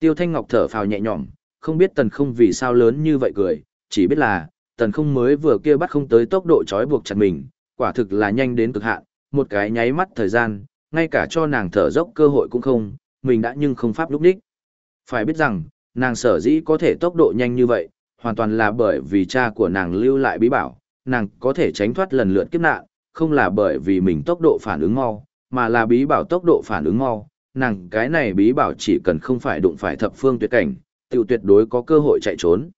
Tiêu Thanh Ngọc thở phào nhẹ nhõm, không biết tần không vì sao lớn như vậy cười, chỉ biết là, tần không mới vừa kia bắt không tới tốc độ trói buộc chặt mình, quả thực là nhanh đến cực hạn, một cái nháy mắt thời gian, ngay cả cho nàng thở dốc cơ hội cũng không, mình đã nhưng không pháp lúc đích. Phải biết rằng, nàng sở dĩ có thể tốc độ nhanh như vậy, hoàn toàn là bởi vì cha của nàng lưu lại bí bảo, nàng có thể tránh thoát lần lượt kiếp nạn, không là bởi vì mình tốc độ phản ứng mau, mà là bí bảo tốc độ phản ứng mau, nàng cái này bí bảo chỉ cần không phải đụng phải thập phương tuyệt cảnh, tiểu tuyệt đối có cơ hội chạy trốn.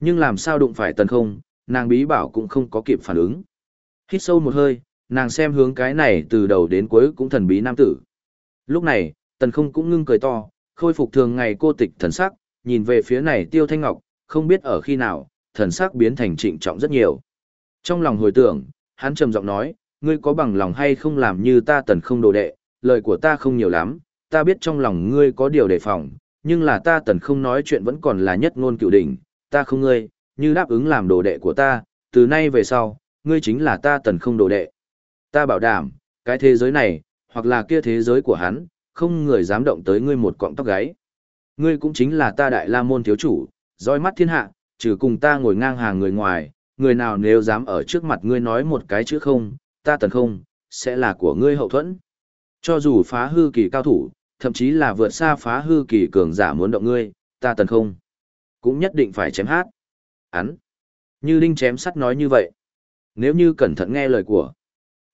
Nhưng làm sao đụng phải tần không, nàng bí bảo cũng không có kịp phản ứng. Hít sâu một hơi, nàng xem hướng cái này từ đầu đến cuối cũng thần bí nam tử. Lúc này, tần không cũng ngưng cười to, khôi phục thường ngày cô tịch thần sắc, nhìn về phía này tiêu thanh ngọc, không biết ở khi nào, thần sắc biến thành trịnh trọng rất nhiều. Trong lòng hồi tưởng, hắn trầm giọng nói, ngươi có bằng lòng hay không làm như ta tần không đồ đệ, lời của ta không nhiều lắm, ta biết trong lòng ngươi có điều đề phòng, nhưng là ta tần không nói chuyện vẫn còn là nhất ngôn cựu đỉnh, ta không ngươi, như đáp ứng làm đồ đệ của ta, từ nay về sau, ngươi chính là ta tần không đồ đệ. Ta bảo đảm, cái thế giới này, hoặc là kia thế giới của hắn, không người dám động tới ngươi một cọng tóc gáy. Ngươi cũng chính là ta đại la môn thiếu chủ, roi mắt thiên hạ, trừ cùng ta ngồi ngang hàng người ngoài, người nào nếu dám ở trước mặt ngươi nói một cái chữ không, ta tần không, sẽ là của ngươi hậu thuẫn. Cho dù phá hư kỳ cao thủ, thậm chí là vượt xa phá hư kỳ cường giả muốn động ngươi, ta tần không, cũng nhất định phải chém hát. Hắn, như đinh chém sắt nói như vậy. Nếu như cẩn thận nghe lời của,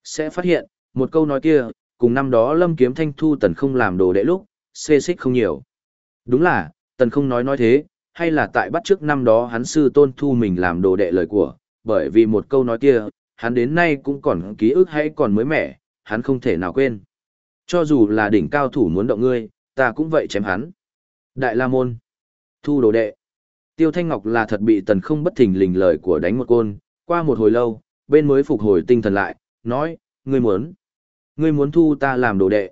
sẽ phát hiện, một câu nói kia, cùng năm đó lâm kiếm thanh thu tần không làm đồ đệ lúc, xê xích không nhiều. Đúng là, tần không nói nói thế, hay là tại bắt trước năm đó hắn sư tôn thu mình làm đồ đệ lời của, bởi vì một câu nói kia, hắn đến nay cũng còn ký ức hay còn mới mẻ, hắn không thể nào quên. Cho dù là đỉnh cao thủ muốn động ngươi, ta cũng vậy chém hắn. Đại La Môn. Thu đồ đệ. Tiêu Thanh Ngọc là thật bị tần không bất thình lình lời của đánh một côn, qua một hồi lâu, bên mới phục hồi tinh thần lại, nói, ngươi muốn. Ngươi muốn thu ta làm đồ đệ.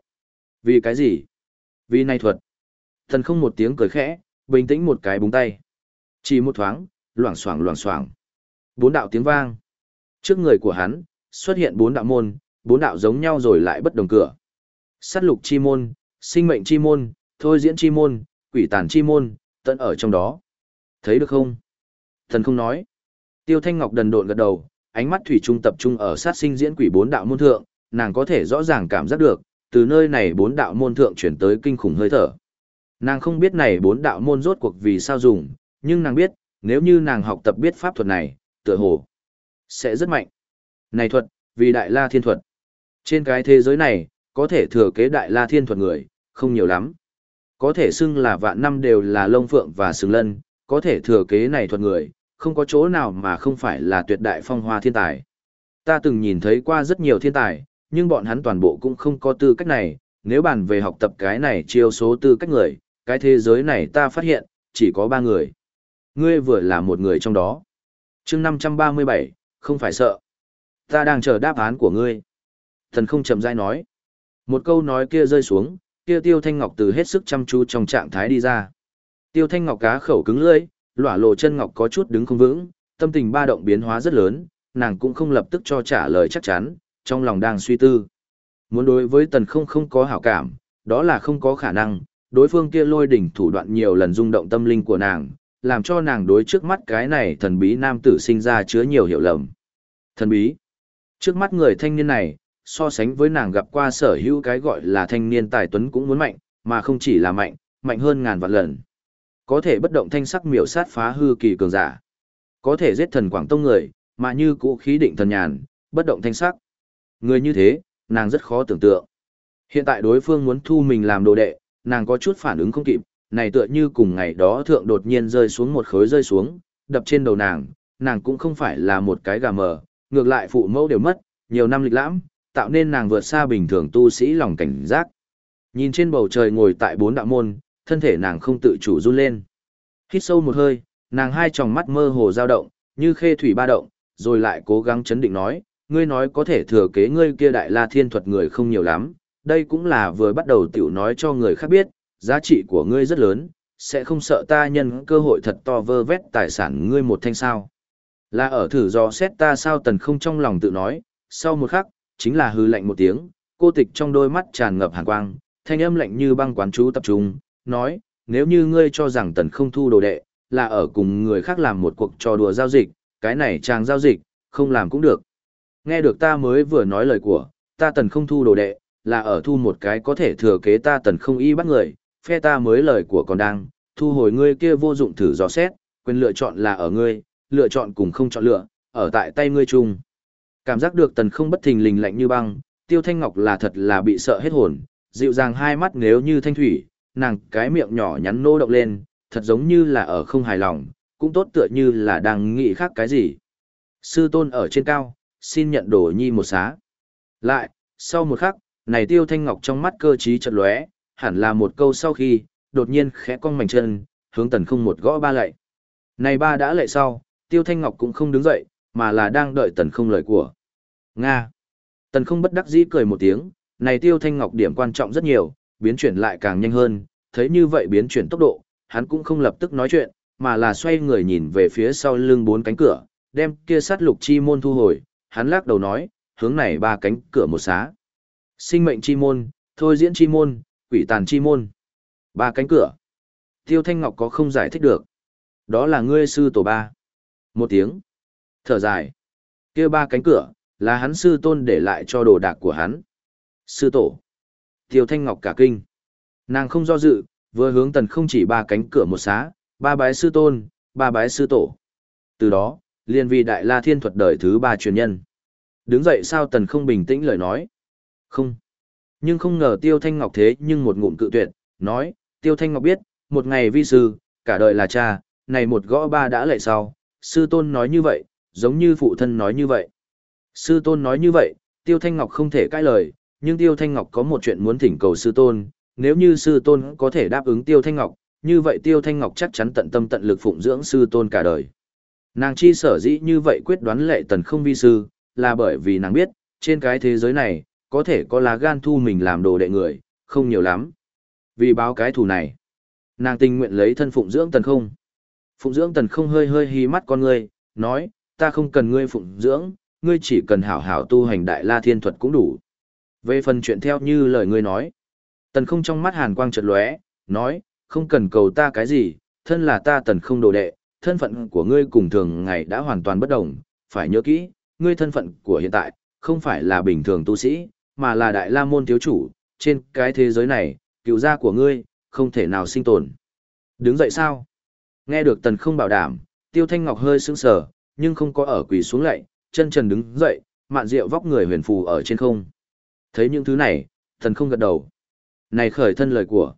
Vì cái gì? Vì nay thuật. Tần không một tiếng cười khẽ, bình tĩnh một cái búng tay. Chỉ một thoáng, loảng xoảng loảng xoảng. Bốn đạo tiếng vang. Trước người của hắn, xuất hiện bốn đạo môn, bốn đạo giống nhau rồi lại bất đồng cửa. Sát lục chi môn, sinh mệnh chi môn, thôi diễn chi môn, quỷ tàn chi môn, tận ở trong đó. Thấy được không? Thần không nói. Tiêu Thanh Ngọc đần độn gật đầu, ánh mắt thủy trung tập trung ở sát sinh diễn quỷ bốn đạo môn thượng, nàng có thể rõ ràng cảm giác được, từ nơi này bốn đạo môn thượng chuyển tới kinh khủng hơi thở. Nàng không biết này bốn đạo môn rốt cuộc vì sao dùng, nhưng nàng biết, nếu như nàng học tập biết pháp thuật này, tựa hồ sẽ rất mạnh. Này thuật, vì đại la thiên thuật. Trên cái thế giới này, có thể thừa kế đại la thiên thuật người, không nhiều lắm. Có thể xưng là vạn năm đều là lông phượng và sừng lân, có thể thừa kế này thuật người, không có chỗ nào mà không phải là tuyệt đại phong hoa thiên tài. Ta từng nhìn thấy qua rất nhiều thiên tài, nhưng bọn hắn toàn bộ cũng không có tư cách này, nếu bàn về học tập cái này chiêu số tư cách người, cái thế giới này ta phát hiện, chỉ có ba người. Ngươi vừa là một người trong đó. chương 537, không phải sợ. Ta đang chờ đáp án của ngươi. Thần không chậm rãi nói. Một câu nói kia rơi xuống, kia Tiêu Thanh Ngọc từ hết sức chăm chú trong trạng thái đi ra. Tiêu Thanh Ngọc cá khẩu cứng lưỡi, lỏa lộ chân ngọc có chút đứng không vững, tâm tình ba động biến hóa rất lớn, nàng cũng không lập tức cho trả lời chắc chắn, trong lòng đang suy tư. Muốn đối với tần không không có hảo cảm, đó là không có khả năng, đối phương kia lôi đỉnh thủ đoạn nhiều lần rung động tâm linh của nàng, làm cho nàng đối trước mắt cái này thần bí nam tử sinh ra chứa nhiều hiểu lầm. Thần bí. Trước mắt người thanh niên này, so sánh với nàng gặp qua sở hữu cái gọi là thanh niên tài tuấn cũng muốn mạnh, mà không chỉ là mạnh, mạnh hơn ngàn vạn lần. Có thể bất động thanh sắc miểu sát phá hư kỳ cường giả. Có thể giết thần Quảng Tông người, mà như cũ khí định thần nhàn, bất động thanh sắc. Người như thế, nàng rất khó tưởng tượng. Hiện tại đối phương muốn thu mình làm đồ đệ, nàng có chút phản ứng không kịp, này tựa như cùng ngày đó thượng đột nhiên rơi xuống một khối rơi xuống, đập trên đầu nàng, nàng cũng không phải là một cái gà mờ, ngược lại phụ mẫu đều mất, nhiều năm lịch lãm, tạo nên nàng vượt xa bình thường tu sĩ lòng cảnh giác. Nhìn trên bầu trời ngồi tại bốn đạo môn, thân thể nàng không tự chủ run lên. Hít sâu một hơi, nàng hai tròng mắt mơ hồ dao động, như khê thủy ba động, rồi lại cố gắng chấn định nói, ngươi nói có thể thừa kế ngươi kia đại la thiên thuật người không nhiều lắm, đây cũng là vừa bắt đầu tiểu nói cho người khác biết, giá trị của ngươi rất lớn, sẽ không sợ ta nhân cơ hội thật to vơ vét tài sản ngươi một thanh sao. Là ở thử do xét ta sao tần không trong lòng tự nói, sau một khắc, chính là hư lạnh một tiếng, cô tịch trong đôi mắt tràn ngập hàn quang, thanh âm lạnh như băng quán chú tập trung, nói, nếu như ngươi cho rằng tần không thu đồ đệ, là ở cùng người khác làm một cuộc trò đùa giao dịch, cái này chàng giao dịch, không làm cũng được. Nghe được ta mới vừa nói lời của, ta tần không thu đồ đệ, là ở thu một cái có thể thừa kế ta tần không y bắt người, phe ta mới lời của còn đang, thu hồi ngươi kia vô dụng thử dò xét, quyền lựa chọn là ở ngươi, lựa chọn cùng không chọn lựa, ở tại tay ngươi chung. Cảm giác được tần không bất thình lình lạnh như băng, tiêu thanh ngọc là thật là bị sợ hết hồn, dịu dàng hai mắt nếu như thanh thủy, nàng cái miệng nhỏ nhắn nô động lên, thật giống như là ở không hài lòng, cũng tốt tựa như là đang nghĩ khác cái gì. Sư tôn ở trên cao, xin nhận đồ nhi một xá. Lại, sau một khắc, này tiêu thanh ngọc trong mắt cơ trí chợt lóe, hẳn là một câu sau khi, đột nhiên khẽ cong mảnh chân, hướng tần không một gõ ba lạy. Này ba đã lạy sau, tiêu thanh ngọc cũng không đứng dậy, mà là đang đợi tần không lời của. Nga. Tần không bất đắc dĩ cười một tiếng, này tiêu thanh ngọc điểm quan trọng rất nhiều, biến chuyển lại càng nhanh hơn, thấy như vậy biến chuyển tốc độ, hắn cũng không lập tức nói chuyện, mà là xoay người nhìn về phía sau lưng bốn cánh cửa, đem kia sát lục chi môn thu hồi, hắn lắc đầu nói, hướng này ba cánh cửa một xá. Sinh mệnh chi môn, thôi diễn chi môn, quỷ tàn chi môn. Ba cánh cửa. Tiêu Thanh Ngọc có không giải thích được. Đó là ngươi sư tổ ba. Một tiếng. Thở dài. kia ba cánh cửa, là hắn sư tôn để lại cho đồ đạc của hắn. Sư tổ. Tiêu Thanh Ngọc cả kinh. Nàng không do dự, vừa hướng tần không chỉ ba cánh cửa một xá, ba bái sư tôn, ba bái sư tổ. Từ đó, liên vi đại la thiên thuật đời thứ ba truyền nhân. Đứng dậy sao tần không bình tĩnh lời nói. Không. Nhưng không ngờ Tiêu Thanh Ngọc thế nhưng một ngụm cự tuyệt, nói, Tiêu Thanh Ngọc biết, một ngày vi sư, cả đời là cha, này một gõ ba đã lệ sau, sư tôn nói như vậy, giống như phụ thân nói như vậy. Sư tôn nói như vậy, Tiêu Thanh Ngọc không thể cãi lời, nhưng Tiêu Thanh Ngọc có một chuyện muốn thỉnh cầu sư tôn, nếu như sư tôn có thể đáp ứng Tiêu Thanh Ngọc, như vậy Tiêu Thanh Ngọc chắc chắn tận tâm tận lực phụng dưỡng sư tôn cả đời. Nàng chi sở dĩ như vậy quyết đoán lệ tần không vi sư, là bởi vì nàng biết, trên cái thế giới này, có thể có lá gan thu mình làm đồ đệ người, không nhiều lắm. Vì báo cái thù này, nàng tình nguyện lấy thân phụng dưỡng tần không. Phụng dưỡng tần không hơi hơi hí mắt con ngươi, nói, ta không cần ngươi phụng dưỡng, ngươi chỉ cần hảo hảo tu hành đại la thiên thuật cũng đủ. Về phần chuyện theo như lời ngươi nói, tần không trong mắt hàn quang chợt lóe, nói, không cần cầu ta cái gì, thân là ta tần không đồ đệ, thân phận của ngươi cùng thường ngày đã hoàn toàn bất đồng, phải nhớ kỹ, ngươi thân phận của hiện tại, không phải là bình thường tu sĩ, mà là đại la môn thiếu chủ, trên cái thế giới này, cựu gia của ngươi, không thể nào sinh tồn. Đứng dậy sao? Nghe được tần không bảo đảm, tiêu thanh ngọc hơi sững sờ, nhưng không có ở quỳ xuống lạy, chân trần đứng dậy, mạn rượu vóc người huyền phù ở trên không. Thấy những thứ này, thần không gật đầu. Này khởi thân lời của.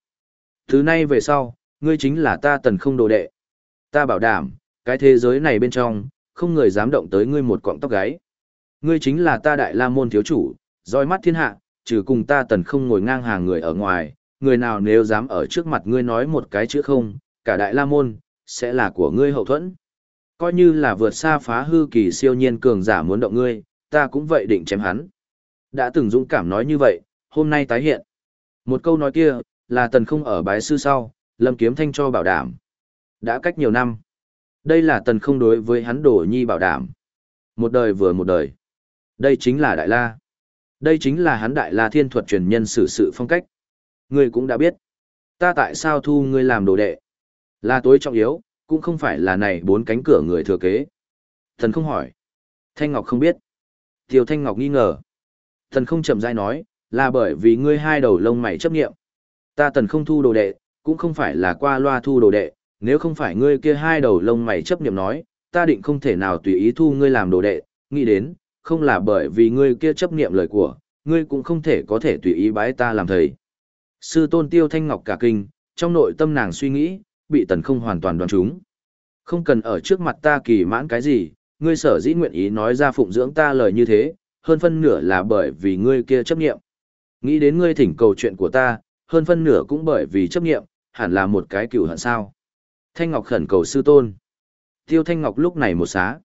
Thứ nay về sau, ngươi chính là ta tần không đồ đệ. Ta bảo đảm, cái thế giới này bên trong, không người dám động tới ngươi một cọng tóc gáy. Ngươi chính là ta đại la môn thiếu chủ, roi mắt thiên hạ, trừ cùng ta tần không ngồi ngang hàng người ở ngoài, người nào nếu dám ở trước mặt ngươi nói một cái chữ không, cả đại la môn, sẽ là của ngươi hậu thuẫn. Coi như là vượt xa phá hư kỳ siêu nhiên cường giả muốn động ngươi, ta cũng vậy định chém hắn. Đã từng dũng cảm nói như vậy, hôm nay tái hiện. Một câu nói kia, là tần không ở bái sư sau, lâm kiếm thanh cho bảo đảm. Đã cách nhiều năm. Đây là tần không đối với hắn đổ nhi bảo đảm. Một đời vừa một đời. Đây chính là Đại La. Đây chính là hắn Đại La thiên thuật truyền nhân xử sự phong cách. Ngươi cũng đã biết. Ta tại sao thu ngươi làm đồ đệ? Là tối trọng yếu, cũng không phải là này bốn cánh cửa người thừa kế. Thần không hỏi. Thanh Ngọc không biết. Tiêu Thanh Ngọc nghi ngờ. Thần không chậm rãi nói, là bởi vì ngươi hai đầu lông mày chấp nghiệm. Ta tần không thu đồ đệ, cũng không phải là qua loa thu đồ đệ, nếu không phải ngươi kia hai đầu lông mày chấp nghiệm nói, ta định không thể nào tùy ý thu ngươi làm đồ đệ, nghĩ đến, không là bởi vì ngươi kia chấp nghiệm lời của, ngươi cũng không thể có thể tùy ý bái ta làm thầy. Sư tôn tiêu thanh ngọc cả kinh, trong nội tâm nàng suy nghĩ, bị tần không hoàn toàn đoán chúng, Không cần ở trước mặt ta kỳ mãn cái gì, ngươi sở dĩ nguyện ý nói ra phụng dưỡng ta lời như thế, hơn phân nửa là bởi vì ngươi kia chấp nghiệm. Nghĩ đến ngươi thỉnh cầu chuyện của ta, hơn phân nửa cũng bởi vì chấp nghiệm, hẳn là một cái cựu hận sao. Thanh Ngọc khẩn cầu sư tôn. Tiêu Thanh Ngọc lúc này một xá.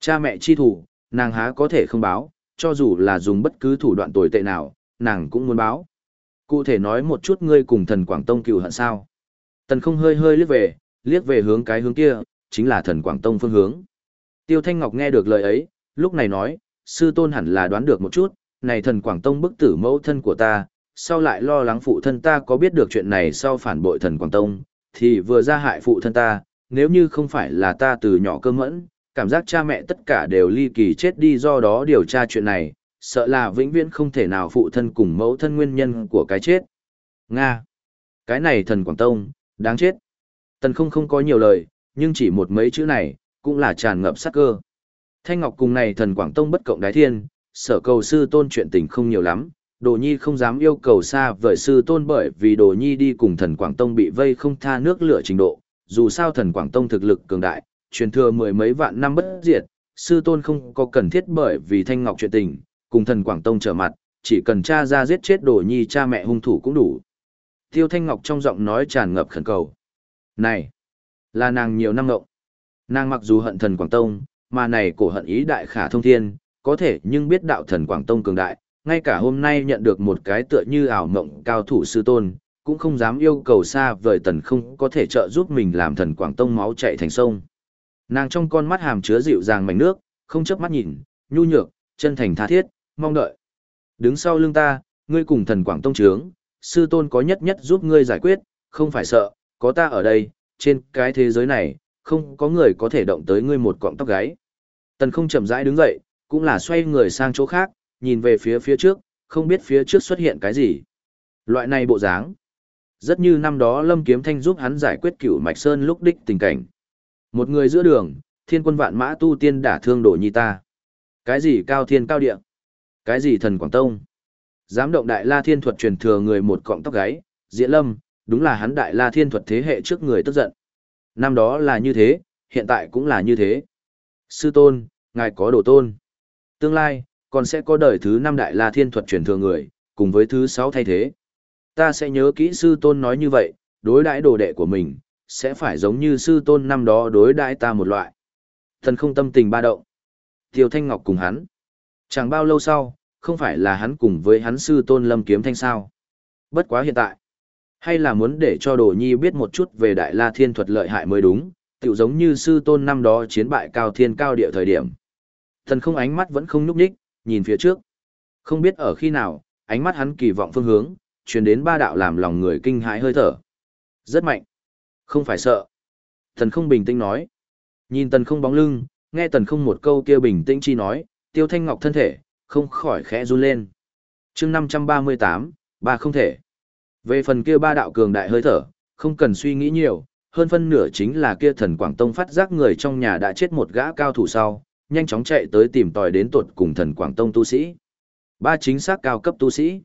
Cha mẹ chi thủ, nàng há có thể không báo, cho dù là dùng bất cứ thủ đoạn tồi tệ nào, nàng cũng muốn báo. Cụ thể nói một chút ngươi cùng thần Quảng Tông cựu hận sao. Tần không hơi hơi liếc về, liếc về hướng cái hướng kia, chính là thần Quảng Tông phương hướng. Tiêu Thanh Ngọc nghe được lời ấy, lúc này nói, sư tôn hẳn là đoán được một chút, này thần Quảng Tông bức tử mẫu thân của ta, sau lại lo lắng phụ thân ta có biết được chuyện này sau phản bội thần Quảng Tông, thì vừa ra hại phụ thân ta, nếu như không phải là ta từ nhỏ cơ mẫn, cảm giác cha mẹ tất cả đều ly kỳ chết đi do đó điều tra chuyện này, sợ là vĩnh viễn không thể nào phụ thân cùng mẫu thân nguyên nhân của cái chết. Nga. Cái này thần Quảng Tông, đáng chết. Tần không không có nhiều lời, nhưng chỉ một mấy chữ này, cũng là tràn ngập sắc cơ. Thanh Ngọc cùng này thần Quảng Tông bất cộng đái thiên, sở cầu sư tôn chuyện tình không nhiều lắm, Đồ Nhi không dám yêu cầu xa vời sư tôn bởi vì Đồ Nhi đi cùng thần Quảng Tông bị vây không tha nước lửa trình độ, dù sao thần Quảng Tông thực lực cường đại, truyền thừa mười mấy vạn năm bất diệt, sư tôn không có cần thiết bởi vì Thanh Ngọc chuyện tình, cùng thần Quảng Tông trở mặt, chỉ cần cha ra giết chết Đồ Nhi cha mẹ hung thủ cũng đủ. Tiêu Thanh Ngọc trong giọng nói tràn ngập khẩn cầu. Này, là nàng nhiều năm ngộng. Nàng mặc dù hận thần Quảng Tông, mà này cổ hận ý đại khả thông thiên, có thể nhưng biết đạo thần Quảng Tông cường đại, ngay cả hôm nay nhận được một cái tựa như ảo mộng cao thủ sư tôn, cũng không dám yêu cầu xa vời tần không có thể trợ giúp mình làm thần Quảng Tông máu chạy thành sông. Nàng trong con mắt hàm chứa dịu dàng mảnh nước, không chớp mắt nhìn, nhu nhược, chân thành tha thiết, mong đợi. Đứng sau lưng ta, ngươi cùng thần Quảng Tông trướng, sư tôn có nhất nhất giúp ngươi giải quyết, không phải sợ, có ta ở đây, trên cái thế giới này, không có người có thể động tới ngươi một cọng tóc gáy. Tần không chậm rãi đứng dậy, cũng là xoay người sang chỗ khác, nhìn về phía phía trước, không biết phía trước xuất hiện cái gì. Loại này bộ dáng, rất như năm đó Lâm Kiếm Thanh giúp hắn giải quyết cửu Mạch Sơn lúc đích tình cảnh. Một người giữa đường, thiên quân vạn mã tu tiên đả thương đổ nhi ta. Cái gì cao thiên cao địa? Cái gì thần Quảng Tông? Dám động đại la thiên thuật truyền thừa người một cọng tóc gáy, diễn lâm, đúng là hắn đại la thiên thuật thế hệ trước người tức giận. Năm đó là như thế, hiện tại cũng là như thế. Sư tôn, ngài có đồ tôn. Tương lai, còn sẽ có đời thứ năm đại la thiên thuật truyền thừa người, cùng với thứ sáu thay thế. Ta sẽ nhớ kỹ sư tôn nói như vậy, đối đãi đồ đệ của mình, sẽ phải giống như sư tôn năm đó đối đãi ta một loại. Thần không tâm tình ba động. Tiêu Thanh Ngọc cùng hắn. Chẳng bao lâu sau, không phải là hắn cùng với hắn sư tôn lâm kiếm thanh sao. Bất quá hiện tại. Hay là muốn để cho đồ nhi biết một chút về đại la thiên thuật lợi hại mới đúng, tự giống như sư tôn năm đó chiến bại cao thiên cao địa thời điểm. Thần không ánh mắt vẫn không nhúc nhích, nhìn phía trước. Không biết ở khi nào, ánh mắt hắn kỳ vọng phương hướng, truyền đến ba đạo làm lòng người kinh hãi hơi thở. Rất mạnh. Không phải sợ. Thần không bình tĩnh nói. Nhìn tần không bóng lưng, nghe tần không một câu kia bình tĩnh chi nói, tiêu thanh ngọc thân thể, không khỏi khẽ run lên. chương 538, ba không thể. Về phần kia ba đạo cường đại hơi thở, không cần suy nghĩ nhiều, hơn phân nửa chính là kia thần Quảng Tông phát giác người trong nhà đã chết một gã cao thủ sau, nhanh chóng chạy tới tìm tòi đến tuột cùng thần Quảng Tông tu sĩ. Ba chính xác cao cấp tu sĩ.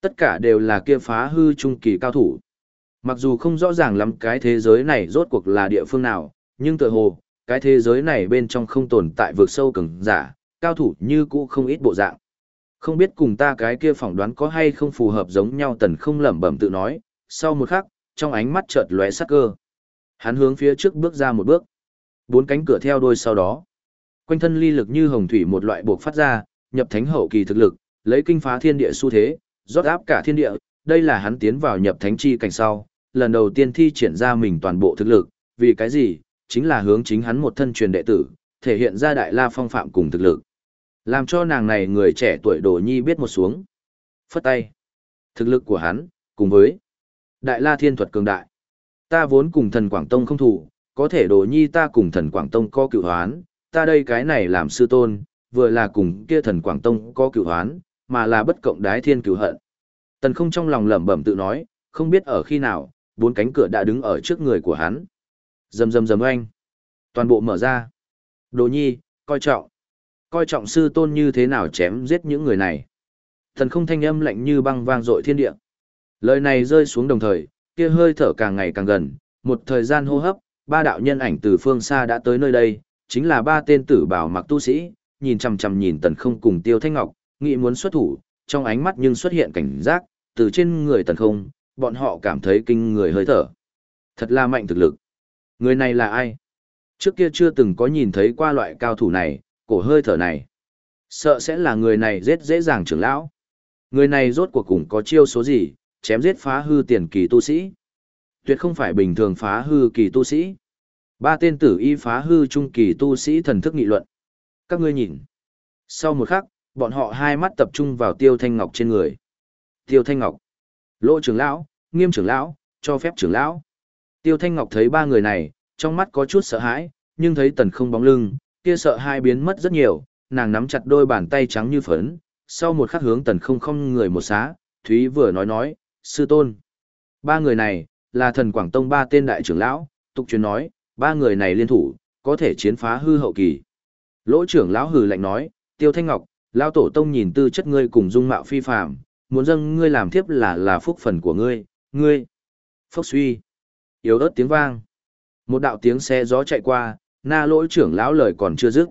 Tất cả đều là kia phá hư trung kỳ cao thủ. Mặc dù không rõ ràng lắm cái thế giới này rốt cuộc là địa phương nào, nhưng tự hồ, cái thế giới này bên trong không tồn tại vực sâu cứng giả, cao thủ như cũ không ít bộ dạng. Không biết cùng ta cái kia phỏng đoán có hay không phù hợp giống nhau tần không lẩm bẩm tự nói, sau một khắc, trong ánh mắt chợt lóe sắc cơ. Hắn hướng phía trước bước ra một bước. Bốn cánh cửa theo đôi sau đó. Quanh thân ly lực như hồng thủy một loại buộc phát ra, nhập thánh hậu kỳ thực lực, lấy kinh phá thiên địa xu thế, rót áp cả thiên địa, đây là hắn tiến vào nhập thánh chi cảnh sau, lần đầu tiên thi triển ra mình toàn bộ thực lực, vì cái gì? Chính là hướng chính hắn một thân truyền đệ tử, thể hiện ra đại la phong phạm cùng thực lực. Làm cho nàng này người trẻ tuổi đồ nhi biết một xuống. Phất tay. Thực lực của hắn, cùng với đại la thiên thuật cường đại. Ta vốn cùng thần Quảng Tông không thủ, có thể đồ nhi ta cùng thần Quảng Tông có cựu hoán, ta đây cái này làm sư tôn, vừa là cùng kia thần Quảng Tông có cựu hoán, mà là bất cộng đái thiên cựu hận. Tần không trong lòng lẩm bẩm tự nói, không biết ở khi nào, bốn cánh cửa đã đứng ở trước người của hắn. Rầm rầm rầm oanh. Toàn bộ mở ra. Đồ nhi, coi trọng. Coi trọng sư tôn như thế nào chém giết những người này. Thần không thanh âm lạnh như băng vang dội thiên địa. Lời này rơi xuống đồng thời, kia hơi thở càng ngày càng gần, một thời gian hô hấp, ba đạo nhân ảnh từ phương xa đã tới nơi đây, chính là ba tên tử bảo mặc tu sĩ, nhìn chằm chằm nhìn tần không cùng tiêu thanh ngọc, nghĩ muốn xuất thủ, trong ánh mắt nhưng xuất hiện cảnh giác, từ trên người tần không, bọn họ cảm thấy kinh người hơi thở. Thật là mạnh thực lực. Người này là ai? Trước kia chưa từng có nhìn thấy qua loại cao thủ này, cổ hơi thở này. Sợ sẽ là người này giết dễ dàng trưởng lão. Người này rốt cuộc cùng có chiêu số gì, chém giết phá hư tiền kỳ tu sĩ. Tuyệt không phải bình thường phá hư kỳ tu sĩ. Ba tên tử y phá hư trung kỳ tu sĩ thần thức nghị luận. Các ngươi nhìn. Sau một khắc, bọn họ hai mắt tập trung vào tiêu thanh ngọc trên người. Tiêu thanh ngọc. Lỗ trưởng lão, nghiêm trưởng lão, cho phép trưởng lão. Tiêu Thanh Ngọc thấy ba người này, trong mắt có chút sợ hãi, nhưng thấy tần không bóng lưng, kia sợ hai biến mất rất nhiều, nàng nắm chặt đôi bàn tay trắng như phấn, sau một khắc hướng tần không không người một xá, Thúy vừa nói nói, sư tôn. Ba người này, là thần Quảng Tông ba tên đại trưởng lão, tục truyền nói, ba người này liên thủ, có thể chiến phá hư hậu kỳ. Lỗ trưởng lão hừ lạnh nói, Tiêu Thanh Ngọc, lão tổ tông nhìn tư chất ngươi cùng dung mạo phi phàm, muốn dâng ngươi làm thiếp là là phúc phần của ngươi, ngươi. Phốc suy. Yếu ớt tiếng vang. Một đạo tiếng xe gió chạy qua, na lỗi trưởng lão lời còn chưa dứt.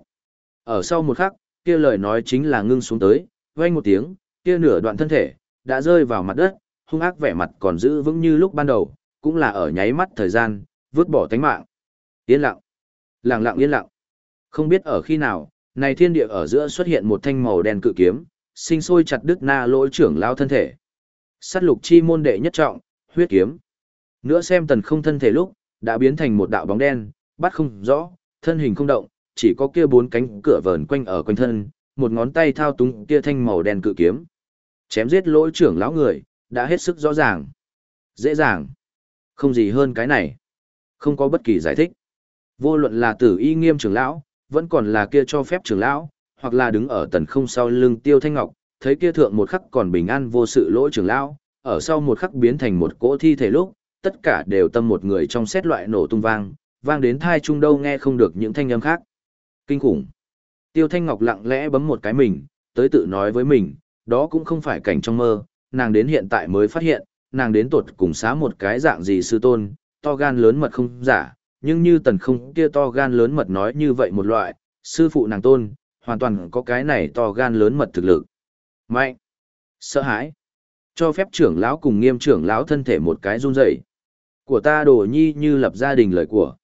Ở sau một khắc, kia lời nói chính là ngưng xuống tới, vang một tiếng, kia nửa đoạn thân thể, đã rơi vào mặt đất, hung ác vẻ mặt còn giữ vững như lúc ban đầu, cũng là ở nháy mắt thời gian, vứt bỏ tánh mạng. Yên lặng. Lặng lặng yên lặng. Không biết ở khi nào, này thiên địa ở giữa xuất hiện một thanh màu đen cự kiếm, sinh sôi chặt đứt na lỗi trưởng lao thân thể. Sát lục chi môn đệ nhất trọng, huyết kiếm. Nữa xem tần không thân thể lúc, đã biến thành một đạo bóng đen, bắt không rõ, thân hình không động, chỉ có kia bốn cánh cửa vờn quanh ở quanh thân, một ngón tay thao túng kia thanh màu đen cự kiếm. Chém giết lỗi trưởng lão người, đã hết sức rõ ràng. Dễ dàng. Không gì hơn cái này. Không có bất kỳ giải thích. Vô luận là tử y nghiêm trưởng lão, vẫn còn là kia cho phép trưởng lão, hoặc là đứng ở tần không sau lưng tiêu thanh ngọc, thấy kia thượng một khắc còn bình an vô sự lỗi trưởng lão, ở sau một khắc biến thành một cỗ thi thể lúc, tất cả đều tâm một người trong xét loại nổ tung vang, vang đến thai trung đâu nghe không được những thanh âm khác. Kinh khủng. Tiêu Thanh Ngọc lặng lẽ bấm một cái mình, tới tự nói với mình, đó cũng không phải cảnh trong mơ, nàng đến hiện tại mới phát hiện, nàng đến tuột cùng xá một cái dạng gì sư tôn, to gan lớn mật không giả, nhưng như tần không kia to gan lớn mật nói như vậy một loại, sư phụ nàng tôn, hoàn toàn có cái này to gan lớn mật thực lực. Mạnh, sợ hãi, cho phép trưởng lão cùng nghiêm trưởng lão thân thể một cái run rẩy. Của ta đồ nhi như lập gia đình lời của.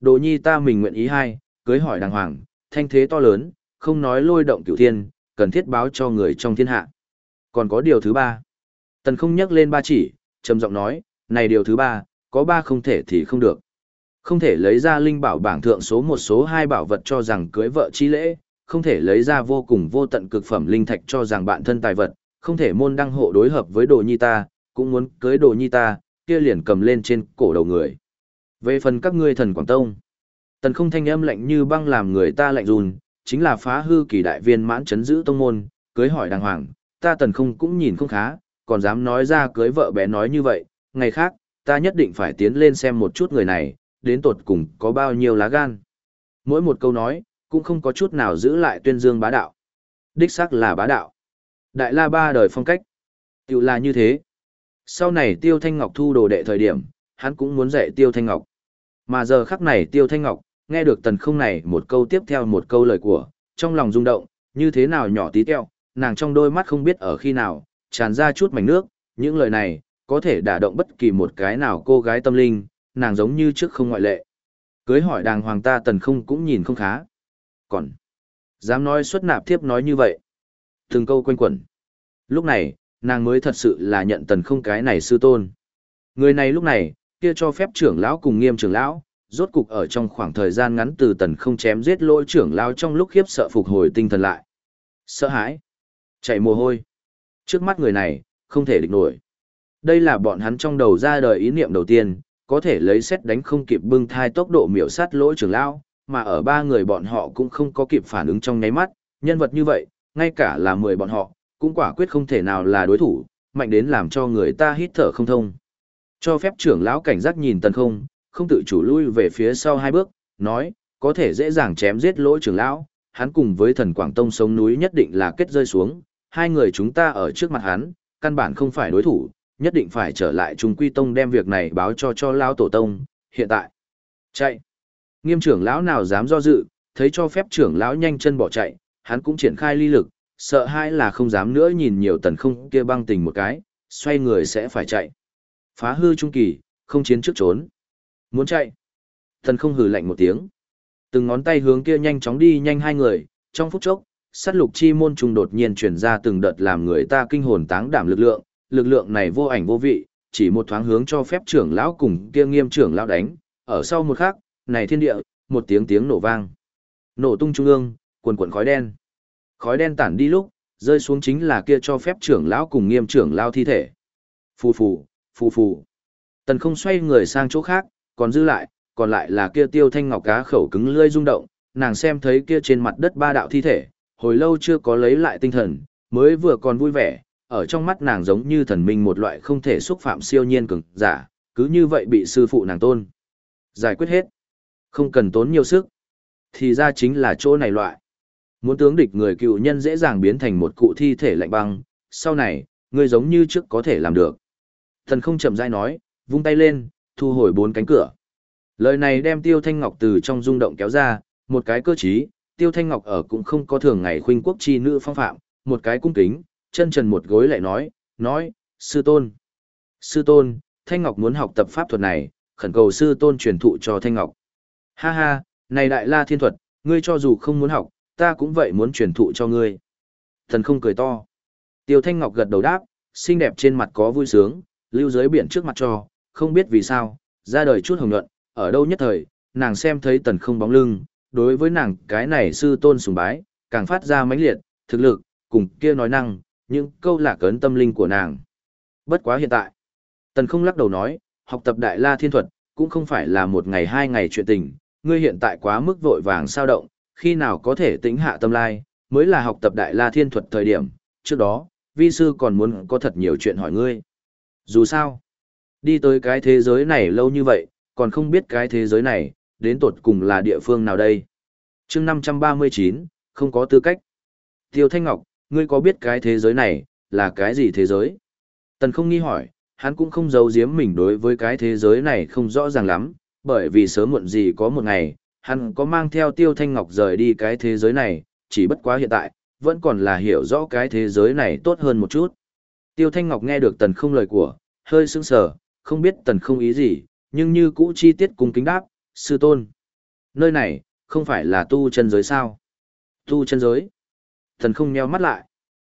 Đồ nhi ta mình nguyện ý hai, cưới hỏi đàng hoàng, thanh thế to lớn, không nói lôi động cửu thiên, cần thiết báo cho người trong thiên hạ. Còn có điều thứ ba. Tần không nhắc lên ba chỉ, trầm giọng nói, này điều thứ ba, có ba không thể thì không được. Không thể lấy ra linh bảo bảng thượng số một số hai bảo vật cho rằng cưới vợ chi lễ, không thể lấy ra vô cùng vô tận cực phẩm linh thạch cho rằng bạn thân tài vật, không thể môn đăng hộ đối hợp với đồ nhi ta, cũng muốn cưới đồ nhi ta, kia liền cầm lên trên cổ đầu người. Về phần các ngươi thần Quảng Tông, tần không thanh âm lạnh như băng làm người ta lạnh run, chính là phá hư kỳ đại viên mãn chấn giữ tông môn, cưới hỏi đàng hoàng, ta tần không cũng nhìn không khá, còn dám nói ra cưới vợ bé nói như vậy, ngày khác, ta nhất định phải tiến lên xem một chút người này, đến tột cùng có bao nhiêu lá gan. Mỗi một câu nói, cũng không có chút nào giữ lại tuyên dương bá đạo. Đích xác là bá đạo. Đại la ba đời phong cách. Tiểu là như thế. Sau này Tiêu Thanh Ngọc thu đồ đệ thời điểm, hắn cũng muốn dạy Tiêu Thanh Ngọc. Mà giờ khắc này Tiêu Thanh Ngọc, nghe được tần không này một câu tiếp theo một câu lời của, trong lòng rung động, như thế nào nhỏ tí teo, nàng trong đôi mắt không biết ở khi nào, tràn ra chút mảnh nước, những lời này, có thể đả động bất kỳ một cái nào cô gái tâm linh, nàng giống như trước không ngoại lệ. Cưới hỏi đàng hoàng ta tần không cũng nhìn không khá. Còn, dám nói xuất nạp thiếp nói như vậy. Từng câu quanh quẩn. Lúc này, nàng mới thật sự là nhận tần không cái này sư tôn. Người này lúc này, kia cho phép trưởng lão cùng nghiêm trưởng lão, rốt cục ở trong khoảng thời gian ngắn từ tần không chém giết lỗi trưởng lão trong lúc khiếp sợ phục hồi tinh thần lại. Sợ hãi, chạy mồ hôi. Trước mắt người này, không thể địch nổi. Đây là bọn hắn trong đầu ra đời ý niệm đầu tiên, có thể lấy xét đánh không kịp bưng thai tốc độ miểu sát lỗi trưởng lão, mà ở ba người bọn họ cũng không có kịp phản ứng trong nháy mắt, nhân vật như vậy, ngay cả là mười bọn họ, cũng quả quyết không thể nào là đối thủ, mạnh đến làm cho người ta hít thở không thông. Cho phép trưởng lão cảnh giác nhìn tần không, không tự chủ lui về phía sau hai bước, nói, có thể dễ dàng chém giết lỗ trưởng lão, hắn cùng với thần Quảng Tông sống núi nhất định là kết rơi xuống, hai người chúng ta ở trước mặt hắn, căn bản không phải đối thủ, nhất định phải trở lại Trung Quy Tông đem việc này báo cho cho lão tổ tông, hiện tại. Chạy. Nghiêm trưởng lão nào dám do dự, thấy cho phép trưởng lão nhanh chân bỏ chạy, hắn cũng triển khai ly lực, sợ hai là không dám nữa nhìn nhiều tần không kia băng tình một cái, xoay người sẽ phải chạy. Phá hư trung kỳ, không chiến trước trốn. Muốn chạy. thần không hừ lạnh một tiếng. Từng ngón tay hướng kia nhanh chóng đi nhanh hai người, trong phút chốc, sát lục chi môn trùng đột nhiên truyền ra từng đợt làm người ta kinh hồn táng đảm lực lượng, lực lượng này vô ảnh vô vị, chỉ một thoáng hướng cho phép trưởng lão cùng kia nghiêm trưởng lão đánh, ở sau một khắc, này thiên địa, một tiếng tiếng nổ vang. Nổ tung trung ương, quần quần khói đen. Khói đen tản đi lúc, rơi xuống chính là kia cho phép trưởng lão cùng nghiêm trưởng lão thi thể. Phù phù, phù phù. Tần không xoay người sang chỗ khác, còn dư lại, còn lại là kia tiêu thanh ngọc cá khẩu cứng lưỡi rung động, nàng xem thấy kia trên mặt đất ba đạo thi thể, hồi lâu chưa có lấy lại tinh thần, mới vừa còn vui vẻ, ở trong mắt nàng giống như thần minh một loại không thể xúc phạm siêu nhiên cường giả, cứ như vậy bị sư phụ nàng tôn. Giải quyết hết. Không cần tốn nhiều sức. Thì ra chính là chỗ này loại. Muốn tướng địch người cựu nhân dễ dàng biến thành một cụ thi thể lạnh băng, sau này, người giống như trước có thể làm được. Thần không chậm rãi nói, vung tay lên, thu hồi bốn cánh cửa. Lời này đem Tiêu Thanh Ngọc từ trong rung động kéo ra, một cái cơ trí, Tiêu Thanh Ngọc ở cũng không có thường ngày khuynh quốc chi nữ phong phạm, một cái cung kính, chân trần một gối lại nói, nói, sư tôn. Sư tôn, Thanh Ngọc muốn học tập pháp thuật này, khẩn cầu sư tôn truyền thụ cho Thanh Ngọc. Ha ha, này đại la thiên thuật, ngươi cho dù không muốn học, ta cũng vậy muốn truyền thụ cho ngươi. Thần không cười to. Tiêu Thanh Ngọc gật đầu đáp, xinh đẹp trên mặt có vui sướng, lưu dưới biển trước mặt cho, không biết vì sao, ra đời chút hồng nhuận, ở đâu nhất thời, nàng xem thấy tần không bóng lưng, đối với nàng cái này sư tôn sùng bái, càng phát ra mãnh liệt, thực lực, cùng kia nói năng, những câu lạc ấn tâm linh của nàng. Bất quá hiện tại, tần không lắc đầu nói, học tập đại la thiên thuật, cũng không phải là một ngày hai ngày chuyện tình, ngươi hiện tại quá mức vội vàng sao động, khi nào có thể tĩnh hạ tâm lai, mới là học tập đại la thiên thuật thời điểm, trước đó, vi sư còn muốn có thật nhiều chuyện hỏi ngươi. Dù sao, đi tới cái thế giới này lâu như vậy, còn không biết cái thế giới này, đến tột cùng là địa phương nào đây. chương 539, không có tư cách. Tiêu Thanh Ngọc, ngươi có biết cái thế giới này, là cái gì thế giới? Tần không nghi hỏi, hắn cũng không giấu giếm mình đối với cái thế giới này không rõ ràng lắm, bởi vì sớm muộn gì có một ngày, hắn có mang theo Tiêu Thanh Ngọc rời đi cái thế giới này, chỉ bất quá hiện tại, vẫn còn là hiểu rõ cái thế giới này tốt hơn một chút. Tiêu Thanh Ngọc nghe được tần không lời của, hơi sững sờ, không biết tần không ý gì, nhưng như cũ chi tiết cùng kính đáp, sư tôn. Nơi này, không phải là tu chân giới sao? Tu chân giới. Tần không nheo mắt lại.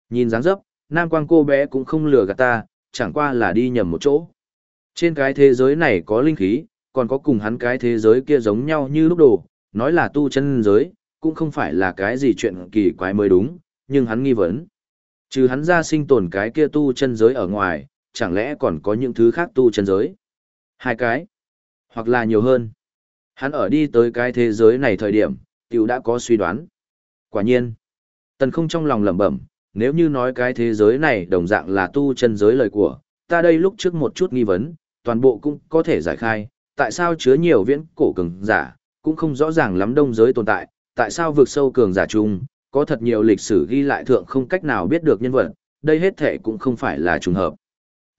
Nhìn dáng dấp, nam quang cô bé cũng không lừa gạt ta, chẳng qua là đi nhầm một chỗ. Trên cái thế giới này có linh khí, còn có cùng hắn cái thế giới kia giống nhau như lúc đồ, nói là tu chân giới, cũng không phải là cái gì chuyện kỳ quái mới đúng, nhưng hắn nghi vấn. Trừ hắn ra sinh tồn cái kia tu chân giới ở ngoài, chẳng lẽ còn có những thứ khác tu chân giới? Hai cái, hoặc là nhiều hơn. Hắn ở đi tới cái thế giới này thời điểm, tiểu đã có suy đoán. Quả nhiên, tần không trong lòng lẩm bẩm, nếu như nói cái thế giới này đồng dạng là tu chân giới lời của, ta đây lúc trước một chút nghi vấn, toàn bộ cũng có thể giải khai, tại sao chứa nhiều viễn cổ cường giả, cũng không rõ ràng lắm đông giới tồn tại, tại sao vượt sâu cường giả chung, có thật nhiều lịch sử ghi lại thượng không cách nào biết được nhân vật, đây hết thể cũng không phải là trùng hợp.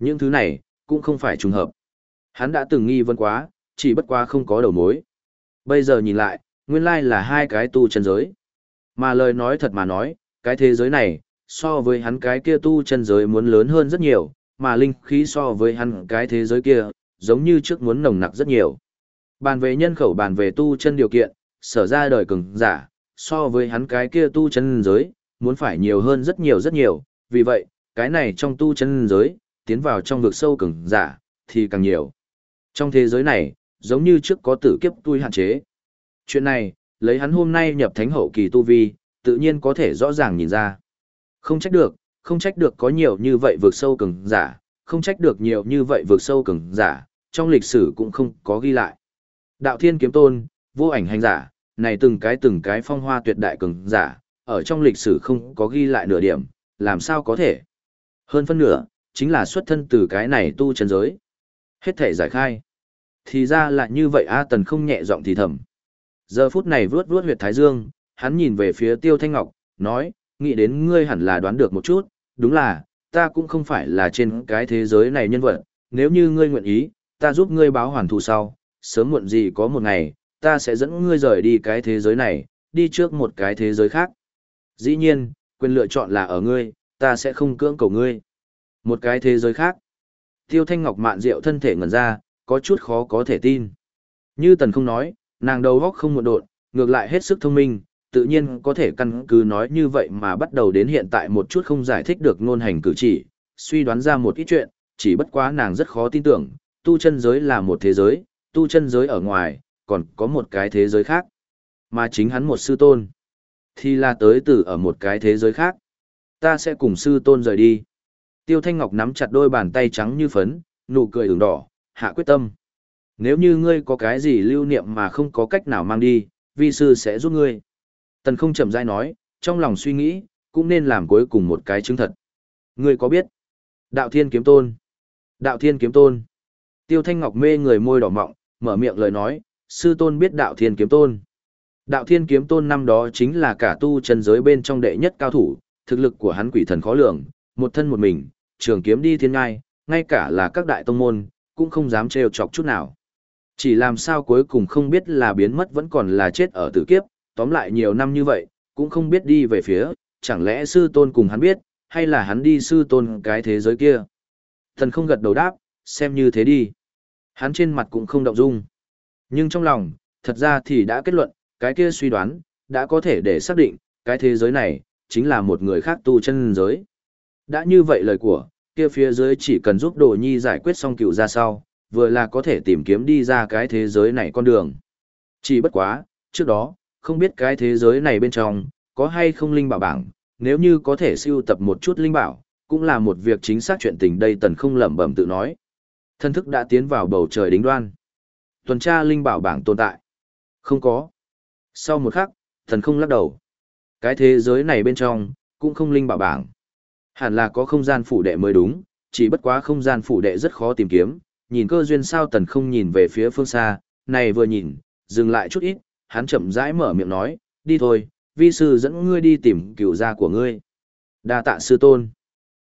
Những thứ này, cũng không phải trùng hợp. Hắn đã từng nghi vấn quá, chỉ bất quá không có đầu mối. Bây giờ nhìn lại, nguyên lai là hai cái tu chân giới. Mà lời nói thật mà nói, cái thế giới này, so với hắn cái kia tu chân giới muốn lớn hơn rất nhiều, mà linh khí so với hắn cái thế giới kia, giống như trước muốn nồng nặc rất nhiều. Bàn về nhân khẩu bàn về tu chân điều kiện, sở ra đời cường giả, so với hắn cái kia tu chân giới, muốn phải nhiều hơn rất nhiều rất nhiều, vì vậy, cái này trong tu chân giới, tiến vào trong vực sâu cường giả, thì càng nhiều. Trong thế giới này, giống như trước có tử kiếp tui hạn chế. Chuyện này, lấy hắn hôm nay nhập thánh hậu kỳ tu vi, tự nhiên có thể rõ ràng nhìn ra. Không trách được, không trách được có nhiều như vậy vượt sâu cường giả, không trách được nhiều như vậy vượt sâu cường giả, trong lịch sử cũng không có ghi lại. Đạo thiên kiếm tôn, vô ảnh hành giả, này từng cái từng cái phong hoa tuyệt đại cường giả, ở trong lịch sử không có ghi lại nửa điểm, làm sao có thể. Hơn phân nửa, chính là xuất thân từ cái này tu chân giới. Hết thể giải khai. Thì ra là như vậy A Tần không nhẹ giọng thì thầm. Giờ phút này vướt vướt huyệt Thái Dương, hắn nhìn về phía Tiêu Thanh Ngọc, nói, nghĩ đến ngươi hẳn là đoán được một chút, đúng là, ta cũng không phải là trên cái thế giới này nhân vật, nếu như ngươi nguyện ý, ta giúp ngươi báo hoàn thù sau, sớm muộn gì có một ngày, ta sẽ dẫn ngươi rời đi cái thế giới này, đi trước một cái thế giới khác. Dĩ nhiên, quyền lựa chọn là ở ngươi, ta sẽ không cưỡng cầu ngươi. Một cái thế giới khác. Tiêu Thanh Ngọc mạn rượu thân thể ngẩn ra, có chút khó có thể tin. Như Tần không nói, nàng đầu góc không một độn, ngược lại hết sức thông minh, tự nhiên có thể căn cứ nói như vậy mà bắt đầu đến hiện tại một chút không giải thích được ngôn hành cử chỉ, suy đoán ra một ít chuyện, chỉ bất quá nàng rất khó tin tưởng, tu chân giới là một thế giới, tu chân giới ở ngoài, còn có một cái thế giới khác. Mà chính hắn một sư tôn, thì là tới từ ở một cái thế giới khác. Ta sẽ cùng sư tôn rời đi. Tiêu Thanh Ngọc nắm chặt đôi bàn tay trắng như phấn, nụ cười ửng đỏ, hạ quyết tâm. Nếu như ngươi có cái gì lưu niệm mà không có cách nào mang đi, vi sư sẽ giúp ngươi. Tần không chậm rãi nói, trong lòng suy nghĩ, cũng nên làm cuối cùng một cái chứng thật. Ngươi có biết? Đạo thiên kiếm tôn. Đạo thiên kiếm tôn. Tiêu Thanh Ngọc mê người môi đỏ mọng, mở miệng lời nói, sư tôn biết đạo thiên kiếm tôn. Đạo thiên kiếm tôn năm đó chính là cả tu chân giới bên trong đệ nhất cao thủ, thực lực của hắn quỷ thần khó lường, một thân một mình, trường kiếm đi thiên ngai, ngay cả là các đại tông môn, cũng không dám trêu chọc chút nào. Chỉ làm sao cuối cùng không biết là biến mất vẫn còn là chết ở tử kiếp, tóm lại nhiều năm như vậy, cũng không biết đi về phía, chẳng lẽ sư tôn cùng hắn biết, hay là hắn đi sư tôn cái thế giới kia. Thần không gật đầu đáp, xem như thế đi. Hắn trên mặt cũng không động dung. Nhưng trong lòng, thật ra thì đã kết luận, cái kia suy đoán, đã có thể để xác định, cái thế giới này, chính là một người khác tu chân giới. Đã như vậy lời của, kia phía dưới chỉ cần giúp Đồ Nhi giải quyết xong cựu ra sau, vừa là có thể tìm kiếm đi ra cái thế giới này con đường. Chỉ bất quá, trước đó, không biết cái thế giới này bên trong, có hay không linh bảo bảng, nếu như có thể siêu tập một chút linh bảo, cũng là một việc chính xác chuyện tình đây tần không lẩm bẩm tự nói. Thân thức đã tiến vào bầu trời đính đoan. Tuần tra linh bảo bảng tồn tại. Không có. Sau một khắc, thần không lắc đầu. Cái thế giới này bên trong, cũng không linh bảo bảng. Hẳn là có không gian phủ đệ mới đúng, chỉ bất quá không gian phủ đệ rất khó tìm kiếm. Nhìn cơ duyên sao tần không nhìn về phía phương xa, này vừa nhìn, dừng lại chút ít, hắn chậm rãi mở miệng nói, đi thôi, vi sư dẫn ngươi đi tìm cựu gia của ngươi. đa tạ sư tôn.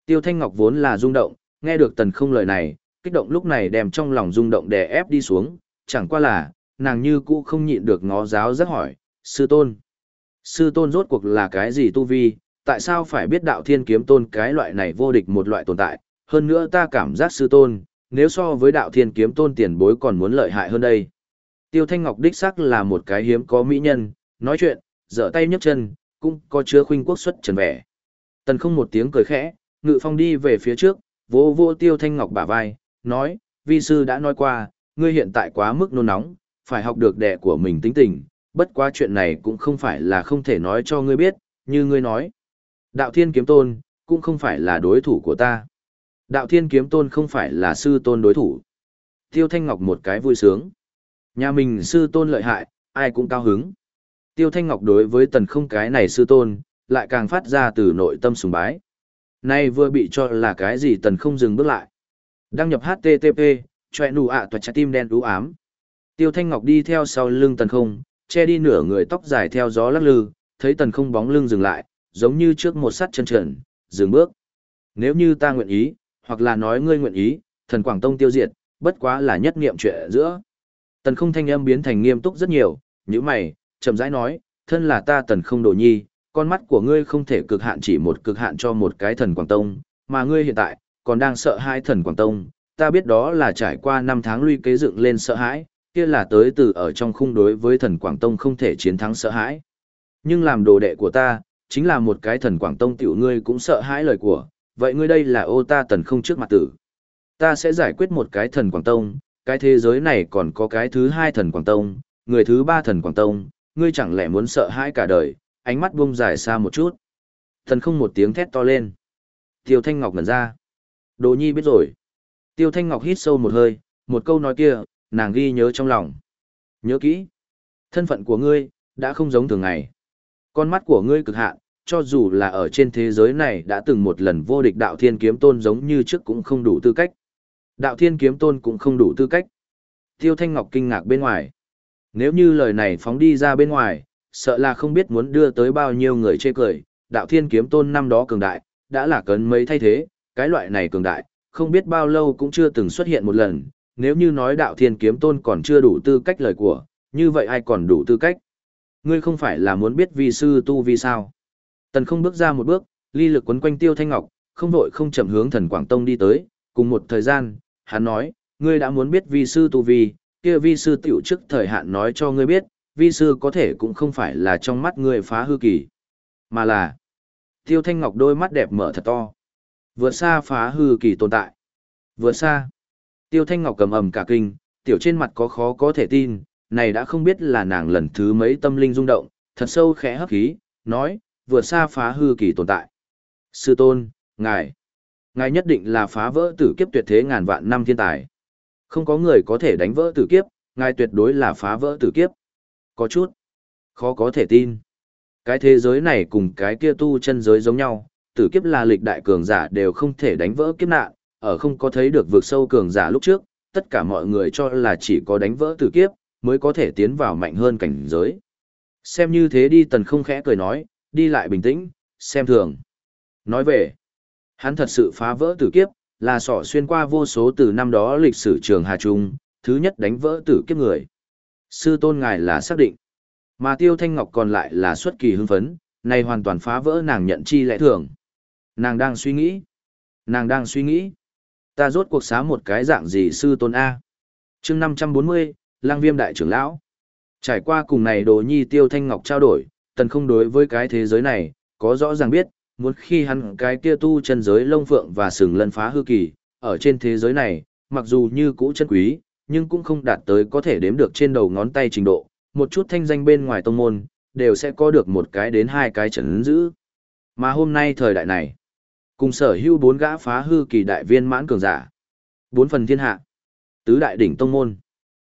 Tiêu Thanh Ngọc vốn là rung động, nghe được tần không lời này, kích động lúc này đem trong lòng rung động đè ép đi xuống, chẳng qua là, nàng như cũ không nhịn được ngó giáo rất hỏi, sư tôn. Sư tôn rốt cuộc là cái gì tu vi, tại sao phải biết đạo thiên kiếm tôn cái loại này vô địch một loại tồn tại, hơn nữa ta cảm giác sư tôn, nếu so với đạo thiên kiếm tôn tiền bối còn muốn lợi hại hơn đây. Tiêu Thanh Ngọc đích sắc là một cái hiếm có mỹ nhân, nói chuyện, dở tay nhấc chân, cũng có chứa khuynh quốc xuất trần vẻ. Tần không một tiếng cười khẽ, ngự phong đi về phía trước, vô vô Tiêu Thanh Ngọc bả vai, nói, vi sư đã nói qua, ngươi hiện tại quá mức nôn nóng, phải học được đẻ của mình tính tình, bất quá chuyện này cũng không phải là không thể nói cho ngươi biết, như ngươi nói. Đạo thiên kiếm tôn, cũng không phải là đối thủ của ta. Đạo thiên kiếm tôn không phải là sư tôn đối thủ. Tiêu Thanh Ngọc một cái vui sướng. Nhà mình sư tôn lợi hại, ai cũng cao hứng. Tiêu Thanh Ngọc đối với tần không cái này sư tôn, lại càng phát ra từ nội tâm sùng bái. Nay vừa bị cho là cái gì tần không dừng bước lại. Đăng nhập HTTP, chọe nụ ạ toạt trái tim đen đú ám. Tiêu Thanh Ngọc đi theo sau lưng tần không, che đi nửa người tóc dài theo gió lắc lư, thấy tần không bóng lưng dừng lại, giống như trước một sắt chân trần, dừng bước. Nếu như ta nguyện ý, hoặc là nói ngươi nguyện ý, thần Quảng Tông tiêu diệt, bất quá là nhất niệm chuyện giữa. Tần không thanh âm biến thành nghiêm túc rất nhiều, như mày, chậm rãi nói, thân là ta tần không đồ nhi, con mắt của ngươi không thể cực hạn chỉ một cực hạn cho một cái thần Quảng Tông, mà ngươi hiện tại, còn đang sợ hai thần Quảng Tông, ta biết đó là trải qua năm tháng luy kế dựng lên sợ hãi, kia là tới từ ở trong khung đối với thần Quảng Tông không thể chiến thắng sợ hãi. Nhưng làm đồ đệ của ta, chính là một cái thần Quảng Tông tiểu ngươi cũng sợ hãi lời của, vậy ngươi đây là ô ta tần không trước mặt tử. Ta sẽ giải quyết một cái thần Quảng Tông, cái thế giới này còn có cái thứ hai thần Quảng Tông, người thứ ba thần Quảng Tông, ngươi chẳng lẽ muốn sợ hãi cả đời, ánh mắt buông dài xa một chút. Thần không một tiếng thét to lên. Tiêu Thanh Ngọc ngẩn ra. Đồ nhi biết rồi. Tiêu Thanh Ngọc hít sâu một hơi, một câu nói kia, nàng ghi nhớ trong lòng. Nhớ kỹ. Thân phận của ngươi, đã không giống thường ngày. Con mắt của ngươi cực hạn, cho dù là ở trên thế giới này đã từng một lần vô địch đạo thiên kiếm tôn giống như trước cũng không đủ tư cách. Đạo thiên kiếm tôn cũng không đủ tư cách. Tiêu Thanh Ngọc kinh ngạc bên ngoài. Nếu như lời này phóng đi ra bên ngoài, sợ là không biết muốn đưa tới bao nhiêu người chê cười. Đạo thiên kiếm tôn năm đó cường đại, đã là cấn mấy thay thế, cái loại này cường đại, không biết bao lâu cũng chưa từng xuất hiện một lần. Nếu như nói đạo thiên kiếm tôn còn chưa đủ tư cách lời của, như vậy ai còn đủ tư cách? Ngươi không phải là muốn biết vi sư tu vi sao? Tần không bước ra một bước, ly lực quấn quanh tiêu thanh ngọc, không vội không chậm hướng thần Quảng Tông đi tới, cùng một thời gian, hắn nói, ngươi đã muốn biết vi sư tu vi, kia vi sư tiểu trước thời hạn nói cho ngươi biết, vi sư có thể cũng không phải là trong mắt ngươi phá hư kỳ, mà là tiêu thanh ngọc đôi mắt đẹp mở thật to. Vượt xa phá hư kỳ tồn tại. Vượt xa. Tiêu thanh ngọc cầm ầm cả kinh, tiểu trên mặt có khó có thể tin, này đã không biết là nàng lần thứ mấy tâm linh rung động, thật sâu khẽ hấp khí, nói, vượt xa phá hư kỳ tồn tại. Sư tôn, ngài, ngài nhất định là phá vỡ tử kiếp tuyệt thế ngàn vạn năm thiên tài. Không có người có thể đánh vỡ tử kiếp, ngài tuyệt đối là phá vỡ tử kiếp. Có chút khó có thể tin. Cái thế giới này cùng cái kia tu chân giới giống nhau, tử kiếp là lịch đại cường giả đều không thể đánh vỡ kiếp nạn, ở không có thấy được vượt sâu cường giả lúc trước, tất cả mọi người cho là chỉ có đánh vỡ tử kiếp, mới có thể tiến vào mạnh hơn cảnh giới. Xem như thế đi tần không khẽ cười nói, đi lại bình tĩnh, xem thường. Nói về, hắn thật sự phá vỡ tử kiếp, là sỏ xuyên qua vô số từ năm đó lịch sử trường Hà Trung, thứ nhất đánh vỡ tử kiếp người. Sư tôn ngài là xác định. Mà Tiêu Thanh Ngọc còn lại là xuất kỳ hưng phấn, này hoàn toàn phá vỡ nàng nhận chi lẽ thường. Nàng đang suy nghĩ. Nàng đang suy nghĩ. Ta rốt cuộc xá một cái dạng gì sư tôn A. chương 540, lang viêm đại trưởng lão. Trải qua cùng này đồ nhi Tiêu Thanh Ngọc trao đổi, tần không đối với cái thế giới này, có rõ ràng biết, muốn khi hắn cái kia tu chân giới lông phượng và sừng lân phá hư kỳ, ở trên thế giới này, mặc dù như cũ chân quý, nhưng cũng không đạt tới có thể đếm được trên đầu ngón tay trình độ, một chút thanh danh bên ngoài tông môn, đều sẽ có được một cái đến hai cái chấn giữ. Mà hôm nay thời đại này, cùng sở hữu bốn gã phá hư kỳ đại viên mãn cường giả, bốn phần thiên hạ, tứ đại đỉnh tông môn.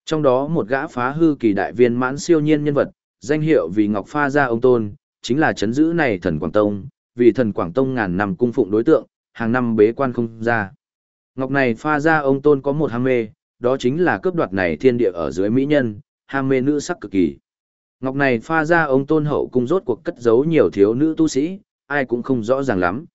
Trong đó một gã phá hư kỳ đại viên mãn siêu nhiên nhân vật, danh hiệu vì Ngọc Pha gia ông tôn, chính là chấn giữ này thần Quảng Tông, vì thần Quảng Tông ngàn năm cung phụng đối tượng, hàng năm bế quan không ra. Ngọc này pha gia ông tôn có một ham mê, đó chính là cướp đoạt này thiên địa ở dưới mỹ nhân, ham mê nữ sắc cực kỳ. Ngọc này pha gia ông tôn hậu cung rốt cuộc cất giấu nhiều thiếu nữ tu sĩ, ai cũng không rõ ràng lắm.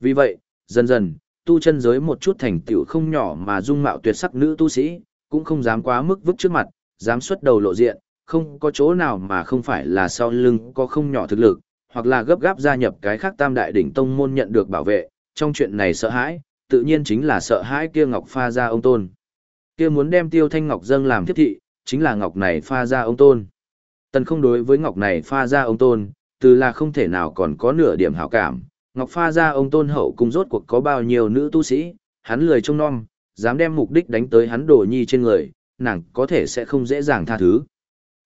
Vì vậy, dần dần, tu chân giới một chút thành tựu không nhỏ mà dung mạo tuyệt sắc nữ tu sĩ, cũng không dám quá mức vứt trước mặt, dám xuất đầu lộ diện, không có chỗ nào mà không phải là sau lưng có không nhỏ thực lực, hoặc là gấp gáp gia nhập cái khác tam đại đỉnh tông môn nhận được bảo vệ, trong chuyện này sợ hãi, tự nhiên chính là sợ hãi kia Ngọc pha ra ông tôn. Kia muốn đem Tiêu Thanh Ngọc dâng làm thiết thị, chính là Ngọc này pha ra ông tôn. Tần không đối với Ngọc này pha ra ông tôn, từ là không thể nào còn có nửa điểm hảo cảm. Ngọc pha ra ông tôn hậu cung rốt cuộc có bao nhiêu nữ tu sĩ, hắn lười trông non, dám đem mục đích đánh tới hắn đồ nhi trên người, nàng có thể sẽ không dễ dàng tha thứ.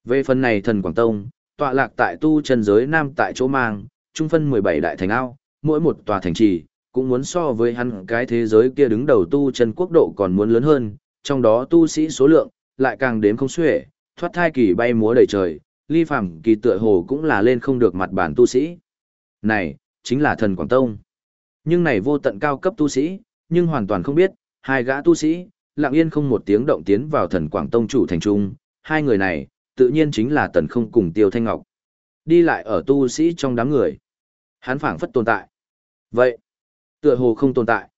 Về phần này thần Quảng Tông, tọa lạc tại tu chân giới nam tại chỗ mang, trung phân 17 đại thành ao, mỗi một tòa thành trì, cũng muốn so với hắn cái thế giới kia đứng đầu tu chân quốc độ còn muốn lớn hơn, trong đó tu sĩ số lượng, lại càng đếm không xuể, thoát thai kỳ bay múa đầy trời, ly phàm kỳ tựa hồ cũng là lên không được mặt bản tu sĩ. Này, chính là thần Quảng Tông. Nhưng này vô tận cao cấp tu sĩ, nhưng hoàn toàn không biết, hai gã tu sĩ, lặng yên không một tiếng động tiến vào thần Quảng Tông chủ thành trung, hai người này, tự nhiên chính là tần không cùng tiêu thanh ngọc. Đi lại ở tu sĩ trong đám người. Hắn phảng phất tồn tại. Vậy, tựa hồ không tồn tại.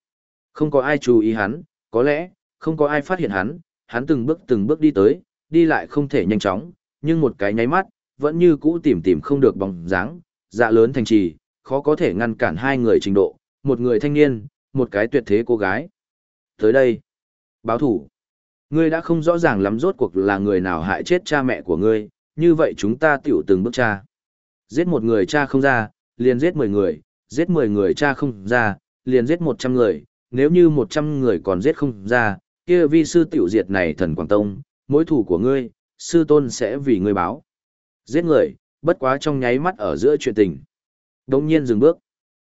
Không có ai chú ý hắn, có lẽ, không có ai phát hiện hắn, hắn từng bước từng bước đi tới, đi lại không thể nhanh chóng, nhưng một cái nháy mắt, vẫn như cũ tìm tìm không được bóng dáng, dạ lớn thành trì, khó có thể ngăn cản hai người trình độ, một người thanh niên, một cái tuyệt thế cô gái. Tới đây, báo thủ. Ngươi đã không rõ ràng lắm rốt cuộc là người nào hại chết cha mẹ của ngươi, như vậy chúng ta tiểu từng bước cha. Giết một người cha không ra, liền giết mười người, giết mười người cha không ra, liền giết một trăm người, nếu như một trăm người còn giết không ra, kia vi sư tiểu diệt này thần Quảng Tông, mối thủ của ngươi, sư tôn sẽ vì ngươi báo. Giết người, bất quá trong nháy mắt ở giữa chuyện tình. Đông nhiên dừng bước.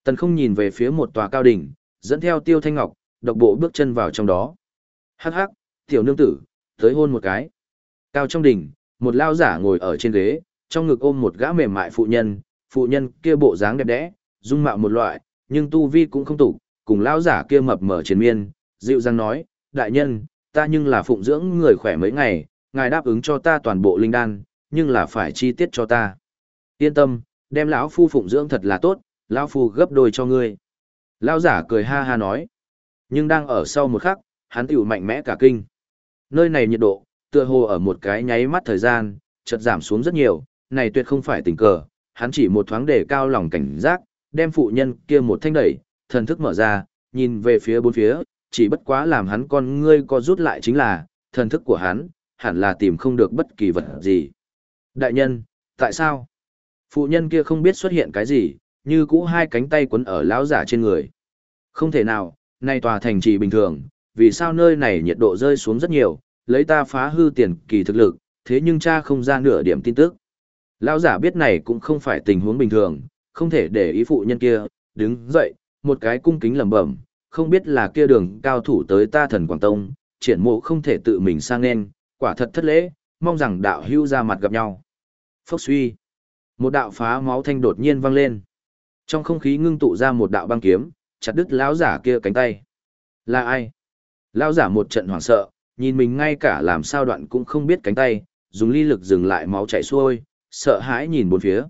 Tần không nhìn về phía một tòa cao đỉnh, dẫn theo tiêu thanh ngọc, độc bộ bước chân vào trong đó. Hắc hắc, tiểu nương tử, tới hôn một cái. Cao trong đỉnh, một lao giả ngồi ở trên ghế, trong ngực ôm một gã mềm mại phụ nhân, phụ nhân kia bộ dáng đẹp đẽ, dung mạo một loại, nhưng tu vi cũng không tủ, cùng lao giả kia mập mở trên miên, dịu dàng nói, đại nhân, ta nhưng là phụng dưỡng người khỏe mấy ngày, ngài đáp ứng cho ta toàn bộ linh đan, nhưng là phải chi tiết cho ta. Yên tâm, đem lão phu phụng dưỡng thật là tốt, lão phu gấp đôi cho ngươi. Lão giả cười ha ha nói, nhưng đang ở sau một khắc, hắn tiểu mạnh mẽ cả kinh. Nơi này nhiệt độ, tựa hồ ở một cái nháy mắt thời gian, chợt giảm xuống rất nhiều, này tuyệt không phải tình cờ, hắn chỉ một thoáng để cao lòng cảnh giác, đem phụ nhân kia một thanh đẩy, thần thức mở ra, nhìn về phía bốn phía, chỉ bất quá làm hắn con ngươi co rút lại chính là, thần thức của hắn, hẳn là tìm không được bất kỳ vật gì. Đại nhân, tại sao? Phụ nhân kia không biết xuất hiện cái gì, như cũ hai cánh tay quấn ở lão giả trên người. Không thể nào, nay tòa thành trì bình thường, vì sao nơi này nhiệt độ rơi xuống rất nhiều, lấy ta phá hư tiền kỳ thực lực, thế nhưng cha không ra nửa điểm tin tức. Lão giả biết này cũng không phải tình huống bình thường, không thể để ý phụ nhân kia, đứng dậy, một cái cung kính lẩm bẩm, không biết là kia đường cao thủ tới ta thần Quảng Tông, triển mộ không thể tự mình sang nên, quả thật thất lễ, mong rằng đạo hưu ra mặt gặp nhau. Phốc suy. Một đạo phá máu thanh đột nhiên vang lên. Trong không khí ngưng tụ ra một đạo băng kiếm, chặt đứt lão giả kia cánh tay. Là ai? Lão giả một trận hoảng sợ, nhìn mình ngay cả làm sao đoạn cũng không biết cánh tay, dùng ly lực dừng lại máu chảy xuôi, sợ hãi nhìn bốn phía.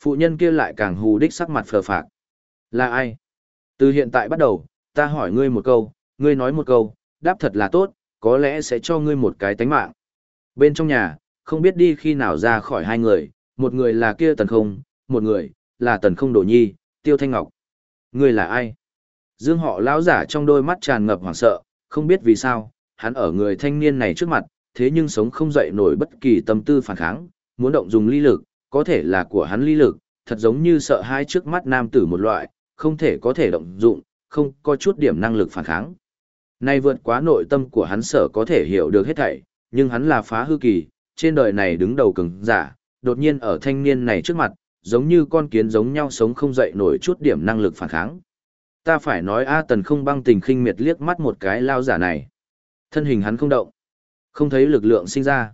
Phụ nhân kia lại càng hù đích sắc mặt phờ phạc. Là ai? Từ hiện tại bắt đầu, ta hỏi ngươi một câu, ngươi nói một câu, đáp thật là tốt, có lẽ sẽ cho ngươi một cái tánh mạng. Bên trong nhà, không biết đi khi nào ra khỏi hai người, một người là kia tần không, một người, là tần không đổ nhi, tiêu thanh ngọc. Ngươi là ai? Dương họ lão giả trong đôi mắt tràn ngập hoảng sợ, không biết vì sao, hắn ở người thanh niên này trước mặt, thế nhưng sống không dậy nổi bất kỳ tâm tư phản kháng, muốn động dùng ly lực, có thể là của hắn ly lực, thật giống như sợ hai trước mắt nam tử một loại, không thể có thể động dụng, không có chút điểm năng lực phản kháng. Nay vượt quá nội tâm của hắn sở có thể hiểu được hết thảy, nhưng hắn là phá hư kỳ, trên đời này đứng đầu cứng giả, đột nhiên ở thanh niên này trước mặt, giống như con kiến giống nhau sống không dậy nổi chút điểm năng lực phản kháng. Ta phải nói A Tần không băng tình khinh miệt liếc mắt một cái lao giả này. Thân hình hắn không động, không thấy lực lượng sinh ra.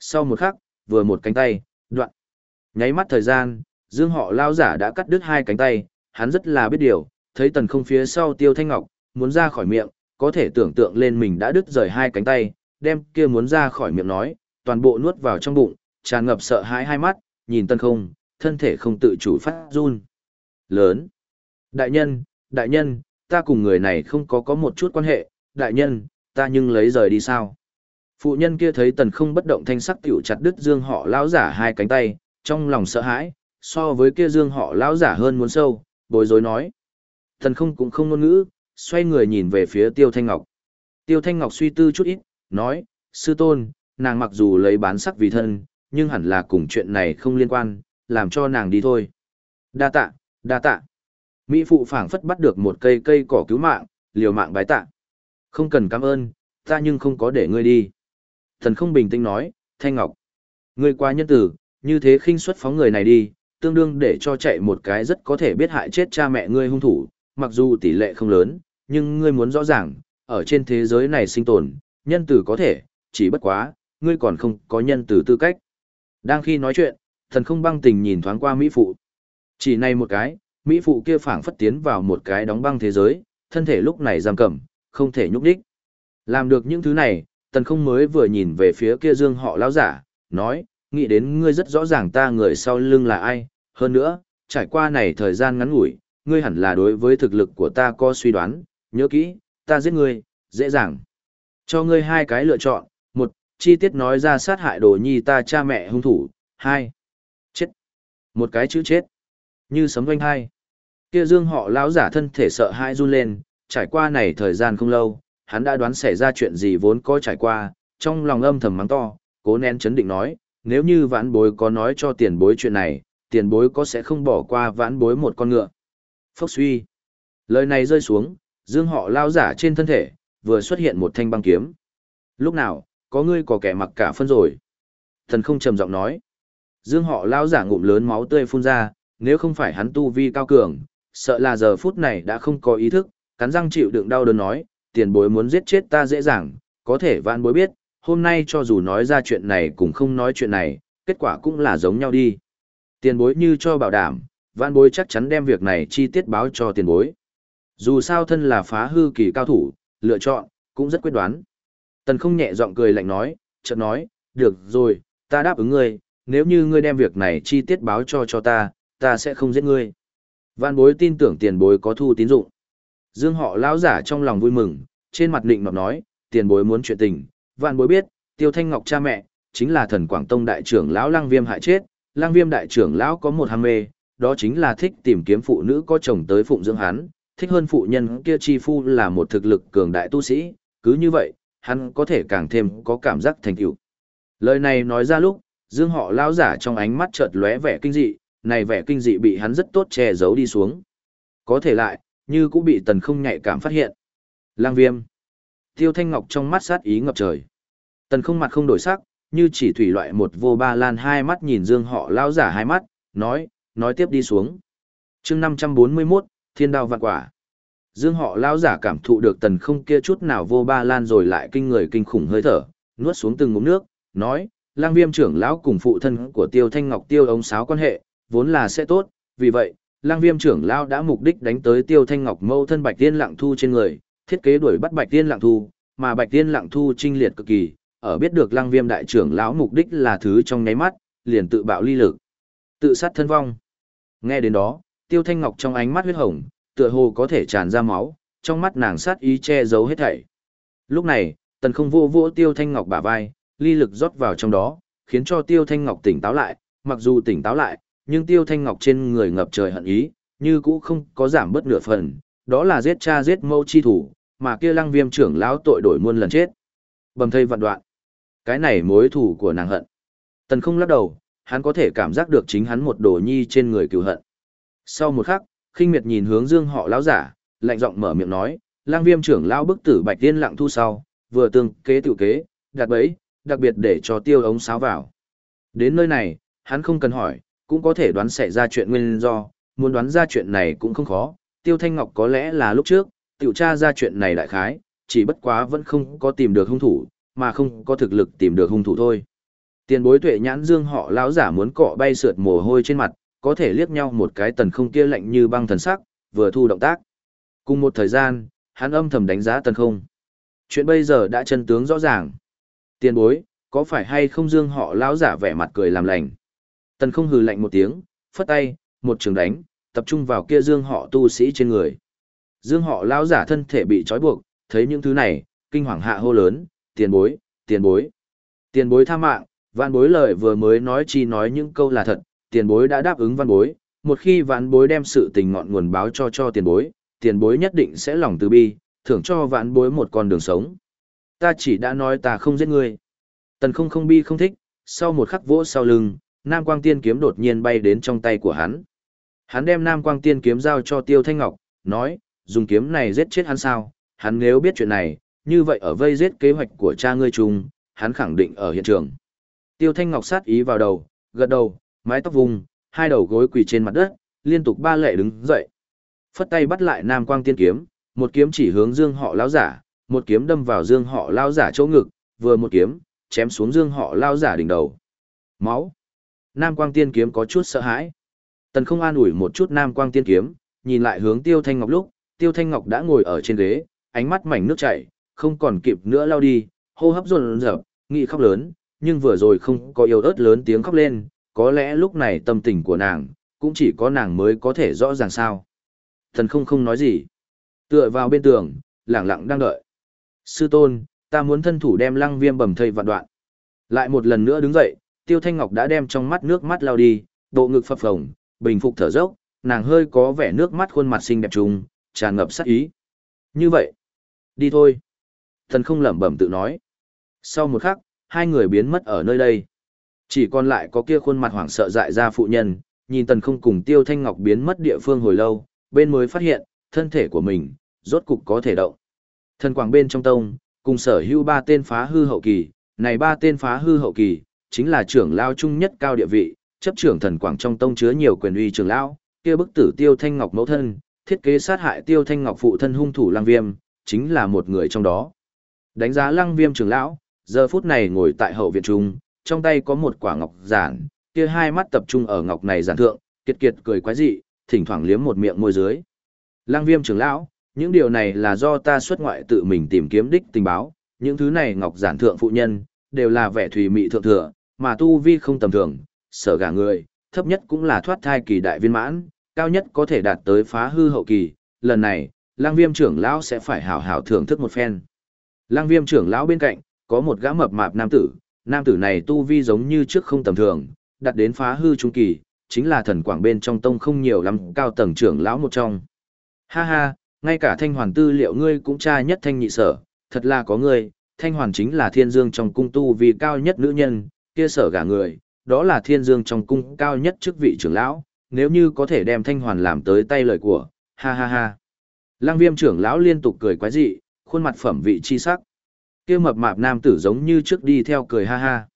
Sau một khắc, vừa một cánh tay, đoạn. Nháy mắt thời gian, dương họ lao giả đã cắt đứt hai cánh tay, hắn rất là biết điều, thấy tần không phía sau tiêu thanh ngọc, muốn ra khỏi miệng, có thể tưởng tượng lên mình đã đứt rời hai cánh tay, đem kia muốn ra khỏi miệng nói, toàn bộ nuốt vào trong bụng, tràn ngập sợ hãi hai mắt, nhìn tần không, thân thể không tự chủ phát run. Lớn. Đại nhân, đại nhân, ta cùng người này không có có một chút quan hệ, đại nhân, ta nhưng lấy rời đi sao? Phụ nhân kia thấy tần không bất động thanh sắc tiểu chặt đứt dương họ lão giả hai cánh tay, trong lòng sợ hãi, so với kia dương họ lão giả hơn muốn sâu, bối rối nói. Tần không cũng không ngôn ngữ, xoay người nhìn về phía tiêu thanh ngọc. Tiêu thanh ngọc suy tư chút ít, nói, sư tôn, nàng mặc dù lấy bán sắc vì thân, nhưng hẳn là cùng chuyện này không liên quan, làm cho nàng đi thôi. Đa tạ, đa tạ. Mỹ phụ phảng phất bắt được một cây cây cỏ cứu mạng, liều mạng bái tạ. Không cần cảm ơn, ta nhưng không có để ngươi đi. Thần không bình tĩnh nói, Thanh Ngọc. Ngươi quá nhân tử, như thế khinh suất phóng người này đi, tương đương để cho chạy một cái rất có thể biết hại chết cha mẹ ngươi hung thủ, mặc dù tỷ lệ không lớn, nhưng ngươi muốn rõ ràng, ở trên thế giới này sinh tồn, nhân tử có thể, chỉ bất quá, ngươi còn không có nhân tử tư cách. Đang khi nói chuyện, thần không băng tình nhìn thoáng qua Mỹ Phụ. Chỉ này một cái, Mỹ Phụ kia phảng phất tiến vào một cái đóng băng thế giới, thân thể lúc này giam cầm, không thể nhúc đích. Làm được những thứ này, tần không mới vừa nhìn về phía kia dương họ lão giả, nói, nghĩ đến ngươi rất rõ ràng ta người sau lưng là ai, hơn nữa, trải qua này thời gian ngắn ngủi, ngươi hẳn là đối với thực lực của ta có suy đoán, nhớ kỹ, ta giết ngươi, dễ dàng. Cho ngươi hai cái lựa chọn, một, chi tiết nói ra sát hại đồ nhi ta cha mẹ hung thủ, hai, chết. Một cái chữ chết. Như sấm doanh hai. Kia dương họ lão giả thân thể sợ hãi run lên, trải qua này thời gian không lâu, hắn đã đoán xảy ra chuyện gì vốn có trải qua, trong lòng âm thầm mắng to, cố nén chấn định nói, nếu như vãn bối có nói cho tiền bối chuyện này, tiền bối có sẽ không bỏ qua vãn bối một con ngựa. Phốc suy. Lời này rơi xuống, dương họ lao giả trên thân thể, vừa xuất hiện một thanh băng kiếm. Lúc nào, có ngươi có kẻ mặc cả phân rồi. Thần không trầm giọng nói. Dương họ lao giả ngụm lớn máu tươi phun ra, nếu không phải hắn tu vi cao cường, sợ là giờ phút này đã không có ý thức, cắn răng chịu đựng đau đớn nói, tiền bối muốn giết chết ta dễ dàng, có thể vạn bối biết, hôm nay cho dù nói ra chuyện này cũng không nói chuyện này, kết quả cũng là giống nhau đi. Tiền bối như cho bảo đảm, vạn bối chắc chắn đem việc này chi tiết báo cho tiền bối. Dù sao thân là phá hư kỳ cao thủ, lựa chọn, cũng rất quyết đoán. Tần không nhẹ giọng cười lạnh nói, chợt nói, được rồi, ta đáp ứng ngươi, nếu như ngươi đem việc này chi tiết báo cho cho ta, ta sẽ không giết ngươi. Văn bối tin tưởng tiền bối có thu tín dụng. Dương họ lão giả trong lòng vui mừng, trên mặt định nọt nói, tiền bối muốn chuyện tình, văn bối biết, tiêu thanh ngọc cha mẹ, chính là thần Quảng Tông đại trưởng lão lang viêm hại chết, lang viêm đại trưởng lão có một ham mê, đó chính là thích tìm kiếm phụ nữ có chồng tới phụng dưỡng hắn, thích hơn phụ nhân kia chi phu là một thực lực cường đại tu sĩ, cứ như vậy, hắn có thể càng thêm có cảm giác thành tựu. Lời này nói ra lúc, Dương họ lão giả trong ánh mắt chợt lóe vẻ kinh dị, này vẻ kinh dị bị hắn rất tốt che giấu đi xuống. Có thể lại, như cũng bị tần không nhạy cảm phát hiện. Lang viêm. Tiêu Thanh Ngọc trong mắt sát ý ngập trời. Tần không mặt không đổi sắc, như chỉ thủy loại một vô ba lan hai mắt nhìn dương họ lao giả hai mắt, nói, nói tiếp đi xuống. chương 541, thiên đao vạn quả. Dương họ lão giả cảm thụ được tần không kia chút nào vô ba lan rồi lại kinh người kinh khủng hơi thở, nuốt xuống từng ngụm nước, nói, lang viêm trưởng lão cùng phụ thân của tiêu thanh ngọc tiêu ống sáo quan hệ, vốn là sẽ tốt, vì vậy, lang viêm trưởng lão đã mục đích đánh tới tiêu thanh ngọc mâu thân bạch tiên lặng thu trên người, thiết kế đuổi bắt bạch tiên lặng thu, mà bạch tiên lặng thu trinh liệt cực kỳ, ở biết được lang viêm đại trưởng lão mục đích là thứ trong nháy mắt, liền tự bạo ly lực, tự sát thân vong. Nghe đến đó, tiêu thanh ngọc trong ánh mắt huyết hồng, tựa hồ có thể tràn ra máu, trong mắt nàng sát ý che giấu hết thảy. Lúc này, tần không vô vô tiêu thanh ngọc bả vai, ly lực rót vào trong đó, khiến cho tiêu thanh ngọc tỉnh táo lại, mặc dù tỉnh táo lại, nhưng tiêu thanh ngọc trên người ngập trời hận ý, như cũ không có giảm bớt nửa phần, đó là giết cha giết mẫu chi thủ, mà kia lăng viêm trưởng lão tội đổi muôn lần chết. Bầm thây vạn đoạn. Cái này mối thủ của nàng hận. Tần không lắc đầu, hắn có thể cảm giác được chính hắn một đồ nhi trên người cựu hận. Sau một khắc, khinh miệt nhìn hướng dương họ lão giả, lạnh giọng mở miệng nói, lang viêm trưởng lão bức tử bạch tiên lặng thu sau, vừa tương kế tự kế, đặt bẫy, đặc biệt để cho tiêu ống sáo vào. Đến nơi này, hắn không cần hỏi, cũng có thể đoán xảy ra chuyện nguyên do, muốn đoán ra chuyện này cũng không khó, tiêu thanh ngọc có lẽ là lúc trước, tiểu tra ra chuyện này đại khái, chỉ bất quá vẫn không có tìm được hung thủ, mà không có thực lực tìm được hung thủ thôi. Tiền bối tuệ nhãn dương họ lão giả muốn cọ bay sượt mồ hôi trên mặt, có thể liếc nhau một cái tần không kia lạnh như băng thần sắc, vừa thu động tác. Cùng một thời gian, hắn âm thầm đánh giá tần không. Chuyện bây giờ đã chân tướng rõ ràng. Tiền bối, có phải hay không dương họ lão giả vẻ mặt cười làm lành. Tần không hừ lạnh một tiếng, phất tay, một trường đánh, tập trung vào kia dương họ tu sĩ trên người. Dương họ lão giả thân thể bị trói buộc, thấy những thứ này, kinh hoàng hạ hô lớn, tiền bối, tiền bối. Tiền bối tha mạng, vạn bối lời vừa mới nói chi nói những câu là thật, tiền bối đã đáp ứng văn bối, một khi vạn bối đem sự tình ngọn nguồn báo cho cho tiền bối, tiền bối nhất định sẽ lòng từ bi, thưởng cho vạn bối một con đường sống. Ta chỉ đã nói ta không giết ngươi. Tần không không bi không thích, sau một khắc vỗ sau lưng, Nam Quang Tiên kiếm đột nhiên bay đến trong tay của hắn. Hắn đem Nam Quang Tiên kiếm giao cho Tiêu Thanh Ngọc, nói, dùng kiếm này giết chết hắn sao, hắn nếu biết chuyện này, như vậy ở vây giết kế hoạch của cha ngươi chung, hắn khẳng định ở hiện trường. Tiêu Thanh Ngọc sát ý vào đầu, gật đầu, mái tóc vùng, hai đầu gối quỳ trên mặt đất, liên tục ba lệ đứng dậy. Phất tay bắt lại Nam Quang Tiên kiếm, một kiếm chỉ hướng Dương họ lão giả, một kiếm đâm vào Dương họ lão giả chỗ ngực, vừa một kiếm, chém xuống Dương họ lão giả đỉnh đầu. Máu. Nam Quang Tiên kiếm có chút sợ hãi. Tần không an ủi một chút Nam Quang Tiên kiếm, nhìn lại hướng Tiêu Thanh Ngọc lúc, Tiêu Thanh Ngọc đã ngồi ở trên ghế, ánh mắt mảnh nước chảy, không còn kịp nữa lao đi, hô hấp run rợn, nghị khóc lớn, nhưng vừa rồi không có yêu ớt lớn tiếng khóc lên, có lẽ lúc này tâm tình của nàng, cũng chỉ có nàng mới có thể rõ ràng sao. Thần không không nói gì. Tựa vào bên tường, lặng lặng đang đợi. Sư tôn, ta muốn thân thủ đem lăng viêm bầm thây vạn đoạn. Lại một lần nữa đứng dậy, tiêu thanh ngọc đã đem trong mắt nước mắt lao đi, bộ ngực phập phồng, bình phục thở dốc, nàng hơi có vẻ nước mắt khuôn mặt xinh đẹp trùng, tràn ngập sắc ý. Như vậy, đi thôi. Thần không lẩm bẩm tự nói. Sau một khắc, hai người biến mất ở nơi đây. Chỉ còn lại có kia khuôn mặt hoảng sợ dại ra phụ nhân, nhìn tần không cùng tiêu thanh ngọc biến mất địa phương hồi lâu, bên mới phát hiện, thân thể của mình, rốt cục có thể động. Thần quảng bên trong tông, cùng sở hữu ba tên phá hư hậu kỳ, này ba tên phá hư hậu kỳ, chính là trưởng lao trung nhất cao địa vị, chấp trưởng thần quảng trong tông chứa nhiều quyền uy trưởng lao, kia bức tử tiêu thanh ngọc mẫu thân, thiết kế sát hại tiêu thanh ngọc phụ thân hung thủ lăng viêm, chính là một người trong đó. Đánh giá lăng viêm trưởng lão, giờ phút này ngồi tại hậu viện trung, trong tay có một quả ngọc giản, kia hai mắt tập trung ở ngọc này giản thượng, kiệt kiệt cười quái dị, thỉnh thoảng liếm một miệng môi dưới. Lăng viêm trưởng lão, những điều này là do ta xuất ngoại tự mình tìm kiếm đích tình báo, những thứ này ngọc giản thượng phụ nhân, đều là vẻ thủy mị thượng thừa, mà tu vi không tầm thường, sở gả người, thấp nhất cũng là thoát thai kỳ đại viên mãn, cao nhất có thể đạt tới phá hư hậu kỳ, lần này, lang viêm trưởng lão sẽ phải hảo hảo thưởng thức một phen. Lang viêm trưởng lão bên cạnh, có một gã mập mạp nam tử, nam tử này tu vi giống như trước không tầm thường, đặt đến phá hư trung kỳ, chính là thần quảng bên trong tông không nhiều lắm cao tầng trưởng lão một trong. Ha ha, ngay cả thanh hoàn tư liệu ngươi cũng tra nhất thanh nhị sở, thật là có ngươi, thanh hoàn chính là thiên dương trong cung tu vì cao nhất nữ nhân, kia sở gả người, đó là thiên dương trong cung cao nhất chức vị trưởng lão, nếu như có thể đem thanh hoàn làm tới tay lời của, ha ha ha. Lăng viêm trưởng lão liên tục cười quái dị, khuôn mặt phẩm vị chi sắc. kia mập mạp nam tử giống như trước đi theo cười ha ha.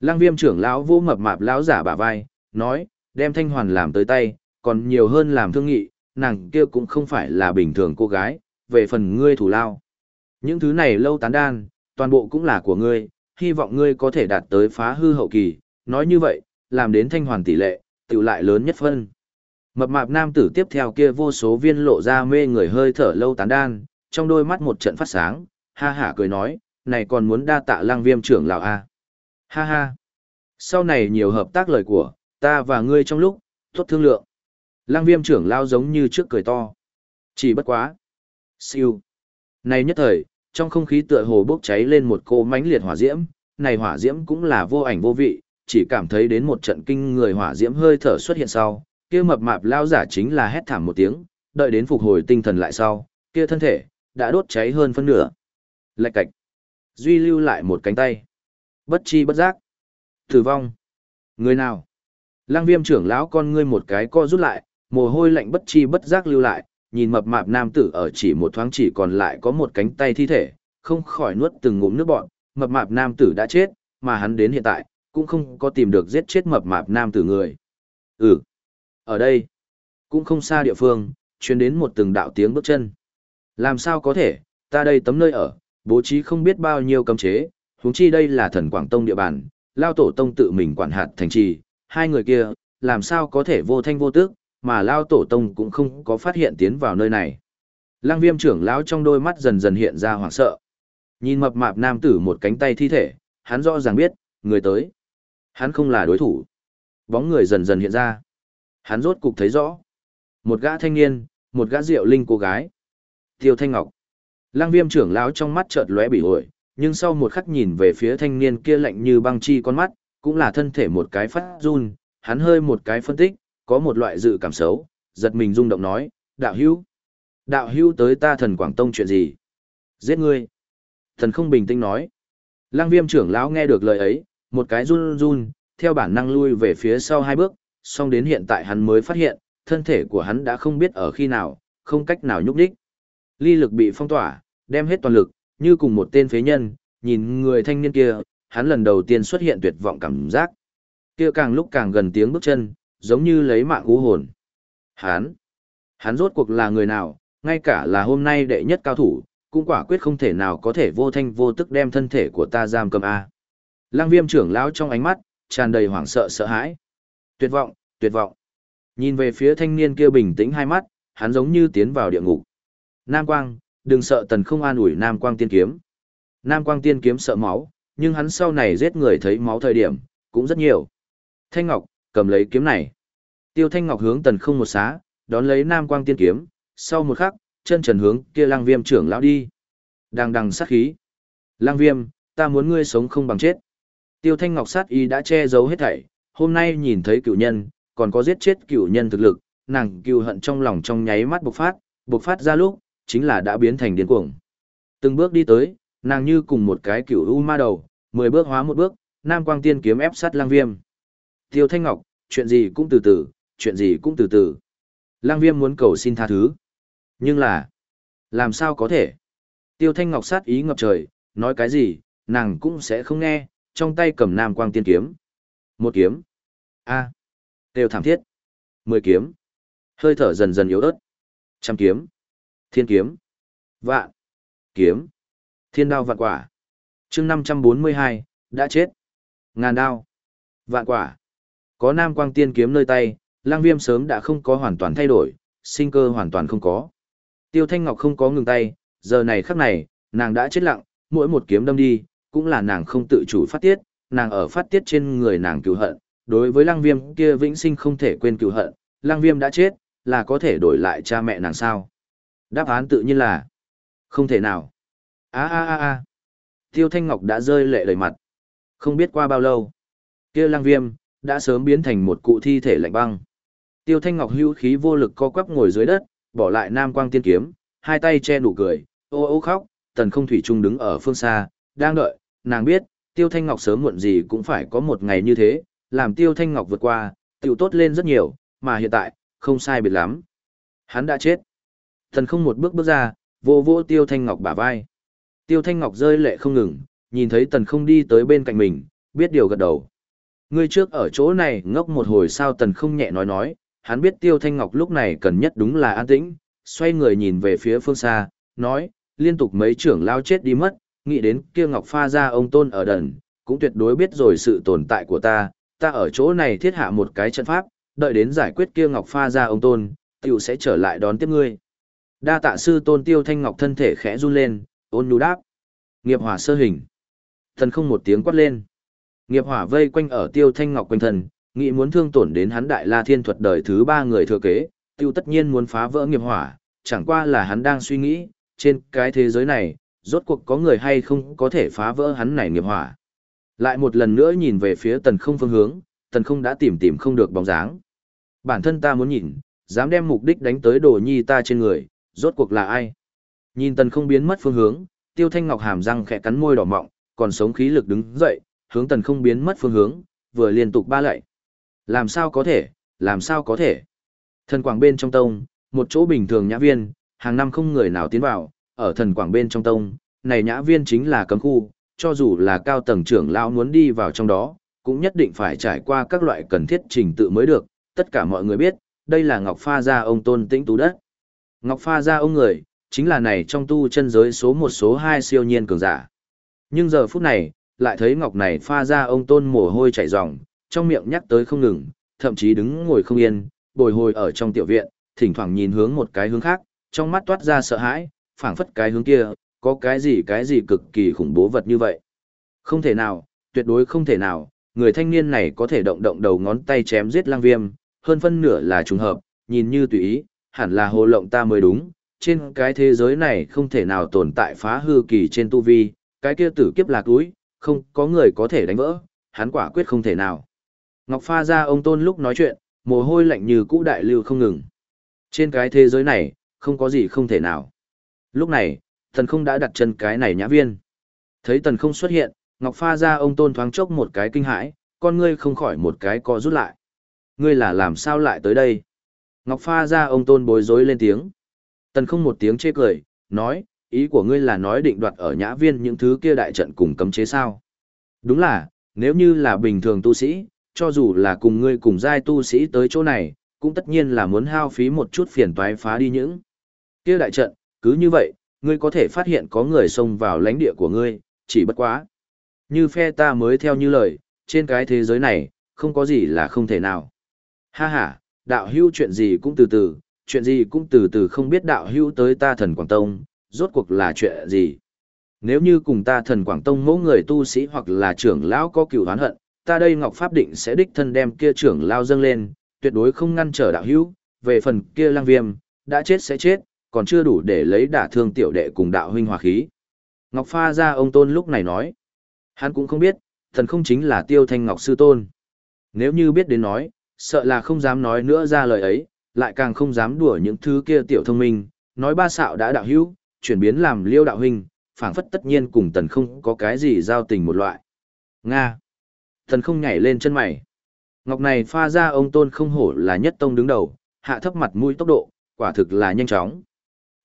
Lăng viêm trưởng lão vô mập mạp lão giả bả vai, nói, đem thanh hoàn làm tới tay, còn nhiều hơn làm thương nghị, nàng kia cũng không phải là bình thường cô gái, về phần ngươi thủ lao. Những thứ này lâu tán đan, toàn bộ cũng là của ngươi, hy vọng ngươi có thể đạt tới phá hư hậu kỳ, nói như vậy, làm đến thanh hoàn tỷ lệ, tiểu lại lớn nhất phân. Mập mạp nam tử tiếp theo kia vô số viên lộ ra mê người hơi thở lâu tán đan, trong đôi mắt một trận phát sáng, ha hả cười nói, này còn muốn đa tạ lang viêm trưởng lão a Ha ha. Sau này nhiều hợp tác lời của, ta và ngươi trong lúc, tốt thương lượng. Lang viêm trưởng lao giống như trước cười to. Chỉ bất quá. Siêu. Này nhất thời, trong không khí tựa hồ bốc cháy lên một cô mánh liệt hỏa diễm, này hỏa diễm cũng là vô ảnh vô vị, chỉ cảm thấy đến một trận kinh người hỏa diễm hơi thở xuất hiện sau, kia mập mạp lao giả chính là hét thảm một tiếng, đợi đến phục hồi tinh thần lại sau, kia thân thể đã đốt cháy hơn phân nửa. Lạch cạch. Duy lưu lại một cánh tay. Bất chi bất giác. Tử vong. Người nào? Lăng viêm trưởng lão con ngươi một cái co rút lại, mồ hôi lạnh bất chi bất giác lưu lại, nhìn mập mạp nam tử ở chỉ một thoáng chỉ còn lại có một cánh tay thi thể, không khỏi nuốt từng ngụm nước bọn, mập mạp nam tử đã chết, mà hắn đến hiện tại, cũng không có tìm được giết chết mập mạp nam tử người. Ừ, ở đây, cũng không xa địa phương, chuyến đến một từng đạo tiếng bước chân. Làm sao có thể, ta đây tấm nơi ở, bố trí không biết bao nhiêu cấm chế, huống chi đây là thần Quảng Tông địa bàn, Lao Tổ Tông tự mình quản hạt thành trì, hai người kia, làm sao có thể vô thanh vô tước, mà Lao Tổ Tông cũng không có phát hiện tiến vào nơi này. Lăng viêm trưởng lão trong đôi mắt dần dần hiện ra hoảng sợ. Nhìn mập mạp nam tử một cánh tay thi thể, hắn rõ ràng biết, người tới. Hắn không là đối thủ. Bóng người dần dần hiện ra. Hắn rốt cục thấy rõ. Một gã thanh niên, một gã rượu linh cô gái. Tiêu Thanh Ngọc. Lăng viêm trưởng lão trong mắt chợt lóe bị ổi, nhưng sau một khắc nhìn về phía thanh niên kia lạnh như băng chi con mắt, cũng là thân thể một cái phát run, hắn hơi một cái phân tích, có một loại dự cảm xấu, giật mình rung động nói, đạo hữu. Đạo hữu tới ta thần Quảng Tông chuyện gì? Giết ngươi. Thần không bình tĩnh nói. Lăng viêm trưởng lão nghe được lời ấy, một cái run run, theo bản năng lui về phía sau hai bước, song đến hiện tại hắn mới phát hiện, thân thể của hắn đã không biết ở khi nào, không cách nào nhúc đích. Ly lực bị phong tỏa, đem hết toàn lực, như cùng một tên phế nhân, nhìn người thanh niên kia, hắn lần đầu tiên xuất hiện tuyệt vọng cảm giác. Kia càng lúc càng gần tiếng bước chân, giống như lấy mạng u hồn. Hắn, hắn rốt cuộc là người nào, ngay cả là hôm nay đệ nhất cao thủ, cũng quả quyết không thể nào có thể vô thanh vô tức đem thân thể của ta giam cầm a. Lăng Viêm trưởng lão trong ánh mắt tràn đầy hoảng sợ sợ hãi. Tuyệt vọng, tuyệt vọng. Nhìn về phía thanh niên kia bình tĩnh hai mắt, hắn giống như tiến vào địa ngục. Nam Quang, đừng sợ tần không an ủi Nam Quang tiên kiếm. Nam Quang tiên kiếm sợ máu, nhưng hắn sau này giết người thấy máu thời điểm, cũng rất nhiều. Thanh Ngọc, cầm lấy kiếm này. Tiêu Thanh Ngọc hướng tần không một xá, đón lấy Nam Quang tiên kiếm, sau một khắc, chân trần hướng kia lang viêm trưởng lão đi. Đang đằng sát khí. Lang viêm, ta muốn ngươi sống không bằng chết. Tiêu Thanh Ngọc sát y đã che giấu hết thảy, hôm nay nhìn thấy cựu nhân, còn có giết chết cựu nhân thực lực, nàng cựu hận trong lòng trong nháy mắt bộc phát, bộc phát ra lúc, chính là đã biến thành điên cuồng. Từng bước đi tới, nàng như cùng một cái cựu u ma đầu, mười bước hóa một bước, nam quang tiên kiếm ép sát lang viêm. Tiêu Thanh Ngọc, chuyện gì cũng từ từ, chuyện gì cũng từ từ. Lang viêm muốn cầu xin tha thứ. Nhưng là, làm sao có thể? Tiêu Thanh Ngọc sát ý ngập trời, nói cái gì, nàng cũng sẽ không nghe, trong tay cầm nam quang tiên kiếm. Một kiếm. A. Tiêu thảm thiết. Mười kiếm. Hơi thở dần dần yếu ớt. Trăm kiếm. Thiên kiếm. Vạn. Kiếm. Thiên đao vạn quả. chương năm trăm bốn mươi hai đã chết. Ngàn đao. Vạn quả. Có nam quang tiên kiếm nơi tay, lang viêm sớm đã không có hoàn toàn thay đổi, sinh cơ hoàn toàn không có. Tiêu Thanh Ngọc không có ngừng tay, giờ này khắc này, nàng đã chết lặng, mỗi một kiếm đâm đi, cũng là nàng không tự chủ phát tiết, nàng ở phát tiết trên người nàng cứu hận. Đối với lang viêm kia vĩnh sinh không thể quên cứu hận, lang viêm đã chết, là có thể đổi lại cha mẹ nàng sao. Đáp án tự nhiên là không thể nào. A a a a. Tiêu Thanh Ngọc đã rơi lệ đầy mặt. Không biết qua bao lâu, kia lang viêm đã sớm biến thành một cụ thi thể lạnh băng. Tiêu Thanh Ngọc hưu khí vô lực co quắp ngồi dưới đất, bỏ lại Nam Quang Tiên kiếm, hai tay che nụ cười, ô ô khóc, Tần Không Thủy Trung đứng ở phương xa, đang đợi, nàng biết, Tiêu Thanh Ngọc sớm muộn gì cũng phải có một ngày như thế, làm Tiêu Thanh Ngọc vượt qua, tiểu tốt lên rất nhiều, mà hiện tại, không sai biệt lắm. Hắn đã chết. Tần không một bước bước ra, vô vô Tiêu Thanh Ngọc bả vai. Tiêu Thanh Ngọc rơi lệ không ngừng, nhìn thấy Tần không đi tới bên cạnh mình, biết điều gật đầu. Ngươi trước ở chỗ này ngốc một hồi sao Tần không nhẹ nói nói, hắn biết Tiêu Thanh Ngọc lúc này cần nhất đúng là an tĩnh, xoay người nhìn về phía phương xa, nói, liên tục mấy trưởng lao chết đi mất, nghĩ đến kia Ngọc Pha ra ông Tôn ở đần, cũng tuyệt đối biết rồi sự tồn tại của ta, ta ở chỗ này thiết hạ một cái trận pháp, đợi đến giải quyết kia Ngọc Pha ra ông Tôn, tiểu sẽ trở lại đón tiếp ngươi. Đa tạ sư Tôn Tiêu Thanh Ngọc thân thể khẽ run lên, ôn nhu đáp. Nghiệp hỏa sơ hình. Thần không một tiếng quát lên. Nghiệp hỏa vây quanh ở Tiêu Thanh Ngọc quanh thân, nghĩ muốn thương tổn đến hắn Đại La Thiên thuật đời thứ ba người thừa kế, tiêu tất nhiên muốn phá vỡ nghiệp hỏa, chẳng qua là hắn đang suy nghĩ, trên cái thế giới này, rốt cuộc có người hay không có thể phá vỡ hắn này nghiệp hỏa. Lại một lần nữa nhìn về phía tần không phương hướng, tần không đã tìm tìm không được bóng dáng. Bản thân ta muốn nhìn, dám đem mục đích đánh tới đồ nhi ta trên người, rốt cuộc là ai? Nhìn tần không biến mất phương hướng, tiêu thanh ngọc hàm răng khẽ cắn môi đỏ mọng, còn sống khí lực đứng dậy, hướng tần không biến mất phương hướng, vừa liên tục ba lạy. Làm sao có thể, làm sao có thể? Thần quảng bên trong tông, một chỗ bình thường nhã viên, hàng năm không người nào tiến vào, ở thần quảng bên trong tông, này nhã viên chính là cấm khu, cho dù là cao tầng trưởng lão muốn đi vào trong đó, cũng nhất định phải trải qua các loại cần thiết trình tự mới được, tất cả mọi người biết, đây là Ngọc Pha gia ông tôn tĩnh tú đất. Ngọc Pha gia ông người, chính là này trong tu chân giới số một số hai siêu nhiên cường giả. Nhưng giờ phút này, lại thấy Ngọc này pha ra ông tôn mồ hôi chảy ròng, trong miệng nhắc tới không ngừng, thậm chí đứng ngồi không yên, bồi hồi ở trong tiểu viện, thỉnh thoảng nhìn hướng một cái hướng khác, trong mắt toát ra sợ hãi, phảng phất cái hướng kia, có cái gì cái gì cực kỳ khủng bố vật như vậy. Không thể nào, tuyệt đối không thể nào, người thanh niên này có thể động động đầu ngón tay chém giết lang viêm, hơn phân nửa là trùng hợp, nhìn như tùy ý, hẳn là hồ lộng ta mới đúng, trên cái thế giới này không thể nào tồn tại phá hư kỳ trên tu vi, cái kia tử kiếp lạc úi, không có người có thể đánh vỡ, hắn quả quyết không thể nào. Ngọc Pha ra ông Tôn lúc nói chuyện, mồ hôi lạnh như cũ đại lưu không ngừng. Trên cái thế giới này, không có gì không thể nào. Lúc này, thần không đã đặt chân cái này nhã viên. Thấy tần không xuất hiện, Ngọc Pha ra ông Tôn thoáng chốc một cái kinh hãi, con ngươi không khỏi một cái co rút lại. Ngươi là làm sao lại tới đây? Ngọc Pha ra ông Tôn bối rối lên tiếng. Tần không một tiếng chê cười, nói, ý của ngươi là nói định đoạt ở nhã viên những thứ kia đại trận cùng cấm chế sao. Đúng là, nếu như là bình thường tu sĩ, cho dù là cùng ngươi cùng giai tu sĩ tới chỗ này, cũng tất nhiên là muốn hao phí một chút phiền toái phá đi những kia đại trận, cứ như vậy, ngươi có thể phát hiện có người xông vào lãnh địa của ngươi, chỉ bất quá. Như phe ta mới theo như lời, trên cái thế giới này, không có gì là không thể nào. Ha ha, đạo hưu chuyện gì cũng từ từ, chuyện gì cũng từ từ không biết đạo hưu tới ta thần Quảng Tông, rốt cuộc là chuyện gì. Nếu như cùng ta thần Quảng Tông mẫu người tu sĩ hoặc là trưởng lão có cựu hán hận, ta đây Ngọc Pháp định sẽ đích thân đem kia trưởng lao dâng lên, tuyệt đối không ngăn trở đạo hữu, về phần kia lang viêm, đã chết sẽ chết, còn chưa đủ để lấy đả thương tiểu đệ cùng đạo huynh hòa khí. Ngọc Pha ra ông Tôn lúc này nói, hắn cũng không biết, thần không chính là tiêu thanh Ngọc Sư Tôn. Nếu như biết đến nói, sợ là không dám nói nữa ra lời ấy, lại càng không dám đùa những thứ kia tiểu thông minh, nói ba xạo đã đạo hữu, chuyển biến làm liêu đạo huynh, phảng phất tất nhiên cùng tần không có cái gì giao tình một loại. Nga. Tần không nhảy lên chân mày. Ngọc này pha ra ông tôn không hổ là nhất tông đứng đầu, hạ thấp mặt mũi tốc độ, quả thực là nhanh chóng.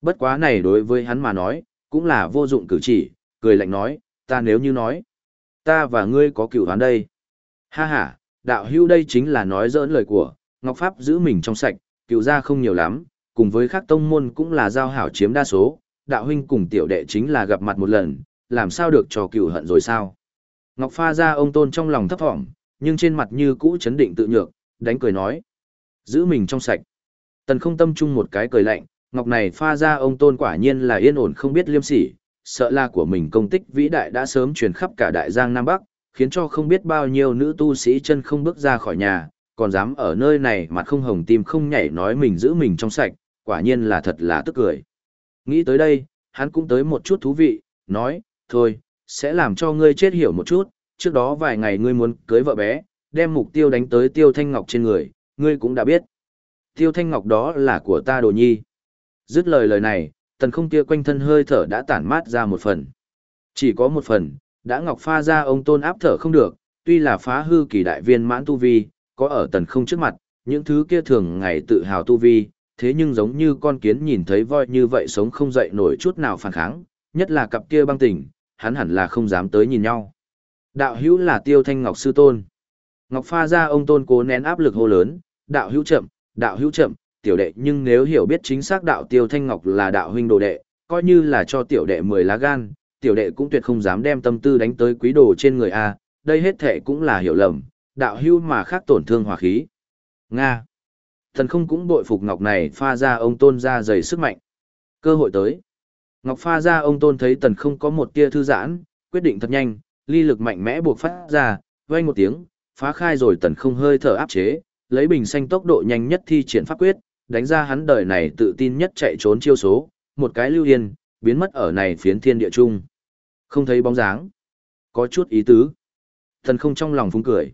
Bất quá này đối với hắn mà nói, cũng là vô dụng cử chỉ, cười lạnh nói, ta nếu như nói, ta và ngươi có cựu hắn đây. Ha ha, đạo hưu đây chính là nói dỡn lời của, Ngọc Pháp giữ mình trong sạch, cựu gia không nhiều lắm, cùng với các tông môn cũng là giao hảo chiếm đa số, đạo huynh cùng tiểu đệ chính là gặp mặt một lần, làm sao được cho cựu hận rồi sao? Ngọc Pha ra ông tôn trong lòng thấp thỏm, nhưng trên mặt như cũ chấn định tự nhược, đánh cười nói. Giữ mình trong sạch. Tần không tâm chung một cái cười lạnh, Ngọc này pha ra ông tôn quả nhiên là yên ổn không biết liêm sỉ, sợ là của mình công tích vĩ đại đã sớm truyền khắp cả đại giang Nam Bắc, khiến cho không biết bao nhiêu nữ tu sĩ chân không bước ra khỏi nhà, còn dám ở nơi này mặt không hồng tim không nhảy nói mình giữ mình trong sạch, quả nhiên là thật là tức cười. Nghĩ tới đây, hắn cũng tới một chút thú vị, nói, thôi, sẽ làm cho ngươi chết hiểu một chút, trước đó vài ngày ngươi muốn cưới vợ bé, đem mục tiêu đánh tới tiêu thanh ngọc trên người, ngươi cũng đã biết. Tiêu thanh ngọc đó là của ta đồ nhi. Dứt lời lời này, tần không kia quanh thân hơi thở đã tản mát ra một phần. Chỉ có một phần, đã ngọc pha ra ông tôn áp thở không được, tuy là phá hư kỳ đại viên mãn tu vi, có ở tần không trước mặt, những thứ kia thường ngày tự hào tu vi, thế nhưng giống như con kiến nhìn thấy voi như vậy sống không dậy nổi chút nào phản kháng, nhất là cặp kia băng tỉnh hắn hẳn là không dám tới nhìn nhau. Đạo hữu là tiêu thanh ngọc sư tôn. Ngọc pha ra ông tôn cố nén áp lực hô lớn, đạo hữu chậm, đạo hữu chậm, tiểu đệ nhưng nếu hiểu biết chính xác đạo Tiêu Thanh Ngọc là đạo huynh đồ đệ, coi như là cho tiểu đệ 10 lá gan, tiểu đệ cũng tuyệt không dám đem tâm tư đánh tới quý đồ trên người a, đây hết thể cũng là hiểu lầm, đạo hữu mà khác tổn thương hòa khí. Nga. Thần không cũng bội phục Ngọc này pha ra ông tôn ra dày sức mạnh. Cơ hội tới. Ngọc pha ra ông tôn thấy tần không có một tia thư giãn, quyết định thật nhanh, ly lực mạnh mẽ buộc phát ra, vang một tiếng, phá khai rồi tần không hơi thở áp chế, lấy bình xanh tốc độ nhanh nhất thi triển pháp quyết, đánh ra hắn đời này tự tin nhất chạy trốn chiêu số, một cái lưu yên, biến mất ở này phiến thiên địa trung. Không thấy bóng dáng. Có chút ý tứ. Tần không trong lòng phúng cười.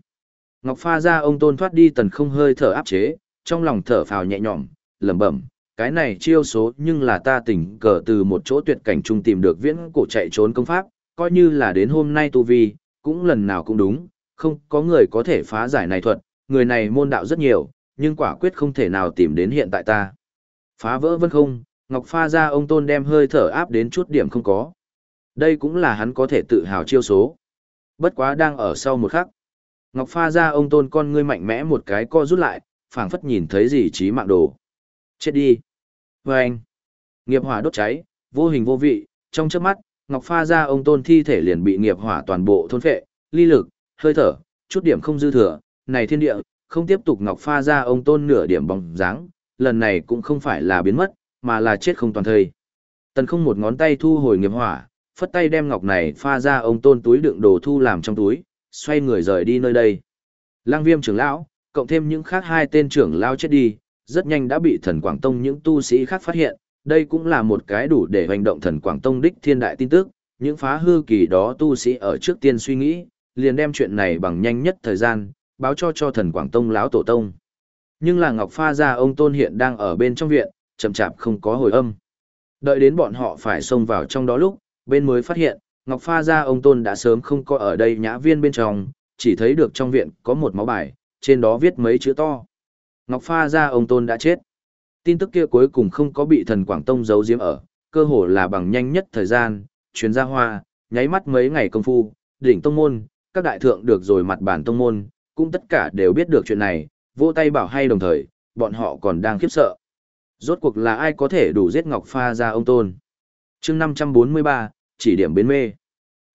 Ngọc pha ra ông tôn thoát đi tần không hơi thở áp chế, trong lòng thở phào nhẹ nhõm, lẩm bẩm, cái này chiêu số nhưng là ta tình cờ từ một chỗ tuyệt cảnh trung tìm được viễn cổ chạy trốn công pháp, coi như là đến hôm nay tu vi, cũng lần nào cũng đúng, không có người có thể phá giải này thuật, người này môn đạo rất nhiều, nhưng quả quyết không thể nào tìm đến hiện tại ta. Phá vỡ vân không, Ngọc pha ra ông tôn đem hơi thở áp đến chút điểm không có. Đây cũng là hắn có thể tự hào chiêu số. Bất quá đang ở sau một khắc. Ngọc pha ra ông tôn con ngươi mạnh mẽ một cái co rút lại, phảng phất nhìn thấy gì trí mạng đồ. Chết đi. Và anh. Nghiệp hỏa đốt cháy, vô hình vô vị, trong chớp mắt, Ngọc pha ra ông tôn thi thể liền bị nghiệp hỏa toàn bộ thôn phệ, ly lực, hơi thở, chút điểm không dư thừa, này thiên địa, không tiếp tục Ngọc pha ra ông tôn nửa điểm bóng dáng, lần này cũng không phải là biến mất, mà là chết không toàn thời Tần không một ngón tay thu hồi nghiệp hỏa, phất tay đem ngọc này pha ra ông tôn túi đựng đồ thu làm trong túi, xoay người rời đi nơi đây. Lang viêm trưởng lão, cộng thêm những khác hai tên trưởng lao chết đi, rất nhanh đã bị thần Quảng Tông những tu sĩ khác phát hiện, đây cũng là một cái đủ để hành động thần Quảng Tông đích thiên đại tin tức, những phá hư kỳ đó tu sĩ ở trước tiên suy nghĩ, liền đem chuyện này bằng nhanh nhất thời gian, báo cho cho thần Quảng Tông lão tổ tông. Nhưng là Ngọc Pha ra ông Tôn hiện đang ở bên trong viện, chậm chạp không có hồi âm. Đợi đến bọn họ phải xông vào trong đó lúc, bên mới phát hiện, Ngọc Pha ra ông Tôn đã sớm không có ở đây nhã viên bên trong, chỉ thấy được trong viện có một máu bài, trên đó viết mấy chữ to. Ngọc Pha ra ông Tôn đã chết. Tin tức kia cuối cùng không có bị thần Quảng Tông giấu giếm ở, cơ hồ là bằng nhanh nhất thời gian, chuyến ra hoa, nháy mắt mấy ngày công phu, đỉnh tông môn, các đại thượng được rồi mặt bản tông môn, cũng tất cả đều biết được chuyện này, vỗ tay bảo hay đồng thời, bọn họ còn đang khiếp sợ. Rốt cuộc là ai có thể đủ giết Ngọc Pha ra ông Tôn? chương 543, chỉ điểm bến mê.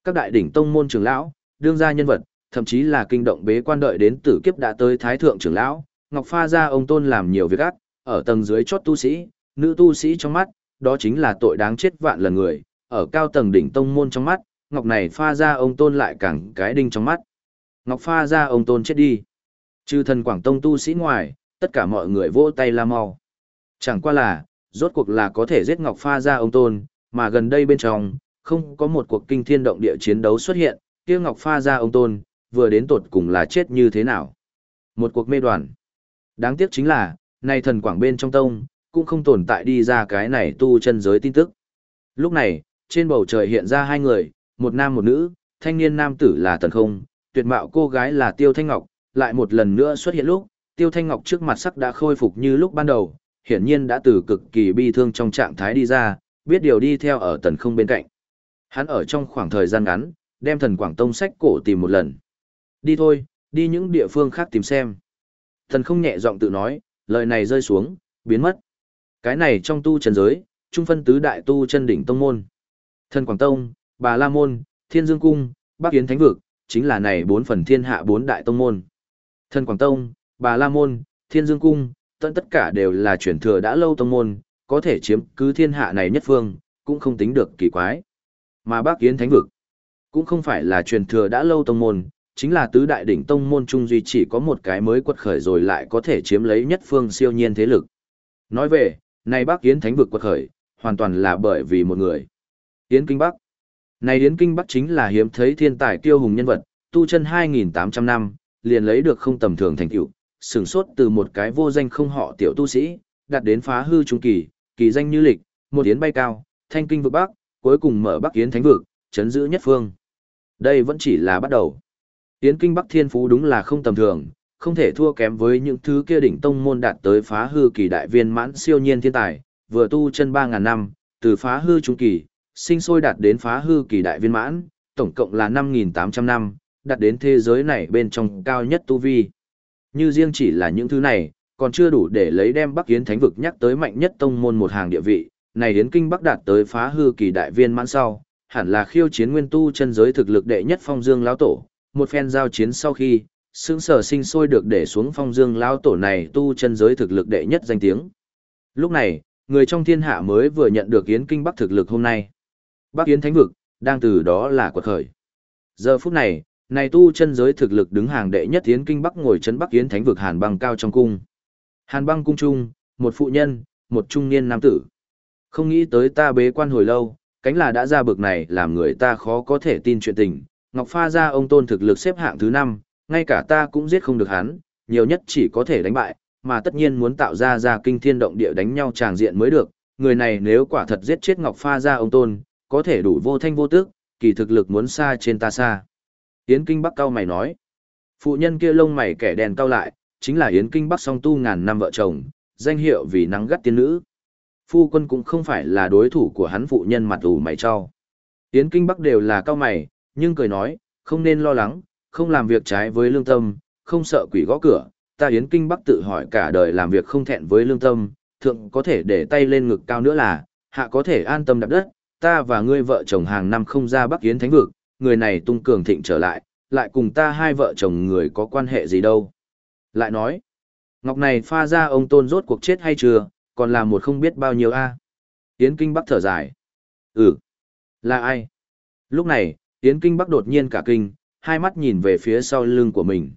Các đại đỉnh tông môn trưởng lão, đương gia nhân vật, thậm chí là kinh động bế quan đợi đến tử kiếp đã tới thái thượng trưởng lão, Ngọc Pha ra ông Tôn làm nhiều việc ác, ở tầng dưới chót tu sĩ, nữ tu sĩ trong mắt, đó chính là tội đáng chết vạn lần người, ở cao tầng đỉnh tông môn trong mắt, Ngọc này pha ra ông Tôn lại càng cái đinh trong mắt. Ngọc pha ra ông Tôn chết đi. Trừ thần Quảng Tông tu sĩ ngoài, tất cả mọi người vỗ tay la mau. Chẳng qua là, rốt cuộc là có thể giết Ngọc pha ra ông Tôn, mà gần đây bên trong, không có một cuộc kinh thiên động địa chiến đấu xuất hiện, kia Ngọc pha ra ông Tôn, vừa đến tột cùng là chết như thế nào. Một cuộc mê đoàn. Đáng tiếc chính là, nay thần quảng bên trong tông, cũng không tồn tại đi ra cái này tu chân giới tin tức. Lúc này, trên bầu trời hiện ra hai người, một nam một nữ, thanh niên nam tử là tần không, tuyệt mạo cô gái là Tiêu Thanh Ngọc, lại một lần nữa xuất hiện lúc, Tiêu Thanh Ngọc trước mặt sắc đã khôi phục như lúc ban đầu, hiển nhiên đã từ cực kỳ bi thương trong trạng thái đi ra, biết điều đi theo ở tần không bên cạnh. Hắn ở trong khoảng thời gian ngắn, đem thần Quảng Tông sách cổ tìm một lần. Đi thôi, đi những địa phương khác tìm xem. Thần không nhẹ giọng tự nói, lời này rơi xuống, biến mất. Cái này trong tu chân giới, trung phân tứ đại tu chân đỉnh tông môn. Thần Quảng Tông, Bà La Môn, Thiên Dương Cung, Bắc Yến Thánh Vực, chính là này bốn phần thiên hạ bốn đại tông môn. Thần Quảng Tông, Bà La Môn, Thiên Dương Cung, tận tất cả đều là chuyển thừa đã lâu tông môn, có thể chiếm cứ thiên hạ này nhất phương, cũng không tính được kỳ quái. Mà Bắc Yến Thánh Vực, cũng không phải là truyền thừa đã lâu tông môn, chính là tứ đại đỉnh tông môn trung duy chỉ có một cái mới quật khởi rồi lại có thể chiếm lấy nhất phương siêu nhiên thế lực. Nói về, này Bắc Yến Thánh Vực quật khởi, hoàn toàn là bởi vì một người. Yến Kinh Bắc. Này Yến Kinh Bắc chính là hiếm thấy thiên tài kiêu hùng nhân vật, tu chân 2.800 năm, liền lấy được không tầm thường thành tựu, sừng sốt từ một cái vô danh không họ tiểu tu sĩ, đạt đến phá hư trung kỳ, kỳ danh như lịch, một yến bay cao, thanh kinh vực bắc, cuối cùng mở Bắc Yến Thánh vực, chấn giữ nhất phương. Đây vẫn chỉ là bắt đầu. Yến Kinh Bắc Thiên Phú đúng là không tầm thường, không thể thua kém với những thứ kia đỉnh tông môn đạt tới phá hư kỳ đại viên mãn siêu nhiên thiên tài, vừa tu chân 3000 năm, từ phá hư trung kỳ, sinh sôi đạt đến phá hư kỳ đại viên mãn, tổng cộng là 5.800 năm, đạt đến thế giới này bên trong cao nhất tu vi. Như riêng chỉ là những thứ này, còn chưa đủ để lấy đem Bắc Yến Thánh vực nhắc tới mạnh nhất tông môn một hàng địa vị, này Yến Kinh Bắc đạt tới phá hư kỳ đại viên mãn sau, hẳn là khiêu chiến nguyên tu chân giới thực lực đệ nhất phong dương lão tổ, một phen giao chiến sau khi, sững sở sinh sôi được để xuống phong dương lão tổ này tu chân giới thực lực đệ nhất danh tiếng. Lúc này, người trong thiên hạ mới vừa nhận được Yến Kinh Bắc thực lực hôm nay. Bắc Yến Thánh vực, đang từ đó là quật khởi. Giờ phút này, này tu chân giới thực lực đứng hàng đệ nhất Yến Kinh Bắc ngồi chấn Bắc Yến Thánh vực Hàn băng cao trong cung. Hàn băng cung trung, một phụ nhân, một trung niên nam tử. Không nghĩ tới ta bế quan hồi lâu, cánh là đã ra bực này làm người ta khó có thể tin chuyện tình. Ngọc Pha ra ông tôn thực lực xếp hạng thứ 5, ngay cả ta cũng giết không được hắn, nhiều nhất chỉ có thể đánh bại, mà tất nhiên muốn tạo ra ra kinh thiên động địa đánh nhau tràng diện mới được. Người này nếu quả thật giết chết Ngọc Pha ra ông tôn, có thể đủ vô thanh vô tức, kỳ thực lực muốn xa trên ta xa. Yến Kinh Bắc cao mày nói. Phụ nhân kia lông mày kẻ đèn cao lại, chính là Yến Kinh Bắc song tu ngàn năm vợ chồng, danh hiệu vì nắng gắt tiên nữ. Phu quân cũng không phải là đối thủ của hắn phụ nhân mặt ủ mày cho. Yến Kinh Bắc đều là cao mày, nhưng cười nói, không nên lo lắng, không làm việc trái với lương tâm, không sợ quỷ gõ cửa. Ta Yến Kinh Bắc tự hỏi cả đời làm việc không thẹn với lương tâm, thượng có thể để tay lên ngực cao nữa là, hạ có thể an tâm đạp đất, ta và ngươi vợ chồng hàng năm không ra Bắc Yến Thánh Vực, người này tung cường thịnh trở lại, lại cùng ta hai vợ chồng người có quan hệ gì đâu. Lại nói, Ngọc này pha ra ông tôn rốt cuộc chết hay chưa, còn là một không biết bao nhiêu a Yến Kinh Bắc thở dài. Ừ, là ai? Lúc này, Yến Kinh Bắc đột nhiên cả kinh, hai mắt nhìn về phía sau lưng của mình.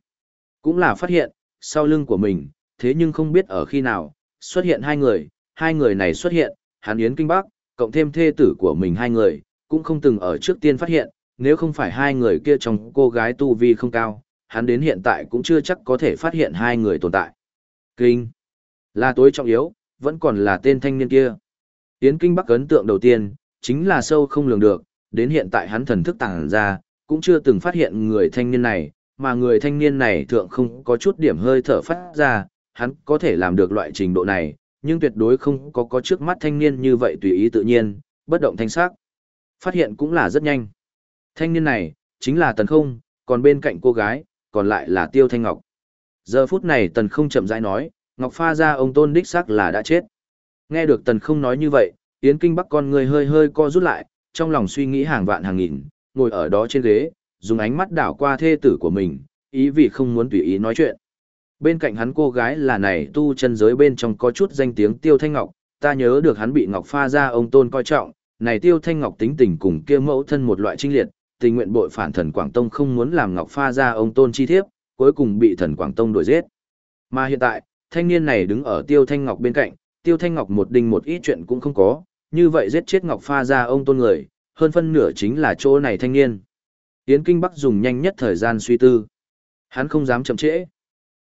Cũng là phát hiện, sau lưng của mình, thế nhưng không biết ở khi nào, xuất hiện hai người, hai người này xuất hiện, hắn Yến Kinh Bắc, cộng thêm thê tử của mình hai người, cũng không từng ở trước tiên phát hiện, nếu không phải hai người kia trong cô gái tu vi không cao, hắn đến hiện tại cũng chưa chắc có thể phát hiện hai người tồn tại. Kinh là tối trọng yếu, vẫn còn là tên thanh niên kia. Yến Kinh Bắc ấn tượng đầu tiên, chính là sâu không lường được, đến hiện tại hắn thần thức tàng ra, cũng chưa từng phát hiện người thanh niên này, mà người thanh niên này thượng không có chút điểm hơi thở phát ra, hắn có thể làm được loại trình độ này, nhưng tuyệt đối không có có trước mắt thanh niên như vậy tùy ý tự nhiên, bất động thanh sắc. Phát hiện cũng là rất nhanh. Thanh niên này, chính là Tần Không, còn bên cạnh cô gái, còn lại là Tiêu Thanh Ngọc. Giờ phút này Tần Không chậm rãi nói, Ngọc Pha ra ông Tôn đích xác là đã chết. Nghe được Tần Không nói như vậy, Yến Kinh Bắc con người hơi hơi co rút lại, trong lòng suy nghĩ hàng vạn hàng nghìn, ngồi ở đó trên ghế, dùng ánh mắt đảo qua thê tử của mình, ý vì không muốn tùy ý nói chuyện. Bên cạnh hắn cô gái là này tu chân giới bên trong có chút danh tiếng Tiêu Thanh Ngọc, ta nhớ được hắn bị Ngọc Pha ra ông Tôn coi trọng, này Tiêu Thanh Ngọc tính tình cùng kia mẫu thân một loại trinh liệt, tình nguyện bội phản thần Quảng Tông không muốn làm Ngọc Pha ra ông Tôn chi thiếp, cuối cùng bị thần Quảng Tông đuổi giết. Mà hiện tại, thanh niên này đứng ở Tiêu Thanh Ngọc bên cạnh, Tiêu Thanh Ngọc một đinh một ít chuyện cũng không có, như vậy giết chết Ngọc Pha ra ông Tôn người, hơn phân nửa chính là chỗ này thanh niên. Yến Kinh Bắc dùng nhanh nhất thời gian suy tư. Hắn không dám chậm trễ.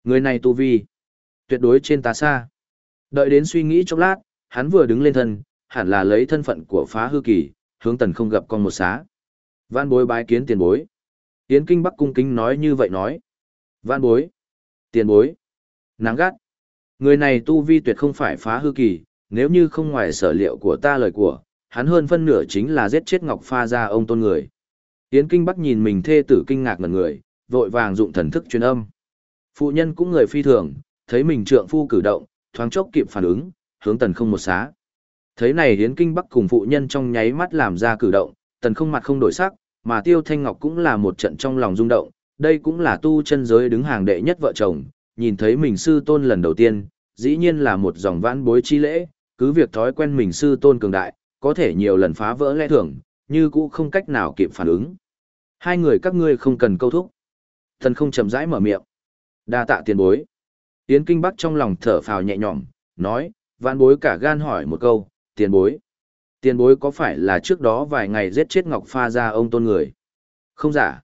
Người này tu vi, tuyệt đối trên ta xa. Đợi đến suy nghĩ chốc lát, hắn vừa đứng lên thân, hẳn là lấy thân phận của phá hư kỳ, hướng tần không gặp con một xá. Văn bối bái kiến tiền bối. Yến Kinh Bắc cung kính nói như vậy nói. Văn bối. Tiền bối. Nắng gắt. Người này tu vi tuyệt không phải phá hư kỳ, nếu như không ngoài sở liệu của ta lời của, hắn hơn phân nửa chính là giết chết Ngọc Pha ra ông tôn người. Yến Kinh Bắc nhìn mình thê tử kinh ngạc ngẩn người, vội vàng dụng thần thức truyền âm. Phụ nhân cũng người phi thường, thấy mình trượng phu cử động, thoáng chốc kịp phản ứng, hướng tần không một xá. Thấy này Yến Kinh Bắc cùng phụ nhân trong nháy mắt làm ra cử động, tần không mặt không đổi sắc, mà Tiêu Thanh Ngọc cũng là một trận trong lòng rung động, đây cũng là tu chân giới đứng hàng đệ nhất vợ chồng, nhìn thấy mình sư tôn lần đầu tiên, dĩ nhiên là một dòng vãn bối chi lễ, cứ việc thói quen mình sư tôn cường đại, có thể nhiều lần phá vỡ lẽ thường, như cũ không cách nào kịp phản ứng. Hai người các ngươi không cần câu thúc. Thần không chậm rãi mở miệng. Đa tạ tiền bối. Yến Kinh Bắc trong lòng thở phào nhẹ nhõm, nói, vạn bối cả gan hỏi một câu, tiền bối. Tiền bối có phải là trước đó vài ngày giết chết Ngọc Pha ra ông tôn người? Không giả.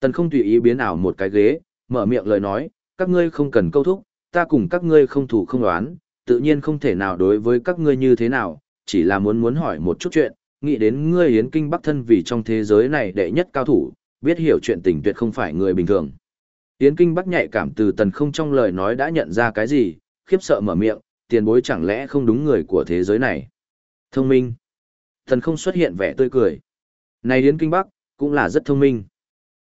Tần không tùy ý biến ảo một cái ghế, mở miệng lời nói, các ngươi không cần câu thúc, ta cùng các ngươi không thủ không đoán, tự nhiên không thể nào đối với các ngươi như thế nào, chỉ là muốn muốn hỏi một chút chuyện, nghĩ đến ngươi Yến kinh bắc thân vì trong thế giới này đệ nhất cao thủ, biết hiểu chuyện tình tuyệt không phải người bình thường. Yến Kinh Bắc nhạy cảm từ tần không trong lời nói đã nhận ra cái gì, khiếp sợ mở miệng, tiền bối chẳng lẽ không đúng người của thế giới này. Thông minh. Tần không xuất hiện vẻ tươi cười. Này Yến Kinh Bắc, cũng là rất thông minh.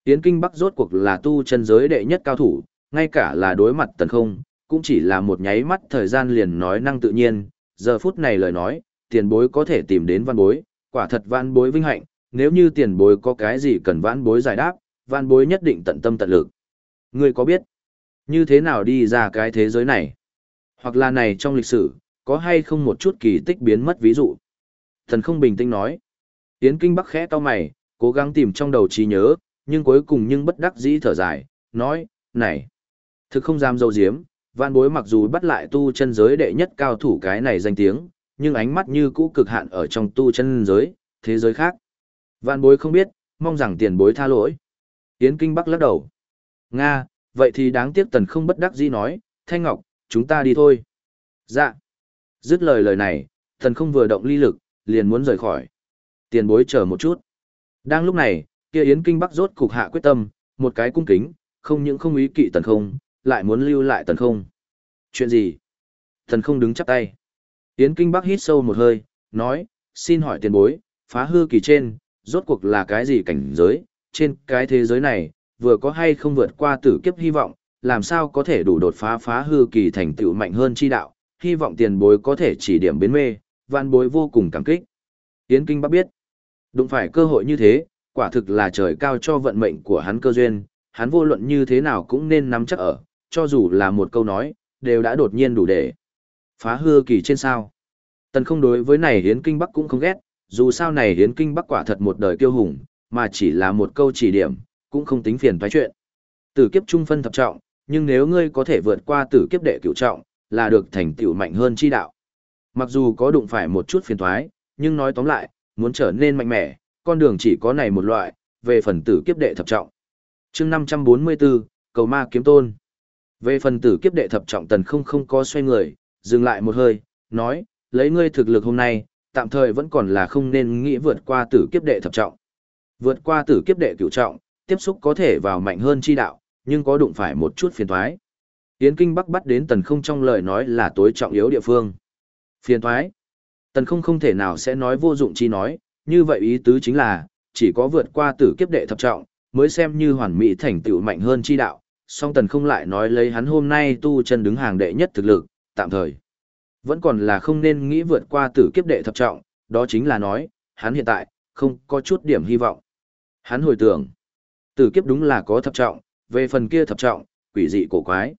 Yến Kinh Bắc rốt cuộc là tu chân giới đệ nhất cao thủ, ngay cả là đối mặt tần không, cũng chỉ là một nháy mắt thời gian liền nói năng tự nhiên, giờ phút này lời nói, tiền bối có thể tìm đến văn bối, quả thật văn bối vinh hạnh, nếu như tiền bối có cái gì cần văn bối giải đáp, văn bối nhất định tận tâm tận lực. Ngươi có biết, như thế nào đi ra cái thế giới này? Hoặc là này trong lịch sử, có hay không một chút kỳ tích biến mất ví dụ? Thần không bình tĩnh nói. Tiến kinh bắc khẽ to mày, cố gắng tìm trong đầu trí nhớ, nhưng cuối cùng nhưng bất đắc dĩ thở dài, nói, này, thực không dám dâu diếm, Vạn bối mặc dù bắt lại tu chân giới đệ nhất cao thủ cái này danh tiếng, nhưng ánh mắt như cũ cực hạn ở trong tu chân giới, thế giới khác. Vạn bối không biết, mong rằng tiền bối tha lỗi. Yến Kinh Bắc lắc đầu. Nga, vậy thì đáng tiếc tần không bất đắc dĩ nói, Thanh Ngọc, chúng ta đi thôi. Dạ. Dứt lời lời này, tần không vừa động ly lực, liền muốn rời khỏi. Tiền bối chờ một chút. Đang lúc này, kia Yến Kinh Bắc rốt cục hạ quyết tâm, một cái cung kính, không những không ý kỵ tần không, lại muốn lưu lại tần không. Chuyện gì? Tần không đứng chắp tay. Yến Kinh Bắc hít sâu một hơi, nói, xin hỏi tiền bối, phá hư kỳ trên, rốt cuộc là cái gì cảnh giới, trên cái thế giới này, vừa có hay không vượt qua tử kiếp hy vọng, làm sao có thể đủ đột phá phá hư kỳ thành tựu mạnh hơn chi đạo, hy vọng tiền bối có thể chỉ điểm biến mê, văn bối vô cùng cảm kích. Yến Kinh Bắc biết, đụng phải cơ hội như thế, quả thực là trời cao cho vận mệnh của hắn cơ duyên, hắn vô luận như thế nào cũng nên nắm chắc ở, cho dù là một câu nói, đều đã đột nhiên đủ để phá hư kỳ trên sao. Tần không đối với này hiến kinh bắc cũng không ghét, dù sao này hiến kinh bắc quả thật một đời kiêu hùng, mà chỉ là một câu chỉ điểm, cũng không tính phiền toái chuyện. Tử kiếp trung phân thập trọng, nhưng nếu ngươi có thể vượt qua tử kiếp đệ cửu trọng, là được thành tựu mạnh hơn chi đạo. Mặc dù có đụng phải một chút phiền toái, nhưng nói tóm lại, muốn trở nên mạnh mẽ, con đường chỉ có này một loại, về phần tử kiếp đệ thập trọng. chương 544, cầu ma kiếm tôn. Về phần tử kiếp đệ thập trọng tần không không có xoay người, dừng lại một hơi, nói, lấy ngươi thực lực hôm nay, tạm thời vẫn còn là không nên nghĩ vượt qua tử kiếp đệ thập trọng. Vượt qua tử kiếp đệ cửu trọng, tiếp xúc có thể vào mạnh hơn chi đạo, nhưng có đụng phải một chút phiền thoái. Yến Kinh Bắc bắt đến tần không trong lời nói là tối trọng yếu địa phương. Phiền thoái. Tần không không thể nào sẽ nói vô dụng chi nói, như vậy ý tứ chính là, chỉ có vượt qua tử kiếp đệ thập trọng, mới xem như hoàn mỹ thành tựu mạnh hơn chi đạo. Song tần không lại nói lấy hắn hôm nay tu chân đứng hàng đệ nhất thực lực, tạm thời. Vẫn còn là không nên nghĩ vượt qua tử kiếp đệ thập trọng, đó chính là nói, hắn hiện tại, không có chút điểm hy vọng. Hắn hồi tưởng, tử kiếp đúng là có thập trọng, về phần kia thập trọng, quỷ dị cổ quái.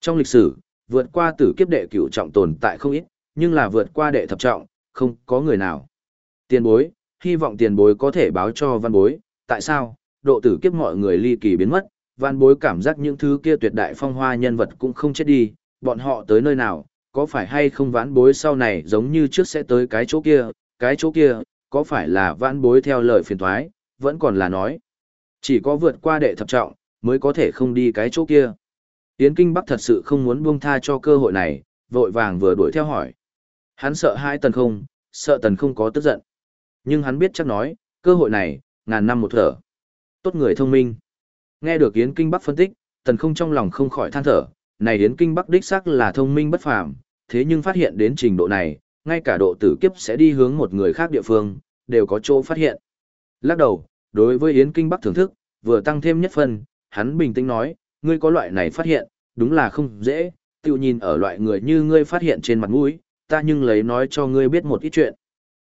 Trong lịch sử, vượt qua tử kiếp đệ cửu trọng tồn tại không ít, nhưng là vượt qua đệ thập trọng, không có người nào. Tiền bối, hy vọng tiền bối có thể báo cho văn bối, tại sao, độ tử kiếp mọi người ly kỳ biến mất, văn bối cảm giác những thứ kia tuyệt đại phong hoa nhân vật cũng không chết đi, bọn họ tới nơi nào, có phải hay không vãn bối sau này giống như trước sẽ tới cái chỗ kia, cái chỗ kia, có phải là vãn bối theo lời phiền thoái, vẫn còn là nói. Chỉ có vượt qua đệ thập trọng, mới có thể không đi cái chỗ kia. Yến Kinh Bắc thật sự không muốn buông tha cho cơ hội này, vội vàng vừa đuổi theo hỏi. Hắn sợ hai tần không, sợ tần không có tức giận. Nhưng hắn biết chắc nói, cơ hội này, ngàn năm một thở. Tốt người thông minh. Nghe được Yến Kinh Bắc phân tích, tần không trong lòng không khỏi than thở, này Yến Kinh Bắc đích xác là thông minh bất phàm, thế nhưng phát hiện đến trình độ này, ngay cả độ tử kiếp sẽ đi hướng một người khác địa phương, đều có chỗ phát hiện. Lắc đầu, đối với Yến Kinh Bắc thưởng thức, vừa tăng thêm nhất phần, hắn bình tĩnh nói, ngươi có loại này phát hiện, đúng là không dễ, tiêu nhìn ở loại người như ngươi phát hiện trên mặt mũi, ta nhưng lấy nói cho ngươi biết một ít chuyện.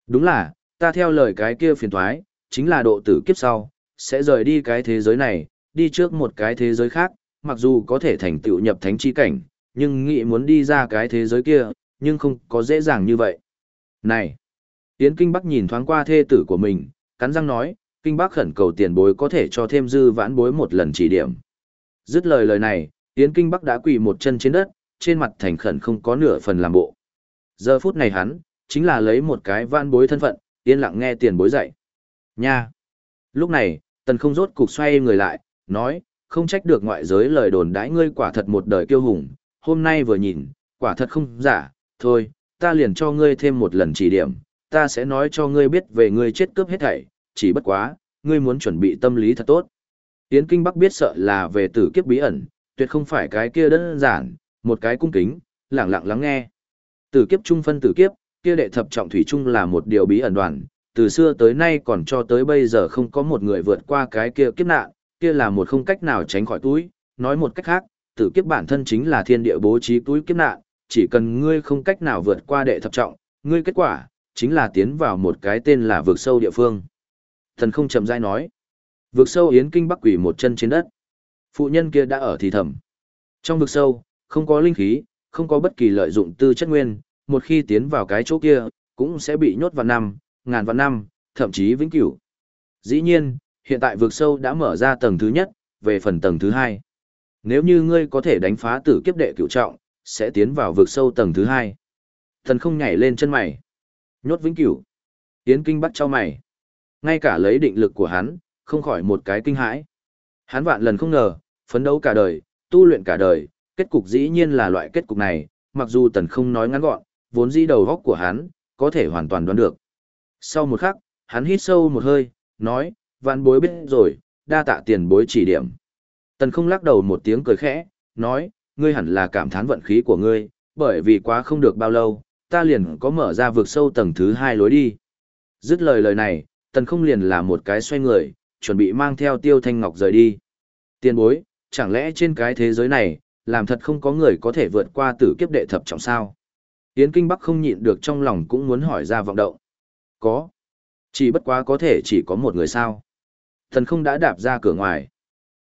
Đúng là, ta theo lời cái kia phiền thoái, chính là độ tử kiếp sau, sẽ rời đi cái thế giới này, đi trước một cái thế giới khác, mặc dù có thể thành tựu nhập thánh chi cảnh, nhưng nghĩ muốn đi ra cái thế giới kia, nhưng không có dễ dàng như vậy. Này! Yến Kinh Bắc nhìn thoáng qua thê tử của mình, cắn răng nói, Kinh Bắc khẩn cầu tiền bối có thể cho thêm dư vãn bối một lần chỉ điểm. Dứt lời lời này, Yến Kinh Bắc đã quỳ một chân trên đất, trên mặt thành khẩn không có nửa phần làm bộ. Giờ phút này hắn, chính là lấy một cái vãn bối thân phận, yên lặng nghe tiền bối dạy. Nha! Lúc này, tần không rốt cục xoay người lại, nói, không trách được ngoại giới lời đồn đãi ngươi quả thật một đời kiêu hùng, hôm nay vừa nhìn, quả thật không giả, thôi, ta liền cho ngươi thêm một lần chỉ điểm, ta sẽ nói cho ngươi biết về ngươi chết cướp hết thảy, chỉ bất quá, ngươi muốn chuẩn bị tâm lý thật tốt. Yến Kinh Bắc biết sợ là về tử kiếp bí ẩn, tuyệt không phải cái kia đơn giản, một cái cung kính, lặng lặng lắng nghe. Tử kiếp trung phân tử kiếp, kia đệ thập trọng thủy trung là một điều bí ẩn đoàn, từ xưa tới nay còn cho tới bây giờ không có một người vượt qua cái kia kiếp nạn, kia là một không cách nào tránh khỏi túi, nói một cách khác, tử kiếp bản thân chính là thiên địa bố trí túi kiếp nạn, chỉ cần ngươi không cách nào vượt qua đệ thập trọng, ngươi kết quả, chính là tiến vào một cái tên là vực sâu địa phương. Thần không chậm rãi nói. Vực sâu yến kinh bắc quỷ một chân trên đất. Phụ nhân kia đã ở thì thầm. Trong vực sâu, không có linh khí, không có bất kỳ lợi dụng tư chất nguyên, một khi tiến vào cái chỗ kia, cũng sẽ bị nhốt vào năm, ngàn vạn năm, thậm chí vĩnh cửu. Dĩ nhiên, hiện tại vực sâu đã mở ra tầng thứ nhất, về phần tầng thứ hai. Nếu như ngươi có thể đánh phá tử kiếp đệ Cựu trọng, sẽ tiến vào vực sâu tầng thứ hai. Thần không nhảy lên chân mày. Nhốt vĩnh cửu. Yến kinh bắt cho mày. Ngay cả lấy định lực của hắn, không khỏi một cái kinh hãi. Hắn vạn lần không ngờ, phấn đấu cả đời, tu luyện cả đời, kết cục dĩ nhiên là loại kết cục này, mặc dù tần không nói ngắn gọn, vốn dĩ đầu góc của hắn, có thể hoàn toàn đoán được. Sau một khắc, hắn hít sâu một hơi, nói, vạn bối biết rồi, đa tạ tiền bối chỉ điểm. Tần không lắc đầu một tiếng cười khẽ, nói, ngươi hẳn là cảm thán vận khí của ngươi, bởi vì quá không được bao lâu, ta liền có mở ra vượt sâu tầng thứ hai lối đi. Dứt lời lời này, tần không liền là một cái xoay người, chuẩn bị mang theo tiêu thanh ngọc rời đi. Tiền bối, chẳng lẽ trên cái thế giới này, làm thật không có người có thể vượt qua tử kiếp đệ thập trọng sao? Yến Kinh Bắc không nhịn được trong lòng cũng muốn hỏi ra vọng động. Có. Chỉ bất quá có thể chỉ có một người sao. Thần không đã đạp ra cửa ngoài.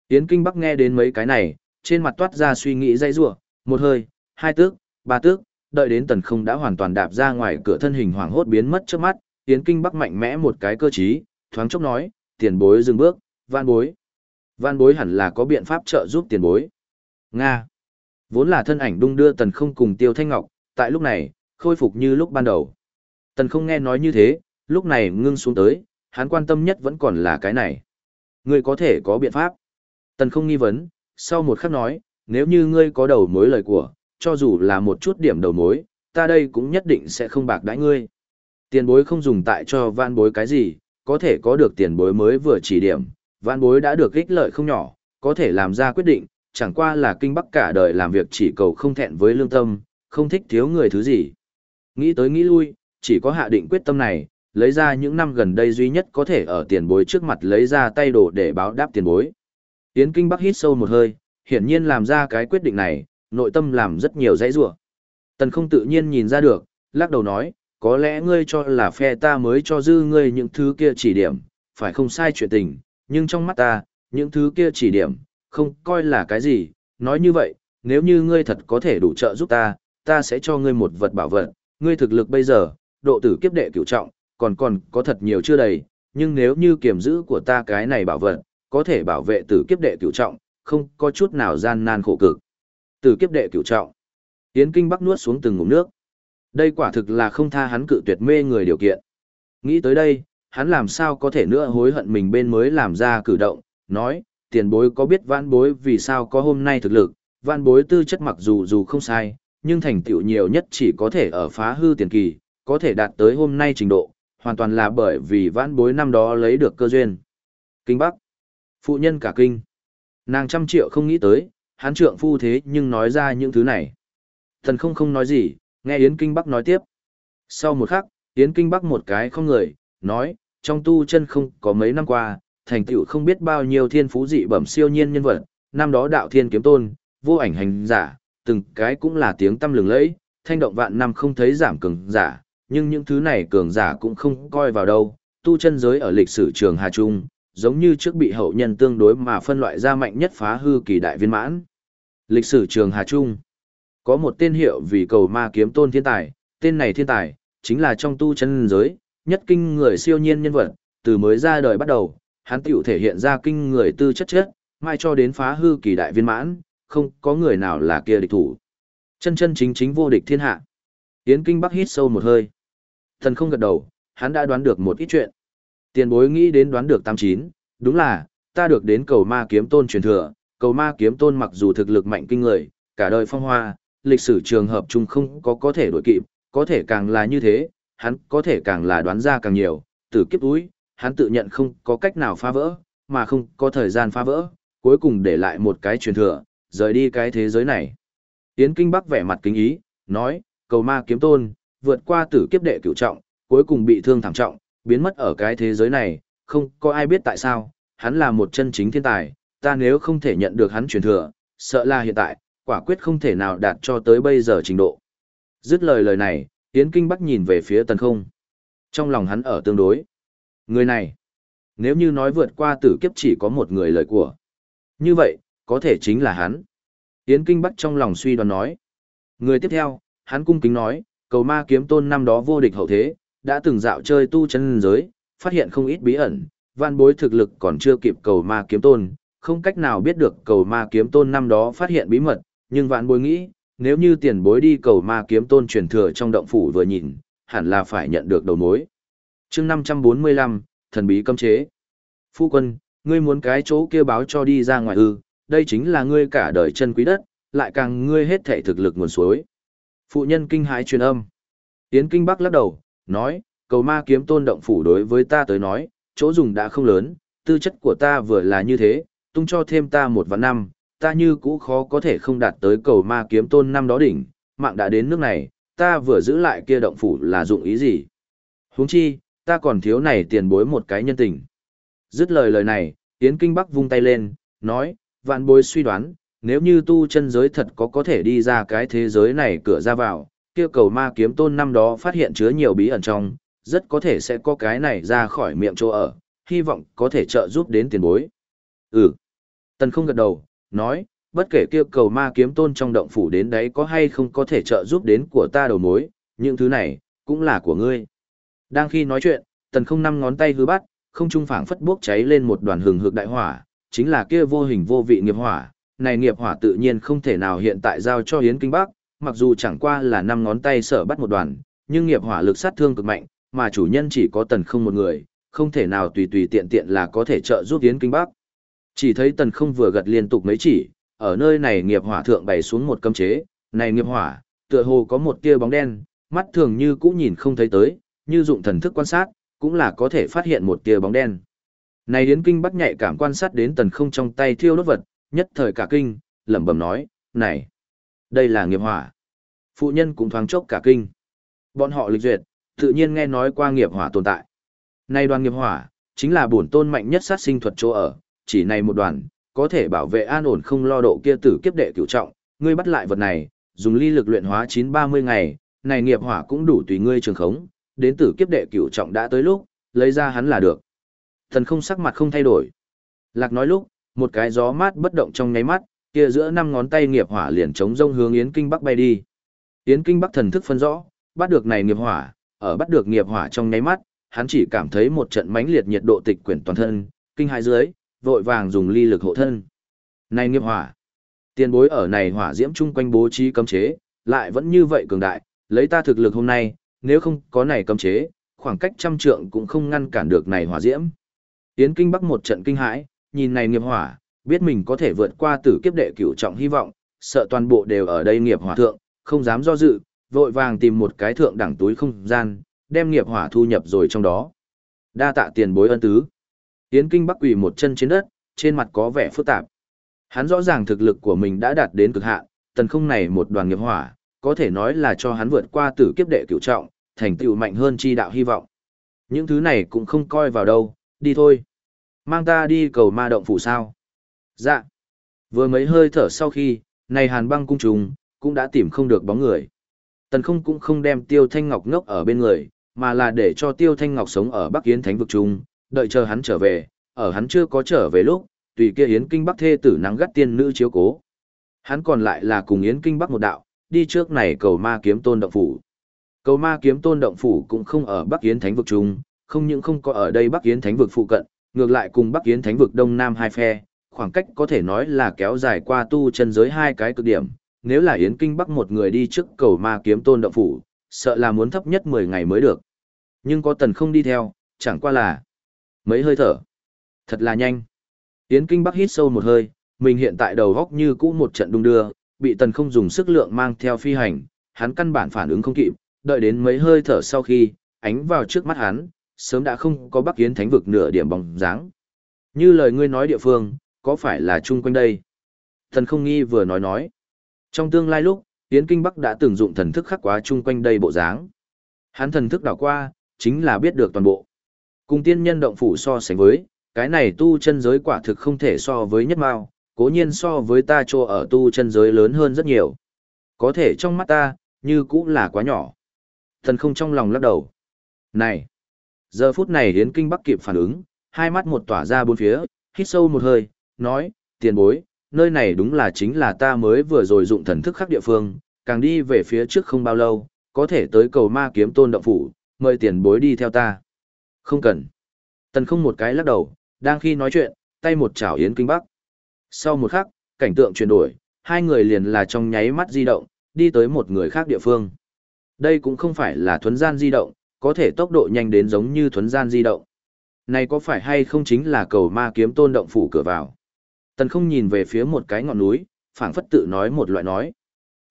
Yến Kinh Bắc nghe đến mấy cái này, trên mặt toát ra suy nghĩ dây rủa một hơi, hai tước, ba tước, đợi đến tần không đã hoàn toàn đạp ra ngoài cửa thân hình hoảng hốt biến mất trước mắt, Yến Kinh Bắc mạnh mẽ một cái cơ trí, thoáng chốc nói, tiền bối dừng bước, van bối. Van bối hẳn là có biện pháp trợ giúp tiền bối. Nga. Vốn là thân ảnh đung đưa tần không cùng tiêu thanh ngọc, tại lúc này, khôi phục như lúc ban đầu. Tần không nghe nói như thế, lúc này ngưng xuống tới, hắn quan tâm nhất vẫn còn là cái này. Ngươi có thể có biện pháp. Tần không nghi vấn, sau một khắc nói, nếu như ngươi có đầu mối lời của, cho dù là một chút điểm đầu mối, ta đây cũng nhất định sẽ không bạc đãi ngươi. Tiền bối không dùng tại cho van bối cái gì, có thể có được tiền bối mới vừa chỉ điểm, van bối đã được ích lợi không nhỏ, có thể làm ra quyết định, chẳng qua là kinh bắc cả đời làm việc chỉ cầu không thẹn với lương tâm, không thích thiếu người thứ gì. Nghĩ tới nghĩ lui, chỉ có hạ định quyết tâm này, lấy ra những năm gần đây duy nhất có thể ở tiền bối trước mặt lấy ra tay đồ để báo đáp tiền bối. Yến Kinh Bắc hít sâu một hơi, hiển nhiên làm ra cái quyết định này, nội tâm làm rất nhiều dãy rủa. Tần không tự nhiên nhìn ra được, lắc đầu nói, có lẽ ngươi cho là phe ta mới cho dư ngươi những thứ kia chỉ điểm, phải không sai chuyện tình, nhưng trong mắt ta, những thứ kia chỉ điểm, không coi là cái gì, nói như vậy, nếu như ngươi thật có thể đủ trợ giúp ta, ta sẽ cho ngươi một vật bảo vật, ngươi thực lực bây giờ, độ tử kiếp đệ cửu trọng, còn còn có thật nhiều chưa đầy, nhưng nếu như kiểm giữ của ta cái này bảo vật, có thể bảo vệ tử kiếp đệ cửu trọng, không có chút nào gian nan khổ cực. Tử kiếp đệ cửu trọng. Yến Kinh Bắc nuốt xuống từng ngụm nước. Đây quả thực là không tha hắn cự tuyệt mê người điều kiện. Nghĩ tới đây, hắn làm sao có thể nữa hối hận mình bên mới làm ra cử động, nói, tiền bối có biết vãn bối vì sao có hôm nay thực lực, vãn bối tư chất mặc dù dù không sai, nhưng thành tựu nhiều nhất chỉ có thể ở phá hư tiền kỳ, có thể đạt tới hôm nay trình độ, hoàn toàn là bởi vì vãn bối năm đó lấy được cơ duyên. Kinh Bắc. Phụ nhân cả kinh. Nàng trăm triệu không nghĩ tới, hắn trượng phu thế nhưng nói ra những thứ này. Thần không không nói gì, nghe Yến Kinh Bắc nói tiếp. Sau một khắc, Yến Kinh Bắc một cái không người, nói, trong tu chân không có mấy năm qua, thành tựu không biết bao nhiêu thiên phú dị bẩm siêu nhiên nhân vật, năm đó đạo thiên kiếm tôn, vô ảnh hành giả, từng cái cũng là tiếng tâm lừng lẫy, thanh động vạn năm không thấy giảm cường giả, nhưng những thứ này cường giả cũng không coi vào đâu, tu chân giới ở lịch sử trường Hà Trung, giống như trước bị hậu nhân tương đối mà phân loại ra mạnh nhất phá hư kỳ đại viên mãn. Lịch sử trường Hà Trung có một tên hiệu vì cầu ma kiếm tôn thiên tài, tên này thiên tài, chính là trong tu chân giới, nhất kinh người siêu nhiên nhân vật, từ mới ra đời bắt đầu, hắn tiểu thể hiện ra kinh người tư chất chất, mai cho đến phá hư kỳ đại viên mãn, không có người nào là kia địch thủ. Chân chân chính chính vô địch thiên hạ. Yến Kinh Bắc hít sâu một hơi. Thần không gật đầu, hắn đã đoán được một ít chuyện. Tiền bối nghĩ đến đoán được 89, đúng là, ta được đến cầu ma kiếm tôn truyền thừa, cầu ma kiếm tôn mặc dù thực lực mạnh kinh người, cả đời phong hoa, lịch sử trường hợp chung không có có thể đổi kịp, có thể càng là như thế, hắn có thể càng là đoán ra càng nhiều, từ kiếp úi, hắn tự nhận không có cách nào phá vỡ, mà không có thời gian phá vỡ, cuối cùng để lại một cái truyền thừa, rời đi cái thế giới này. Yến Kinh Bắc vẻ mặt kính ý, nói, cầu ma kiếm tôn, vượt qua tử kiếp đệ cửu trọng, cuối cùng bị thương thảm trọng, biến mất ở cái thế giới này, không có ai biết tại sao, hắn là một chân chính thiên tài, ta nếu không thể nhận được hắn truyền thừa, sợ là hiện tại, quả quyết không thể nào đạt cho tới bây giờ trình độ. Dứt lời lời này, Yến Kinh Bắc nhìn về phía tần không. Trong lòng hắn ở tương đối. Người này, nếu như nói vượt qua tử kiếp chỉ có một người lời của. Như vậy, có thể chính là hắn. Yến Kinh Bắc trong lòng suy đoán nói. Người tiếp theo, hắn cung kính nói, cầu ma kiếm tôn năm đó vô địch hậu thế, đã từng dạo chơi tu chân giới, phát hiện không ít bí ẩn, văn bối thực lực còn chưa kịp cầu ma kiếm tôn, không cách nào biết được cầu ma kiếm tôn năm đó phát hiện bí mật, nhưng vạn bối nghĩ, nếu như tiền bối đi cầu ma kiếm tôn truyền thừa trong động phủ vừa nhìn, hẳn là phải nhận được đầu mối. chương 545, thần bí cấm chế. Phu quân, ngươi muốn cái chỗ kia báo cho đi ra ngoài ư, đây chính là ngươi cả đời chân quý đất, lại càng ngươi hết thể thực lực nguồn suối. Phụ nhân kinh hãi truyền âm. yến kinh bắc lắc đầu, nói, cầu ma kiếm tôn động phủ đối với ta tới nói, chỗ dùng đã không lớn, tư chất của ta vừa là như thế, tung cho thêm ta một vạn năm, ta như cũ khó có thể không đạt tới cầu ma kiếm tôn năm đó đỉnh, mạng đã đến nước này, ta vừa giữ lại kia động phủ là dụng ý gì? huống chi, ta còn thiếu này tiền bối một cái nhân tình. Dứt lời lời này, Yến Kinh Bắc vung tay lên, nói, vạn bối suy đoán, nếu như tu chân giới thật có có thể đi ra cái thế giới này cửa ra vào, kia cầu ma kiếm tôn năm đó phát hiện chứa nhiều bí ẩn trong, rất có thể sẽ có cái này ra khỏi miệng chỗ ở, hy vọng có thể trợ giúp đến tiền bối. Ừ. Tần không gật đầu, nói, bất kể kia cầu ma kiếm tôn trong động phủ đến đấy có hay không có thể trợ giúp đến của ta đầu mối, những thứ này, cũng là của ngươi. Đang khi nói chuyện, tần không năm ngón tay hư bắt, không trung phảng phất bốc cháy lên một đoàn hừng hực đại hỏa, chính là kia vô hình vô vị nghiệp hỏa. Này nghiệp hỏa tự nhiên không thể nào hiện tại giao cho Yến Kinh Bắc, mặc dù chẳng qua là năm ngón tay sở bắt một đoàn, nhưng nghiệp hỏa lực sát thương cực mạnh, mà chủ nhân chỉ có tần không một người, không thể nào tùy tùy tiện tiện là có thể trợ giúp Yến Kinh Bắc. Chỉ thấy tần không vừa gật liên tục mấy chỉ, ở nơi này nghiệp hỏa thượng bày xuống một cấm chế, này nghiệp hỏa, tựa hồ có một tia bóng đen, mắt thường như cũ nhìn không thấy tới, như dụng thần thức quan sát, cũng là có thể phát hiện một tia bóng đen. Này Yến Kinh Bắc nhạy cảm quan sát đến tần không trong tay thiêu đốt vật, nhất thời cả kinh, lẩm bẩm nói, này, đây là nghiệp hỏa. Phụ nhân cũng thoáng chốc cả kinh. Bọn họ lịch duyệt, tự nhiên nghe nói qua nghiệp hỏa tồn tại. nay đoàn nghiệp hỏa, chính là bổn tôn mạnh nhất sát sinh thuật chỗ ở, chỉ này một đoàn, có thể bảo vệ an ổn không lo độ kia tử kiếp đệ cửu trọng, ngươi bắt lại vật này, dùng ly lực luyện hóa 930 ngày, này nghiệp hỏa cũng đủ tùy ngươi trường khống, đến tử kiếp đệ cửu trọng đã tới lúc, lấy ra hắn là được. Thần không sắc mặt không thay đổi. Lạc nói lúc, một cái gió mát bất động trong nháy mắt, kia giữa năm ngón tay nghiệp hỏa liền chống rông hướng Yến Kinh Bắc bay đi. Yến Kinh Bắc thần thức phân rõ, bắt được này nghiệp hỏa, ở bắt được nghiệp hỏa trong nháy mắt, hắn chỉ cảm thấy một trận mãnh liệt nhiệt độ tịch quyển toàn thân, kinh hai dưới, vội vàng dùng ly lực hộ thân. Này nghiệp hỏa, tiền bối ở này hỏa diễm chung quanh bố trí cấm chế, lại vẫn như vậy cường đại, lấy ta thực lực hôm nay, nếu không có này cấm chế, khoảng cách trăm trượng cũng không ngăn cản được này hỏa diễm. Yến Kinh Bắc một trận kinh hãi, nhìn này nghiệp hỏa, biết mình có thể vượt qua tử kiếp đệ cửu trọng hy vọng, sợ toàn bộ đều ở đây nghiệp hỏa thượng, không dám do dự, vội vàng tìm một cái thượng đẳng túi không gian, đem nghiệp hỏa thu nhập rồi trong đó. Đa tạ tiền bối ân tứ. Yến Kinh Bắc quỳ một chân trên đất, trên mặt có vẻ phức tạp. Hắn rõ ràng thực lực của mình đã đạt đến cực hạn, tần không này một đoàn nghiệp hỏa, có thể nói là cho hắn vượt qua tử kiếp đệ cửu trọng, thành tựu mạnh hơn chi đạo hy vọng. Những thứ này cũng không coi vào đâu, đi thôi. Mang ta đi cầu ma động phủ sao. Dạ. Vừa mấy hơi thở sau khi, này hàn băng cung trùng, cũng đã tìm không được bóng người. Tần không cũng không đem tiêu thanh ngọc ngốc ở bên người, mà là để cho tiêu thanh ngọc sống ở Bắc Yến Thánh vực trung, đợi chờ hắn trở về, ở hắn chưa có trở về lúc, tùy kia Yến Kinh Bắc thê tử nắng gắt tiên nữ chiếu cố. Hắn còn lại là cùng Yến Kinh Bắc một đạo, đi trước này cầu ma kiếm tôn động phủ. Cầu ma kiếm tôn động phủ cũng không ở Bắc Yến Thánh vực trung, không những không có ở đây Bắc Yến Thánh vực phụ cận, ngược lại cùng Bắc Yến Thánh vực Đông Nam hai phe, khoảng cách có thể nói là kéo dài qua tu chân giới hai cái cực điểm. Nếu là Yến Kinh Bắc một người đi trước cầu ma kiếm tôn động phủ, sợ là muốn thấp nhất 10 ngày mới được. Nhưng có tần không đi theo, chẳng qua là mấy hơi thở. Thật là nhanh. Yến Kinh Bắc hít sâu một hơi, mình hiện tại đầu góc như cũ một trận đung đưa, bị tần không dùng sức lượng mang theo phi hành, hắn căn bản phản ứng không kịp, đợi đến mấy hơi thở sau khi, ánh vào trước mắt hắn, sớm đã không có Bắc Yến Thánh vực nửa điểm bóng dáng. Như lời ngươi nói địa phương, có phải là chung quanh đây? Thần không nghi vừa nói nói. Trong tương lai lúc, Yến Kinh Bắc đã từng dụng thần thức khắc quá chung quanh đây bộ dáng. Hắn thần thức đảo qua, chính là biết được toàn bộ. Cùng tiên nhân động phủ so sánh với, cái này tu chân giới quả thực không thể so với nhất mao, cố nhiên so với ta cho ở tu chân giới lớn hơn rất nhiều. Có thể trong mắt ta, như cũng là quá nhỏ. Thần không trong lòng lắc đầu. Này! Giờ phút này hiến kinh bắc kịp phản ứng, hai mắt một tỏa ra bốn phía, hít sâu một hơi, nói, tiền bối, nơi này đúng là chính là ta mới vừa rồi dụng thần thức khắc địa phương, càng đi về phía trước không bao lâu, có thể tới cầu ma kiếm tôn động phủ, mời tiền bối đi theo ta. Không cần. Tần không một cái lắc đầu, đang khi nói chuyện, tay một chảo yến kinh bắc. Sau một khắc, cảnh tượng chuyển đổi, hai người liền là trong nháy mắt di động, đi tới một người khác địa phương. Đây cũng không phải là thuấn gian di động, có thể tốc độ nhanh đến giống như thuấn gian di động. Này có phải hay không chính là cầu ma kiếm tôn động phủ cửa vào? Tần không nhìn về phía một cái ngọn núi, phảng phất tự nói một loại nói.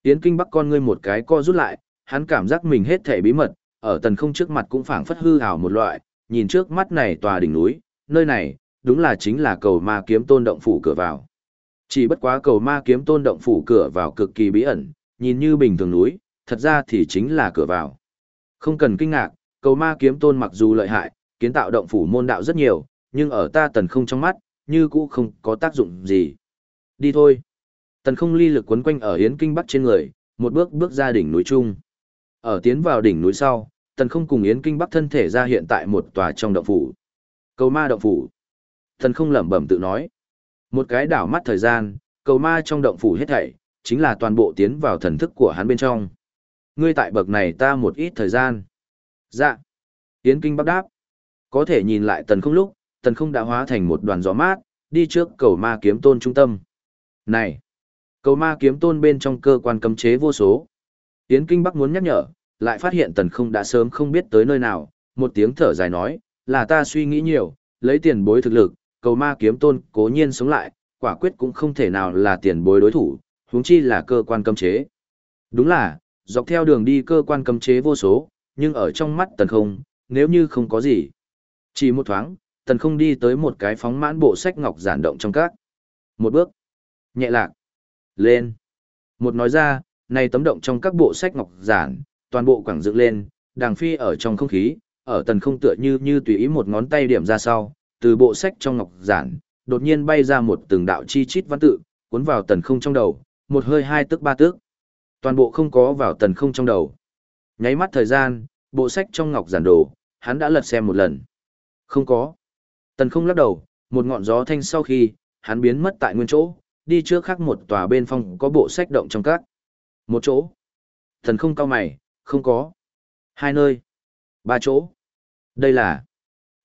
Yến kinh bắc con ngươi một cái co rút lại, hắn cảm giác mình hết thể bí mật, ở tần không trước mặt cũng phảng phất hư ảo một loại, nhìn trước mắt này tòa đỉnh núi, nơi này, đúng là chính là cầu ma kiếm tôn động phủ cửa vào. Chỉ bất quá cầu ma kiếm tôn động phủ cửa vào cực kỳ bí ẩn, nhìn như bình thường núi, thật ra thì chính là cửa vào. Không cần kinh ngạc, cầu ma kiếm tôn mặc dù lợi hại, kiến tạo động phủ môn đạo rất nhiều, nhưng ở ta tần không trong mắt, như cũ không có tác dụng gì. Đi thôi. Tần không ly lực quấn quanh ở hiến Kinh Bắc trên người, một bước bước ra đỉnh núi trung. Ở tiến vào đỉnh núi sau, tần không cùng Yến Kinh Bắc thân thể ra hiện tại một tòa trong động phủ. Cầu ma động phủ. Tần không lẩm bẩm tự nói. Một cái đảo mắt thời gian, cầu ma trong động phủ hết thảy, chính là toàn bộ tiến vào thần thức của hắn bên trong. Ngươi tại bậc này ta một ít thời gian. Dạ. Yến Kinh Bắc đáp. Có thể nhìn lại tần không lúc, tần không đã hóa thành một đoàn gió mát, đi trước cầu ma kiếm tôn trung tâm. Này! Cầu ma kiếm tôn bên trong cơ quan cấm chế vô số. Yến Kinh Bắc muốn nhắc nhở, lại phát hiện tần không đã sớm không biết tới nơi nào, một tiếng thở dài nói, là ta suy nghĩ nhiều, lấy tiền bối thực lực, cầu ma kiếm tôn cố nhiên sống lại, quả quyết cũng không thể nào là tiền bối đối thủ, huống chi là cơ quan cấm chế. Đúng là, dọc theo đường đi cơ quan cấm chế vô số, nhưng ở trong mắt tần không, nếu như không có gì. Chỉ một thoáng, tần không đi tới một cái phóng mãn bộ sách ngọc giản động trong các. Một bước. Nhẹ lạc. Lên. Một nói ra, này tấm động trong các bộ sách ngọc giản, toàn bộ quảng dựng lên, đàng phi ở trong không khí, ở tần không tựa như như tùy ý một ngón tay điểm ra sau, từ bộ sách trong ngọc giản, đột nhiên bay ra một từng đạo chi chít văn tự, cuốn vào tần không trong đầu, một hơi hai tức ba tức. Toàn bộ không có vào tần không trong đầu. Nháy mắt thời gian, bộ sách trong ngọc giản đồ, hắn đã lật xem một lần. Không có. Tần không lắc đầu, một ngọn gió thanh sau khi, hắn biến mất tại nguyên chỗ, đi trước khác một tòa bên phòng có bộ sách động trong các. Một chỗ. Tần không cao mày, không có. Hai nơi. Ba chỗ. Đây là.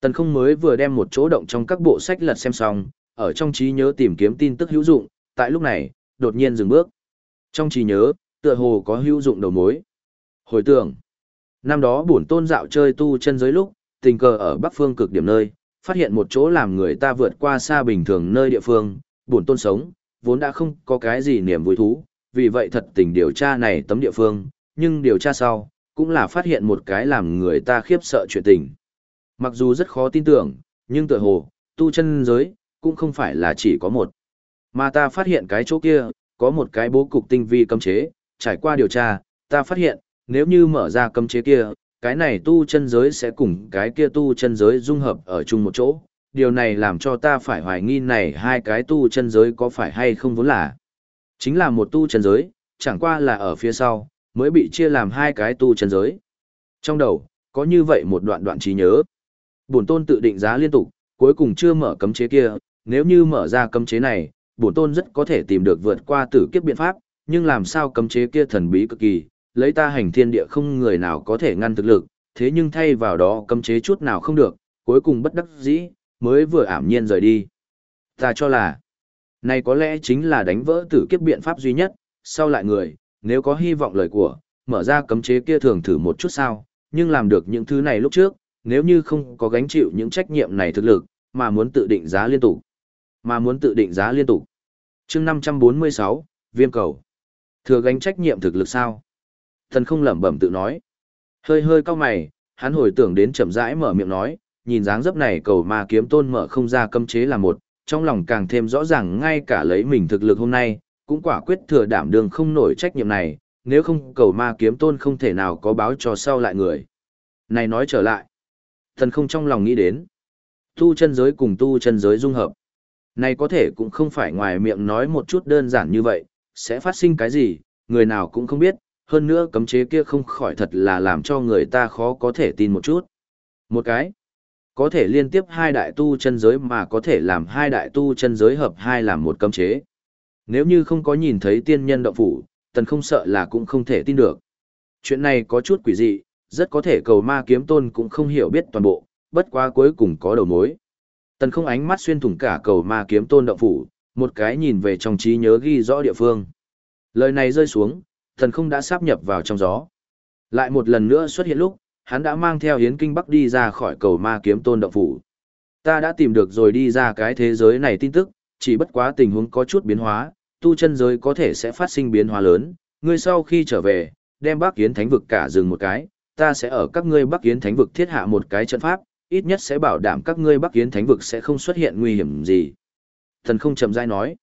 Tần không mới vừa đem một chỗ động trong các bộ sách lật xem xong, ở trong trí nhớ tìm kiếm tin tức hữu dụng, tại lúc này, đột nhiên dừng bước. Trong trí nhớ, tựa hồ có hữu dụng đầu mối. Hồi tưởng. Năm đó bổn tôn dạo chơi tu chân giới lúc, tình cờ ở bắc phương cực điểm nơi, phát hiện một chỗ làm người ta vượt qua xa bình thường nơi địa phương, bổn tôn sống, vốn đã không có cái gì niềm vui thú, vì vậy thật tình điều tra này tấm địa phương, nhưng điều tra sau, cũng là phát hiện một cái làm người ta khiếp sợ chuyện tình. Mặc dù rất khó tin tưởng, nhưng tựa hồ, tu chân giới, cũng không phải là chỉ có một. Mà ta phát hiện cái chỗ kia, có một cái bố cục tinh vi cấm chế, trải qua điều tra, ta phát hiện, nếu như mở ra cấm chế kia, cái này tu chân giới sẽ cùng cái kia tu chân giới dung hợp ở chung một chỗ. Điều này làm cho ta phải hoài nghi này hai cái tu chân giới có phải hay không vốn là. Chính là một tu chân giới, chẳng qua là ở phía sau, mới bị chia làm hai cái tu chân giới. Trong đầu, có như vậy một đoạn đoạn trí nhớ. Bổn tôn tự định giá liên tục, cuối cùng chưa mở cấm chế kia, nếu như mở ra cấm chế này, bổn tôn rất có thể tìm được vượt qua tử kiếp biện pháp, nhưng làm sao cấm chế kia thần bí cực kỳ, lấy ta hành thiên địa không người nào có thể ngăn thực lực, thế nhưng thay vào đó cấm chế chút nào không được, cuối cùng bất đắc dĩ, mới vừa ảm nhiên rời đi. Ta cho là, này có lẽ chính là đánh vỡ tử kiếp biện pháp duy nhất, sau lại người, nếu có hy vọng lời của, mở ra cấm chế kia thường thử một chút sao, nhưng làm được những thứ này lúc trước, nếu như không có gánh chịu những trách nhiệm này thực lực, mà muốn tự định giá liên tục. Mà muốn tự định giá liên tục. chương 546, Viêm cầu. Thừa gánh trách nhiệm thực lực sao? Thần không lẩm bẩm tự nói. Hơi hơi cau mày, hắn hồi tưởng đến chậm rãi mở miệng nói, nhìn dáng dấp này cầu ma kiếm tôn mở không ra cấm chế là một, trong lòng càng thêm rõ ràng ngay cả lấy mình thực lực hôm nay, cũng quả quyết thừa đảm đường không nổi trách nhiệm này, nếu không cầu ma kiếm tôn không thể nào có báo cho sau lại người. Này nói trở lại, thần không trong lòng nghĩ đến, tu chân giới cùng tu chân giới dung hợp. Này có thể cũng không phải ngoài miệng nói một chút đơn giản như vậy, sẽ phát sinh cái gì, người nào cũng không biết, hơn nữa cấm chế kia không khỏi thật là làm cho người ta khó có thể tin một chút. Một cái, có thể liên tiếp hai đại tu chân giới mà có thể làm hai đại tu chân giới hợp hai làm một cấm chế. Nếu như không có nhìn thấy tiên nhân động phủ, tần không sợ là cũng không thể tin được. Chuyện này có chút quỷ dị, rất có thể cầu ma kiếm tôn cũng không hiểu biết toàn bộ, bất quá cuối cùng có đầu mối. Tần không ánh mắt xuyên thủng cả cầu ma kiếm tôn động phủ, một cái nhìn về trong trí nhớ ghi rõ địa phương. Lời này rơi xuống, thần không đã sáp nhập vào trong gió. Lại một lần nữa xuất hiện lúc, hắn đã mang theo hiến kinh bắc đi ra khỏi cầu ma kiếm tôn động phủ. Ta đã tìm được rồi đi ra cái thế giới này tin tức, chỉ bất quá tình huống có chút biến hóa, tu chân giới có thể sẽ phát sinh biến hóa lớn, ngươi sau khi trở về, đem Bắc Yến Thánh vực cả dừng một cái, ta sẽ ở các ngươi Bắc Yến Thánh vực thiết hạ một cái trận pháp, ít nhất sẽ bảo đảm các ngươi Bắc Yến Thánh vực sẽ không xuất hiện nguy hiểm gì. Thần không chậm rãi nói.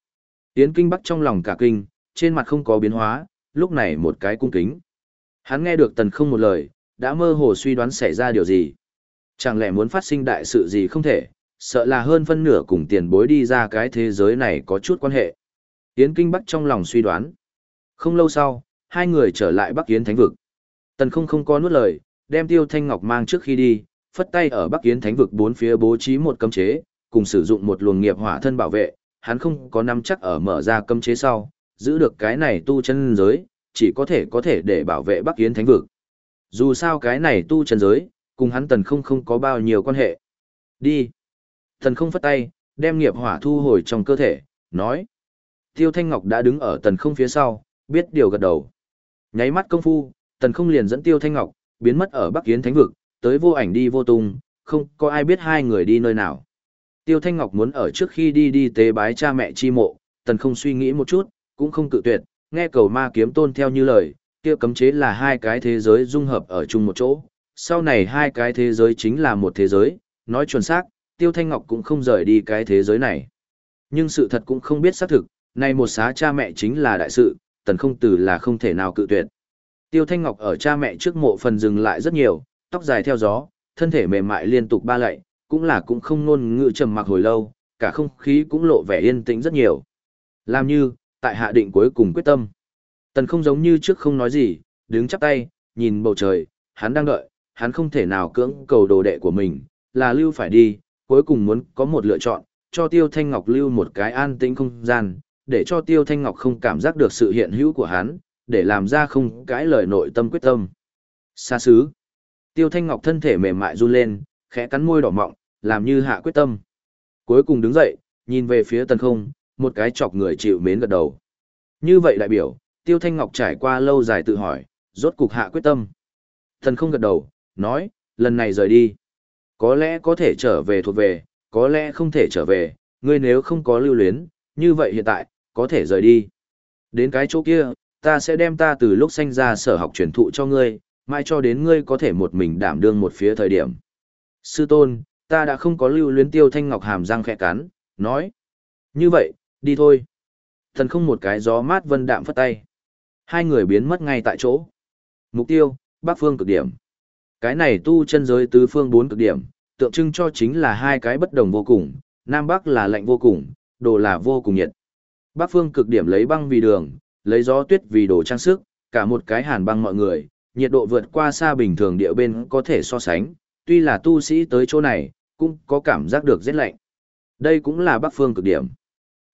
Yến Kinh Bắc trong lòng cả kinh, trên mặt không có biến hóa, lúc này một cái cung kính. Hắn nghe được tần không một lời, đã mơ hồ suy đoán xảy ra điều gì. Chẳng lẽ muốn phát sinh đại sự gì không thể, sợ là hơn phân nửa cùng tiền bối đi ra cái thế giới này có chút quan hệ. Yến Kinh Bắc trong lòng suy đoán. Không lâu sau, hai người trở lại Bắc Yến Thánh Vực. Tần không không có nuốt lời, đem Tiêu Thanh Ngọc mang trước khi đi, phất tay ở Bắc Yến Thánh Vực bốn phía bố trí một cấm chế, cùng sử dụng một luồng nghiệp hỏa thân bảo vệ, hắn không có nắm chắc ở mở ra cấm chế sau, giữ được cái này tu chân giới, chỉ có thể có thể để bảo vệ Bắc Yến Thánh Vực. Dù sao cái này tu chân giới, cùng hắn tần không không có bao nhiêu quan hệ. Đi. Tần không phất tay, đem nghiệp hỏa thu hồi trong cơ thể, nói. Tiêu Thanh Ngọc đã đứng ở tần không phía sau, biết điều gật đầu. Nháy mắt công phu, tần không liền dẫn Tiêu Thanh Ngọc, biến mất ở Bắc Yến Thánh Vực, tới vô ảnh đi vô tung, không có ai biết hai người đi nơi nào. Tiêu Thanh Ngọc muốn ở trước khi đi đi tế bái cha mẹ chi mộ, tần không suy nghĩ một chút, cũng không cự tuyệt, nghe cầu ma kiếm tôn theo như lời, kia cấm chế là hai cái thế giới dung hợp ở chung một chỗ. Sau này hai cái thế giới chính là một thế giới, nói chuẩn xác, Tiêu Thanh Ngọc cũng không rời đi cái thế giới này. Nhưng sự thật cũng không biết xác thực, nay một xá cha mẹ chính là đại sự, tần không tử là không thể nào cự tuyệt. Tiêu Thanh Ngọc ở cha mẹ trước mộ phần dừng lại rất nhiều, tóc dài theo gió, thân thể mềm mại liên tục ba lạy, cũng là cũng không ngôn ngữ trầm mặc hồi lâu, cả không khí cũng lộ vẻ yên tĩnh rất nhiều. Làm như, tại hạ định cuối cùng quyết tâm. Tần không giống như trước không nói gì, đứng chắp tay, nhìn bầu trời, hắn đang đợi, hắn không thể nào cưỡng cầu đồ đệ của mình, là lưu phải đi, cuối cùng muốn có một lựa chọn, cho Tiêu Thanh Ngọc lưu một cái an tĩnh không gian, để cho Tiêu Thanh Ngọc không cảm giác được sự hiện hữu của hắn, để làm ra không cái lời nội tâm quyết tâm. Xa xứ. Tiêu Thanh Ngọc thân thể mềm mại run lên, khẽ cắn môi đỏ mọng, làm như hạ quyết tâm. Cuối cùng đứng dậy, nhìn về phía tần không, một cái chọc người chịu mến gật đầu. Như vậy đại biểu, Tiêu Thanh Ngọc trải qua lâu dài tự hỏi, rốt cục hạ quyết tâm. Tần không gật đầu, nói, lần này rời đi. Có lẽ có thể trở về thuộc về, có lẽ không thể trở về, ngươi nếu không có lưu luyến, như vậy hiện tại, có thể rời đi. Đến cái chỗ kia, ta sẽ đem ta từ lúc sanh ra sở học truyền thụ cho ngươi, mai cho đến ngươi có thể một mình đảm đương một phía thời điểm. Sư tôn, ta đã không có lưu luyến tiêu thanh ngọc hàm răng khẽ cắn, nói. Như vậy, đi thôi. Thần không một cái gió mát vân đạm phất tay. Hai người biến mất ngay tại chỗ. Mục tiêu, bắc phương cực điểm. Cái này tu chân giới tứ phương bốn cực điểm, tượng trưng cho chính là hai cái bất đồng vô cùng, Nam Bắc là lạnh vô cùng, đồ là vô cùng nhiệt. Bắc phương cực điểm lấy băng vì đường, lấy gió tuyết vì đồ trang sức, cả một cái hàn băng mọi người, nhiệt độ vượt qua xa bình thường địa bên có thể so sánh, tuy là tu sĩ tới chỗ này, cũng có cảm giác được rất lạnh. Đây cũng là Bắc phương cực điểm.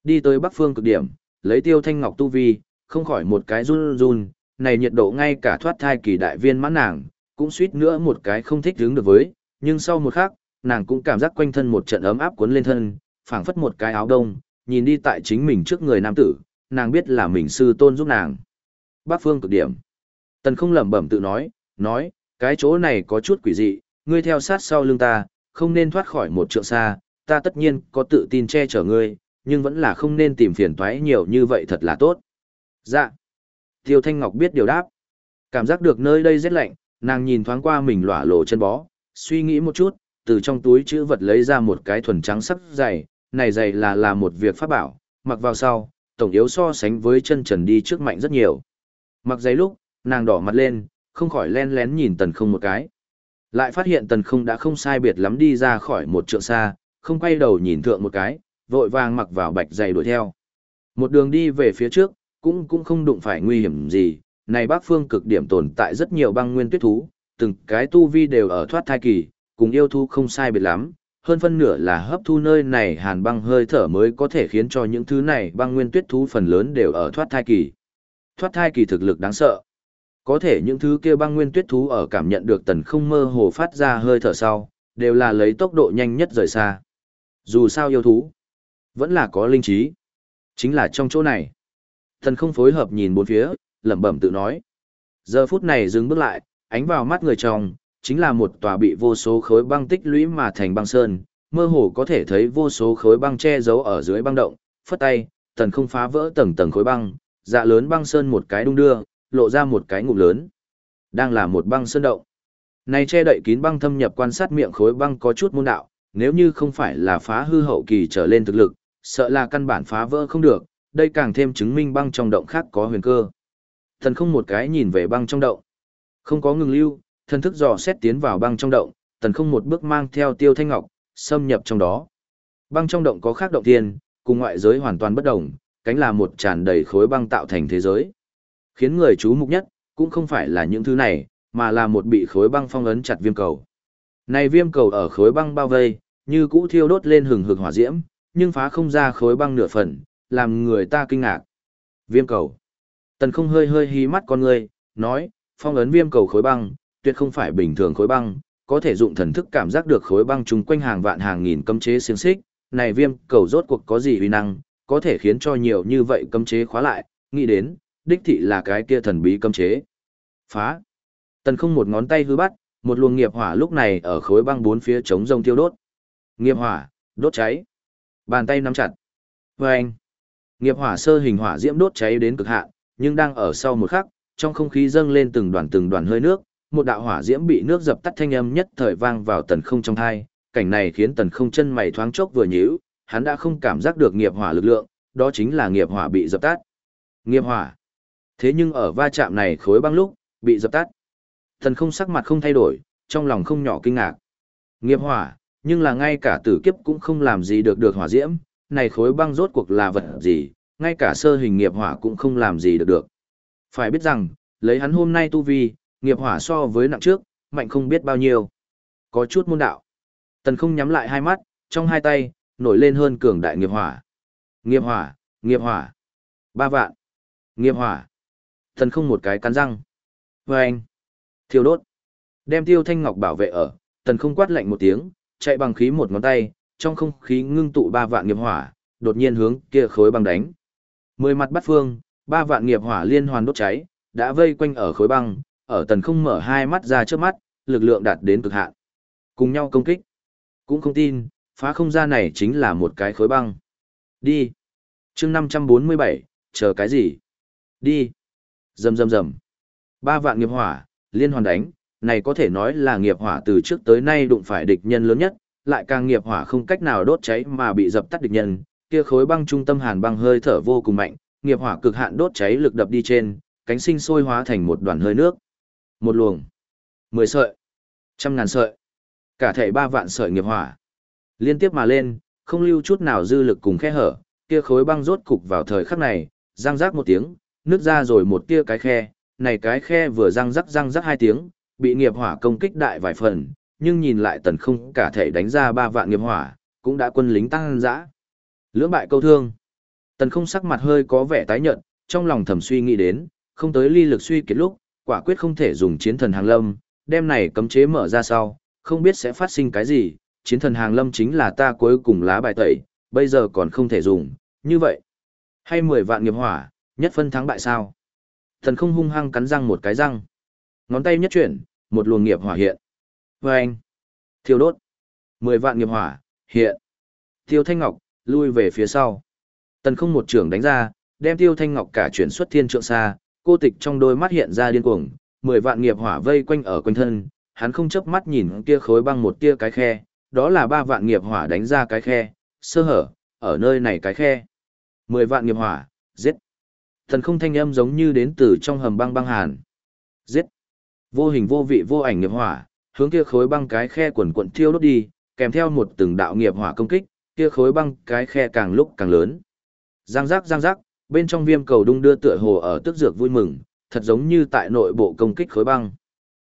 Đi tới Bắc phương cực điểm, lấy tiêu thanh ngọc tu vi, không khỏi một cái run run, này nhiệt độ ngay cả thoát thai kỳ đại viên mãn nàng, cũng suýt nữa một cái không thích đứng được với, nhưng sau một khắc, nàng cũng cảm giác quanh thân một trận ấm áp cuốn lên thân, phảng phất một cái áo đông, nhìn đi tại chính mình trước người nam tử, nàng biết là mình sư tôn giúp nàng. Bắc phương cực điểm. Tần không lẩm bẩm tự nói, nói, cái chỗ này có chút quỷ dị, ngươi theo sát sau lưng ta, không nên thoát khỏi một trượng xa, ta tất nhiên có tự tin che chở ngươi, nhưng vẫn là không nên tìm phiền toái nhiều như vậy thật là tốt. Dạ. Tiêu Thanh Ngọc biết điều đáp. Cảm giác được nơi đây rất lạnh, nàng nhìn thoáng qua mình lỏa lộ chân bó, suy nghĩ một chút, từ trong túi chữ vật lấy ra một cái thuần trắng sắc dày, này dày là là một việc pháp bảo, mặc vào sau, tổng yếu so sánh với chân trần đi trước mạnh rất nhiều. Mặc giày lúc, nàng đỏ mặt lên, không khỏi len lén nhìn tần không một cái. Lại phát hiện tần không đã không sai biệt lắm đi ra khỏi một trượng xa, không quay đầu nhìn thượng một cái, vội vàng mặc vào bạch giày đuổi theo. Một đường đi về phía trước, cũng cũng không đụng phải nguy hiểm gì, này Bắc Phương cực điểm tồn tại rất nhiều băng nguyên tuyết thú, từng cái tu vi đều ở thoát thai kỳ, cùng yêu thu không sai biệt lắm, hơn phân nửa là hấp thu nơi này hàn băng hơi thở mới có thể khiến cho những thứ này băng nguyên tuyết thú phần lớn đều ở thoát thai kỳ. Thoát thai kỳ thực lực đáng sợ. Có thể những thứ kia băng nguyên tuyết thú ở cảm nhận được tần không mơ hồ phát ra hơi thở sau, đều là lấy tốc độ nhanh nhất rời xa. Dù sao yêu thú, vẫn là có linh trí. Chính là trong chỗ này. Tần không phối hợp nhìn bốn phía, lẩm bẩm tự nói. Giờ phút này dừng bước lại, ánh vào mắt người trong, chính là một tòa bị vô số khối băng tích lũy mà thành băng sơn, mơ hồ có thể thấy vô số khối băng che giấu ở dưới băng động, phất tay, tần không phá vỡ tầng tầng khối băng, dạ lớn băng sơn một cái đung đưa, lộ ra một cái ngụm lớn. Đang là một băng sơn động. Này che đậy kín băng thâm nhập quan sát miệng khối băng có chút môn đạo, nếu như không phải là phá hư hậu kỳ trở lên thực lực, sợ là căn bản phá vỡ không được, đây càng thêm chứng minh băng trong động khác có huyền cơ. Thần không một cái nhìn về băng trong động. Không có ngừng lưu, thần thức dò xét tiến vào băng trong động, Thần không một bước mang theo tiêu thanh ngọc, xâm nhập trong đó. Băng trong động có khác động tiên, cùng ngoại giới hoàn toàn bất đồng, cánh là một tràn đầy khối băng tạo thành thế giới. Khiến người chú mục nhất, cũng không phải là những thứ này, mà là một bị khối băng phong ấn chặt viêm cầu. Này viêm cầu ở khối băng bao vây, như cũ thiêu đốt lên hừng hực hỏa diễm, nhưng phá không ra khối băng nửa phần, làm người ta kinh ngạc. Viêm cầu. Tần không hơi hơi hí mắt con người, nói, phong ấn viêm cầu khối băng, tuyệt không phải bình thường khối băng, có thể dụng thần thức cảm giác được khối băng chung quanh hàng vạn hàng nghìn cấm chế xiềng xích, này viêm cầu rốt cuộc có gì uy năng, có thể khiến cho nhiều như vậy cấm chế khóa lại, nghĩ đến, đích thị là cái kia thần bí cấm chế. Phá. Tần không một ngón tay hư bắt, một luồng nghiệp hỏa lúc này ở khối băng bốn phía chống rông tiêu đốt. Nghiệp hỏa, đốt cháy. Bàn tay nắm chặt. Và anh. Nghiệp hỏa sơ hình hỏa diễm đốt cháy đến cực hạn, nhưng đang ở sau một khắc, trong không khí dâng lên từng đoàn từng đoàn hơi nước, một đạo hỏa diễm bị nước dập tắt thanh âm nhất thời vang vào tần không trong thai, cảnh này khiến tần không chân mày thoáng chốc vừa nhíu, hắn đã không cảm giác được nghiệp hỏa lực lượng, đó chính là nghiệp hỏa bị dập tắt. Nghiệp hỏa. Thế nhưng ở va chạm này khối băng lúc, bị dập tắt. Tần không sắc mặt không thay đổi, trong lòng không nhỏ kinh ngạc. Nghiệp hỏa, nhưng là ngay cả tử kiếp cũng không làm gì được được hỏa diễm, này khối băng rốt cuộc là vật gì, ngay cả sơ hình nghiệp hỏa cũng không làm gì được được. Phải biết rằng, lấy hắn hôm nay tu vi, nghiệp hỏa so với nặng trước, mạnh không biết bao nhiêu. Có chút môn đạo. Tần không nhắm lại hai mắt, trong hai tay, nổi lên hơn cường đại nghiệp hỏa. Nghiệp hỏa, nghiệp hỏa. Ba vạn. Nghiệp hỏa. Tần không một cái cắn răng. Và anh. Thiêu đốt. Đem tiêu thanh ngọc bảo vệ ở, tần không quát lạnh một tiếng, chạy bằng khí một ngón tay, trong không khí ngưng tụ ba vạn nghiệp hỏa, đột nhiên hướng kia khối băng đánh. Mười mặt bắt phương, ba vạn nghiệp hỏa liên hoàn đốt cháy, đã vây quanh ở khối băng, ở tần không mở hai mắt ra trước mắt, lực lượng đạt đến cực hạn. Cùng nhau công kích. Cũng không tin, phá không gian này chính là một cái khối băng. Đi. chương 547, chờ cái gì? Đi. Rầm rầm rầm. Ba vạn nghiệp hỏa, liên hoàn đánh, này có thể nói là nghiệp hỏa từ trước tới nay đụng phải địch nhân lớn nhất, lại càng nghiệp hỏa không cách nào đốt cháy mà bị dập tắt địch nhân, kia khối băng trung tâm hàn băng hơi thở vô cùng mạnh, nghiệp hỏa cực hạn đốt cháy lực đập đi trên, cánh sinh sôi hóa thành một đoàn hơi nước. Một luồng, mười sợi, trăm ngàn sợi, cả thể ba vạn sợi nghiệp hỏa. Liên tiếp mà lên, không lưu chút nào dư lực cùng khe hở, kia khối băng rốt cục vào thời khắc này, răng rác một tiếng, nứt ra rồi một tia cái khe, này cái khe vừa răng rắc răng rắc hai tiếng, bị nghiệp hỏa công kích đại vài phần, nhưng nhìn lại tần không cả thể đánh ra ba vạn nghiệp hỏa, cũng đã quân lính tăng dã. Lưỡng bại câu thương. Tần không sắc mặt hơi có vẻ tái nhợt, trong lòng thầm suy nghĩ đến, không tới ly lực suy kiệt lúc, quả quyết không thể dùng chiến thần hàng lâm, đem này cấm chế mở ra sau, không biết sẽ phát sinh cái gì, chiến thần hàng lâm chính là ta cuối cùng lá bài tẩy, bây giờ còn không thể dùng, như vậy. Hay 10 vạn nghiệp hỏa, nhất phân thắng bại sao? Thần không hung hăng cắn răng một cái răng. Ngón tay nhất chuyển, một luồng nghiệp hỏa hiện. Và anh, thiêu đốt. 10 vạn nghiệp hỏa, hiện. Tiêu Thanh Ngọc, lui về phía sau. Tần không một trưởng đánh ra, đem Tiêu Thanh Ngọc cả chuyển xuất thiên trượng xa, cô tịch trong đôi mắt hiện ra điên cuồng, mười vạn nghiệp hỏa vây quanh ở quanh thân, hắn không chớp mắt nhìn kia khối băng một tia cái khe, đó là ba vạn nghiệp hỏa đánh ra cái khe, sơ hở, ở nơi này cái khe. Mười vạn nghiệp hỏa, giết. Thần không thanh âm giống như đến từ trong hầm băng băng hàn. Giết. Vô hình vô vị vô ảnh nghiệp hỏa, hướng kia khối băng cái khe quần quận thiêu đốt đi, kèm theo một từng đạo nghiệp hỏa công kích, kia khối băng cái khe càng lúc càng lớn. Giang giác giang giác, bên trong viêm cầu đung đưa tựa hồ ở tức dược vui mừng, thật giống như tại nội bộ công kích khối băng.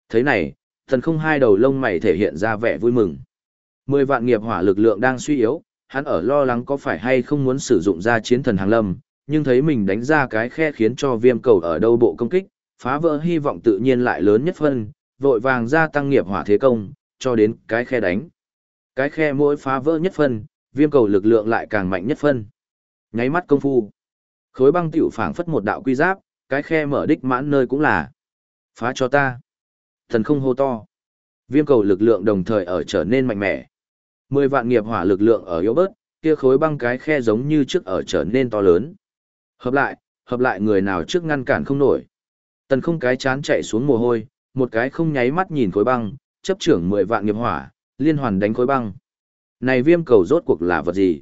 Thế này, thần không hai đầu lông mày thể hiện ra vẻ vui mừng. Mười vạn nghiệp hỏa lực lượng đang suy yếu, hắn ở lo lắng có phải hay không muốn sử dụng ra chiến thần hàng lâm, nhưng thấy mình đánh ra cái khe khiến cho viêm cầu ở đâu bộ công kích, phá vỡ hy vọng tự nhiên lại lớn nhất phân, vội vàng gia tăng nghiệp hỏa thế công, cho đến cái khe đánh. Cái khe mỗi phá vỡ nhất phân, viêm cầu lực lượng lại càng mạnh nhất phân. Nháy mắt công phu. Khối băng tiểu phảng phất một đạo quy giáp, cái khe mở đích mãn nơi cũng là. Phá cho ta. Thần không hô to. Viêm cầu lực lượng đồng thời ở trở nên mạnh mẽ. Mười vạn nghiệp hỏa lực lượng ở yếu bớt, kia khối băng cái khe giống như trước ở trở nên to lớn. Hợp lại, hợp lại người nào trước ngăn cản không nổi. Tần không cái chán chạy xuống mồ hôi, một cái không nháy mắt nhìn khối băng, chấp trưởng mười vạn nghiệp hỏa, liên hoàn đánh khối băng. Này viêm cầu rốt cuộc là vật gì?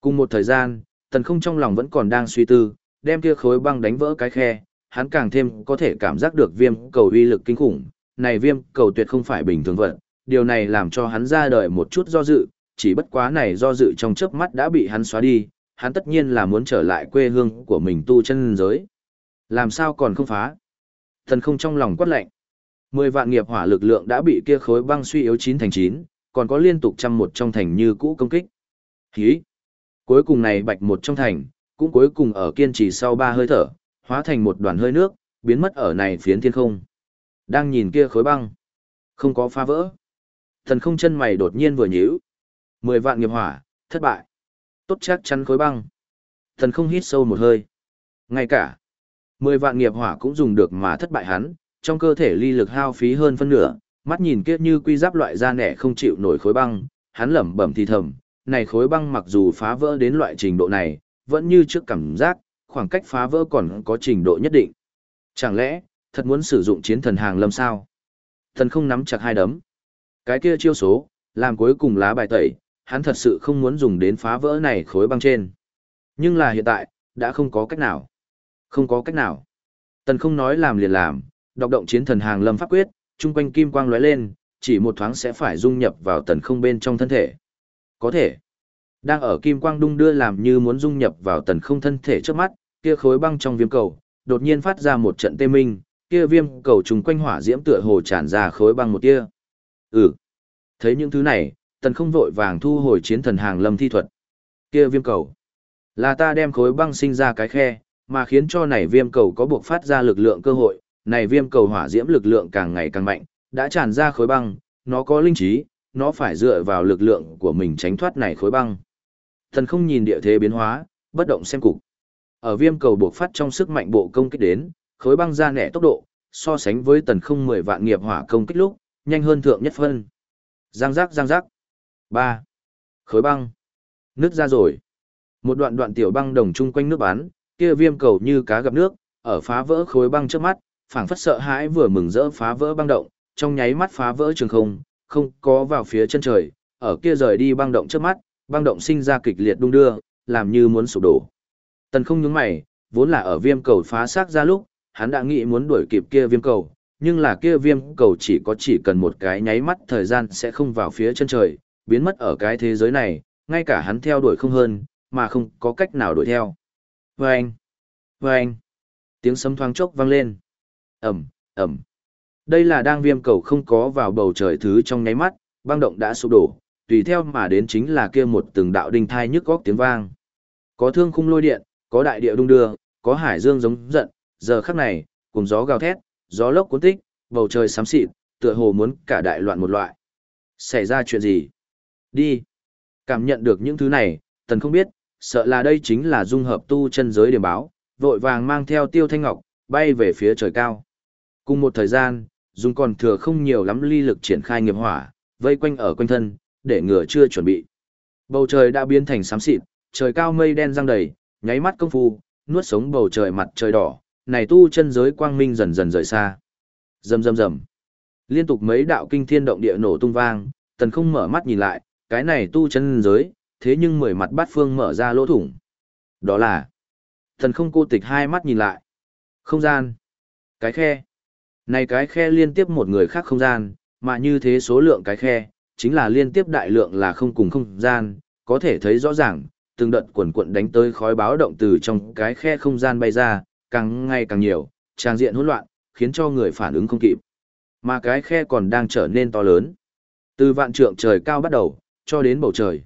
Cùng một thời gian, tần không trong lòng vẫn còn đang suy tư, đem kia khối băng đánh vỡ cái khe, hắn càng thêm có thể cảm giác được viêm cầu uy lực kinh khủng. Này viêm cầu tuyệt không phải bình thường vật, điều này làm cho hắn ra đời một chút do dự, chỉ bất quá này do dự trong chớp mắt đã bị hắn xóa đi, hắn tất nhiên là muốn trở lại quê hương của mình tu chân giới. Làm sao còn không phá? Thần không trong lòng quát lạnh. Mười vạn nghiệp hỏa lực lượng đã bị kia khối băng suy yếu chín thành chín, còn có liên tục trăm một trong thành như cũ công kích. Hí! Cuối cùng này bạch một trong thành, cũng cuối cùng ở kiên trì sau ba hơi thở, hóa thành một đoàn hơi nước, biến mất ở này phiến thiên không. Đang nhìn kia khối băng. Không có phá vỡ. Thần không chân mày đột nhiên vừa nhíu. Mười vạn nghiệp hỏa, thất bại. Tốt chắc chắn khối băng. Thần không hít sâu một hơi. Ngay cả. Mười vạn nghiệp hỏa cũng dùng được mà thất bại hắn, trong cơ thể ly lực hao phí hơn phân nửa, mắt nhìn kia như quy giáp loại da nẻ không chịu nổi khối băng, hắn lẩm bẩm thì thầm, này khối băng mặc dù phá vỡ đến loại trình độ này, vẫn như trước cảm giác, khoảng cách phá vỡ còn có trình độ nhất định. Chẳng lẽ, thật muốn sử dụng chiến thần hàng lâm sao? Thần không nắm chặt hai đấm. Cái kia chiêu số, làm cuối cùng lá bài tẩy, hắn thật sự không muốn dùng đến phá vỡ này khối băng trên. Nhưng là hiện tại, đã không có cách nào. Không có cách nào. Tần không nói làm liền làm, đọc động chiến thần hàng lâm pháp quyết, chung quanh kim quang lóe lên, chỉ một thoáng sẽ phải dung nhập vào tần không bên trong thân thể. Có thể. Đang ở kim quang đung đưa làm như muốn dung nhập vào tần không thân thể trước mắt, kia khối băng trong viêm cầu, đột nhiên phát ra một trận tê minh, kia viêm cầu trùng quanh hỏa diễm tựa hồ tràn ra khối băng một tia. Ừ. Thấy những thứ này, tần không vội vàng thu hồi chiến thần hàng lâm thi thuật. Kia viêm cầu. Là ta đem khối băng sinh ra cái khe, mà khiến cho này viêm cầu có buộc phát ra lực lượng cơ hội, này viêm cầu hỏa diễm lực lượng càng ngày càng mạnh, đã tràn ra khối băng, nó có linh trí, nó phải dựa vào lực lượng của mình tránh thoát này khối băng. Thần không nhìn địa thế biến hóa, bất động xem cục. Ở viêm cầu buộc phát trong sức mạnh bộ công kích đến, khối băng ra nẻ tốc độ, so sánh với tần không 10 vạn nghiệp hỏa công kích lúc, nhanh hơn thượng nhất phân. Giang giác giang giác. Ba. Khối băng. Nước ra rồi. Một đoạn đoạn tiểu băng đồng chung quanh nước bán, kia viêm cầu như cá gặp nước, ở phá vỡ khối băng trước mắt, phảng phất sợ hãi vừa mừng rỡ phá vỡ băng động, trong nháy mắt phá vỡ trường không, không có vào phía chân trời, ở kia rời đi băng động trước mắt, băng động sinh ra kịch liệt đung đưa, làm như muốn sụp đổ. Tần không nhướng mày, vốn là ở viêm cầu phá xác ra lúc, hắn đã nghĩ muốn đuổi kịp kia viêm cầu, nhưng là kia viêm cầu chỉ có chỉ cần một cái nháy mắt thời gian sẽ không vào phía chân trời, biến mất ở cái thế giới này, ngay cả hắn theo đuổi không hơn, mà không có cách nào đuổi theo. Vâng! Vâng! Tiếng sấm thoáng chốc vang lên. Ẩm, Ẩm. Đây là đang viêm cầu không có vào bầu trời thứ trong nháy mắt, băng động đã sụp đổ, tùy theo mà đến chính là kia một từng đạo đinh thai nhức góc tiếng vang. Có thương khung lôi điện, có đại địa đung đưa, có hải dương giống giận, giờ khắc này, cùng gió gào thét, gió lốc cuốn tích, bầu trời xám xịt, tựa hồ muốn cả đại loạn một loại. Xảy ra chuyện gì? Đi. Cảm nhận được những thứ này, tần không biết, sợ là đây chính là dung hợp tu chân giới điểm báo, vội vàng mang theo tiêu thanh ngọc, bay về phía trời cao. Cùng một thời gian, dung còn thừa không nhiều lắm ly lực triển khai nghiệp hỏa, vây quanh ở quanh thân, để ngừa chưa chuẩn bị. Bầu trời đã biến thành xám xịt, trời cao mây đen răng đầy, nháy mắt công phu, nuốt sống bầu trời mặt trời đỏ, này tu chân giới quang minh dần dần rời xa. Rầm rầm rầm. Liên tục mấy đạo kinh thiên động địa nổ tung vang, tần không mở mắt nhìn lại, cái này tu chân giới, thế nhưng mười mặt bát phương mở ra lỗ thủng. Đó là, thần không cô tịch hai mắt nhìn lại. Không gian. Cái khe. Này cái khe liên tiếp một người khác không gian, mà như thế số lượng cái khe, chính là liên tiếp đại lượng là không cùng không gian, có thể thấy rõ ràng, từng đợt quần cuộn đánh tới khói báo động từ trong cái khe không gian bay ra, càng ngày càng nhiều, trang diện hỗn loạn, khiến cho người phản ứng không kịp. Mà cái khe còn đang trở nên to lớn. Từ vạn trượng trời cao bắt đầu, cho đến bầu trời.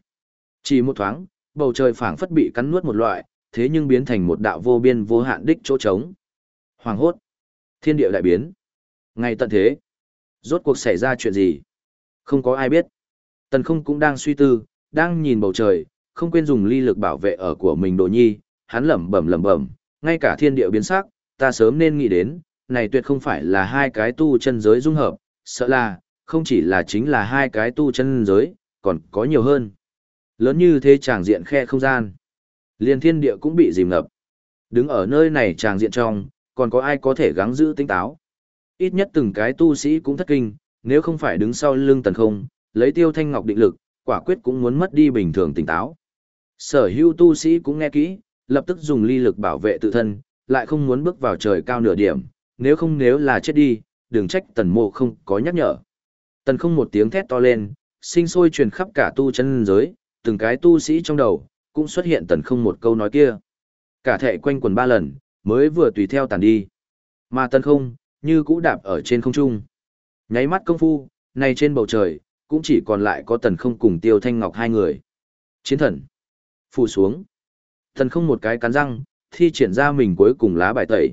Chỉ một thoáng, bầu trời phảng phất bị cắn nuốt một loại, thế nhưng biến thành một đạo vô biên vô hạn đích chỗ trống. Hoàng hốt. Thiên địa đại biến. Ngay tận thế. Rốt cuộc xảy ra chuyện gì? Không có ai biết. Tần không cũng đang suy tư, đang nhìn bầu trời, không quên dùng ly lực bảo vệ ở của mình đồ nhi, hắn lẩm bẩm lẩm bẩm, ngay cả thiên địa biến sắc, ta sớm nên nghĩ đến, này tuyệt không phải là hai cái tu chân giới dung hợp, sợ là, không chỉ là chính là hai cái tu chân giới, còn có nhiều hơn. Lớn như thế tràng diện khe không gian. Liên thiên địa cũng bị dìm ngập. Đứng ở nơi này tràng diện trong, còn có ai có thể gắng giữ tinh táo. Ít nhất từng cái tu sĩ cũng thất kinh, nếu không phải đứng sau lưng tần không, lấy tiêu thanh ngọc định lực, quả quyết cũng muốn mất đi bình thường tỉnh táo. Sở hữu tu sĩ cũng nghe kỹ, lập tức dùng ly lực bảo vệ tự thân, lại không muốn bước vào trời cao nửa điểm, nếu không nếu là chết đi, đừng trách tần mộ không có nhắc nhở. Tần không một tiếng thét to lên, sinh sôi truyền khắp cả tu chân giới, từng cái tu sĩ trong đầu, cũng xuất hiện tần không một câu nói kia. Cả thệ quanh quần ba lần, mới vừa tùy theo tàn đi. Mà tần không, như cũ đạp ở trên không trung. Nháy mắt công phu, này trên bầu trời, cũng chỉ còn lại có tần không cùng tiêu thanh ngọc hai người. Chiến thần. Phủ xuống. Tần không một cái cắn răng, thi triển ra mình cuối cùng lá bài tẩy.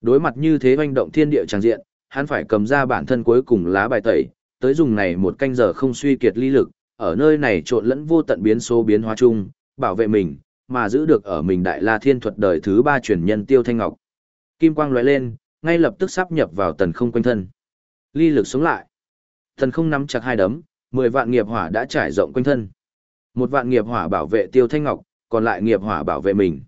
Đối mặt như thế hoành động thiên địa tràng diện, hắn phải cầm ra bản thân cuối cùng lá bài tẩy, tới dùng này một canh giờ không suy kiệt ly lực, ở nơi này trộn lẫn vô tận biến số biến hóa chung, bảo vệ mình, mà giữ được ở mình đại la thiên thuật đời thứ ba truyền nhân tiêu thanh ngọc. Kim quang lóe lên, ngay lập tức sắp nhập vào tần không quanh thân. Ly lực sống lại. Tần không nắm chặt hai đấm, mười vạn nghiệp hỏa đã trải rộng quanh thân. Một vạn nghiệp hỏa bảo vệ tiêu thanh ngọc, còn lại nghiệp hỏa bảo vệ mình.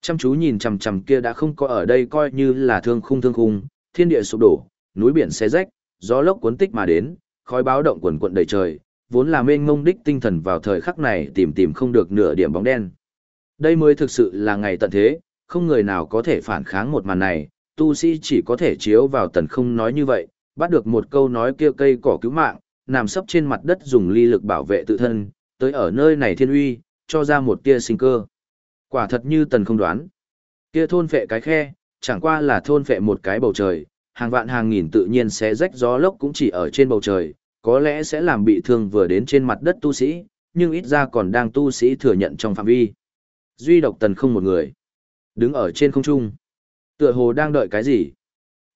Chăm chú nhìn chằm chằm kia đã không có ở đây coi như là thương khung thương khung, thiên địa sụp đổ, núi biển xé rách, gió lốc cuốn tích mà đến, khói báo động quần quận đầy trời, vốn là mênh mông đích tinh thần vào thời khắc này tìm tìm không được nửa điểm bóng đen. Đây mới thực sự là ngày tận thế, không người nào có thể phản kháng một màn này, tu sĩ chỉ có thể chiếu vào tần không nói như vậy, bắt được một câu nói kia cây cỏ cứu mạng, nằm sấp trên mặt đất dùng ly lực bảo vệ tự thân, tới ở nơi này thiên uy, cho ra một tia sinh cơ. Quả thật như tần không đoán. Kia thôn phệ cái khe, chẳng qua là thôn phệ một cái bầu trời, hàng vạn hàng nghìn tự nhiên sẽ rách gió lốc cũng chỉ ở trên bầu trời, có lẽ sẽ làm bị thương vừa đến trên mặt đất tu sĩ, nhưng ít ra còn đang tu sĩ thừa nhận trong phạm vi. Duy độc tần không một người. Đứng ở trên không trung. Tựa hồ đang đợi cái gì?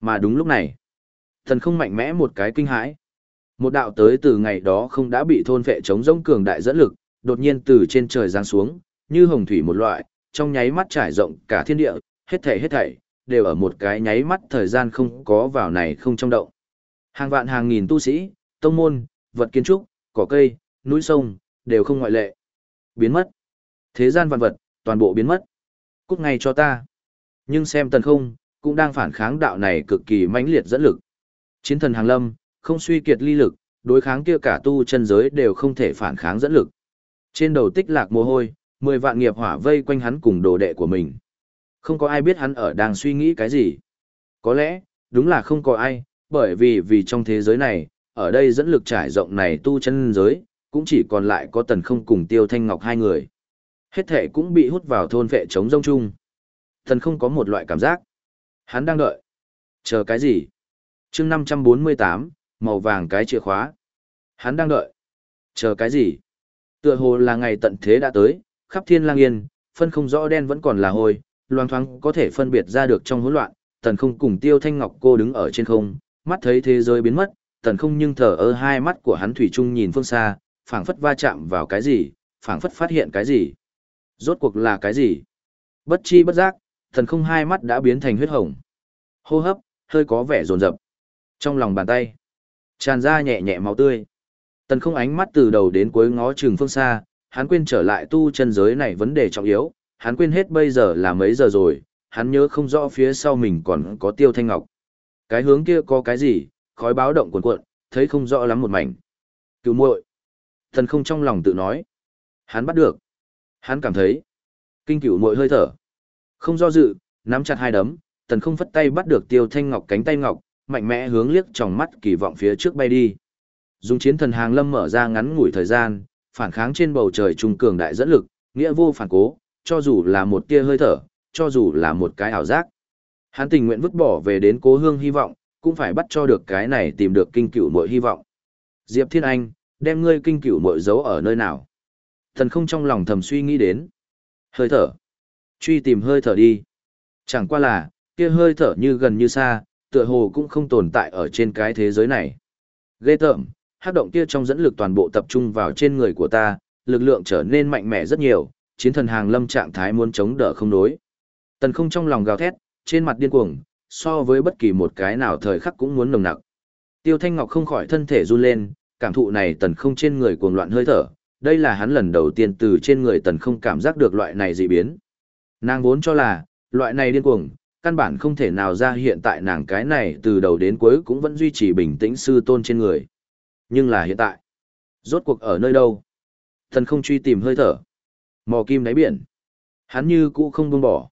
Mà đúng lúc này, thần không mạnh mẽ một cái kinh hãi. Một đạo tới từ ngày đó không đã bị thôn vệ chống rỗng cường đại dẫn lực, đột nhiên từ trên trời giáng xuống, như hồng thủy một loại, trong nháy mắt trải rộng cả thiên địa, hết thảy hết thảy, đều ở một cái nháy mắt thời gian không có vào này không trong động. Hàng vạn hàng nghìn tu sĩ, tông môn, vật kiến trúc, cỏ cây, núi sông, đều không ngoại lệ. Biến mất. Thế gian vạn vật, toàn bộ biến mất. Cút ngay cho ta. Nhưng xem tần không, cũng đang phản kháng đạo này cực kỳ mãnh liệt dẫn lực. Chiến thần hàng lâm, không suy kiệt ly lực, đối kháng kia cả tu chân giới đều không thể phản kháng dẫn lực. Trên đầu tích lạc mồ hôi, mười vạn nghiệp hỏa vây quanh hắn cùng đồ đệ của mình. Không có ai biết hắn ở đang suy nghĩ cái gì. Có lẽ, đúng là không có ai, bởi vì vì trong thế giới này, ở đây dẫn lực trải rộng này tu chân giới, cũng chỉ còn lại có tần không cùng tiêu thanh ngọc hai người. Hết thể cũng bị hút vào thôn vệ chống rông chung. Tần không có một loại cảm giác. Hắn đang đợi. Chờ cái gì? chương 548, màu vàng cái chìa khóa. Hắn đang đợi. Chờ cái gì? Tựa hồ là ngày tận thế đã tới, khắp thiên lang yên, phân không rõ đen vẫn còn là hôi, loang thoáng có thể phân biệt ra được trong hỗn loạn, tần không cùng tiêu thanh ngọc cô đứng ở trên không, mắt thấy thế giới biến mất, tần không nhưng thở ơ hai mắt của hắn thủy chung nhìn phương xa, phảng phất va chạm vào cái gì, phảng phất phát hiện cái gì. Rốt cuộc là cái gì? Bất chi bất giác, tần không hai mắt đã biến thành huyết hồng. Hô hấp, hơi có vẻ rồn rập. Trong lòng bàn tay, tràn ra nhẹ nhẹ máu tươi. Tần không ánh mắt từ đầu đến cuối ngó trường phương xa, hắn quên trở lại tu chân giới này vấn đề trọng yếu, hắn quên hết bây giờ là mấy giờ rồi, hắn nhớ không rõ phía sau mình còn có tiêu thanh ngọc. Cái hướng kia có cái gì, khói báo động cuồn cuộn, thấy không rõ lắm một mảnh. Cứu muội. Thần không trong lòng tự nói. Hắn bắt được. Hắn cảm thấy. Kinh cửu muội hơi thở. Không do dự, nắm chặt hai đấm, tần không phất tay bắt được tiêu thanh ngọc cánh tay ngọc, mạnh mẽ hướng liếc trong mắt kỳ vọng phía trước bay đi. Dùng chiến thần hàng lâm mở ra ngắn ngủi thời gian, phản kháng trên bầu trời trung cường đại dẫn lực, nghĩa vô phản cố, cho dù là một tia hơi thở, cho dù là một cái ảo giác. Hắn tình nguyện vứt bỏ về đến cố hương hy vọng, cũng phải bắt cho được cái này tìm được kinh cửu muội hy vọng. Diệp Thiên Anh, đem ngươi kinh cửu muội giấu ở nơi nào? Thần không trong lòng thầm suy nghĩ đến. Hơi thở. Truy tìm hơi thở đi. Chẳng qua là, kia hơi thở như gần như xa, tựa hồ cũng không tồn tại ở trên cái thế giới này. Ghê tởm, hát động kia trong dẫn lực toàn bộ tập trung vào trên người của ta, lực lượng trở nên mạnh mẽ rất nhiều, chiến thần hàng lâm trạng thái muốn chống đỡ không đối. Tần không trong lòng gào thét, trên mặt điên cuồng, so với bất kỳ một cái nào thời khắc cũng muốn nồng nặc. Tiêu Thanh Ngọc không khỏi thân thể run lên, cảm thụ này tần không trên người cuồng loạn hơi thở, đây là hắn lần đầu tiên từ trên người tần không cảm giác được loại này dị biến. Nàng vốn cho là, loại này điên cuồng, căn bản không thể nào ra hiện tại nàng cái này từ đầu đến cuối cũng vẫn duy trì bình tĩnh sư tôn trên người. Nhưng là hiện tại, rốt cuộc ở nơi đâu? Tần không truy tìm hơi thở. Mò kim đáy biển. Hắn như cũ không buông bỏ.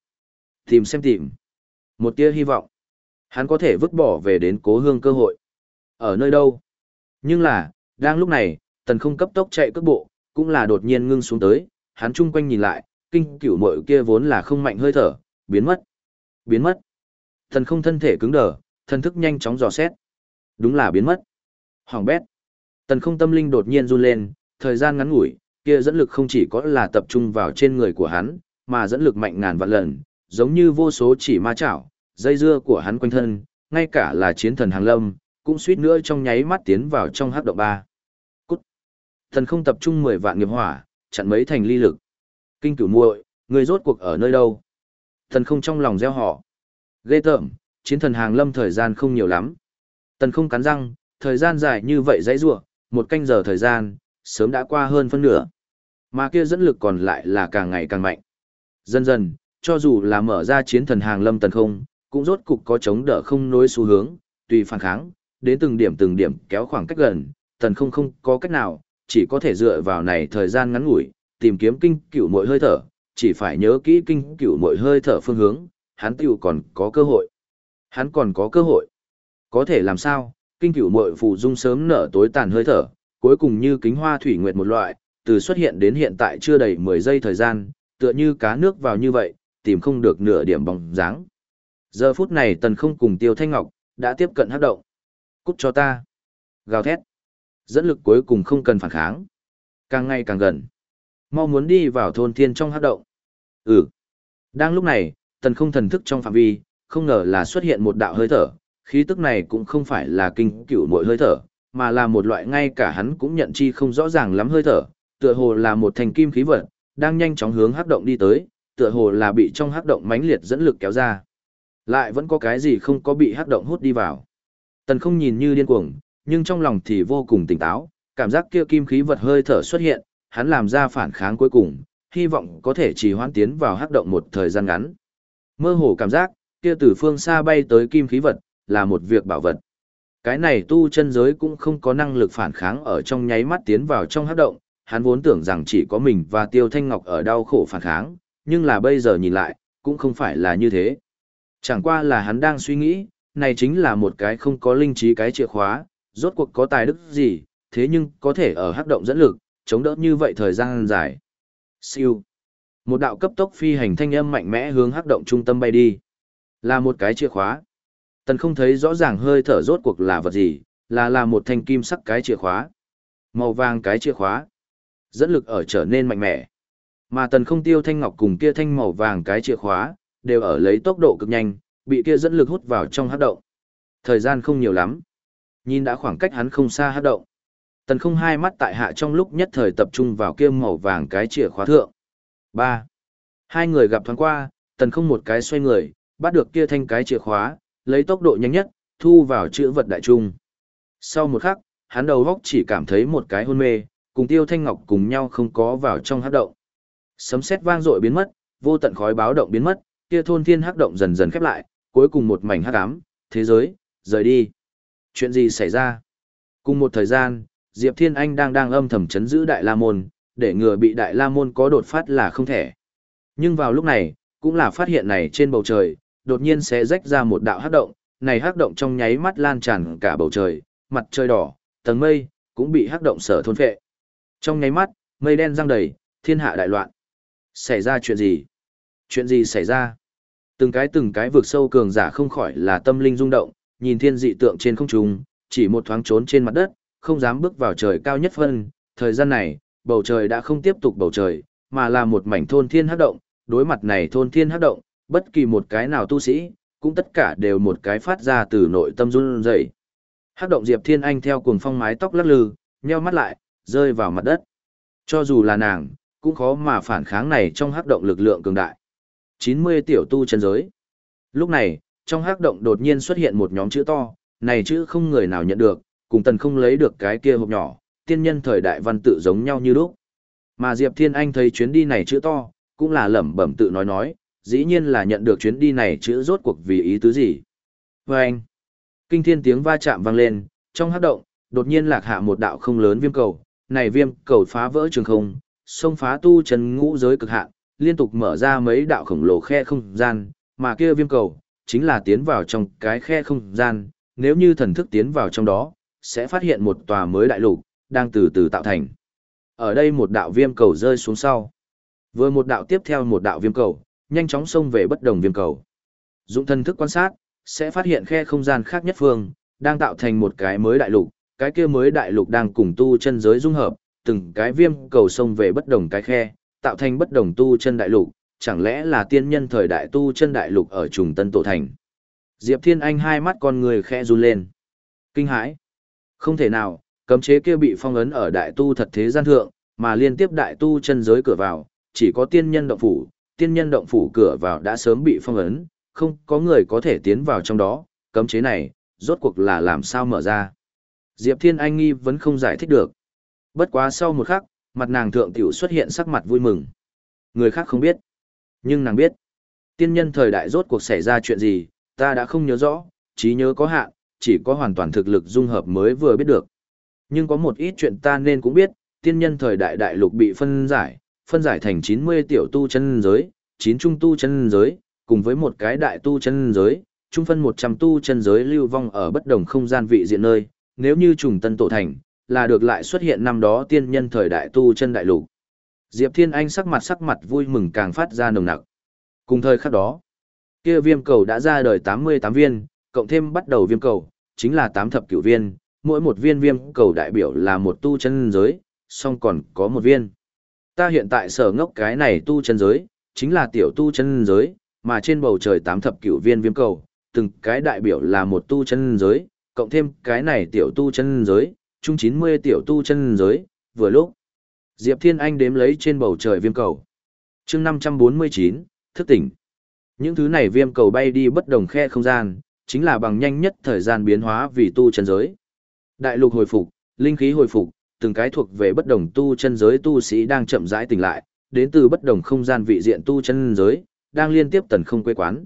Tìm xem tìm. Một tia hy vọng. Hắn có thể vứt bỏ về đến cố hương cơ hội. Ở nơi đâu? Nhưng là, đang lúc này, tần không cấp tốc chạy cước bộ, cũng là đột nhiên ngưng xuống tới, hắn chung quanh nhìn lại, kinh cửu mội kia vốn là không mạnh hơi thở, biến mất. Biến mất. Thần không thân thể cứng đờ, thân thức nhanh chóng dò xét. Đúng là biến mất. Hoàng bét. Tần không tâm linh đột nhiên run lên, thời gian ngắn ngủi, kia dẫn lực không chỉ có là tập trung vào trên người của hắn, mà dẫn lực mạnh ngàn vạn lần, giống như vô số chỉ ma chảo, dây dưa của hắn quanh thân, ngay cả là chiến thần hàng lâm, cũng suýt nữa trong nháy mắt tiến vào trong hắc động ba. Cút. Thần không tập trung 10 vạn nghiệp hỏa, chặn mấy thành ly lực. Kinh cửu muội, người rốt cuộc ở nơi đâu? Thần không trong lòng gieo họ. Ghê tởm, chiến thần hàng lâm thời gian không nhiều lắm. Tần không cắn răng, thời gian dài như vậy dãy rủa, một canh giờ thời gian, sớm đã qua hơn phân nửa. Mà kia dẫn lực còn lại là càng ngày càng mạnh. Dần dần, cho dù là mở ra chiến thần hàng lâm tần không, cũng rốt cục có chống đỡ không nối xu hướng, tùy phản kháng, đến từng điểm từng điểm kéo khoảng cách gần, tần không không có cách nào, chỉ có thể dựa vào này thời gian ngắn ngủi, tìm kiếm kinh cửu mỗi hơi thở, chỉ phải nhớ kỹ kinh cửu mỗi hơi thở phương hướng, hắn tiểu còn có cơ hội. Hắn còn có cơ hội. Có thể làm sao, kinh cửu mội phù dung sớm nở tối tàn hơi thở, cuối cùng như kính hoa thủy nguyệt một loại, từ xuất hiện đến hiện tại chưa đầy 10 giây thời gian, tựa như cá nước vào như vậy, tìm không được nửa điểm bóng dáng. Giờ phút này tần không cùng tiêu thanh ngọc, đã tiếp cận hấp động. Cút cho ta. Gào thét. Dẫn lực cuối cùng không cần phản kháng. Càng ngày càng gần. Mau muốn đi vào thôn thiên trong hấp động. Ừ. Đang lúc này, tần không thần thức trong phạm vi, không ngờ là xuất hiện một đạo hơi thở. Khí tức này cũng không phải là kinh cửu mỗi hơi thở, mà là một loại ngay cả hắn cũng nhận chi không rõ ràng lắm hơi thở, tựa hồ là một thành kim khí vật, đang nhanh chóng hướng hắc động đi tới, tựa hồ là bị trong hắc động mãnh liệt dẫn lực kéo ra. Lại vẫn có cái gì không có bị hắc động hút đi vào. Tần không nhìn như điên cuồng, nhưng trong lòng thì vô cùng tỉnh táo, cảm giác kia kim khí vật hơi thở xuất hiện, hắn làm ra phản kháng cuối cùng, hy vọng có thể chỉ hoãn tiến vào hắc động một thời gian ngắn. Mơ hồ cảm giác, kia từ phương xa bay tới kim khí vật, là một việc bảo vật. Cái này tu chân giới cũng không có năng lực phản kháng ở trong nháy mắt tiến vào trong hấp động, hắn vốn tưởng rằng chỉ có mình và Tiêu Thanh Ngọc ở đau khổ phản kháng, nhưng là bây giờ nhìn lại, cũng không phải là như thế. Chẳng qua là hắn đang suy nghĩ, này chính là một cái không có linh trí cái chìa khóa, rốt cuộc có tài đức gì, thế nhưng có thể ở hắc động dẫn lực, chống đỡ như vậy thời gian dài. Siêu. Một đạo cấp tốc phi hành thanh âm mạnh mẽ hướng hắc động trung tâm bay đi. Là một cái chìa khóa. Tần không thấy rõ ràng hơi thở rốt cuộc là vật gì, là là một thanh kim sắc cái chìa khóa. Màu vàng cái chìa khóa. Dẫn lực ở trở nên mạnh mẽ. Mà tần không tiêu thanh ngọc cùng kia thanh màu vàng cái chìa khóa, đều ở lấy tốc độ cực nhanh, bị kia dẫn lực hút vào trong hát động. Thời gian không nhiều lắm. Nhìn đã khoảng cách hắn không xa hát động. Tần không hai mắt tại hạ trong lúc nhất thời tập trung vào kia màu vàng cái chìa khóa thượng. ba Hai người gặp thoáng qua, tần không một cái xoay người, bắt được kia thanh cái chìa khóa, lấy tốc độ nhanh nhất, thu vào chữ vật đại trung. Sau một khắc, hắn đầu góc chỉ cảm thấy một cái hôn mê, cùng tiêu thanh ngọc cùng nhau không có vào trong hát động. Sấm sét vang dội biến mất, vô tận khói báo động biến mất, kia thôn thiên hắc động dần dần khép lại, cuối cùng một mảnh hắc ám, thế giới, rời đi. Chuyện gì xảy ra? Cùng một thời gian, Diệp Thiên Anh đang đang âm thầm chấn giữ Đại La Môn, để ngừa bị Đại La Môn có đột phát là không thể. Nhưng vào lúc này, cũng là phát hiện này trên bầu trời, đột nhiên sẽ rách ra một đạo hắc động, này hắc động trong nháy mắt lan tràn cả bầu trời, mặt trời đỏ, tầng mây, cũng bị hắc động sở thôn phệ. Trong nháy mắt, Mây đen răng đầy, thiên hạ đại loạn. Xảy ra chuyện gì? Chuyện gì xảy ra? Từng cái từng cái vực sâu cường giả không khỏi là tâm linh rung động, nhìn thiên dị tượng trên không trung, chỉ một thoáng trốn trên mặt đất, không dám bước vào trời cao nhất phân. Thời gian này, bầu trời đã không tiếp tục bầu trời, mà là một mảnh thôn thiên hắc động, đối mặt này thôn thiên hắc động, bất kỳ một cái nào tu sĩ, cũng tất cả đều một cái phát ra từ nội tâm run rẩy. Hắc động Diệp Thiên Anh theo cuồng phong mái tóc lắc lư, nheo mắt lại, rơi vào mặt đất. Cho dù là nàng, cũng khó mà phản kháng này trong hắc động lực lượng cường đại. 90 tiểu tu chân giới. Lúc này, trong hắc động đột nhiên xuất hiện một nhóm chữ to, này chữ không người nào nhận được, cùng tần không lấy được cái kia hộp nhỏ, tiên nhân thời đại văn tự giống nhau như lúc. Mà Diệp Thiên Anh thấy chuyến đi này chữ to, cũng là lẩm bẩm tự nói nói, dĩ nhiên là nhận được chuyến đi này chữ rốt cuộc vì ý tứ gì. Và anh, kinh thiên tiếng va chạm vang lên, trong hát động, đột nhiên lạc hạ một đạo không lớn viêm cầu, này viêm cầu phá vỡ trường không, xông phá tu chân ngũ giới cực hạn, liên tục mở ra mấy đạo khổng lồ khe không gian, mà kia viêm cầu, chính là tiến vào trong cái khe không gian, nếu như thần thức tiến vào trong đó, sẽ phát hiện một tòa mới đại lục, đang từ từ tạo thành. Ở đây một đạo viêm cầu rơi xuống sau. Vừa một đạo tiếp theo một đạo viêm cầu, nhanh chóng xông về bất đồng viêm cầu. Dụng thần thức quan sát, sẽ phát hiện khe không gian khác nhất phương, đang tạo thành một cái mới đại lục, cái kia mới đại lục đang cùng tu chân giới dung hợp, từng cái viêm cầu xông về bất đồng cái khe, tạo thành bất đồng tu chân đại lục, chẳng lẽ là tiên nhân thời đại tu chân đại lục ở trùng tân tổ thành. Diệp Thiên Anh hai mắt con người khẽ run lên. Kinh hãi. Không thể nào, cấm chế kia bị phong ấn ở đại tu thật thế gian thượng, mà liên tiếp đại tu chân giới cửa vào, chỉ có tiên nhân động phủ, tiên nhân động phủ cửa vào đã sớm bị phong ấn, không có người có thể tiến vào trong đó, cấm chế này, rốt cuộc là làm sao mở ra. Diệp Thiên Anh nghi vẫn không giải thích được. Bất quá sau một khắc, mặt nàng thượng tiểu xuất hiện sắc mặt vui mừng. Người khác không biết. Nhưng nàng biết. Tiên nhân thời đại rốt cuộc xảy ra chuyện gì, ta đã không nhớ rõ, trí nhớ có hạn, chỉ có hoàn toàn thực lực dung hợp mới vừa biết được. Nhưng có một ít chuyện ta nên cũng biết, tiên nhân thời đại đại lục bị phân giải, phân giải thành 90 tiểu tu chân giới, 9 trung tu chân giới, cùng với một cái đại tu chân giới, trung phân 100 tu chân giới lưu vong ở bất đồng không gian vị diện nơi, nếu như trùng tân tổ thành, là được lại xuất hiện năm đó tiên nhân thời đại tu chân đại lục. Diệp Thiên Anh sắc mặt sắc mặt vui mừng càng phát ra nồng nặc. Cùng thời khắc đó, kia viêm cầu đã ra đời 88 viên, cộng thêm bắt đầu viêm cầu, chính là 8 thập cửu viên, mỗi một viên viêm cầu đại biểu là một tu chân giới, song còn có một viên. Ta hiện tại sở ngốc cái này tu chân giới, chính là tiểu tu chân giới, mà trên bầu trời tám thập cửu viên viêm cầu, từng cái đại biểu là một tu chân giới, cộng thêm cái này tiểu tu chân giới, chung 90 tiểu tu chân giới, vừa lúc. Diệp Thiên Anh đếm lấy trên bầu trời viêm cầu. chương 549, thức tỉnh. Những thứ này viêm cầu bay đi bất đồng khe không gian, chính là bằng nhanh nhất thời gian biến hóa vì tu chân giới. Đại lục hồi phục, linh khí hồi phục, từng cái thuộc về bất đồng tu chân giới tu sĩ đang chậm rãi tỉnh lại, đến từ bất đồng không gian vị diện tu chân giới, đang liên tiếp tần không quê quán.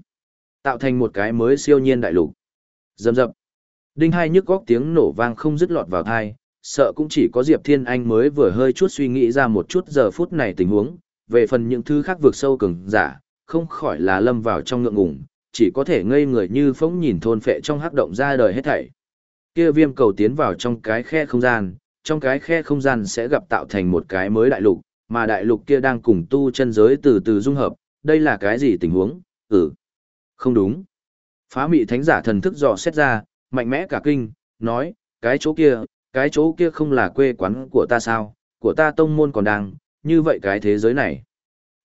Tạo thành một cái mới siêu nhiên đại lục. Dầm dập. Đinh hai nhức góc tiếng nổ vang không dứt lọt vào thai, sợ cũng chỉ có Diệp Thiên Anh mới vừa hơi chút suy nghĩ ra một chút giờ phút này tình huống, về phần những thứ khác vượt sâu cường giả, không khỏi là lâm vào trong ngượng ngùng, chỉ có thể ngây người như phóng nhìn thôn phệ trong hắc động ra đời hết thảy. Kia viêm cầu tiến vào trong cái khe không gian, trong cái khe không gian sẽ gặp tạo thành một cái mới đại lục, mà đại lục kia đang cùng tu chân giới từ từ dung hợp, đây là cái gì tình huống? Ừ. Không đúng. Phá mị thánh giả thần thức dò xét ra, mạnh mẽ cả kinh, nói, cái chỗ kia, cái chỗ kia không là quê quán của ta sao, của ta tông môn còn đang, như vậy cái thế giới này.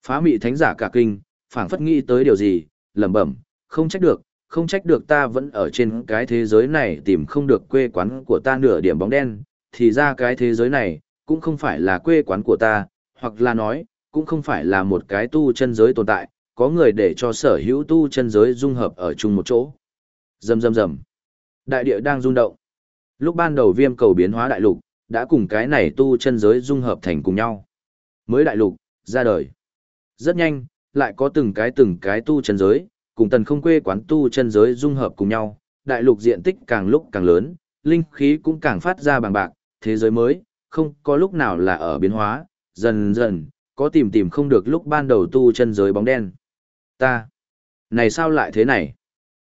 Phá mị thánh giả cả kinh, phảng phất nghĩ tới điều gì, lẩm bẩm, không trách được, không trách được ta vẫn ở trên cái thế giới này tìm không được quê quán của ta nửa điểm bóng đen, thì ra cái thế giới này, cũng không phải là quê quán của ta, hoặc là nói, cũng không phải là một cái tu chân giới tồn tại, có người để cho sở hữu tu chân giới dung hợp ở chung một chỗ. Rầm rầm rầm. Đại địa đang rung động. Lúc ban đầu viêm cầu biến hóa đại lục, đã cùng cái này tu chân giới dung hợp thành cùng nhau. Mới đại lục, ra đời. Rất nhanh, lại có từng cái từng cái tu chân giới, cùng tần không quê quán tu chân giới dung hợp cùng nhau. Đại lục diện tích càng lúc càng lớn, linh khí cũng càng phát ra bằng bạc, thế giới mới, không có lúc nào là ở biến hóa, dần dần, có tìm tìm không được lúc ban đầu tu chân giới bóng đen. Ta, này sao lại thế này?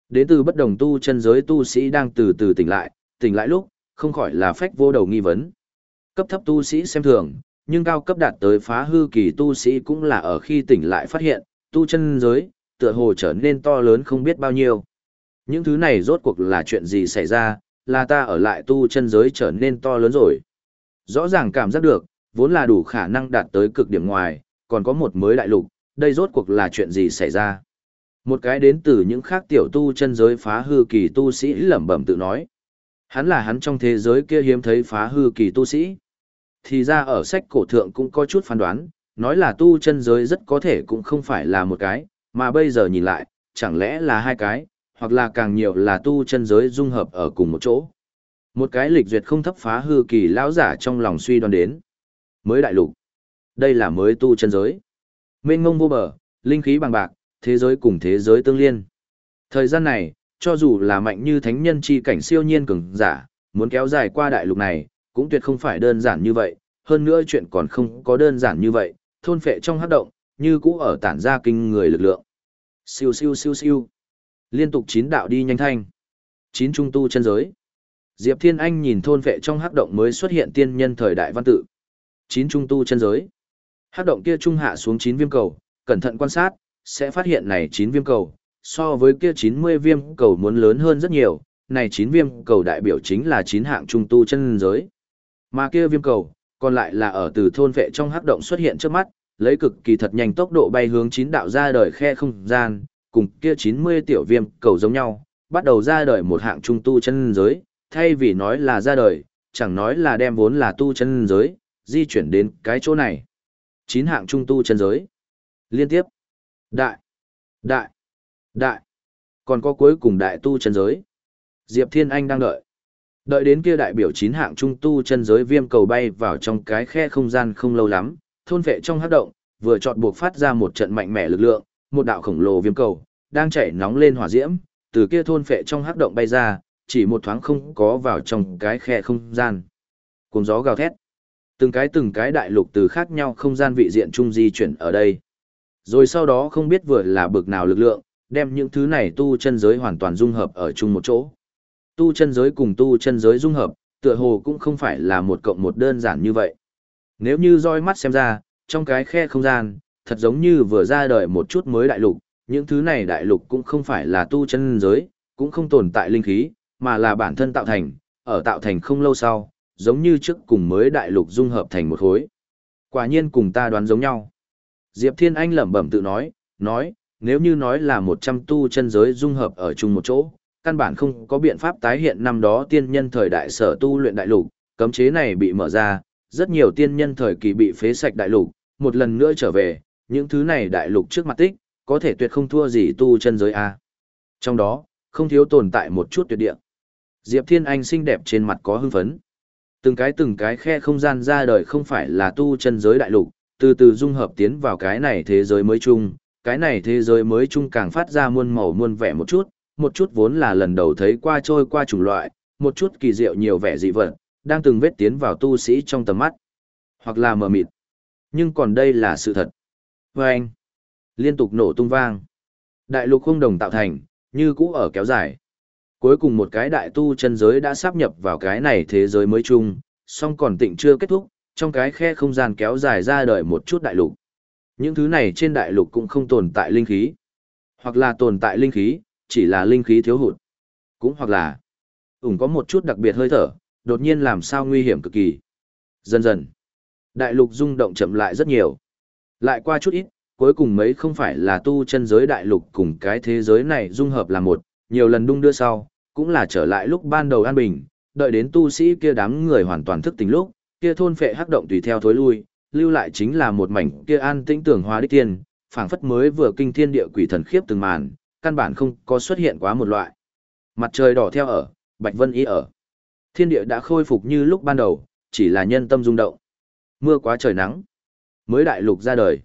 Đến từ bất đồng tu chân giới tu sĩ đang từ từ tỉnh lại, tỉnh lại lúc, không khỏi là phách vô đầu nghi vấn. Cấp thấp tu sĩ xem thường, nhưng cao cấp đạt tới phá hư kỳ tu sĩ cũng là ở khi tỉnh lại phát hiện, tu chân giới, tựa hồ trở nên to lớn không biết bao nhiêu. Những thứ này rốt cuộc là chuyện gì xảy ra, là ta ở lại tu chân giới trở nên to lớn rồi. Rõ ràng cảm giác được, vốn là đủ khả năng đạt tới cực điểm ngoài, còn có một mới đại lục, đây rốt cuộc là chuyện gì xảy ra. Một cái đến từ những khác tiểu tu chân giới phá hư kỳ tu sĩ lẩm bẩm tự nói. Hắn là hắn trong thế giới kia hiếm thấy phá hư kỳ tu sĩ. Thì ra ở sách cổ thượng cũng có chút phán đoán, nói là tu chân giới rất có thể cũng không phải là một cái, mà bây giờ nhìn lại, chẳng lẽ là hai cái, hoặc là càng nhiều là tu chân giới dung hợp ở cùng một chỗ. Một cái lịch duyệt không thấp phá hư kỳ lão giả trong lòng suy đoán đến. Mới đại lục. Đây là mới tu chân giới. Mênh mông vô bờ, linh khí bằng bạc, thế giới cùng thế giới tương liên. Thời gian này, cho dù là mạnh như thánh nhân chi cảnh siêu nhiên cường giả, muốn kéo dài qua đại lục này, cũng tuyệt không phải đơn giản như vậy, hơn nữa chuyện còn không có đơn giản như vậy, thôn phệ trong hắc động, như cũ ở tản ra kinh người lực lượng. Siêu siêu siêu siêu. Liên tục chín đạo đi nhanh thanh. Chín trung tu chân giới. Diệp Thiên Anh nhìn thôn vệ trong hắc động mới xuất hiện tiên nhân thời đại văn tự. Chín trung tu chân giới. Hắc động kia trung hạ xuống chín viêm cầu, cẩn thận quan sát, sẽ phát hiện này chín viêm cầu, so với kia chín mươi viêm cầu muốn lớn hơn rất nhiều, này chín viêm cầu đại biểu chính là chín hạng trung tu chân giới. Mà kia viêm cầu, còn lại là ở từ thôn vệ trong hắc động xuất hiện trước mắt, lấy cực kỳ thật nhanh tốc độ bay hướng chín đạo ra đời khe không gian, cùng kia 90 tiểu viêm cầu giống nhau, bắt đầu ra đời một hạng trung tu chân giới, thay vì nói là ra đời, chẳng nói là đem vốn là tu chân giới, di chuyển đến cái chỗ này. Chín hạng trung tu chân giới. Liên tiếp. Đại. Đại. Đại. Còn có cuối cùng đại tu chân giới. Diệp Thiên Anh đang đợi. Đợi đến kia đại biểu chín hạng trung tu chân giới viêm cầu bay vào trong cái khe không gian không lâu lắm, thôn vệ trong hát động, vừa chọn buộc phát ra một trận mạnh mẽ lực lượng, một đạo khổng lồ viêm cầu, đang chảy nóng lên hỏa diễm, từ kia thôn phệ trong hắc động bay ra, chỉ một thoáng không có vào trong cái khe không gian. Cùng gió gào thét. Từng cái từng cái đại lục từ khác nhau không gian vị diện trung di chuyển ở đây. Rồi sau đó không biết vừa là bực nào lực lượng, đem những thứ này tu chân giới hoàn toàn dung hợp ở chung một chỗ. Tu chân giới cùng tu chân giới dung hợp, tựa hồ cũng không phải là một cộng một đơn giản như vậy. Nếu như roi mắt xem ra, trong cái khe không gian, thật giống như vừa ra đời một chút mới đại lục, những thứ này đại lục cũng không phải là tu chân giới, cũng không tồn tại linh khí, mà là bản thân tạo thành, ở tạo thành không lâu sau, giống như trước cùng mới đại lục dung hợp thành một khối. Quả nhiên cùng ta đoán giống nhau. Diệp Thiên Anh lẩm bẩm tự nói, nói, nếu như nói là 100 tu chân giới dung hợp ở chung một chỗ, căn bản không có biện pháp tái hiện năm đó tiên nhân thời đại sở tu luyện đại lục, cấm chế này bị mở ra, rất nhiều tiên nhân thời kỳ bị phế sạch đại lục, một lần nữa trở về, những thứ này đại lục trước mặt tích, có thể tuyệt không thua gì tu chân giới A. Trong đó, không thiếu tồn tại một chút tuyệt địa. Diệp Thiên Anh xinh đẹp trên mặt có hưng phấn. Từng cái từng cái khe không gian ra đời không phải là tu chân giới đại lục, từ từ dung hợp tiến vào cái này thế giới mới chung, cái này thế giới mới chung càng phát ra muôn màu muôn vẻ một chút, một chút vốn là lần đầu thấy qua trôi qua chủng loại, một chút kỳ diệu nhiều vẻ dị vật, đang từng vết tiến vào tu sĩ trong tầm mắt, hoặc là mờ mịt. Nhưng còn đây là sự thật. Và anh, liên tục nổ tung vang. Đại lục không đồng tạo thành, như cũ ở kéo dài. Cuối cùng một cái đại tu chân giới đã sắp nhập vào cái này thế giới mới chung, song còn tịnh chưa kết thúc, trong cái khe không gian kéo dài ra đời một chút đại lục. Những thứ này trên đại lục cũng không tồn tại linh khí. Hoặc là tồn tại linh khí, chỉ là linh khí thiếu hụt. Cũng hoặc là, ủng có một chút đặc biệt hơi thở, đột nhiên làm sao nguy hiểm cực kỳ. Dần dần, đại lục rung động chậm lại rất nhiều. Lại qua chút ít, cuối cùng mấy không phải là tu chân giới đại lục cùng cái thế giới này dung hợp là một, nhiều lần đung đưa sau, cũng là trở lại lúc ban đầu an bình, đợi đến tu sĩ kia đám người hoàn toàn thức tỉnh lúc, kia thôn phệ hắc động tùy theo thối lui, lưu lại chính là một mảnh kia an tĩnh tưởng hóa đích tiên, phảng phất mới vừa kinh thiên địa quỷ thần khiếp từng màn, căn bản không có xuất hiện quá một loại. Mặt trời đỏ theo ở, bạch vân ý ở. Thiên địa đã khôi phục như lúc ban đầu, chỉ là nhân tâm rung động. Mưa quá trời nắng, mới đại lục ra đời.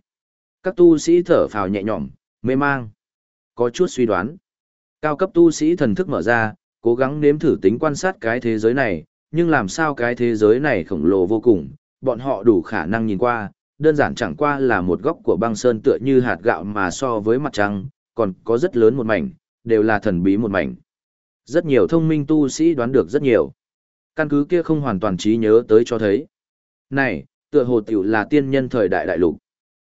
Các tu sĩ thở phào nhẹ nhõm, mê mang. Có chút suy đoán. Cao cấp tu sĩ thần thức mở ra, cố gắng nếm thử tính quan sát cái thế giới này, nhưng làm sao cái thế giới này khổng lồ vô cùng, bọn họ đủ khả năng nhìn qua, đơn giản chẳng qua là một góc của băng sơn tựa như hạt gạo mà so với mặt trăng, còn có rất lớn một mảnh, đều là thần bí một mảnh. Rất nhiều thông minh tu sĩ đoán được rất nhiều. Căn cứ kia không hoàn toàn trí nhớ tới cho thấy. Này, Tựa hồ tiểu là tiên nhân thời đại đại lục.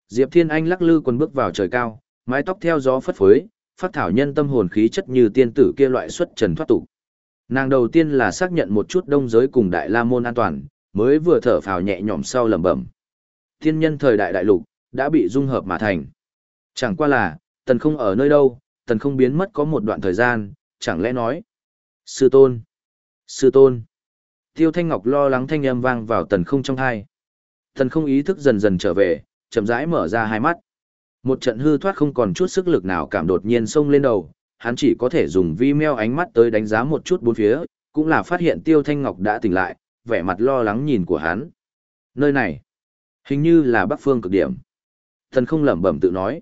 Diệp Thiên Anh lắc lư quần bước vào trời cao, mái tóc theo gió phất phới, phát thảo nhân tâm hồn khí chất như tiên tử kia loại xuất trần thoát tục. Nàng đầu tiên là xác nhận một chút đông giới cùng đại la môn an toàn, mới vừa thở phào nhẹ nhõm sau lẩm bẩm. Tiên nhân thời đại đại lục đã bị dung hợp mà thành. Chẳng qua là, tần không ở nơi đâu, tần không biến mất có một đoạn thời gian, chẳng lẽ nói. Sư tôn! Sư tôn! Tiêu Thanh Ngọc lo lắng thanh âm vang vào tần không trong hai. Thần không ý thức dần dần trở về, chậm rãi mở ra hai mắt. Một trận hư thoát không còn chút sức lực nào cảm đột nhiên xông lên đầu, hắn chỉ có thể dùng vi meo ánh mắt tới đánh giá một chút bốn phía, cũng là phát hiện Tiêu Thanh Ngọc đã tỉnh lại, vẻ mặt lo lắng nhìn của hắn. Nơi này, hình như là bắc phương cực điểm. Thần không lẩm bẩm tự nói.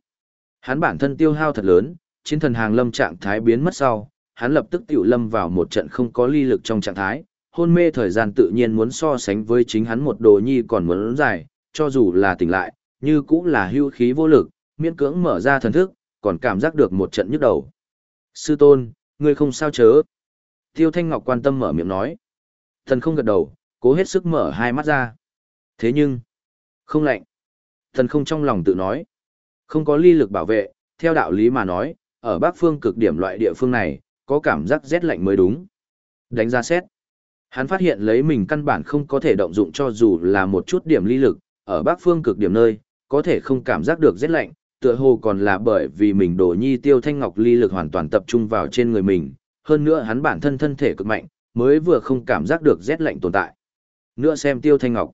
Hắn bản thân tiêu hao thật lớn, chiến thần hàng lâm trạng thái biến mất sau, hắn lập tức tiểu lâm vào một trận không có ly lực trong trạng thái, hôn mê thời gian tự nhiên muốn so sánh với chính hắn một đồ nhi còn muốn dài, cho dù là tỉnh lại, như cũng là hưu khí vô lực, miễn cưỡng mở ra thần thức, còn cảm giác được một trận nhức đầu. Sư tôn, ngươi không sao chớ. Tiêu Thanh Ngọc quan tâm mở miệng nói. Thần không gật đầu, cố hết sức mở hai mắt ra. Thế nhưng, không lạnh. Thần không trong lòng tự nói. Không có ly lực bảo vệ, theo đạo lý mà nói, ở bắc phương cực điểm loại địa phương này, có cảm giác rét lạnh mới đúng. Đánh ra xét. Hắn phát hiện lấy mình căn bản không có thể động dụng cho dù là một chút điểm ly lực, ở bắc phương cực điểm nơi, có thể không cảm giác được rét lạnh, tựa hồ còn là bởi vì mình đổ nhi tiêu thanh ngọc ly lực hoàn toàn tập trung vào trên người mình, hơn nữa hắn bản thân thân thể cực mạnh, mới vừa không cảm giác được rét lạnh tồn tại. Nữa xem tiêu thanh ngọc,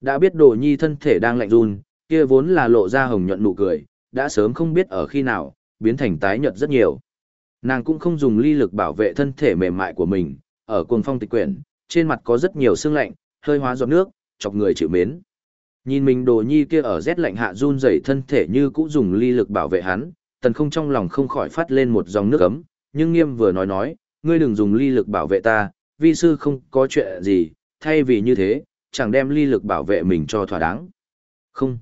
đã biết đồ nhi thân thể đang lạnh run, kia vốn là lộ ra hồng nhuận nụ cười, đã sớm không biết ở khi nào, biến thành tái nhợt rất nhiều. Nàng cũng không dùng ly lực bảo vệ thân thể mềm mại của mình, ở cuồng phong tịch quyển, trên mặt có rất nhiều sương lạnh, hơi hóa giọt nước, chọc người chịu mến. Nhìn mình đồ nhi kia ở rét lạnh hạ run rẩy thân thể như cũ dùng ly lực bảo vệ hắn, tần không trong lòng không khỏi phát lên một dòng nước ấm, nhưng nghiêm vừa nói nói, ngươi đừng dùng ly lực bảo vệ ta, vi sư không có chuyện gì, thay vì như thế, chẳng đem ly lực bảo vệ mình cho thỏa đáng. Không.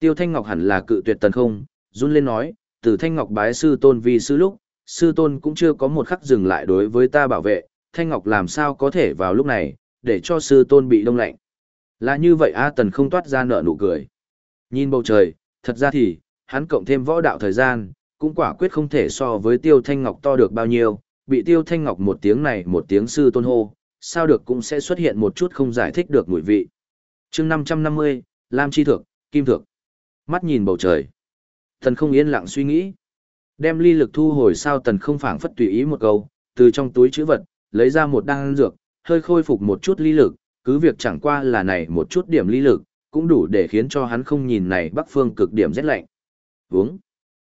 Tiêu Thanh Ngọc hẳn là cự tuyệt tần không, run lên nói, từ Thanh Ngọc bái sư tôn vi sư lúc, sư tôn cũng chưa có một khắc dừng lại đối với ta bảo vệ, Thanh Ngọc làm sao có thể vào lúc này, để cho sư tôn bị đông lạnh. Là như vậy A Tần không toát ra nợ nụ cười. Nhìn bầu trời, thật ra thì, hắn cộng thêm võ đạo thời gian, cũng quả quyết không thể so với Tiêu Thanh Ngọc to được bao nhiêu, bị Tiêu Thanh Ngọc một tiếng này một tiếng sư tôn hô, sao được cũng sẽ xuất hiện một chút không giải thích được mùi vị. chương 550, Lam Chi Thược, Kim Thược. Mắt nhìn bầu trời. Tần không yên lặng suy nghĩ. Đem ly lực thu hồi sao tần không phảng phất tùy ý một câu, từ trong túi chữ vật, lấy ra một đan dược, hơi khôi phục một chút ly lực, cứ việc chẳng qua là này một chút điểm ly lực, cũng đủ để khiến cho hắn không nhìn này bắc phương cực điểm rét lạnh. Uống.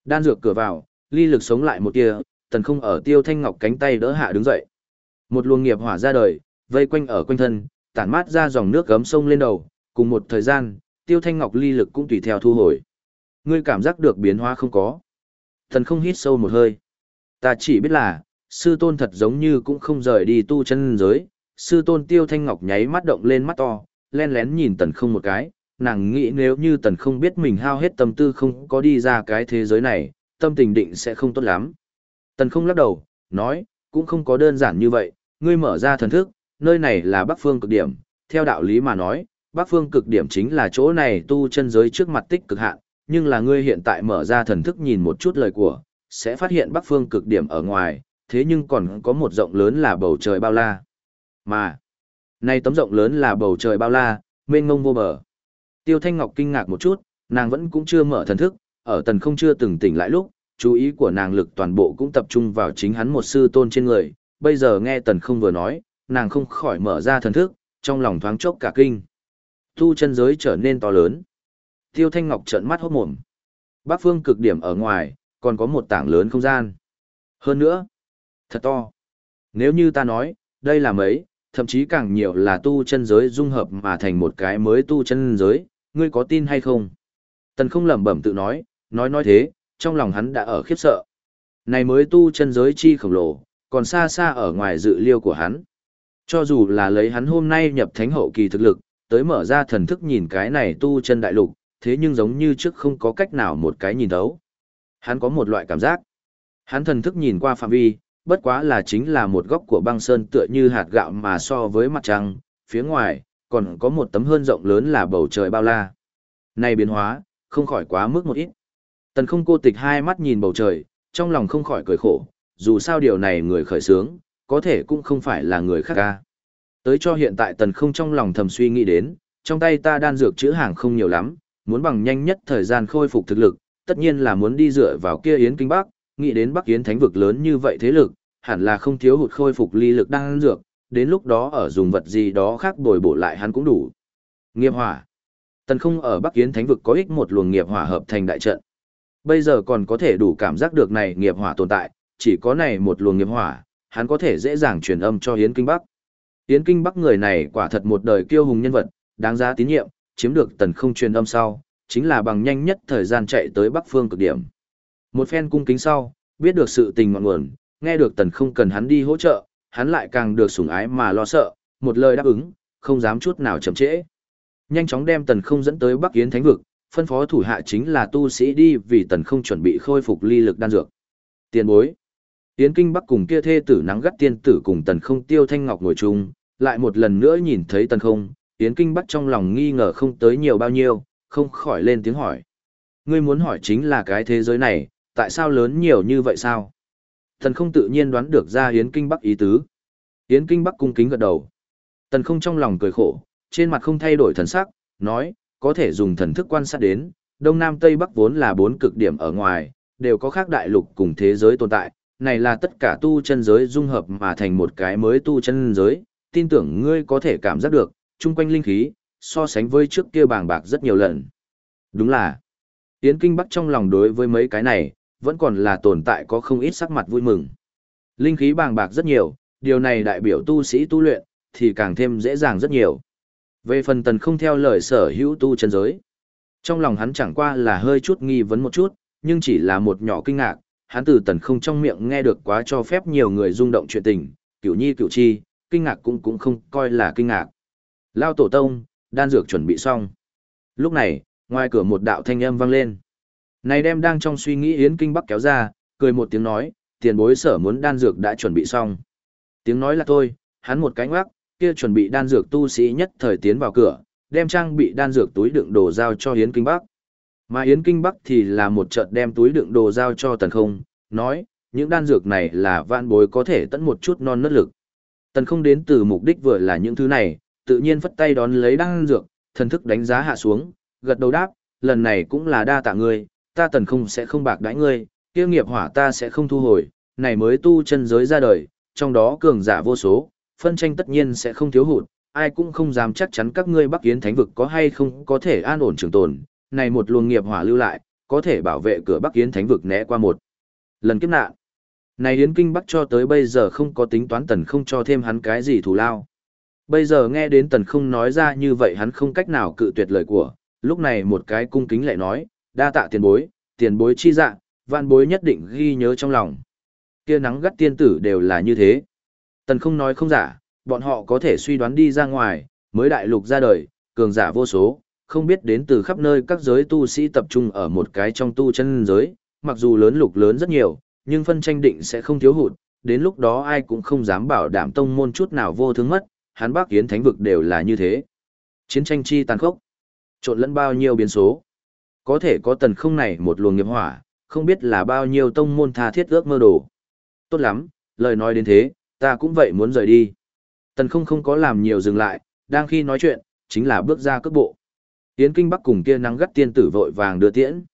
Đan dược cửa vào, ly lực sống lại một tia, tần không ở tiêu thanh ngọc cánh tay đỡ hạ đứng dậy. Một luồng nghiệp hỏa ra đời, vây quanh ở quanh thân, tản mát ra dòng nước gấm sông lên đầu, cùng một thời gian, tiêu thanh ngọc ly lực cũng tùy theo thu hồi. Ngươi cảm giác được biến hóa không có. Tần không hít sâu một hơi. Ta chỉ biết là, sư tôn thật giống như cũng không rời đi tu chân giới, sư tôn tiêu thanh ngọc nháy mắt động lên mắt to, len lén nhìn tần không một cái, nàng nghĩ nếu như tần không biết mình hao hết tâm tư không có đi ra cái thế giới này, tâm tình định sẽ không tốt lắm. Tần không lắc đầu, nói, cũng không có đơn giản như vậy, ngươi mở ra thần thức, nơi này là bắc phương cực điểm, theo đạo lý mà nói, bắc phương cực điểm chính là chỗ này tu chân giới trước mặt tích cực hạn, nhưng là ngươi hiện tại mở ra thần thức nhìn một chút lời của, sẽ phát hiện bắc phương cực điểm ở ngoài, thế nhưng còn có một rộng lớn là bầu trời bao la. Mà, nay tấm rộng lớn là bầu trời bao la, mênh mông vô bờ. Tiêu Thanh Ngọc kinh ngạc một chút, nàng vẫn cũng chưa mở thần thức, ở tần không chưa từng tỉnh lại lúc, chú ý của nàng lực toàn bộ cũng tập trung vào chính hắn một sư tôn trên người, bây giờ nghe tần không vừa nói, nàng không khỏi mở ra thần thức, trong lòng thoáng chốc cả kinh. Tu chân giới trở nên to lớn. Tiêu Thanh Ngọc trợn mắt hốt mồm. Bắc phương cực điểm ở ngoài, còn có một tảng lớn không gian. Hơn nữa, thật to. Nếu như ta nói, đây là mấy, thậm chí càng nhiều là tu chân giới dung hợp mà thành một cái mới tu chân giới, ngươi có tin hay không? Tần không lẩm bẩm tự nói, nói nói thế, trong lòng hắn đã ở khiếp sợ. Này mới tu chân giới chi khổng lồ, còn xa xa ở ngoài dự liêu của hắn. Cho dù là lấy hắn hôm nay nhập thánh hậu kỳ thực lực, tới mở ra thần thức nhìn cái này tu chân đại lục, thế nhưng giống như trước không có cách nào một cái nhìn thấu. Hắn có một loại cảm giác. Hắn thần thức nhìn qua phạm vi, bất quá là chính là một góc của băng sơn tựa như hạt gạo mà so với mặt trăng, phía ngoài, còn có một tấm hơn rộng lớn là bầu trời bao la. Này biến hóa, không khỏi quá mức một ít. Tần không cô tịch hai mắt nhìn bầu trời, trong lòng không khỏi cười khổ, dù sao điều này người khởi sướng, có thể cũng không phải là người khác ca. Tới cho hiện tại tần không trong lòng thầm suy nghĩ đến, trong tay ta đan dược chữ hàng không nhiều lắm, muốn bằng nhanh nhất thời gian khôi phục thực lực, tất nhiên là muốn đi dựa vào kia Yến Kinh Bắc, nghĩ đến Bắc Yến Thánh vực lớn như vậy thế lực, hẳn là không thiếu hụt khôi phục ly lực đang dược, đến lúc đó ở dùng vật gì đó khác bồi bổ lại hắn cũng đủ. Nghiệp hỏa. Tần không ở Bắc Yến Thánh vực có ích một luồng nghiệp hỏa hợp thành đại trận. Bây giờ còn có thể đủ cảm giác được này nghiệp hỏa tồn tại, chỉ có này một luồng nghiệp hỏa, hắn có thể dễ dàng truyền âm cho Yến Kinh Bắc. Yến Kinh Bắc người này quả thật một đời kiêu hùng nhân vật, đáng giá tín nhiệm, chiếm được tần không truyền âm sau, chính là bằng nhanh nhất thời gian chạy tới Bắc Phương cực điểm. Một phen cung kính sau, biết được sự tình ngọn nguồn, nghe được tần không cần hắn đi hỗ trợ, hắn lại càng được sủng ái mà lo sợ, một lời đáp ứng, không dám chút nào chậm trễ. Nhanh chóng đem tần không dẫn tới Bắc Yến Thánh Vực, phân phó thủ hạ chính là tu sĩ đi vì tần không chuẩn bị khôi phục ly lực đan dược. Tiền bối. Yến Kinh Bắc cùng kia thê tử nắng gắt tiên tử cùng tần không tiêu thanh ngọc ngồi chung, lại một lần nữa nhìn thấy tần không, Yến Kinh Bắc trong lòng nghi ngờ không tới nhiều bao nhiêu, không khỏi lên tiếng hỏi. Ngươi muốn hỏi chính là cái thế giới này, tại sao lớn nhiều như vậy sao? Tần không tự nhiên đoán được ra Yến Kinh Bắc ý tứ. Yến Kinh Bắc cung kính gật đầu. Tần không trong lòng cười khổ, trên mặt không thay đổi thần sắc, nói, có thể dùng thần thức quan sát đến, Đông Nam Tây Bắc vốn là bốn cực điểm ở ngoài, đều có khác đại lục cùng thế giới tồn tại, này là tất cả tu chân giới dung hợp mà thành một cái mới tu chân giới, tin tưởng ngươi có thể cảm giác được, chung quanh linh khí, so sánh với trước kia bàng bạc rất nhiều lần. Đúng là, Yến Kinh Bắc trong lòng đối với mấy cái này, vẫn còn là tồn tại có không ít sắc mặt vui mừng. Linh khí bàng bạc rất nhiều, điều này đại biểu tu sĩ tu luyện, thì càng thêm dễ dàng rất nhiều. Về phần tần không theo lời sở hữu tu chân giới. Trong lòng hắn chẳng qua là hơi chút nghi vấn một chút, nhưng chỉ là một nhỏ kinh ngạc, hắn từ tần không trong miệng nghe được quá cho phép nhiều người rung động chuyện tình, cửu nhi cửu chi, kinh ngạc cũng cũng không coi là kinh ngạc. Lao tổ tông, đan dược chuẩn bị xong. Lúc này, ngoài cửa một đạo thanh âm vang lên. Này đem đang trong suy nghĩ Yến Kinh Bắc kéo ra, cười một tiếng nói, tiền bối sở muốn đan dược đã chuẩn bị xong. Tiếng nói là thôi, hắn một cánh ngoắc, kia chuẩn bị đan dược tu sĩ nhất thời tiến vào cửa, đem trang bị đan dược túi đựng đồ giao cho Yến Kinh Bắc. Mà Yến Kinh Bắc thì là một trận đem túi đựng đồ giao cho Tần Không, nói, những đan dược này là vạn bối có thể tận một chút non nớt lực. Tần Không đến từ mục đích vừa là những thứ này, tự nhiên phất tay đón lấy đan dược, thần thức đánh giá hạ xuống, gật đầu đáp, lần này cũng là đa tạ người ta Tần Không sẽ không bạc đãi ngươi, kia nghiệp hỏa ta sẽ không thu hồi, này mới tu chân giới ra đời, trong đó cường giả vô số, phân tranh tất nhiên sẽ không thiếu hụt, ai cũng không dám chắc chắn các ngươi Bắc Yến Thánh vực có hay không có thể an ổn trường tồn, này một luồng nghiệp hỏa lưu lại, có thể bảo vệ cửa Bắc Yến Thánh vực né qua một lần kiếp nạn. Này Yến Kinh Bắc cho tới bây giờ không có tính toán tần không cho thêm hắn cái gì thù lao. Bây giờ nghe đến tần không nói ra như vậy hắn không cách nào cự tuyệt lời của, lúc này một cái cung kính lại nói, đa tạ tiền bối, tiền bối chi dạ, vạn bối nhất định ghi nhớ trong lòng. Kia nắng gắt tiên tử đều là như thế. Tần không nói không giả, bọn họ có thể suy đoán đi ra ngoài, mới đại lục ra đời, cường giả vô số, không biết đến từ khắp nơi các giới tu sĩ tập trung ở một cái trong tu chân giới, mặc dù lớn lục lớn rất nhiều, nhưng phân tranh định sẽ không thiếu hụt, đến lúc đó ai cũng không dám bảo đảm tông môn chút nào vô thương mất, hắn bác kiến thánh vực đều là như thế. Chiến tranh chi tàn khốc, trộn lẫn bao nhiêu biến số. Có thể có tần không này một luồng nghiệp hỏa, không biết là bao nhiêu tông môn tha thiết ước mơ đồ. Tốt lắm, lời nói đến thế, ta cũng vậy muốn rời đi. Tần không không có làm nhiều dừng lại, đang khi nói chuyện, chính là bước ra cước bộ. Yến Kinh Bắc cùng kia nắng gắt tiên tử vội vàng đưa tiễn.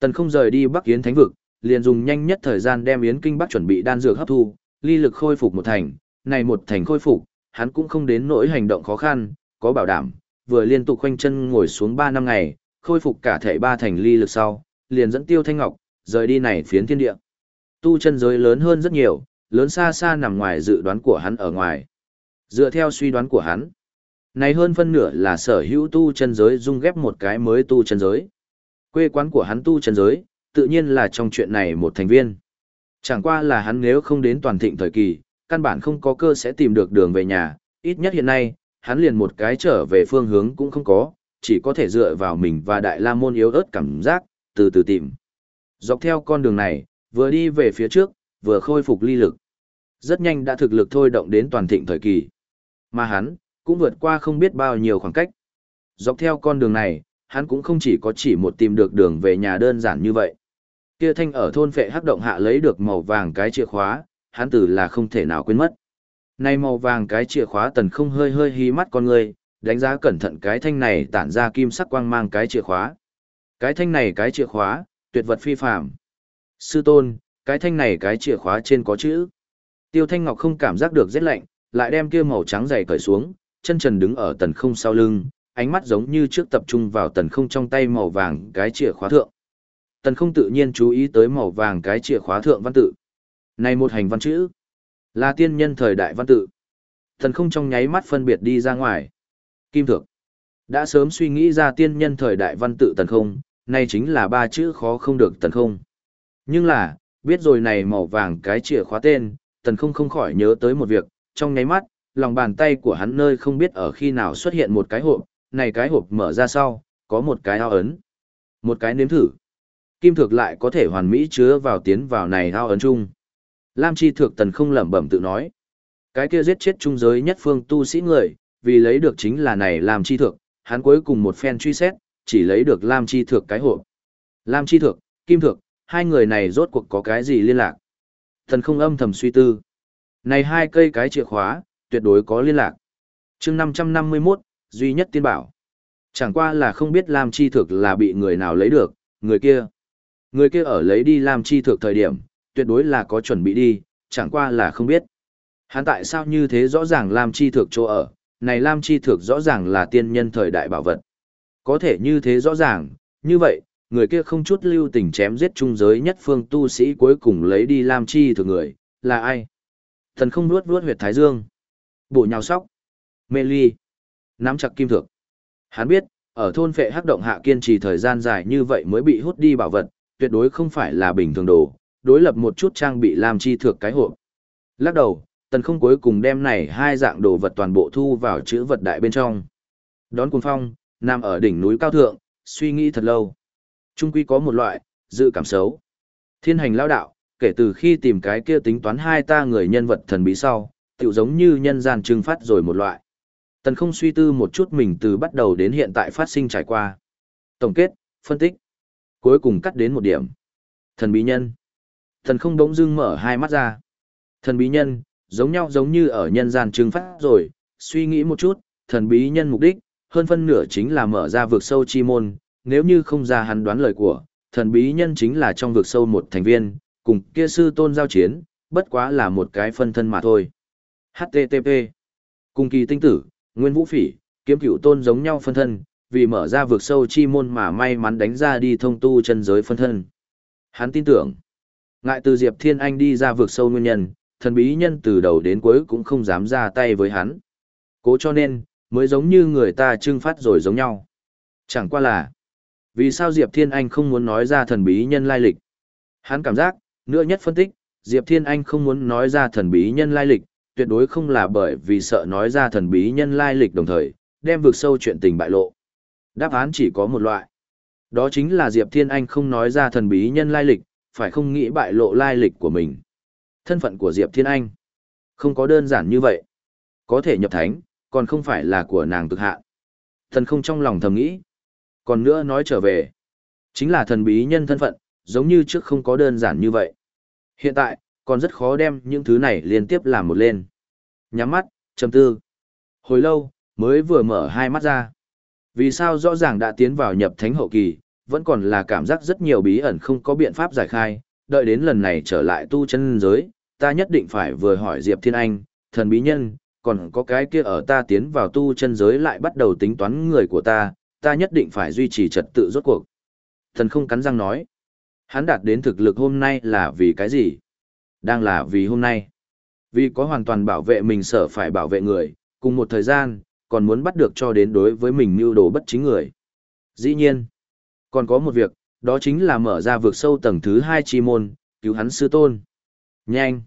Tần không rời đi Bắc Yến Thánh Vực, liền dùng nhanh nhất thời gian đem Yến Kinh Bắc chuẩn bị đan dược hấp thu, ly lực khôi phục một thành, này một thành khôi phục, hắn cũng không đến nỗi hành động khó khăn, có bảo đảm, vừa liên tục khoanh chân ngồi xuống 3 năm ngày, khôi phục cả thể ba thành ly lực sau, liền dẫn Tiêu Thanh Ngọc rời đi này phiến thiên địa. Tu chân giới lớn hơn rất nhiều, lớn xa xa nằm ngoài dự đoán của hắn ở ngoài. Dựa theo suy đoán của hắn, này hơn phân nửa là sở hữu tu chân giới dung ghép một cái mới tu chân giới. Quê quán của hắn tu chân giới, tự nhiên là trong chuyện này một thành viên. Chẳng qua là hắn nếu không đến toàn thịnh thời kỳ, căn bản không có cơ sẽ tìm được đường về nhà, ít nhất hiện nay, hắn liền một cái trở về phương hướng cũng không có, chỉ có thể dựa vào mình và đại la môn yếu ớt cảm giác, từ từ tìm. Dọc theo con đường này, vừa đi về phía trước, vừa khôi phục ly lực. Rất nhanh đã thực lực thôi động đến toàn thịnh thời kỳ. Mà hắn, cũng vượt qua không biết bao nhiêu khoảng cách. Dọc theo con đường này, hắn cũng không chỉ có chỉ một tìm được đường về nhà đơn giản như vậy. Kia thanh ở thôn phệ hắc động hạ lấy được màu vàng cái chìa khóa, hắn tử là không thể nào quên mất. Nay màu vàng cái chìa khóa tần không hơi hơi hí mắt con người, đánh giá cẩn thận cái thanh này tản ra kim sắc quang mang cái chìa khóa. Cái thanh này cái chìa khóa, tuyệt vật phi phàm. Sư tôn, cái thanh này cái chìa khóa trên có chữ. Tiêu Thanh Ngọc không cảm giác được rét lạnh, lại đem kia màu trắng dày cởi xuống, chân trần đứng ở tần không sau lưng, ánh mắt giống như trước tập trung vào tần không trong tay màu vàng cái chìa khóa thượng. Tần không tự nhiên chú ý tới màu vàng cái chìa khóa thượng văn tự. Này một hành văn chữ, là tiên nhân thời đại văn tự. Tần không trong nháy mắt phân biệt đi ra ngoài. Kim Thược đã sớm suy nghĩ ra tiên nhân thời đại văn tự tần không, nay chính là ba chữ khó không được tần không. Nhưng là, biết rồi này màu vàng cái chìa khóa tên, tần không không khỏi nhớ tới một việc, trong nháy mắt, lòng bàn tay của hắn nơi không biết ở khi nào xuất hiện một cái hộp, này cái hộp mở ra sau, có một cái ao ấn. Một cái nếm thử. Kim thược lại có thể hoàn mỹ chứa vào tiến vào này ao ấn chung. Lam chi thược tần không lẩm bẩm tự nói. Cái kia giết chết trung giới nhất phương tu sĩ người, vì lấy được chính là này làm chi thược, hắn cuối cùng một phen truy xét, chỉ lấy được Lam chi thược cái hộp. Lam chi thược, Kim thược, hai người này rốt cuộc có cái gì liên lạc. Thần không âm thầm suy tư. Này hai cây cái chìa khóa, tuyệt đối có liên lạc. chương 551, duy nhất tiên bảo. Chẳng qua là không biết Lam Chi Thực là bị người nào lấy được, người kia. Người kia ở lấy đi Lam Chi Thực thời điểm, tuyệt đối là có chuẩn bị đi, chẳng qua là không biết. Hắn tại sao như thế rõ ràng Lam Chi Thực chỗ ở, này Lam Chi Thực rõ ràng là tiên nhân thời đại bảo vật. Có thể như thế rõ ràng, như vậy, người kia không chút lưu tình chém giết trung giới nhất phương tu sĩ cuối cùng lấy đi Lam Chi Thực người, là ai? Thần không nuốt nuốt huyệt thái dương. Bổ nhào sóc. Mê ly. Nắm chặt kim thực. Hắn biết, ở thôn phệ hắc động hạ kiên trì thời gian dài như vậy mới bị hút đi bảo vật, tuyệt đối không phải là bình thường đồ, đối lập một chút trang bị lam chi thực cái hộp. Lắc đầu, tần không cuối cùng đem này hai dạng đồ vật toàn bộ thu vào chữ vật đại bên trong. Đón cuồng phong, nằm ở đỉnh núi cao thượng, suy nghĩ thật lâu. Trung quy có một loại, dự cảm xấu. Thiên hành lao đạo, kể từ khi tìm cái kia tính toán hai ta người nhân vật thần bí sau, tựu giống như nhân gian trừng phát rồi một loại. Tần không suy tư một chút mình từ bắt đầu đến hiện tại phát sinh trải qua. Tổng kết, phân tích. Cuối cùng cắt đến một điểm. Thần bí nhân. Thần không bỗng dưng mở hai mắt ra. Thần bí nhân, giống nhau giống như ở nhân gian trưng phát rồi, suy nghĩ một chút, thần bí nhân mục đích, hơn phân nửa chính là mở ra vực sâu chi môn, nếu như không ra hắn đoán lời của, thần bí nhân chính là trong vực sâu một thành viên, cùng kia sư tôn giao chiến, bất quá là một cái phân thân mà thôi. HTTP Cùng kỳ tinh tử, nguyên vũ phỉ, kiếm cửu tôn giống nhau phân thân, vì mở ra vực sâu chi môn mà may mắn đánh ra đi thông tu chân giới phân thân. Hắn tin tưởng, ngại từ Diệp Thiên Anh đi ra vực sâu nguyên nhân, thần bí nhân từ đầu đến cuối cũng không dám ra tay với hắn. Cố cho nên, mới giống như người ta trưng phát rồi giống nhau. Chẳng qua là, vì sao Diệp Thiên Anh không muốn nói ra thần bí nhân lai lịch? Hắn cảm giác, nữa nhất phân tích, Diệp Thiên Anh không muốn nói ra thần bí nhân lai lịch, tuyệt đối không là bởi vì sợ nói ra thần bí nhân lai lịch đồng thời, đem vượt sâu chuyện tình bại lộ. Đáp án chỉ có một loại. Đó chính là Diệp Thiên Anh không nói ra thần bí nhân lai lịch, phải không nghĩ bại lộ lai lịch của mình. Thân phận của Diệp Thiên Anh không có đơn giản như vậy. Có thể nhập thánh, còn không phải là của nàng cực Hạ. Thần không trong lòng thầm nghĩ. Còn nữa nói trở về, chính là thần bí nhân thân phận, giống như trước không có đơn giản như vậy. Hiện tại, còn rất khó đem những thứ này liên tiếp làm một lên. Nhắm mắt, trầm tư. Hồi lâu, mới vừa mở hai mắt ra. Vì sao rõ ràng đã tiến vào nhập thánh hậu kỳ, vẫn còn là cảm giác rất nhiều bí ẩn không có biện pháp giải khai, đợi đến lần này trở lại tu chân giới, ta nhất định phải vừa hỏi Diệp Thiên Anh, thần bí nhân, còn có cái kia ở ta tiến vào tu chân giới lại bắt đầu tính toán người của ta, ta nhất định phải duy trì trật tự rốt cuộc. Thần không cắn răng nói, hắn đạt đến thực lực hôm nay là vì cái gì? Đang là vì hôm nay. Vì có hoàn toàn bảo vệ mình sở phải bảo vệ người, cùng một thời gian, còn muốn bắt được cho đến đối với mình mưu đồ bất chính người. Dĩ nhiên, còn có một việc, đó chính là mở ra vượt sâu tầng thứ hai chi môn, cứu hắn sư tôn. Nhanh!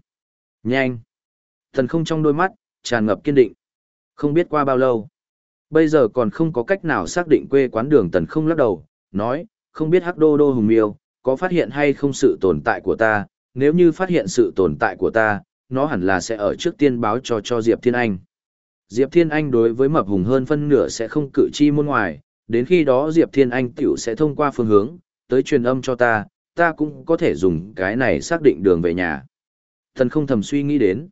Nhanh! Thần không trong đôi mắt, tràn ngập kiên định. Không biết qua bao lâu. Bây giờ còn không có cách nào xác định quê quán đường tần không lắc đầu, nói, không biết hắc đô đô hùng miêu, có phát hiện hay không sự tồn tại của ta, nếu như phát hiện sự tồn tại của ta, nó hẳn là sẽ ở trước tiên báo cho cho Diệp Thiên Anh. Diệp Thiên Anh đối với mập hùng hơn phân nửa sẽ không cự chi môn ngoài, đến khi đó Diệp Thiên Anh tiểu sẽ thông qua phương hướng, tới truyền âm cho ta, ta cũng có thể dùng cái này xác định đường về nhà. Thần không thầm suy nghĩ đến.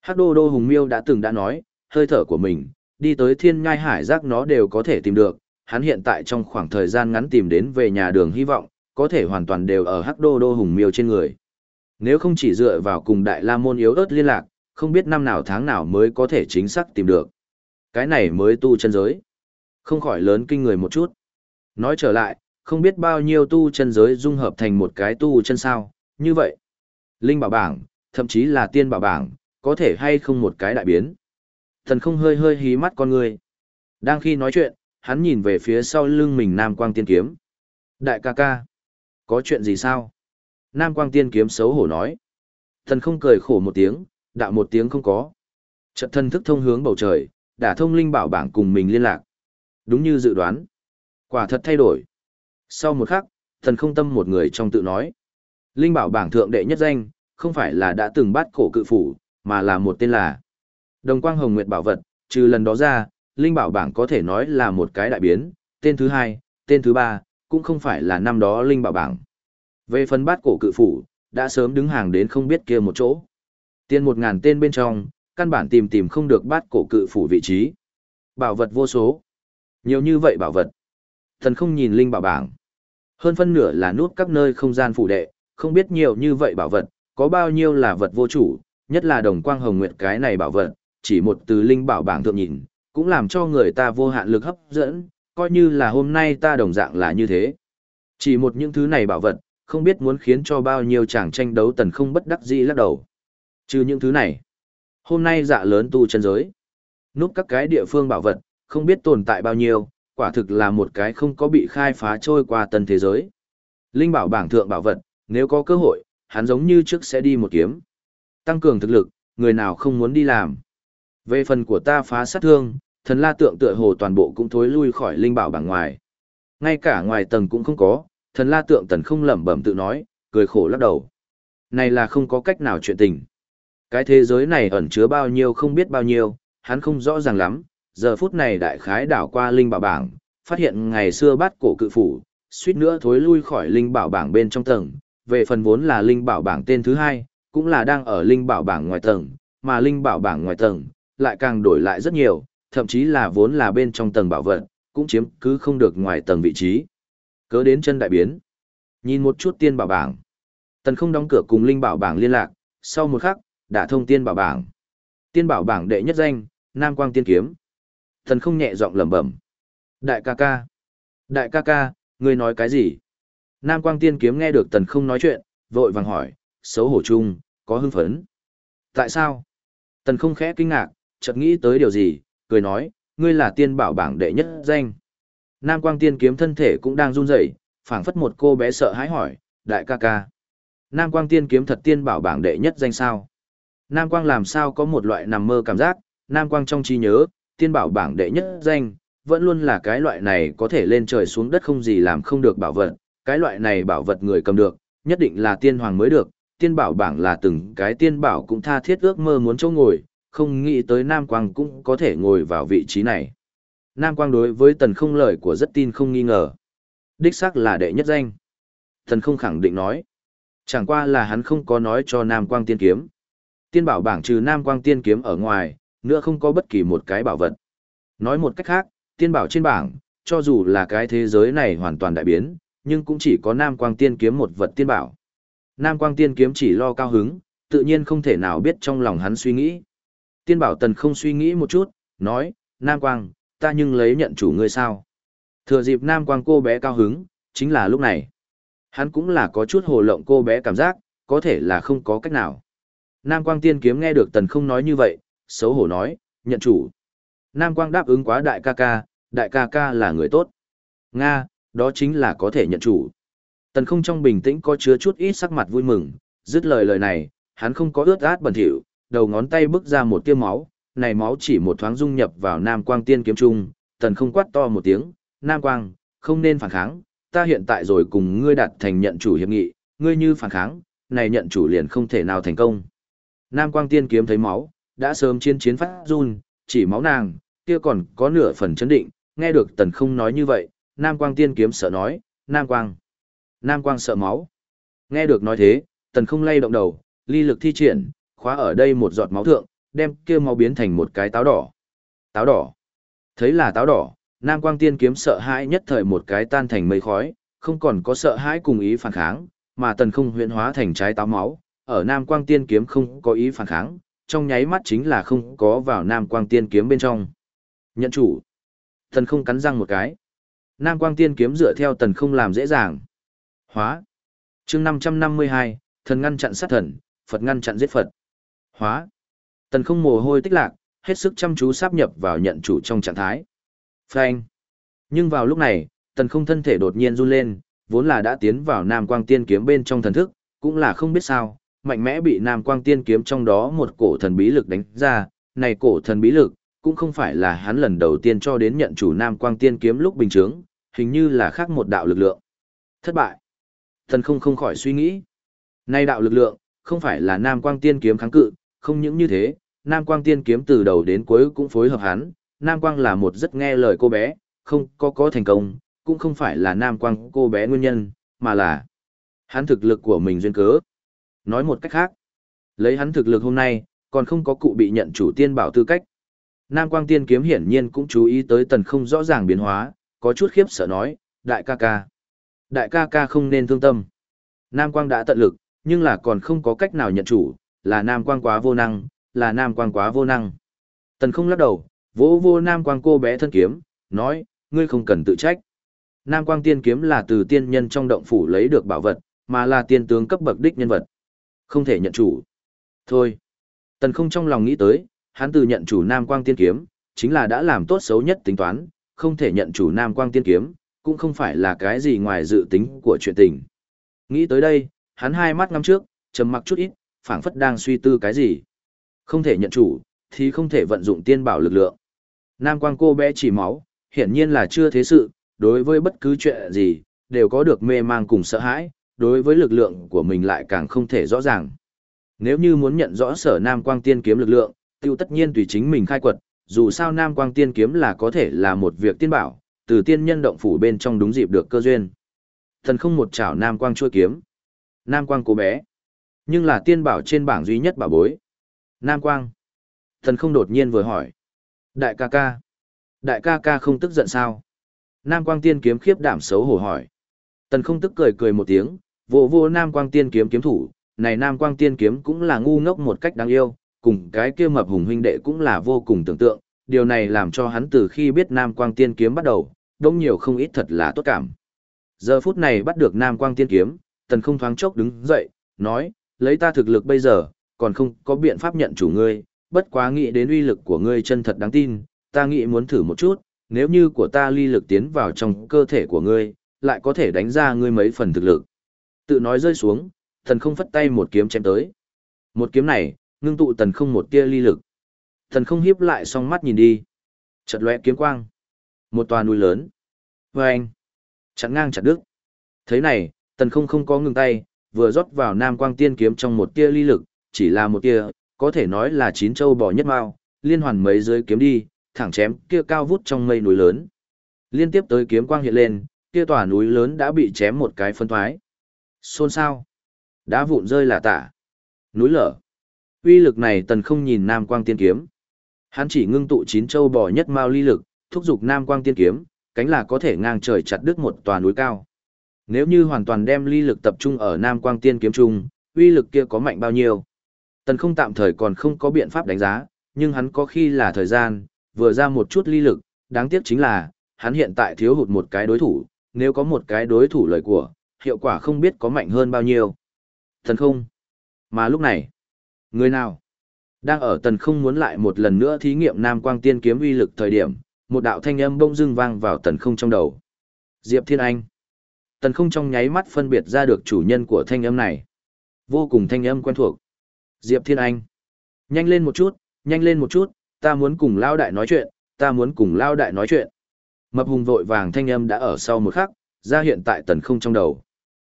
Hắc đô đô hùng miêu đã từng đã nói, hơi thở của mình, đi tới thiên nhai hải giác nó đều có thể tìm được, hắn hiện tại trong khoảng thời gian ngắn tìm đến về nhà đường hy vọng, có thể hoàn toàn đều ở hắc đô đô hùng miêu trên người. Nếu không chỉ dựa vào cùng đại la môn yếu ớt liên lạc, không biết năm nào tháng nào mới có thể chính xác tìm được. Cái này mới tu chân giới. Không khỏi lớn kinh người một chút. Nói trở lại, không biết bao nhiêu tu chân giới dung hợp thành một cái tu chân sao, như vậy. Linh bảo bảng, thậm chí là tiên bảo bảng, có thể hay không một cái đại biến. Thần không hơi hơi hí mắt con người. Đang khi nói chuyện, hắn nhìn về phía sau lưng mình Nam Quang Tiên Kiếm. Đại ca ca, có chuyện gì sao? Nam Quang Tiên Kiếm xấu hổ nói. Thần không cười khổ một tiếng, đạo một tiếng không có. Trận thân thức thông hướng bầu trời, đã thông linh bảo bảng cùng mình liên lạc. Đúng như dự đoán. Quả thật thay đổi. Sau một khắc, thần không tâm một người trong tự nói. Linh bảo bảng thượng đệ nhất danh, không phải là đã từng bắt cổ cự phủ, mà là một tên là Đồng Quang Hồng Nguyệt bảo vật, trừ lần đó ra, Linh bảo bảng có thể nói là một cái đại biến, tên thứ hai, tên thứ ba, cũng không phải là năm đó Linh bảo bảng. Về phần bát cổ cự phủ, đã sớm đứng hàng đến không biết kia một chỗ. Tiên một ngàn tên bên trong, căn bản tìm tìm không được bát cổ cự phủ vị trí. Bảo vật vô số. Nhiều như vậy bảo vật. Thần không nhìn Linh bảo bảng. Hơn phân nửa là nút các nơi không gian phủ đệ, không biết nhiều như vậy bảo vật, có bao nhiêu là vật vô chủ, nhất là đồng quang hồng nguyệt cái này bảo vật, chỉ một từ Linh bảo bảng thượng nhìn, cũng làm cho người ta vô hạn lực hấp dẫn, coi như là hôm nay ta đồng dạng là như thế. Chỉ một những thứ này bảo vật, không biết muốn khiến cho bao nhiêu chàng tranh đấu tần không bất đắc dĩ lắc đầu. Trừ những thứ này, hôm nay dạ lớn tu chân giới. Núp các cái địa phương bảo vật, không biết tồn tại bao nhiêu, quả thực là một cái không có bị khai phá trôi qua tân thế giới. Linh bảo bảng thượng bảo vật, nếu có cơ hội, hắn giống như trước sẽ đi một kiếm. Tăng cường thực lực, người nào không muốn đi làm. Về phần của ta phá sát thương, thần la tượng tựa hồ toàn bộ cũng thối lui khỏi linh bảo bảng ngoài. Ngay cả ngoài tầng cũng không có, thần la tượng tần không lẩm bẩm tự nói, cười khổ lắc đầu. Này là không có cách nào chuyện tình. Cái thế giới này ẩn chứa bao nhiêu không biết bao nhiêu, hắn không rõ ràng lắm, giờ phút này đại khái đảo qua linh bảo bảng, phát hiện ngày xưa bắt cổ cự phủ, suýt nữa thối lui khỏi linh bảo bảng bên trong tầng, về phần vốn là linh bảo bảng tên thứ hai, cũng là đang ở linh bảo bảng ngoài tầng, mà linh bảo bảng ngoài tầng, lại càng đổi lại rất nhiều, thậm chí là vốn là bên trong tầng bảo vật, cũng chiếm cứ không được ngoài tầng vị trí. Cớ đến chân đại biến. Nhìn một chút tiên bảo bảng. Tần không đóng cửa cùng linh bảo bảng liên lạc, sau một khắc, đã thông tiên bảo bảng. Tiên bảo bảng đệ nhất danh, Nam Quang Tiên Kiếm. Tần không nhẹ giọng lẩm bẩm. Đại ca ca. Đại ca ca, ngươi nói cái gì? Nam Quang Tiên Kiếm nghe được tần không nói chuyện, vội vàng hỏi, xấu hổ chung, có hưng phấn. Tại sao? Tần không khẽ kinh ngạc, chợt nghĩ tới điều gì, cười nói, ngươi là tiên bảo bảng đệ nhất danh. Nam Quang Tiên Kiếm thân thể cũng đang run rẩy, phảng phất một cô bé sợ hãi hỏi, đại ca ca. Nam Quang Tiên Kiếm thật tiên bảo bảng đệ nhất danh sao? Nam Quang làm sao có một loại nằm mơ cảm giác, Nam Quang trong trí nhớ, tiên bảo bảng đệ nhất danh, vẫn luôn là cái loại này có thể lên trời xuống đất không gì làm không được bảo vật, cái loại này bảo vật người cầm được, nhất định là tiên hoàng mới được, tiên bảo bảng là từng cái tiên bảo cũng tha thiết ước mơ muốn chỗ ngồi, không nghĩ tới Nam Quang cũng có thể ngồi vào vị trí này. Nam Quang đối với tần không lời của rất tin không nghi ngờ. Đích xác là đệ nhất danh. Tần không khẳng định nói. Chẳng qua là hắn không có nói cho Nam Quang tiên kiếm. Tiên bảo bảng trừ Nam Quang tiên kiếm ở ngoài, nữa không có bất kỳ một cái bảo vật. Nói một cách khác, tiên bảo trên bảng, cho dù là cái thế giới này hoàn toàn đại biến, nhưng cũng chỉ có Nam Quang tiên kiếm một vật tiên bảo. Nam Quang tiên kiếm chỉ lo cao hứng, tự nhiên không thể nào biết trong lòng hắn suy nghĩ. Tiên bảo tần không suy nghĩ một chút, nói, Nam Quang, ta nhưng lấy nhận chủ ngươi sao. Thừa dịp Nam Quang cô bé cao hứng, chính là lúc này. Hắn cũng là có chút hồ lộng cô bé cảm giác, có thể là không có cách nào. Nam Quang tiên kiếm nghe được tần không nói như vậy, xấu hổ nói, nhận chủ. Nam Quang đáp ứng quá đại ca ca, đại ca ca là người tốt. Nga, đó chính là có thể nhận chủ. Tần không trong bình tĩnh có chứa chút ít sắc mặt vui mừng, dứt lời lời này, hắn không có ướt át bẩn thỉu, đầu ngón tay bước ra một tia máu, này máu chỉ một thoáng dung nhập vào Nam Quang Tiên kiếm trung, tần không quát to một tiếng, Nam Quang, không nên phản kháng, ta hiện tại rồi cùng ngươi đạt thành nhận chủ hiệp nghị, ngươi như phản kháng, này nhận chủ liền không thể nào thành công. Nam Quang Tiên kiếm thấy máu, đã sớm chiến chiến phát run, chỉ máu nàng, kia còn có nửa phần chấn định, nghe được tần không nói như vậy, Nam Quang tiên kiếm sợ nói, Nam Quang. Nam Quang sợ máu. Nghe được nói thế, tần không lay động đầu, ly lực thi triển, khóa ở đây một giọt máu thượng, đem kia máu biến thành một cái táo đỏ. Táo đỏ. Thấy là táo đỏ, Nam Quang tiên kiếm sợ hãi nhất thời một cái tan thành mây khói, không còn có sợ hãi cùng ý phản kháng, mà tần không huyễn hóa thành trái táo máu, ở Nam Quang tiên kiếm không có ý phản kháng, trong nháy mắt chính là không có vào Nam Quang tiên kiếm bên trong. Nhận chủ. Tần không cắn răng một cái. Nam Quang tiên kiếm dựa theo tần không làm dễ dàng. Hóa. chương 552, thần ngăn chặn sát thần, Phật ngăn chặn giết Phật. Hóa. Tần không mồ hôi tích lạc, hết sức chăm chú sáp nhập vào nhận chủ trong trạng thái. Phanh. Nhưng vào lúc này, tần không thân thể đột nhiên run lên, vốn là đã tiến vào Nam Quang tiên kiếm bên trong thần thức, cũng là không biết sao, mạnh mẽ bị Nam Quang tiên kiếm trong đó một cổ thần bí lực đánh ra, này cổ thần bí lực, cũng không phải là hắn lần đầu tiên cho đến nhận chủ Nam Quang tiên kiếm lúc bình thường hình như là khác một đạo lực lượng. Thất bại. Thần không không khỏi suy nghĩ. Nay đạo lực lượng, không phải là Nam Quang tiên kiếm kháng cự, không những như thế, Nam Quang tiên kiếm từ đầu đến cuối cũng phối hợp hắn, Nam Quang là một rất nghe lời cô bé, không có có thành công, cũng không phải là Nam Quang cô bé nguyên nhân, mà là hắn thực lực của mình duyên cớ. Nói một cách khác, lấy hắn thực lực hôm nay, còn không có cụ bị nhận chủ tiên bảo tư cách. Nam Quang tiên kiếm hiển nhiên cũng chú ý tới tần không rõ ràng biến hóa, có chút khiếp sợ nói, đại ca ca. Đại ca ca không nên thương tâm. Nam Quang đã tận lực, nhưng là còn không có cách nào nhận chủ, là Nam Quang quá vô năng, là Nam Quang quá vô năng. Tần không lắc đầu, vỗ vô Nam Quang cô bé thân kiếm, nói, ngươi không cần tự trách. Nam Quang tiên kiếm là từ tiên nhân trong động phủ lấy được bảo vật, mà là tiên tướng cấp bậc đích nhân vật. Không thể nhận chủ. Thôi. Tần không trong lòng nghĩ tới, hắn từ nhận chủ Nam Quang tiên kiếm, chính là đã làm tốt xấu nhất tính toán, không thể nhận chủ Nam Quang tiên kiếm, cũng không phải là cái gì ngoài dự tính của chuyện tình. Nghĩ tới đây, hắn hai mắt ngắm trước, trầm mặc chút ít, phảng phất đang suy tư cái gì. Không thể nhận chủ, thì không thể vận dụng tiên bảo lực lượng. Nam Quang cô bé chỉ máu, hiển nhiên là chưa thế sự, đối với bất cứ chuyện gì, đều có được mê mang cùng sợ hãi, đối với lực lượng của mình lại càng không thể rõ ràng. Nếu như muốn nhận rõ sở Nam Quang Tiên Kiếm lực lượng, tiêu tất nhiên tùy chính mình khai quật, dù sao Nam Quang Tiên Kiếm là có thể là một việc tiên bảo, từ tiên nhân động phủ bên trong đúng dịp được cơ duyên. Thần không một chảo Nam Quang chua kiếm. Nam Quang cố bé. Nhưng là tiên bảo trên bảng duy nhất bảo bối. Nam Quang. Thần không đột nhiên vừa hỏi. Đại ca ca. Đại ca ca không tức giận sao? Nam Quang Tiên kiếm khiếp đảm xấu hổ hỏi. Tần không tức cười cười một tiếng, vô vô Nam Quang Tiên kiếm kiếm thủ, này Nam Quang Tiên kiếm cũng là ngu ngốc một cách đáng yêu, cùng cái kia mập hùng huynh đệ cũng là vô cùng tưởng tượng, điều này làm cho hắn từ khi biết Nam Quang Tiên kiếm bắt đầu, đông nhiều không ít thật là tốt cảm. Giờ phút này bắt được Nam Quang Tiên kiếm, tần không thoáng chốc đứng dậy, nói, lấy ta thực lực bây giờ, còn không có biện pháp nhận chủ ngươi, bất quá nghĩ đến uy lực của ngươi chân thật đáng tin, ta nghĩ muốn thử một chút, nếu như của ta ly lực tiến vào trong cơ thể của ngươi, lại có thể đánh ra ngươi mấy phần thực lực. Tự nói rơi xuống, thần không phất tay một kiếm chém tới. Một kiếm này, ngưng tụ tần không một tia ly lực. Thần không hiếp lại song mắt nhìn đi. Chợt lóe kiếm quang. Một tòa núi lớn. Và anh. Chặn ngang chặt đứt. Thế này, tần không không có ngừng tay, vừa rót vào nam quang tiên kiếm trong một tia ly lực, chỉ là một tia, có thể nói là chín châu bò nhất mao, liên hoàn mấy dưới kiếm đi, thẳng chém kia cao vút trong mây núi lớn. Liên tiếp tới kiếm quang hiện lên, kia tòa núi lớn đã bị chém một cái phân thoái. Xôn sao? Đá vụn rơi là tả. Núi lở. Uy lực này tần không nhìn Nam Quang Tiên Kiếm. Hắn chỉ ngưng tụ chín châu bò nhất mao ly lực, thúc giục Nam Quang Tiên Kiếm, cánh là có thể ngang trời chặt đứt một tòa núi cao. Nếu như hoàn toàn đem ly lực tập trung ở Nam Quang Tiên Kiếm trung, uy lực kia có mạnh bao nhiêu? Tần không tạm thời còn không có biện pháp đánh giá, nhưng hắn có khi là thời gian, vừa ra một chút ly lực, đáng tiếc chính là, hắn hiện tại thiếu hụt một cái đối thủ, nếu có một cái đối thủ lời của, hiệu quả không biết có mạnh hơn bao nhiêu. Thần không. Mà lúc này, người nào đang ở tần không muốn lại một lần nữa thí nghiệm Nam Quang Tiên kiếm uy lực thời điểm, một đạo thanh âm bỗng dưng vang vào tần không trong đầu. Diệp Thiên Anh. Tần không trong nháy mắt phân biệt ra được chủ nhân của thanh âm này. Vô cùng thanh âm quen thuộc. Diệp Thiên Anh. Nhanh lên một chút, nhanh lên một chút, ta muốn cùng Lao Đại nói chuyện, ta muốn cùng Lao Đại nói chuyện. Mập hùng vội vàng thanh âm đã ở sau một khắc, ra hiện tại tần không trong đầu.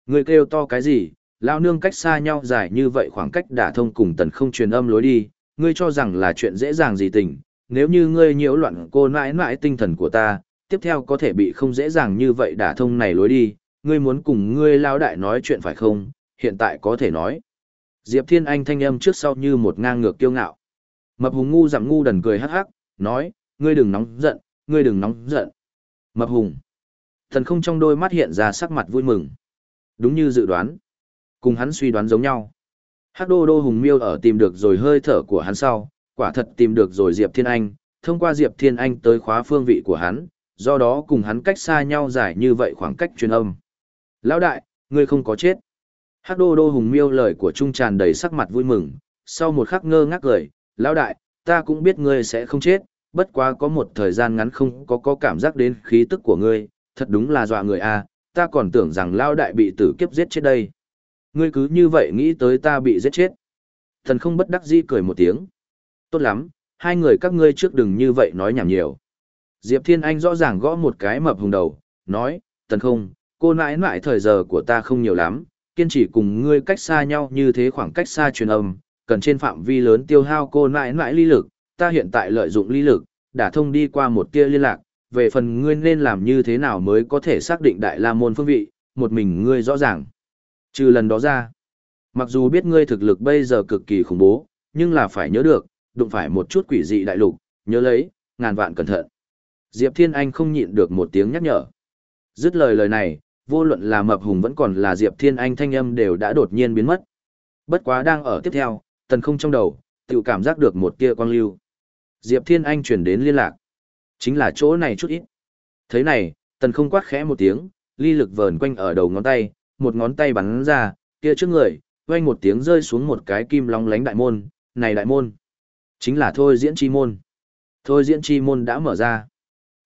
Người kêu to cái gì, Lao nương cách xa nhau dài như vậy khoảng cách đả thông cùng tần không truyền âm lối đi, ngươi cho rằng là chuyện dễ dàng gì tình, nếu như ngươi nhiễu loạn cô nãi nãi tinh thần của ta, tiếp theo có thể bị không dễ dàng như vậy đả thông này lối đi, ngươi muốn cùng ngươi lao đại nói chuyện phải không, hiện tại có thể nói. Diệp Thiên Anh thanh âm trước sau như một ngang ngược kiêu ngạo. Mập hùng ngu giảm ngu đần cười hắc hắc, nói, ngươi đừng nóng giận, ngươi đừng nóng giận. Mập hùng. Thần không trong đôi mắt hiện ra sắc mặt vui mừng. Đúng như dự đoán. Cùng hắn suy đoán giống nhau. Hắc đô đô hùng miêu ở tìm được rồi hơi thở của hắn sau, quả thật tìm được rồi Diệp Thiên Anh, thông qua Diệp Thiên Anh tới khóa phương vị của hắn, do đó cùng hắn cách xa nhau dài như vậy khoảng cách truyền âm. Lão đại, ngươi không có chết. Hắc đô đô hùng miêu lời của trung tràn đầy sắc mặt vui mừng, sau một khắc ngơ ngác cười, lão đại, ta cũng biết ngươi sẽ không chết, bất quá có một thời gian ngắn không có có cảm giác đến khí tức của ngươi, thật đúng là dọa người a, ta còn tưởng rằng lão đại bị tử kiếp giết chết đây. Ngươi cứ như vậy nghĩ tới ta bị giết chết. Thần không bất đắc dĩ cười một tiếng. Tốt lắm, hai người các ngươi trước đừng như vậy nói nhảm nhiều. Diệp Thiên Anh rõ ràng gõ một cái mập hùng đầu, nói, tần không, cô nãi nãi thời giờ của ta không nhiều lắm, kiên trì cùng ngươi cách xa nhau như thế khoảng cách xa truyền âm, cần trên phạm vi lớn tiêu hao cô nãi nãi ly lực, ta hiện tại lợi dụng ly lực, đã thông đi qua một kia liên lạc, về phần ngươi nên làm như thế nào mới có thể xác định đại la môn phương vị, một mình ngươi rõ ràng. Trừ lần đó ra, mặc dù biết ngươi thực lực bây giờ cực kỳ khủng bố, nhưng là phải nhớ được, đụng phải một chút quỷ dị đại lục, nhớ lấy, ngàn vạn cẩn thận. Diệp Thiên Anh không nhịn được một tiếng nhắc nhở. Dứt lời lời này, vô luận là mập hùng vẫn còn là Diệp Thiên Anh thanh âm đều đã đột nhiên biến mất. Bất quá đang ở tiếp theo, tần không trong đầu, tự cảm giác được một tia quang lưu. Diệp Thiên Anh chuyển đến liên lạc. Chính là chỗ này chút ít. Thế này, tần không quát khẽ một tiếng, ly lực vờn quanh ở đầu ngón tay, một ngón tay bắn ra, kia trước người, vang một tiếng rơi xuống một cái kim long lánh đại môn, này đại môn. Chính là thôi diễn chi môn. Thôi diễn chi môn đã mở ra.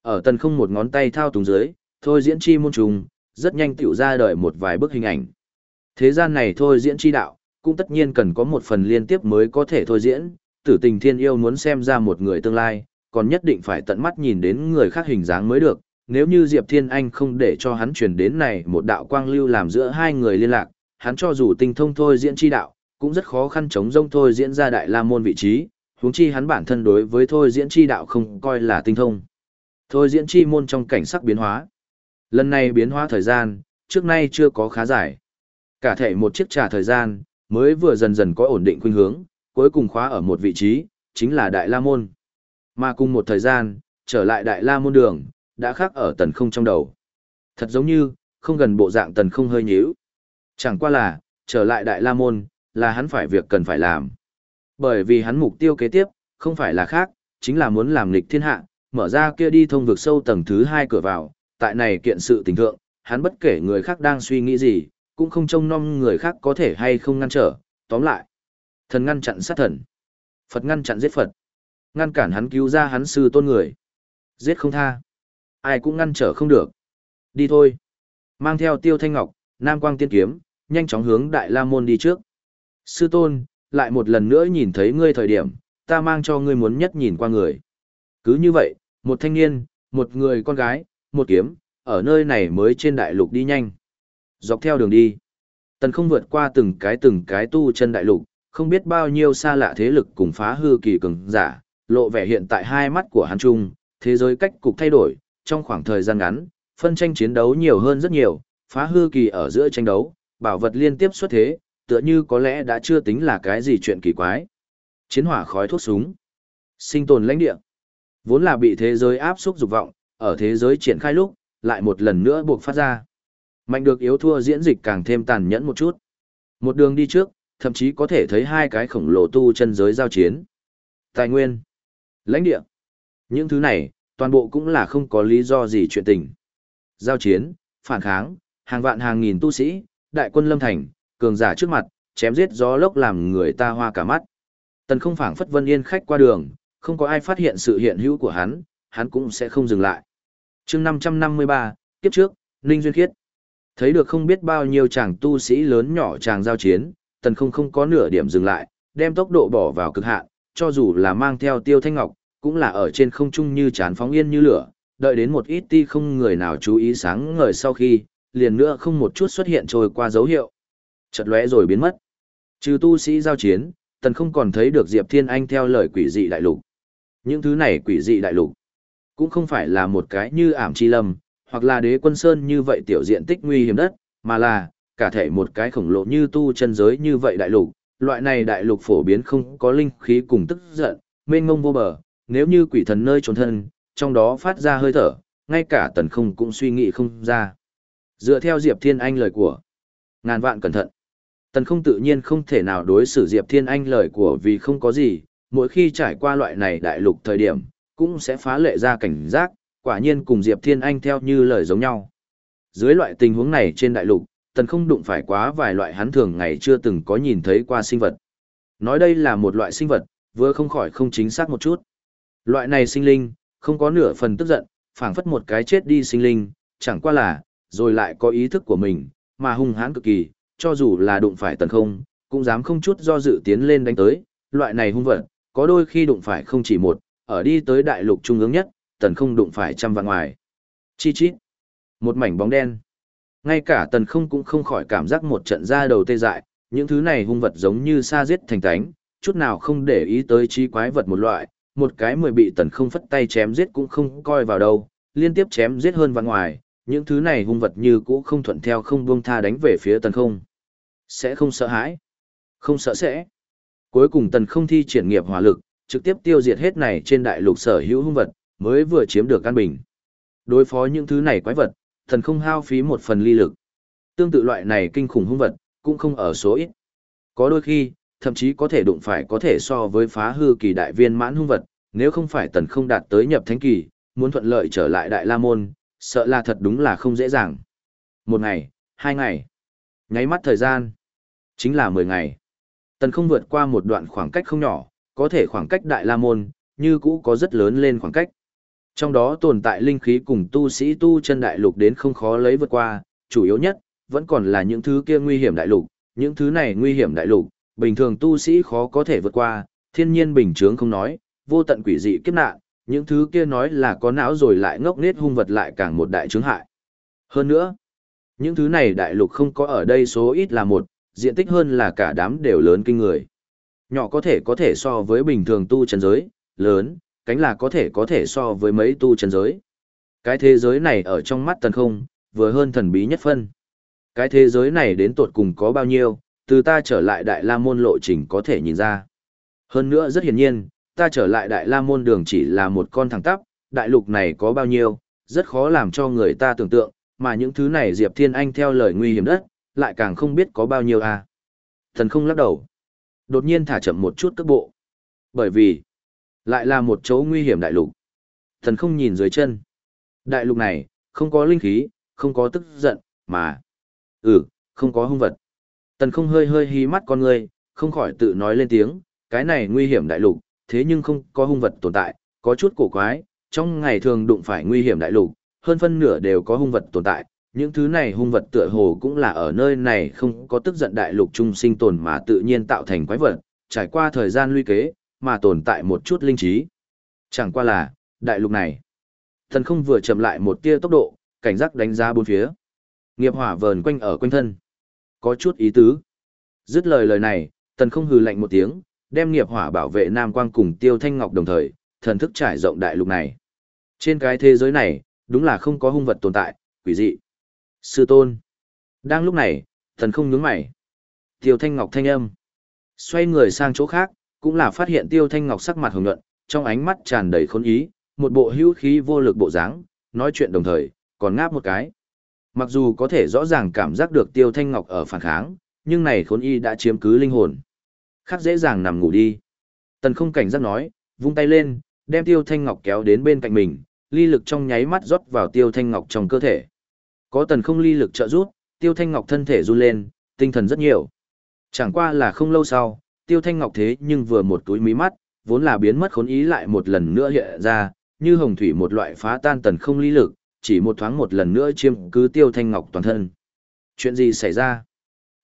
Ở tần không một ngón tay thao túng dưới, thôi diễn chi môn trùng, rất nhanh tiểu ra đời một vài bức hình ảnh. Thế gian này thôi diễn chi đạo, cũng tất nhiên cần có một phần liên tiếp mới có thể thôi diễn, tử tình thiên yêu muốn xem ra một người tương lai, còn nhất định phải tận mắt nhìn đến người khác hình dáng mới được. Nếu như Diệp Thiên Anh không để cho hắn truyền đến này một đạo quang lưu làm giữa hai người liên lạc, hắn cho dù tinh thông thôi diễn chi đạo, cũng rất khó khăn chống rông thôi diễn ra đại la môn vị trí, huống chi hắn bản thân đối với thôi diễn chi đạo không coi là tinh thông. Thôi diễn chi môn trong cảnh sắc biến hóa. Lần này biến hóa thời gian, trước nay chưa có khá giải, Cả thể một chiếc trà thời gian, mới vừa dần dần có ổn định khuynh hướng, cuối cùng khóa ở một vị trí, chính là Đại La Môn. Mà cùng một thời gian, trở lại Đại La Môn đường, đã khác ở tần không trong đầu. Thật giống như, không gần bộ dạng tần không hơi nhíu. Chẳng qua là, trở lại Đại La Môn, là hắn phải việc cần phải làm. Bởi vì hắn mục tiêu kế tiếp, không phải là khác, chính là muốn làm nghịch thiên hạ, mở ra kia đi thông vực sâu tầng thứ hai cửa vào, tại này kiện sự tình thượng, hắn bất kể người khác đang suy nghĩ gì, cũng không trông nom người khác có thể hay không ngăn trở, tóm lại. Thần ngăn chặn sát thần. Phật ngăn chặn giết Phật. Ngăn cản hắn cứu ra hắn sư tôn người. Giết không tha. Ai cũng ngăn trở không được. Đi thôi. Mang theo tiêu thanh ngọc, nam quang tiên kiếm, nhanh chóng hướng đại la môn đi trước. Sư tôn, lại một lần nữa nhìn thấy ngươi thời điểm, ta mang cho ngươi muốn nhất nhìn qua người. Cứ như vậy, một thanh niên, một người con gái, một kiếm, ở nơi này mới trên đại lục đi nhanh. Dọc theo đường đi, tần không vượt qua từng cái từng cái tu chân đại lục, không biết bao nhiêu xa lạ thế lực cùng phá hư kỳ cường giả, lộ vẻ hiện tại hai mắt của hắn trung, thế giới cách cục thay đổi, trong khoảng thời gian ngắn, phân tranh chiến đấu nhiều hơn rất nhiều, phá hư kỳ ở giữa tranh đấu, bảo vật liên tiếp xuất thế, tựa như có lẽ đã chưa tính là cái gì chuyện kỳ quái. Chiến hỏa khói thuốc súng, sinh tồn lãnh địa, vốn là bị thế giới áp xúc dục vọng, ở thế giới triển khai lúc, lại một lần nữa buộc phát ra. Mạnh được yếu thua diễn dịch càng thêm tàn nhẫn một chút. Một đường đi trước, thậm chí có thể thấy hai cái khổng lồ tu chân giới giao chiến. Tài nguyên, lãnh địa. Những thứ này, toàn bộ cũng là không có lý do gì chuyện tình. Giao chiến, phản kháng, hàng vạn hàng nghìn tu sĩ, đại quân lâm thành, cường giả trước mặt, chém giết gió lốc làm người ta hoa cả mắt. Tần không phảng phất vân yên khách qua đường, không có ai phát hiện sự hiện hữu của hắn, hắn cũng sẽ không dừng lại. chương 553, kiếp trước, Ninh Duyên Khiết. Thấy được không biết bao nhiêu chàng tu sĩ lớn nhỏ chàng giao chiến, tần không không có nửa điểm dừng lại, đem tốc độ bỏ vào cực hạn, cho dù là mang theo tiêu thanh ngọc, cũng là ở trên không trung như chán phóng yên như lửa, đợi đến một ít ti không người nào chú ý sáng ngời sau khi, liền nữa không một chút xuất hiện trôi qua dấu hiệu. Chợt lóe rồi biến mất. Trừ tu sĩ giao chiến, tần không còn thấy được Diệp Thiên Anh theo lời quỷ dị đại lục. Những thứ này quỷ dị đại lục, cũng không phải là một cái như ảm chi lâm, hoặc là đế quân sơn như vậy tiểu diện tích nguy hiểm đất, mà là, cả thể một cái khổng lồ như tu chân giới như vậy đại lục, loại này đại lục phổ biến không có linh khí cùng tức giận, mênh ngông vô bờ, nếu như quỷ thần nơi trốn thân, trong đó phát ra hơi thở, ngay cả tần không cũng suy nghĩ không ra. Dựa theo Diệp Thiên Anh lời của, ngàn vạn cẩn thận. Tần không tự nhiên không thể nào đối xử Diệp Thiên Anh lời của vì không có gì, mỗi khi trải qua loại này đại lục thời điểm, cũng sẽ phá lệ ra cảnh giác, quả nhiên cùng Diệp Thiên Anh theo như lời giống nhau. Dưới loại tình huống này trên đại lục, tần không đụng phải quá vài loại hắn thường ngày chưa từng có nhìn thấy qua sinh vật. Nói đây là một loại sinh vật, vừa không khỏi không chính xác một chút. Loại này sinh linh, không có nửa phần tức giận, phảng phất một cái chết đi sinh linh, chẳng qua là, rồi lại có ý thức của mình, mà hung hãn cực kỳ, cho dù là đụng phải tần không, cũng dám không chút do dự tiến lên đánh tới, loại này hung vật, có đôi khi đụng phải không chỉ một, ở đi tới đại lục trung ương nhất, tần không đụng phải trăm vạn ngoài. Chi chi, Một mảnh bóng đen. Ngay cả tần không cũng không khỏi cảm giác một trận ra đầu tê dại, những thứ này hung vật giống như sa giết thành tánh, chút nào không để ý tới chi quái vật một loại, một cái mười bị tần không phất tay chém giết cũng không coi vào đâu, liên tiếp chém giết hơn và ngoài, những thứ này hung vật như cũ không thuận theo không buông tha đánh về phía tần không. Sẽ không sợ hãi. Không sợ sẽ. Cuối cùng tần không thi triển nghiệp hỏa lực, trực tiếp tiêu diệt hết này trên đại lục sở hữu hung vật, mới vừa chiếm được căn bình. Đối phó những thứ này quái vật, thần không hao phí một phần ly lực. Tương tự loại này kinh khủng hung vật, cũng không ở số ít. Có đôi khi, thậm chí có thể đụng phải có thể so với phá hư kỳ đại viên mãn hung vật, nếu không phải tần không đạt tới nhập thánh kỳ, muốn thuận lợi trở lại đại la môn, sợ là thật đúng là không dễ dàng. Một ngày, hai ngày, nháy mắt thời gian, chính là mười ngày. Tần không vượt qua một đoạn khoảng cách không nhỏ, có thể khoảng cách đại la môn, như cũ có rất lớn lên khoảng cách. Trong đó tồn tại linh khí cùng tu sĩ tu chân đại lục đến không khó lấy vượt qua, chủ yếu nhất, vẫn còn là những thứ kia nguy hiểm đại lục, những thứ này nguy hiểm đại lục, bình thường tu sĩ khó có thể vượt qua, thiên nhiên bình chướng không nói, vô tận quỷ dị kiếp nạn, những thứ kia nói là có não rồi lại ngốc nghếch hung vật lại càng một đại chướng hại. Hơn nữa, những thứ này đại lục không có ở đây số ít là một, diện tích hơn là cả đám đều lớn kinh người. Nhỏ có thể có thể so với bình thường tu chân giới, lớn, cánh là có thể có thể so với mấy tu chân giới. Cái thế giới này ở trong mắt tần không, vừa hơn thần bí nhất phân. Cái thế giới này đến tột cùng có bao nhiêu, từ ta trở lại Đại La Môn lộ trình có thể nhìn ra. Hơn nữa rất hiển nhiên, ta trở lại Đại La Môn đường chỉ là một con thẳng tắp, đại lục này có bao nhiêu, rất khó làm cho người ta tưởng tượng, mà những thứ này Diệp Thiên Anh theo lời nguy hiểm đất, lại càng không biết có bao nhiêu à. Thần không lắc đầu. Đột nhiên thả chậm một chút cước bộ. Bởi vì, lại là một chỗ nguy hiểm đại lục. Thần không nhìn dưới chân. Đại lục này, không có linh khí, không có tức giận, mà... Ừ, không có hung vật. Tần không hơi hơi hí mắt con người, không khỏi tự nói lên tiếng, cái này nguy hiểm đại lục, thế nhưng không có hung vật tồn tại, có chút cổ quái, trong ngày thường đụng phải nguy hiểm đại lục, hơn phân nửa đều có hung vật tồn tại, những thứ này hung vật tựa hồ cũng là ở nơi này không có tức giận đại lục trung sinh tồn mà tự nhiên tạo thành quái vật, trải qua thời gian luy kế, mà tồn tại một chút linh trí. Chẳng qua là, đại lục này. Thần không vừa chậm lại một tia tốc độ, cảnh giác đánh giá bốn phía. Nghiệp hỏa vờn quanh ở quanh thân. Có chút ý tứ. Dứt lời lời này, tần không hừ lạnh một tiếng, đem nghiệp hỏa bảo vệ Nam Quang cùng Tiêu Thanh Ngọc đồng thời, thần thức trải rộng đại lục này. Trên cái thế giới này, đúng là không có hung vật tồn tại, quỷ dị. Sư tôn. Đang lúc này, thần không nhướng mày. Tiêu Thanh Ngọc thanh âm. Xoay người sang chỗ khác, cũng là phát hiện Tiêu Thanh Ngọc sắc mặt hồng nhuận, trong ánh mắt tràn đầy khốn ý, một bộ hữu khí vô lực bộ dáng, nói chuyện đồng thời, còn ngáp một cái. Mặc dù có thể rõ ràng cảm giác được Tiêu Thanh Ngọc ở phản kháng, nhưng này khốn y đã chiếm cứ linh hồn. Khác dễ dàng nằm ngủ đi. Tần không cảnh giác nói, vung tay lên, đem Tiêu Thanh Ngọc kéo đến bên cạnh mình, ly lực trong nháy mắt rót vào Tiêu Thanh Ngọc trong cơ thể. Có tần không ly lực trợ giúp, Tiêu Thanh Ngọc thân thể run lên, tinh thần rất nhiều. Chẳng qua là không lâu sau, Tiêu Thanh Ngọc thế nhưng vừa một túi mí mắt, vốn là biến mất khốn ý lại một lần nữa hiện ra, như hồng thủy một loại phá tan tần không ly lực, chỉ một thoáng một lần nữa chiêm cứ Tiêu Thanh Ngọc toàn thân. Chuyện gì xảy ra?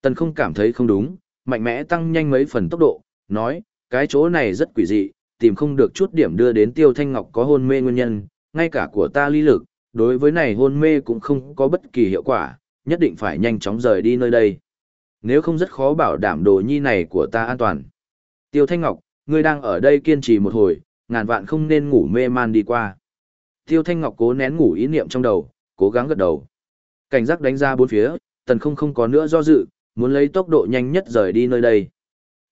Tần không cảm thấy không đúng, mạnh mẽ tăng nhanh mấy phần tốc độ, nói, cái chỗ này rất quỷ dị, tìm không được chút điểm đưa đến Tiêu Thanh Ngọc có hôn mê nguyên nhân, ngay cả của ta ly lực, đối với này hôn mê cũng không có bất kỳ hiệu quả, nhất định phải nhanh chóng rời đi nơi đây. Nếu không rất khó bảo đảm đồ nhi này của ta an toàn. Tiêu Thanh Ngọc, ngươi đang ở đây kiên trì một hồi, ngàn vạn không nên ngủ mê man đi qua. Tiêu Thanh Ngọc cố nén ngủ ý niệm trong đầu, cố gắng gật đầu. Cảnh giác đánh ra bốn phía, tần không không có nữa do dự, muốn lấy tốc độ nhanh nhất rời đi nơi đây.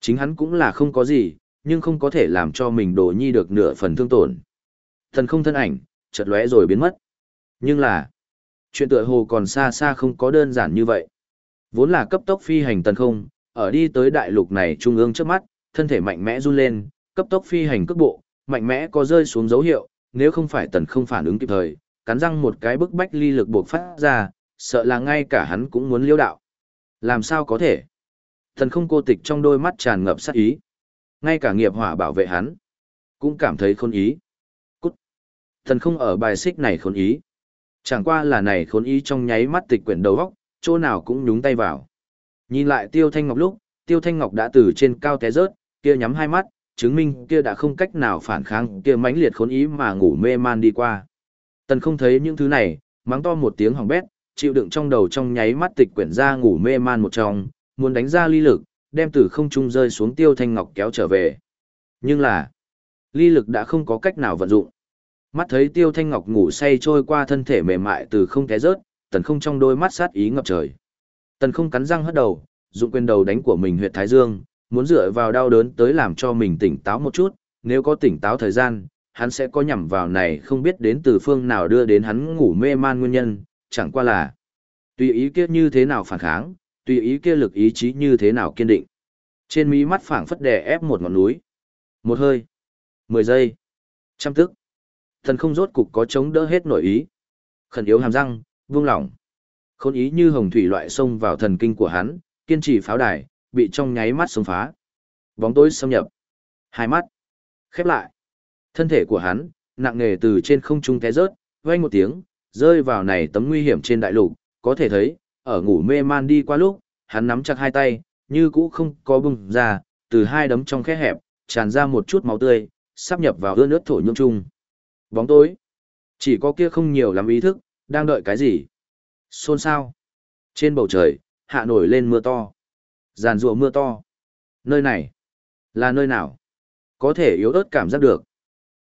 Chính hắn cũng là không có gì, nhưng không có thể làm cho mình đồ nhi được nửa phần thương tổn. Tần không thân ảnh, chợt lóe rồi biến mất. Nhưng là, chuyện tựa hồ còn xa xa không có đơn giản như vậy. Vốn là cấp tốc phi hành tần không, ở đi tới đại lục này trung ương trước mắt, thân thể mạnh mẽ run lên, cấp tốc phi hành cước bộ, mạnh mẽ có rơi xuống dấu hiệu, nếu không phải tần không phản ứng kịp thời, cắn răng một cái bức bách ly lực buộc phát ra, sợ là ngay cả hắn cũng muốn liêu đạo. Làm sao có thể? Tần không cô tịch trong đôi mắt tràn ngập sát ý. Ngay cả nghiệp hỏa bảo vệ hắn, cũng cảm thấy khôn ý. Cút! Tần không ở bài xích này khôn ý. Chẳng qua là này khôn ý trong nháy mắt tịch quyển đầu góc, chỗ nào cũng nhúng tay vào. Nhìn lại Tiêu Thanh Ngọc lúc, Tiêu Thanh Ngọc đã từ trên cao té rớt, kia nhắm hai mắt, chứng minh kia đã không cách nào phản kháng kia mãnh liệt khốn ý mà ngủ mê man đi qua. Tần không thấy những thứ này, mắng to một tiếng hỏng bét, chịu đựng trong đầu trong nháy mắt tịch quyển ra ngủ mê man một trong, muốn đánh ra ly lực, đem từ không trung rơi xuống Tiêu Thanh Ngọc kéo trở về. Nhưng là, ly lực đã không có cách nào vận dụng. Mắt thấy Tiêu Thanh Ngọc ngủ say trôi qua thân thể mềm mại từ không té rớt, tần không trong đôi mắt sát ý ngập trời. Tần không cắn răng hất đầu, dụng quyền đầu đánh của mình huyệt thái dương, muốn dựa vào đau đớn tới làm cho mình tỉnh táo một chút, nếu có tỉnh táo thời gian, hắn sẽ có nhằm vào này không biết đến từ phương nào đưa đến hắn ngủ mê man nguyên nhân, chẳng qua là tùy ý kia như thế nào phản kháng, tùy ý kia lực ý chí như thế nào kiên định. Trên mí mắt phảng phất đè ép một ngọn núi. Một hơi, mười giây, trăm tức. Thần không rốt cục có chống đỡ hết nội ý. Khẩn yếu hàm răng, vương lỏng. Khôn ý như hồng thủy loại xông vào thần kinh của hắn, kiên trì pháo đài, bị trong nháy mắt xông phá. Bóng tối xâm nhập. Hai mắt. Khép lại. Thân thể của hắn, nặng nề từ trên không trung té rớt, vang một tiếng, rơi vào này tấm nguy hiểm trên đại lục, có thể thấy, ở ngủ mê man đi qua lúc, hắn nắm chặt hai tay, như cũ không có bùng ra, từ hai đấm trong khe hẹp, tràn ra một chút máu tươi, sắp nhập vào ưa nước thổ nhung chung. Bóng tối. Chỉ có kia không nhiều lắm ý thức, đang đợi cái gì? Xôn xao. Trên bầu trời, hạ nổi lên mưa to. Giàn rùa mưa to. Nơi này, là nơi nào? Có thể yếu ớt cảm giác được.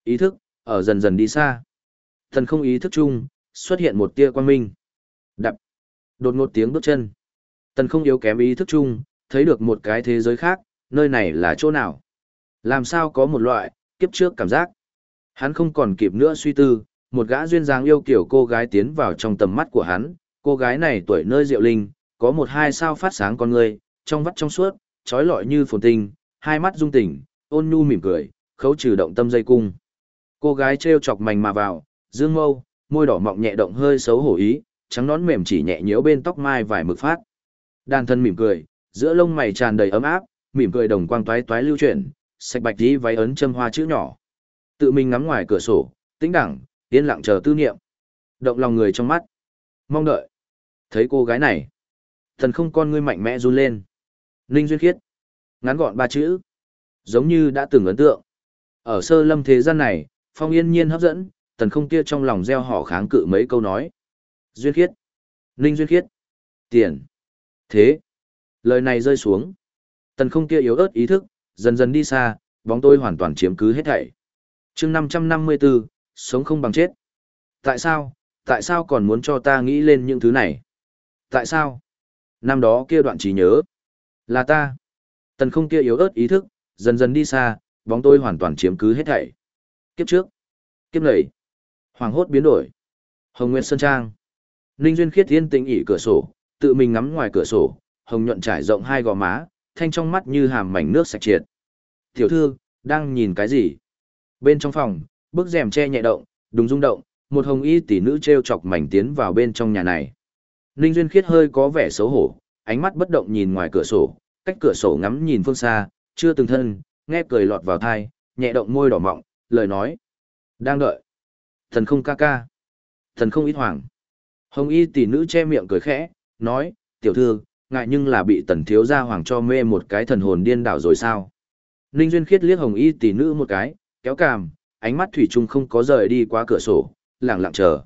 Ý thức, ở dần dần đi xa. Thần không ý thức chung, xuất hiện một tia quan minh. Đập. Đột ngột tiếng bước chân. Tần không yếu kém ý thức chung, thấy được một cái thế giới khác, nơi này là chỗ nào? Làm sao có một loại, kiếp trước cảm giác. Hắn không còn kịp nữa suy tư, một gã duyên dáng yêu kiểu cô gái tiến vào trong tầm mắt của hắn, cô gái này tuổi nơi diệu linh, có một hai sao phát sáng con người, trong vắt trong suốt, trói lọi như phồn tinh, hai mắt dung tỉnh, ôn nhu mỉm cười, khấu trừ động tâm dây cung. Cô gái treo chọc mảnh mà vào, dương mâu, môi đỏ mọng nhẹ động hơi xấu hổ ý, trắng nón mềm chỉ nhẹ nhiễu bên tóc mai vài mực phát. Đàn thân mỉm cười, giữa lông mày tràn đầy ấm áp, mỉm cười đồng quang toái toái lưu chuyển, sạch bạch đi váy ấn châm hoa chữ nhỏ. Tự mình ngắm ngoài cửa sổ, tĩnh đẳng, yên lặng chờ tư niệm. Động lòng người trong mắt. Mong đợi. Thấy cô gái này, thần không con ngươi mạnh mẽ run lên. Ninh Duyên Khiết. Ngắn gọn ba chữ. Giống như đã từng ấn tượng. Ở sơ lâm thế gian này, phong yên nhiên hấp dẫn, tần không kia trong lòng gieo họ kháng cự mấy câu nói. Duyên Khiết. Ninh Duyên Khiết. Tiền. Thế. Lời này rơi xuống. Tần không kia yếu ớt ý thức, dần dần đi xa, bóng tôi hoàn toàn chiếm cứ hết thảy. chương 554, sống không bằng chết. Tại sao, tại sao còn muốn cho ta nghĩ lên những thứ này? Tại sao? Năm đó kia đoạn trí nhớ. Là ta. Tần không kia yếu ớt ý thức, dần dần đi xa, bóng tôi hoàn toàn chiếm cứ hết thảy. Kiếp trước. Kiếp nầy. Hoàng hốt biến đổi. Hồng Nguyệt Sơn Trang. Ninh Duyên Khiết yên tĩnh ỉ cửa sổ, tự mình ngắm ngoài cửa sổ, hồng nhuận trải rộng hai gò má, thanh trong mắt như hàm mảnh nước sạch triệt. Tiểu thư, đang nhìn cái gì? Bên trong phòng, bức rèm che nhẹ động, đùng rung động, một hồng y tỷ nữ treo chọc mảnh tiến vào bên trong nhà này. Ninh Duyên Khiết hơi có vẻ xấu hổ, ánh mắt bất động nhìn ngoài cửa sổ, cách cửa sổ ngắm nhìn phương xa, chưa từng thân, nghe cười lọt vào thai, nhẹ động môi đỏ mọng, lời nói. Đang đợi. Thần không ca ca. Thần không ít hoàng. Hồng y tỷ nữ che miệng cười khẽ, nói, tiểu thư, ngại nhưng là bị tần thiếu gia hoàng cho mê một cái thần hồn điên đảo rồi sao. Ninh Duyên Khiết liếc hồng y tỷ nữ một cái, kéo càm, ánh mắt thủy chung không có rời đi qua cửa sổ, lặng lặng chờ.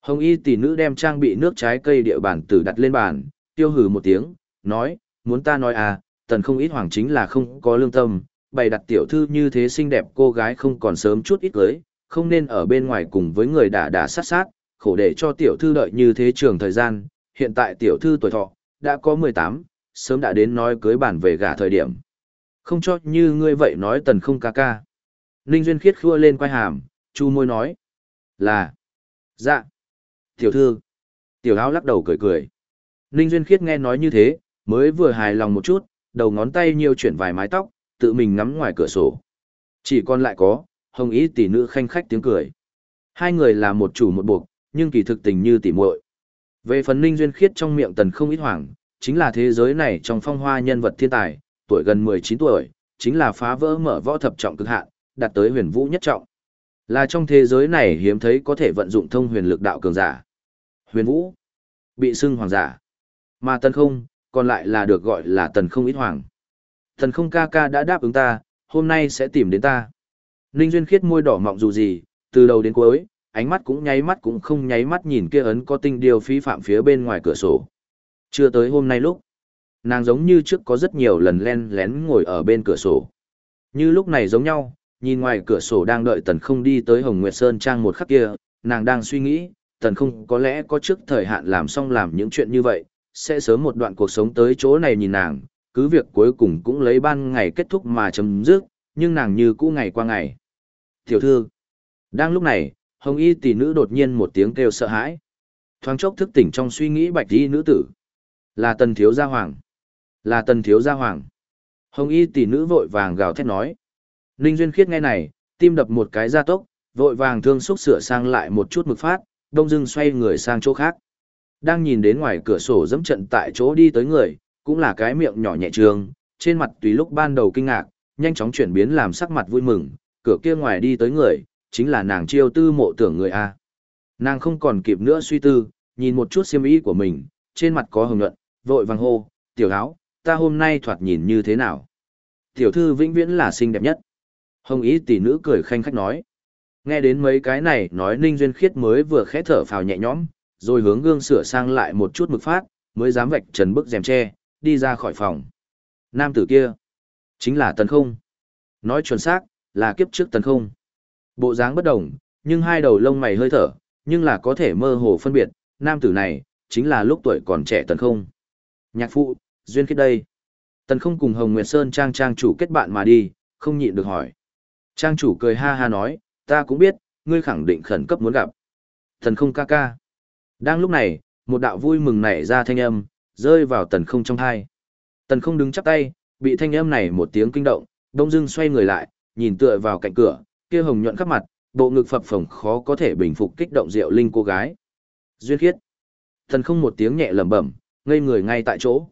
Hồng y tỷ nữ đem trang bị nước trái cây địa bàn tử đặt lên bàn, tiêu Hử một tiếng, nói, muốn ta nói à, tần không ít hoàng chính là không có lương tâm, bày đặt tiểu thư như thế xinh đẹp cô gái không còn sớm chút ít cưới, không nên ở bên ngoài cùng với người đả đả sát sát, khổ để cho tiểu thư đợi như thế trường thời gian, hiện tại tiểu thư tuổi thọ, đã có 18, sớm đã đến nói cưới bản về gả thời điểm. Không cho như ngươi vậy nói tần không ca ca. Ninh Duyên Khiết khua lên quay hàm, chu môi nói. Là. Dạ. Tiểu thư. Tiểu áo lắc đầu cười cười. Ninh Duyên Khiết nghe nói như thế, mới vừa hài lòng một chút, đầu ngón tay nhiều chuyển vài mái tóc, tự mình ngắm ngoài cửa sổ. Chỉ còn lại có, hồng ý tỷ nữ khanh khách tiếng cười. Hai người là một chủ một buộc, nhưng kỳ thực tình như tỷ muội. Về phần Ninh Duyên Khiết trong miệng tần không ít hoảng, chính là thế giới này trong phong hoa nhân vật thiên tài, tuổi gần 19 tuổi, chính là phá vỡ mở võ thập trọng cực hạn, đạt tới huyền vũ nhất trọng. Là trong thế giới này hiếm thấy có thể vận dụng thông huyền lực đạo cường giả. Huyền vũ, bị xưng hoàng giả. Mà tần không, còn lại là được gọi là tần không ít hoàng. Tần không ca ca đã đáp ứng ta, hôm nay sẽ tìm đến ta. Ninh Duyên khiết môi đỏ mọng dù gì, từ đầu đến cuối, ánh mắt cũng nháy mắt cũng không nháy mắt nhìn kia ấn có tinh điều phí phạm phía bên ngoài cửa sổ. Chưa tới hôm nay lúc, nàng giống như trước có rất nhiều lần len lén ngồi ở bên cửa sổ. Như lúc này giống nhau, nhìn ngoài cửa sổ đang đợi tần không đi tới Hồng Nguyệt Sơn Trang một khắc kia, nàng đang suy nghĩ, tần không có lẽ có trước thời hạn làm xong làm những chuyện như vậy, sẽ sớm một đoạn cuộc sống tới chỗ này nhìn nàng, cứ việc cuối cùng cũng lấy ban ngày kết thúc mà chấm dứt, nhưng nàng như cũ ngày qua ngày. Tiểu thư, đang lúc này, hồng y tỷ nữ đột nhiên một tiếng kêu sợ hãi. Thoáng chốc thức tỉnh trong suy nghĩ bạch y nữ tử. Là tần thiếu gia hoàng. Là tần thiếu gia hoàng. Hồng y tỷ nữ vội vàng gào thét nói. Ninh Duyên Khiết nghe này, tim đập một cái gia tốc, vội vàng thương xúc sửa sang lại một chút mực phát, đông dưng xoay người sang chỗ khác. Đang nhìn đến ngoài cửa sổ dẫm trận tại chỗ đi tới người, cũng là cái miệng nhỏ nhẹ trường, trên mặt tùy lúc ban đầu kinh ngạc, nhanh chóng chuyển biến làm sắc mặt vui mừng, cửa kia ngoài đi tới người, chính là nàng chiêu tư mộ tưởng người A. Nàng không còn kịp nữa suy tư, nhìn một chút xiêm ý của mình, trên mặt có hồng nhuận, vội vàng hô, tiểu áo, ta hôm nay thoạt nhìn như thế nào? Tiểu thư vĩnh viễn là xinh đẹp nhất. Hồng ý tỷ nữ cười khanh khách nói. Nghe đến mấy cái này nói Ninh Duyên Khiết mới vừa khẽ thở phào nhẹ nhõm, rồi hướng gương sửa sang lại một chút mực phát, mới dám vạch trần bức rèm tre, đi ra khỏi phòng. Nam tử kia, chính là Tần Không. Nói chuẩn xác, là kiếp trước Tần Không. Bộ dáng bất đồng, nhưng hai đầu lông mày hơi thở, nhưng là có thể mơ hồ phân biệt, nam tử này, chính là lúc tuổi còn trẻ Tần Không. Nhạc phụ, duyên kết đây. Tần Không cùng Hồng Nguyệt Sơn trang trang chủ kết bạn mà đi, không nhịn được hỏi. Trang chủ cười ha ha nói, ta cũng biết, ngươi khẳng định khẩn cấp muốn gặp. Tần Không ca ca. Đang lúc này, một đạo vui mừng nảy ra thanh âm, rơi vào Tần Không trong thai. Tần Không đứng chắp tay, bị thanh âm này một tiếng kinh động, đông dưng xoay người lại, nhìn tựa vào cạnh cửa, kia hồng nhuận khắp mặt, bộ ngực phập phồng khó có thể bình phục kích động Diệu Linh cô gái. Duyên Khiết. tần không một tiếng nhẹ lẩm bẩm, ngây người ngay tại chỗ.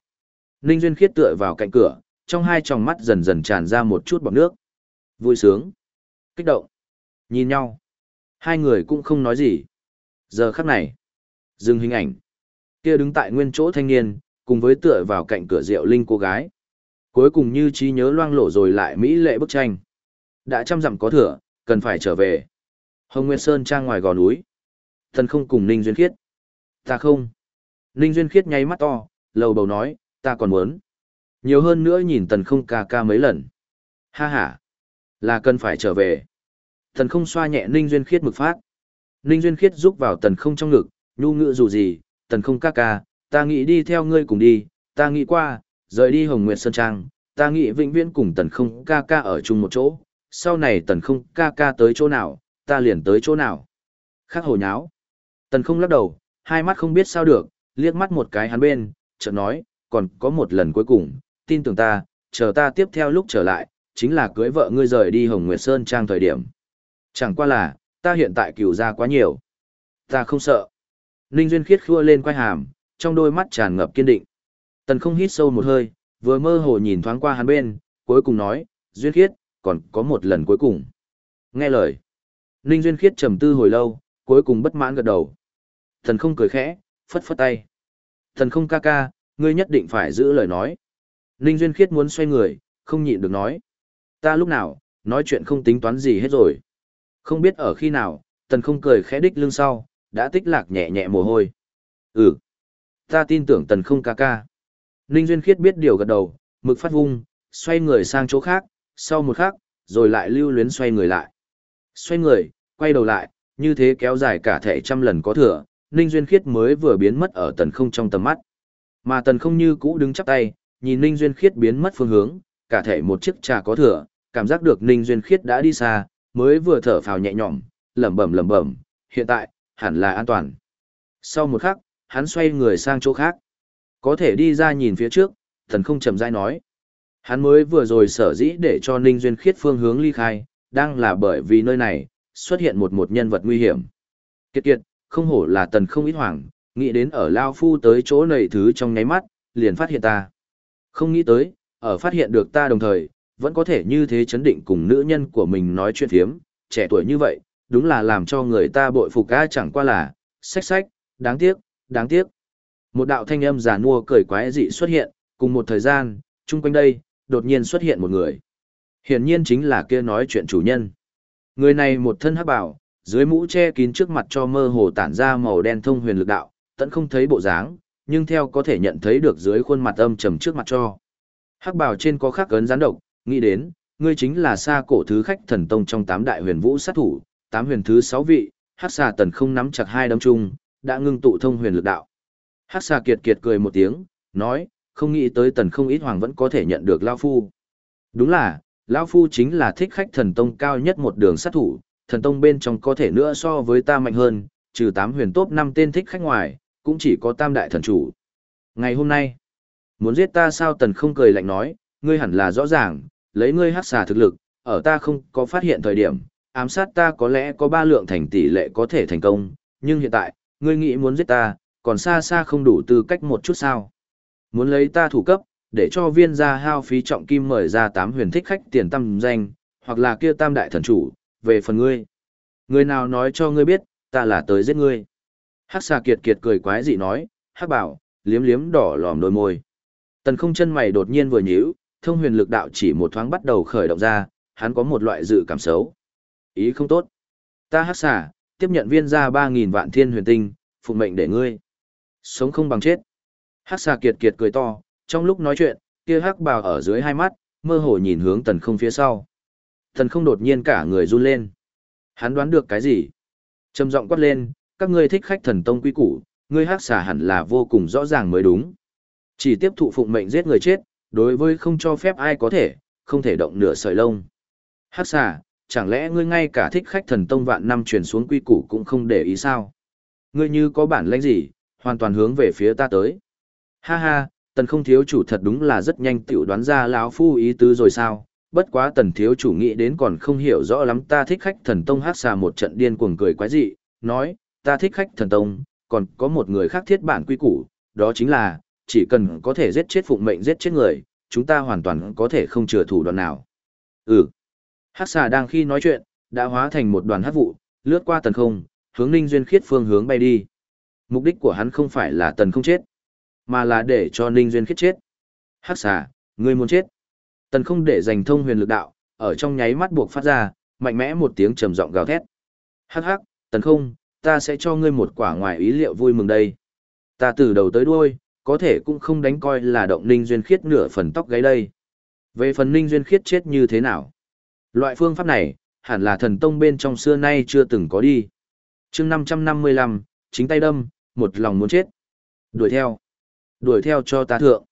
Ninh Duyên Khiết tựa vào cạnh cửa, trong hai tròng mắt dần dần tràn ra một chút bọt nước. Vui sướng, kích động, nhìn nhau. Hai người cũng không nói gì. Giờ khắc này, dừng hình ảnh. Kia đứng tại nguyên chỗ thanh niên, cùng với tựa vào cạnh cửa rượu Linh cô gái. Cuối cùng như trí nhớ loang lổ rồi lại mỹ lệ bức tranh. Đã trăm dặm có thừa, cần phải trở về. Hồng Nguyên Sơn trang ngoài gò núi. Thần không cùng Ninh Duyên Khiết. Ta không. Ninh Duyên Khiết nháy mắt to, lầu bầu nói, ta còn muốn. Nhiều hơn nữa nhìn tần không ca ca mấy lần. Ha ha. Là cần phải trở về. Thần không xoa nhẹ Ninh Duyên Khiết mực phát. Ninh Duyên Khiết rúc vào tần không trong ngực, nhu ngự dù gì, tần không ca ca, ta nghĩ đi theo ngươi cùng đi, ta nghĩ qua, rời đi Hồng Nguyệt Sơn Trang, ta nghĩ vĩnh viễn cùng tần không ca ca ở chung một chỗ, sau này tần không ca ca tới chỗ nào, ta liền tới chỗ nào. khác hồ nháo. Tần không lắc đầu, hai mắt không biết sao được, liếc mắt một cái hắn bên, chợt nói, còn có một lần cuối cùng, tin tưởng ta, chờ ta tiếp theo lúc trở lại, chính là cưới vợ ngươi rời đi Hồng Nguyệt Sơn Trang thời điểm. Chẳng qua là, ta hiện tại cửu ra quá nhiều. Ta không sợ. Ninh Duyên Khiết khua lên quay hàm, trong đôi mắt tràn ngập kiên định. Tần không hít sâu một hơi, vừa mơ hồ nhìn thoáng qua hắn bên, cuối cùng nói, Duyên Khiết, còn có một lần cuối cùng. Nghe lời. Ninh Duyên Khiết trầm tư hồi lâu, cuối cùng bất mãn gật đầu. Tần không cười khẽ, phất phất tay. Tần không ca ca, ngươi nhất định phải giữ lời nói. Ninh Duyên Khiết muốn xoay người, không nhịn được nói. Ta lúc nào, nói chuyện không tính toán gì hết rồi. Không biết ở khi nào, tần không cười khẽ đích lưng sau, đã tích lạc nhẹ nhẹ mồ hôi. Ừ, ta tin tưởng tần không ca ca. Ninh Duyên Khiết biết điều gật đầu, mực phát vung, xoay người sang chỗ khác, Sau một khắc, rồi lại lưu luyến xoay người lại. Xoay người, quay đầu lại, như thế kéo dài cả thể trăm lần có thừa, Ninh Duyên Khiết mới vừa biến mất ở tần không trong tầm mắt. Mà tần không như cũ đứng chắp tay, nhìn Ninh Duyên Khiết biến mất phương hướng, cả thể một chiếc trà có thừa, cảm giác được Ninh Duyên Khiết đã đi xa, mới vừa thở phào nhẹ nhõm, lẩm bẩm lẩm bẩm, hiện tại, hẳn là an toàn. Sau một khắc, hắn xoay người sang chỗ khác. Có thể đi ra nhìn phía trước, thần không chậm rãi nói. Hắn mới vừa rồi sở dĩ để cho Ninh Duyên Khiết phương hướng ly khai, đang là bởi vì nơi này, xuất hiện một một nhân vật nguy hiểm. Kiệt kiệt, không hổ là tần không ít hoảng, nghĩ đến ở Lao Phu tới chỗ nầy thứ trong nháy mắt, liền phát hiện ta. Không nghĩ tới, ở phát hiện được ta đồng thời, vẫn có thể như thế chấn định cùng nữ nhân của mình nói chuyện thiếm, trẻ tuổi như vậy, đúng là làm cho người ta bội phục ca chẳng qua là, sách sách, đáng tiếc, đáng tiếc. Một đạo thanh âm giả nua cười quái dị xuất hiện, cùng một thời gian, chung quanh đây, đột nhiên xuất hiện một người. Hiển nhiên chính là kia nói chuyện chủ nhân. Người này một thân hắc bảo, dưới mũ che kín trước mặt cho mơ hồ tản ra màu đen thông huyền lực đạo, tận không thấy bộ dáng, nhưng theo có thể nhận thấy được dưới khuôn mặt âm trầm trước mặt cho. Hắc bảo trên có khắc ấn gián độc, nghĩ đến, ngươi chính là xa cổ thứ khách thần tông trong tám đại huyền vũ sát thủ, tám huyền thứ sáu vị, hắc xà tần không nắm chặt hai đấm chung, đã ngưng tụ thông huyền lực đạo. Hắc xà kiệt kiệt cười một tiếng, nói, không nghĩ tới tần không ít hoàng vẫn có thể nhận được Lao Phu. Đúng là, Lao Phu chính là thích khách thần tông cao nhất một đường sát thủ, thần tông bên trong có thể nữa so với ta mạnh hơn, trừ tám huyền tốt năm tên thích khách ngoài, cũng chỉ có tam đại thần chủ. Ngày hôm nay, muốn giết ta sao tần không cười lạnh nói, ngươi hẳn là rõ ràng, lấy ngươi hắc xà thực lực, ở ta không có phát hiện thời điểm, ám sát ta có lẽ có ba lượng thành tỷ lệ có thể thành công, nhưng hiện tại, ngươi nghĩ muốn giết ta, còn xa xa không đủ tư cách một chút sao. Muốn lấy ta thủ cấp, để cho viên gia hao phí trọng kim mời ra tám huyền thích khách tiền tâm danh, hoặc là kia tam đại thần chủ, về phần ngươi. Người nào nói cho ngươi biết, ta là tới giết ngươi. Hắc xà kiệt kiệt cười quái dị nói, hắc bảo, liếm liếm đỏ lòm đôi môi. Tần không chân mày đột nhiên vừa nhíu, thông huyền lực đạo chỉ một thoáng bắt đầu khởi động ra, hắn có một loại dự cảm xấu. Ý không tốt. Ta hắc xà, tiếp nhận viên gia ba nghìn vạn thiên huyền tinh, phụ mệnh để ngươi. Sống không bằng chết. Hắc xà kiệt kiệt cười to, trong lúc nói chuyện, kia hắc bào ở dưới hai mắt, mơ hồ nhìn hướng tần không phía sau. Tần không đột nhiên cả người run lên. Hắn đoán được cái gì? Trầm giọng quát lên, các ngươi thích khách thần tông quy củ, ngươi hắc xà hẳn là vô cùng rõ ràng mới đúng. Chỉ tiếp thụ phụng mệnh giết người chết, đối với không cho phép ai có thể, không thể động nửa sợi lông. Hắc xà, chẳng lẽ ngươi ngay cả thích khách thần tông vạn năm truyền xuống quy củ cũng không để ý sao? Ngươi như có bản lĩnh gì, hoàn toàn hướng về phía ta tới. Ha ha, tần không thiếu chủ thật đúng là rất nhanh tiểu đoán ra lão phu ý tứ rồi sao, bất quá tần thiếu chủ nghĩ đến còn không hiểu rõ lắm ta thích khách thần tông hát xà một trận điên cuồng cười quái dị, nói, ta thích khách thần tông, còn có một người khác thiết bản quy củ, đó chính là, chỉ cần có thể giết chết phụng mệnh giết chết người, chúng ta hoàn toàn có thể không chừa thủ đoạn nào. Ừ. Hắc xà đang khi nói chuyện, đã hóa thành một đoàn hắc vụ, lướt qua tần không, hướng ninh duyên khiết phương hướng bay đi. Mục đích của hắn không phải là tần không chết, mà là để cho Ninh Duyên khiết chết. Hắc xà, ngươi muốn chết. Tần không để giành thông huyền lực đạo, ở trong nháy mắt buộc phát ra, mạnh mẽ một tiếng trầm giọng gào thét. Hắc hắc, tần không, ta sẽ cho ngươi một quả ngoài ý liệu vui mừng đây. Ta từ đầu tới đuôi, có thể cũng không đánh coi là động Ninh Duyên khiết nửa phần tóc gáy đây. Về phần Ninh Duyên khiết chết như thế nào? Loại phương pháp này, hẳn là thần tông bên trong xưa nay chưa từng có đi. chương 555, chính tay đâm, một lòng muốn chết. Đuổi theo. Đuổi theo cho ta thượng.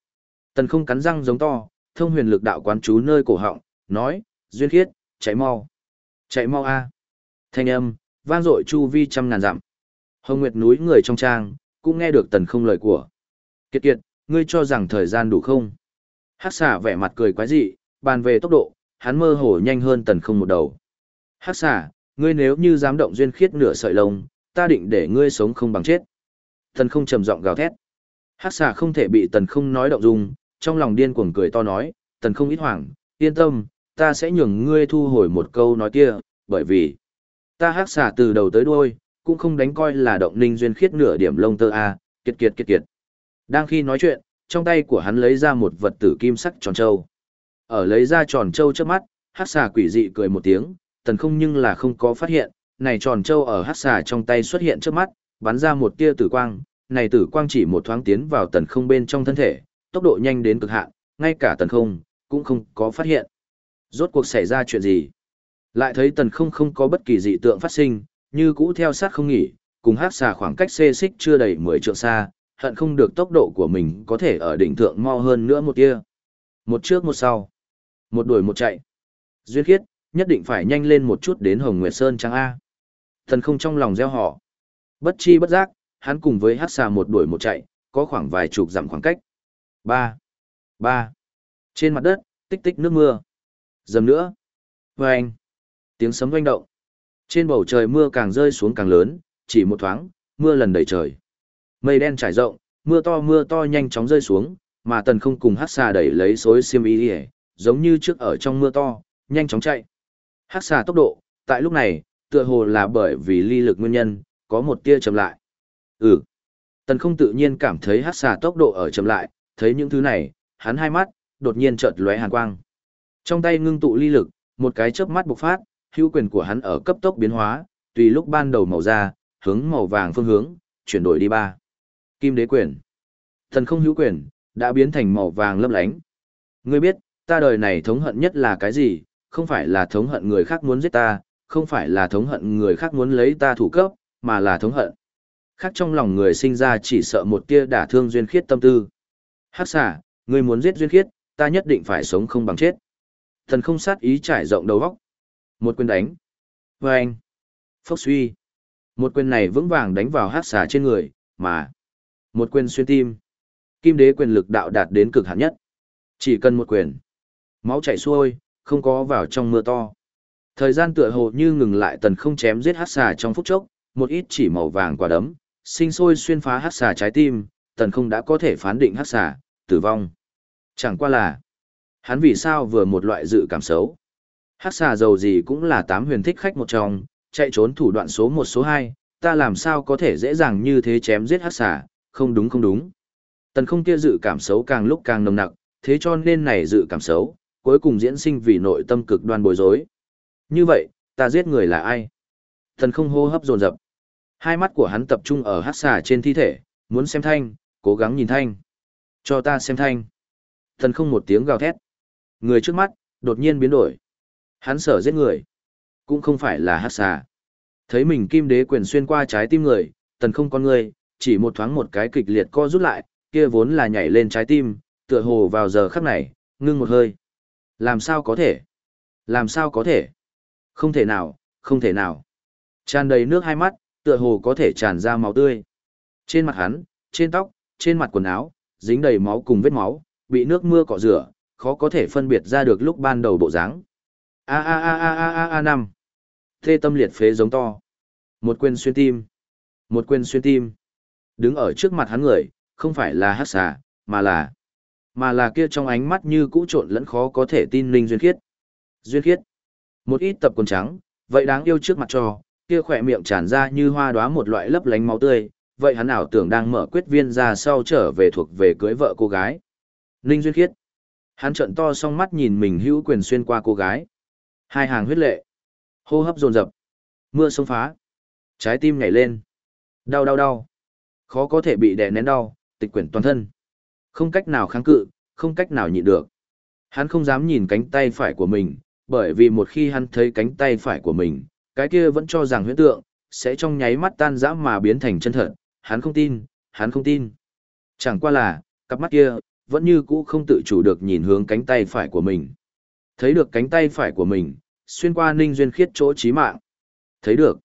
Tần không cắn răng giống to, thông huyền lực đạo quán chú nơi cổ họng, nói, duyên khiết, chạy mau. Chạy mau a Thanh âm, vang dội chu vi trăm ngàn dặm. Hồng Nguyệt núi người trong trang, cũng nghe được tần không lời của. Kiệt kiệt, ngươi cho rằng thời gian đủ không? Hắc xả vẻ mặt cười quái dị, bàn về tốc độ, hắn mơ hồ nhanh hơn tần không một đầu. Hắc xà, ngươi nếu như dám động duyên khiết nửa sợi lông, ta định để ngươi sống không bằng chết. Tần không trầm giọng gào thét. Hắc xà không thể bị tần không nói động dung, trong lòng điên cuồng cười to nói, tần không ít hoảng, yên tâm, ta sẽ nhường ngươi thu hồi một câu nói kia, bởi vì ta hắc xà từ đầu tới đuôi, cũng không đánh coi là động ninh duyên khiết nửa điểm lông tơ a, kiệt kiệt kiệt kiệt. Đang khi nói chuyện, trong tay của hắn lấy ra một vật tử kim sắc tròn trâu. Ở lấy ra tròn trâu trước mắt, hắc xà quỷ dị cười một tiếng, tần không nhưng là không có phát hiện, này tròn trâu ở hắc xà trong tay xuất hiện trước mắt, bắn ra một tia tử quang, này tử quang chỉ một thoáng tiến vào tần không bên trong thân thể, tốc độ nhanh đến cực hạn, ngay cả tần không, cũng không có phát hiện. Rốt cuộc xảy ra chuyện gì? Lại thấy tần không không có bất kỳ dị tượng phát sinh, như cũ theo sát không nghỉ, cùng hát xà khoảng cách xê xích chưa đầy 10 trượng xa, hận không được tốc độ của mình có thể ở đỉnh thượng mau hơn nữa một kia. Một trước một sau. Một đuổi một chạy. Duyên khiết, nhất định phải nhanh lên một chút đến Hồng Nguyệt Sơn Trang A. Thần không trong lòng gieo họ. Bất chi bất giác, hắn cùng với hát xà một đuổi một chạy, có khoảng vài chục dặm khoảng cách. Ba. Ba. Trên mặt đất, tích tích nước mưa. Dầm nữa. Vâng. Tiếng sấm doanh động. Trên bầu trời mưa càng rơi xuống càng lớn, chỉ một thoáng, mưa lần đầy trời. Mây đen trải rộng, mưa to mưa to nhanh chóng rơi xuống, mà tần không cùng hát xà đẩy lấy xối xiêm y ỉa giống như trước ở trong mưa to, nhanh chóng chạy. hắc xà tốc độ, tại lúc này, tựa hồ là bởi vì ly lực nguyên nhân, có một tia chậm lại. Ừ. Tần không tự nhiên cảm thấy hắc xà tốc độ ở chậm lại, thấy những thứ này, hắn hai mắt, đột nhiên chợt lóe hàn quang. Trong tay ngưng tụ ly lực, một cái chớp mắt bộc phát, hữu quyền của hắn ở cấp tốc biến hóa, tùy lúc ban đầu màu da, hướng màu vàng phương hướng, chuyển đổi đi ba. Kim đế quyền. Thần không hữu quyền, đã biến thành màu vàng lấp lánh. Ngươi biết, ta đời này thống hận nhất là cái gì, không phải là thống hận người khác muốn giết ta, không phải là thống hận người khác muốn lấy ta thủ cấp, mà là thống hận. Khác trong lòng người sinh ra chỉ sợ một tia đả thương duyên khiết tâm tư. Hắc xả, ngươi muốn giết duyên khiết, ta nhất định phải sống không bằng chết. Thần không sát ý trải rộng đầu góc. Một quyền đánh. Và anh. Phốc suy. Một quyền này vững vàng đánh vào hắc xà trên người, mà. Một quyền xuyên tim. Kim đế quyền lực đạo đạt đến cực hạn nhất. Chỉ cần một quyền. Máu chảy xuôi, không có vào trong mưa to. Thời gian tựa hồ như ngừng lại tần không chém giết hắc xà trong phút chốc, một ít chỉ màu vàng quả đấm, sinh sôi xuyên phá hắc xà trái tim, tần không đã có thể phán định hắc xà, tử vong. Chẳng qua là, hắn vì sao vừa một loại dự cảm xấu. Hắc xà giàu gì cũng là tám huyền thích khách một trong, chạy trốn thủ đoạn số một số hai, ta làm sao có thể dễ dàng như thế chém giết hắc xà, không đúng không đúng. Tần không kia dự cảm xấu càng lúc càng nồng nặc, thế cho nên này dự cảm xấu, cuối cùng diễn sinh vì nội tâm cực đoan bối rối. Như vậy, ta giết người là ai? Thần không hô hấp dồn dập. Hai mắt của hắn tập trung ở hắc xà trên thi thể, muốn xem thanh, cố gắng nhìn thanh. Cho ta xem thanh. Thần không một tiếng gào thét. Người trước mắt, đột nhiên biến đổi. Hắn sở giết người. Cũng không phải là hắc xà. Thấy mình kim đế quyền xuyên qua trái tim người, tần không con người, chỉ một thoáng một cái kịch liệt co rút lại, kia vốn là nhảy lên trái tim, tựa hồ vào giờ khắc này, ngưng một hơi. Làm sao có thể? Làm sao có thể? Không thể nào, không thể nào. Tràn đầy nước hai mắt, tựa hồ có thể tràn ra máu tươi. Trên mặt hắn, trên tóc, trên mặt quần áo, dính đầy máu cùng vết máu, bị nước mưa cọ rửa, khó có thể phân biệt ra được lúc ban đầu bộ dáng. A a a a a a a năm. Thê tâm liệt phế giống to. Một quyền xuyên tim. Một quyền xuyên tim. Đứng ở trước mặt hắn người, không phải là hát xà, mà là... Mà là kia trong ánh mắt như cũ trộn lẫn khó có thể tin Linh Duyên Khiết. Duyên Khiết. Một ít tập quần trắng, vậy đáng yêu trước mặt cho, kia khỏe miệng tràn ra như hoa đóa một loại lấp lánh máu tươi, vậy hắn ảo tưởng đang mở quyết viên ra sau trở về thuộc về cưới vợ cô gái. Linh Duyên Khiết. Hắn trợn to song mắt nhìn mình hữu quyền xuyên qua cô gái. Hai hàng huyết lệ. Hô hấp dồn dập. Mưa sông phá. Trái tim nhảy lên. Đau đau đau. Khó có thể bị đè nén đau, tịch quyển toàn thân. Không cách nào kháng cự, không cách nào nhịn được. Hắn không dám nhìn cánh tay phải của mình, bởi vì một khi hắn thấy cánh tay phải của mình, cái kia vẫn cho rằng huyễn tượng, sẽ trong nháy mắt tan rã mà biến thành chân thật. Hắn không tin, hắn không tin. Chẳng qua là, cặp mắt kia, vẫn như cũ không tự chủ được nhìn hướng cánh tay phải của mình. Thấy được cánh tay phải của mình, xuyên qua ninh duyên khiết chỗ chí mạng. Thấy được,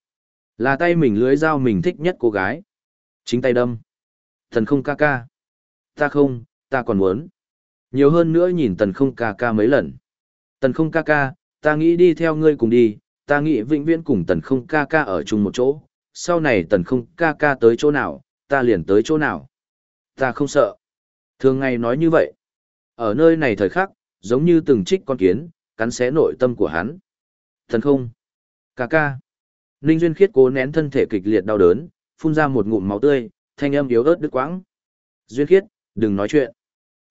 là tay mình lưới dao mình thích nhất cô gái. Chính tay đâm. Thần không ca ca. Ta không, ta còn muốn. Nhiều hơn nữa nhìn tần không ca ca mấy lần. Tần không ca ca, ta nghĩ đi theo ngươi cùng đi, ta nghĩ vĩnh viễn cùng tần không ca ca ở chung một chỗ. Sau này tần không ca ca tới chỗ nào, ta liền tới chỗ nào. Ta không sợ. Thường ngày nói như vậy. Ở nơi này thời khắc, giống như từng trích con kiến, cắn xé nội tâm của hắn. Thần không. Ca ca. Ninh Duyên Khiết cố nén thân thể kịch liệt đau đớn, phun ra một ngụm máu tươi, thanh âm yếu ớt đứt quãng. Duyên Khiết, đừng nói chuyện.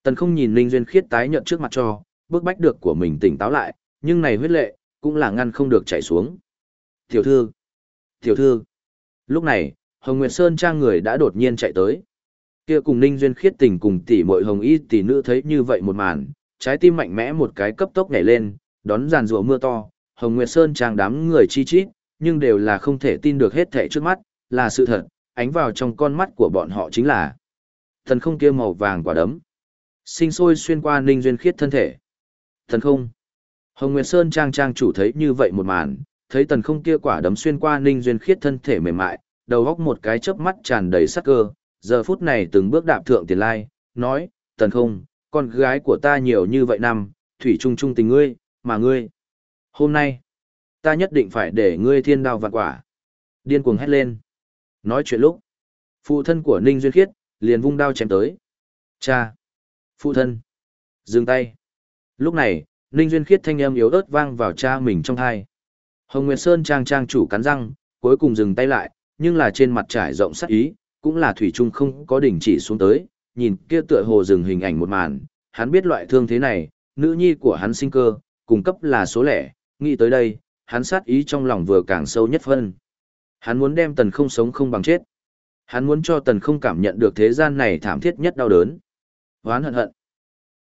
Tần không nhìn Ninh Duyên Khiết tái nhợt trước mặt cho, bước bách được của mình tỉnh táo lại, nhưng này huyết lệ, cũng là ngăn không được chảy xuống. Tiểu thư, tiểu thư. Lúc này, Hồng Nguyệt Sơn trang người đã đột nhiên chạy tới. Kia cùng Ninh Duyên Khiết tình cùng tỷ muội Hồng Y tỷ nữ thấy như vậy một màn, trái tim mạnh mẽ một cái cấp tốc nhảy lên, đón giàn rùa mưa to, Hồng Nguyệt Sơn trang đám người chi chít, nhưng đều là không thể tin được hết thảy trước mắt, là sự thật, ánh vào trong con mắt của bọn họ chính là thần không kia màu vàng quả đấm. Sinh sôi xuyên qua Ninh Duyên Khiết thân thể. Thần không. Hồng Nguyệt Sơn trang trang chủ thấy như vậy một màn, thấy tần không kia quả đấm xuyên qua Ninh Duyên Khiết thân thể mềm mại, đầu góc một cái chớp mắt tràn đầy sắc cơ, giờ phút này từng bước đạp thượng tiền lai, nói, tần không, con gái của ta nhiều như vậy năm, thủy trung trung tình ngươi, mà ngươi. Hôm nay, ta nhất định phải để ngươi thiên đao vạn quả. Điên cuồng hét lên. Nói chuyện lúc, phụ thân của Ninh Duyên Khiết, liền vung đao chém tới. Cha! Phụ thân! Dừng tay! Lúc này, Ninh Duyên Khiết thanh âm yếu ớt vang vào cha mình trong thai. Hồng Nguyệt Sơn trang trang chủ cắn răng, cuối cùng dừng tay lại, nhưng là trên mặt trải rộng sắc ý, cũng là thủy trung không có đỉnh chỉ xuống tới, nhìn kia tựa hồ dừng hình ảnh một màn, hắn biết loại thương thế này, nữ nhi của hắn sinh cơ, cung cấp là số lẻ, nghĩ tới đây, hắn sát ý trong lòng vừa càng sâu nhất phân. Hắn muốn đem tần không sống không bằng chết. Hắn muốn cho tần không cảm nhận được thế gian này thảm thiết nhất đau đớn. Hoán hận hận.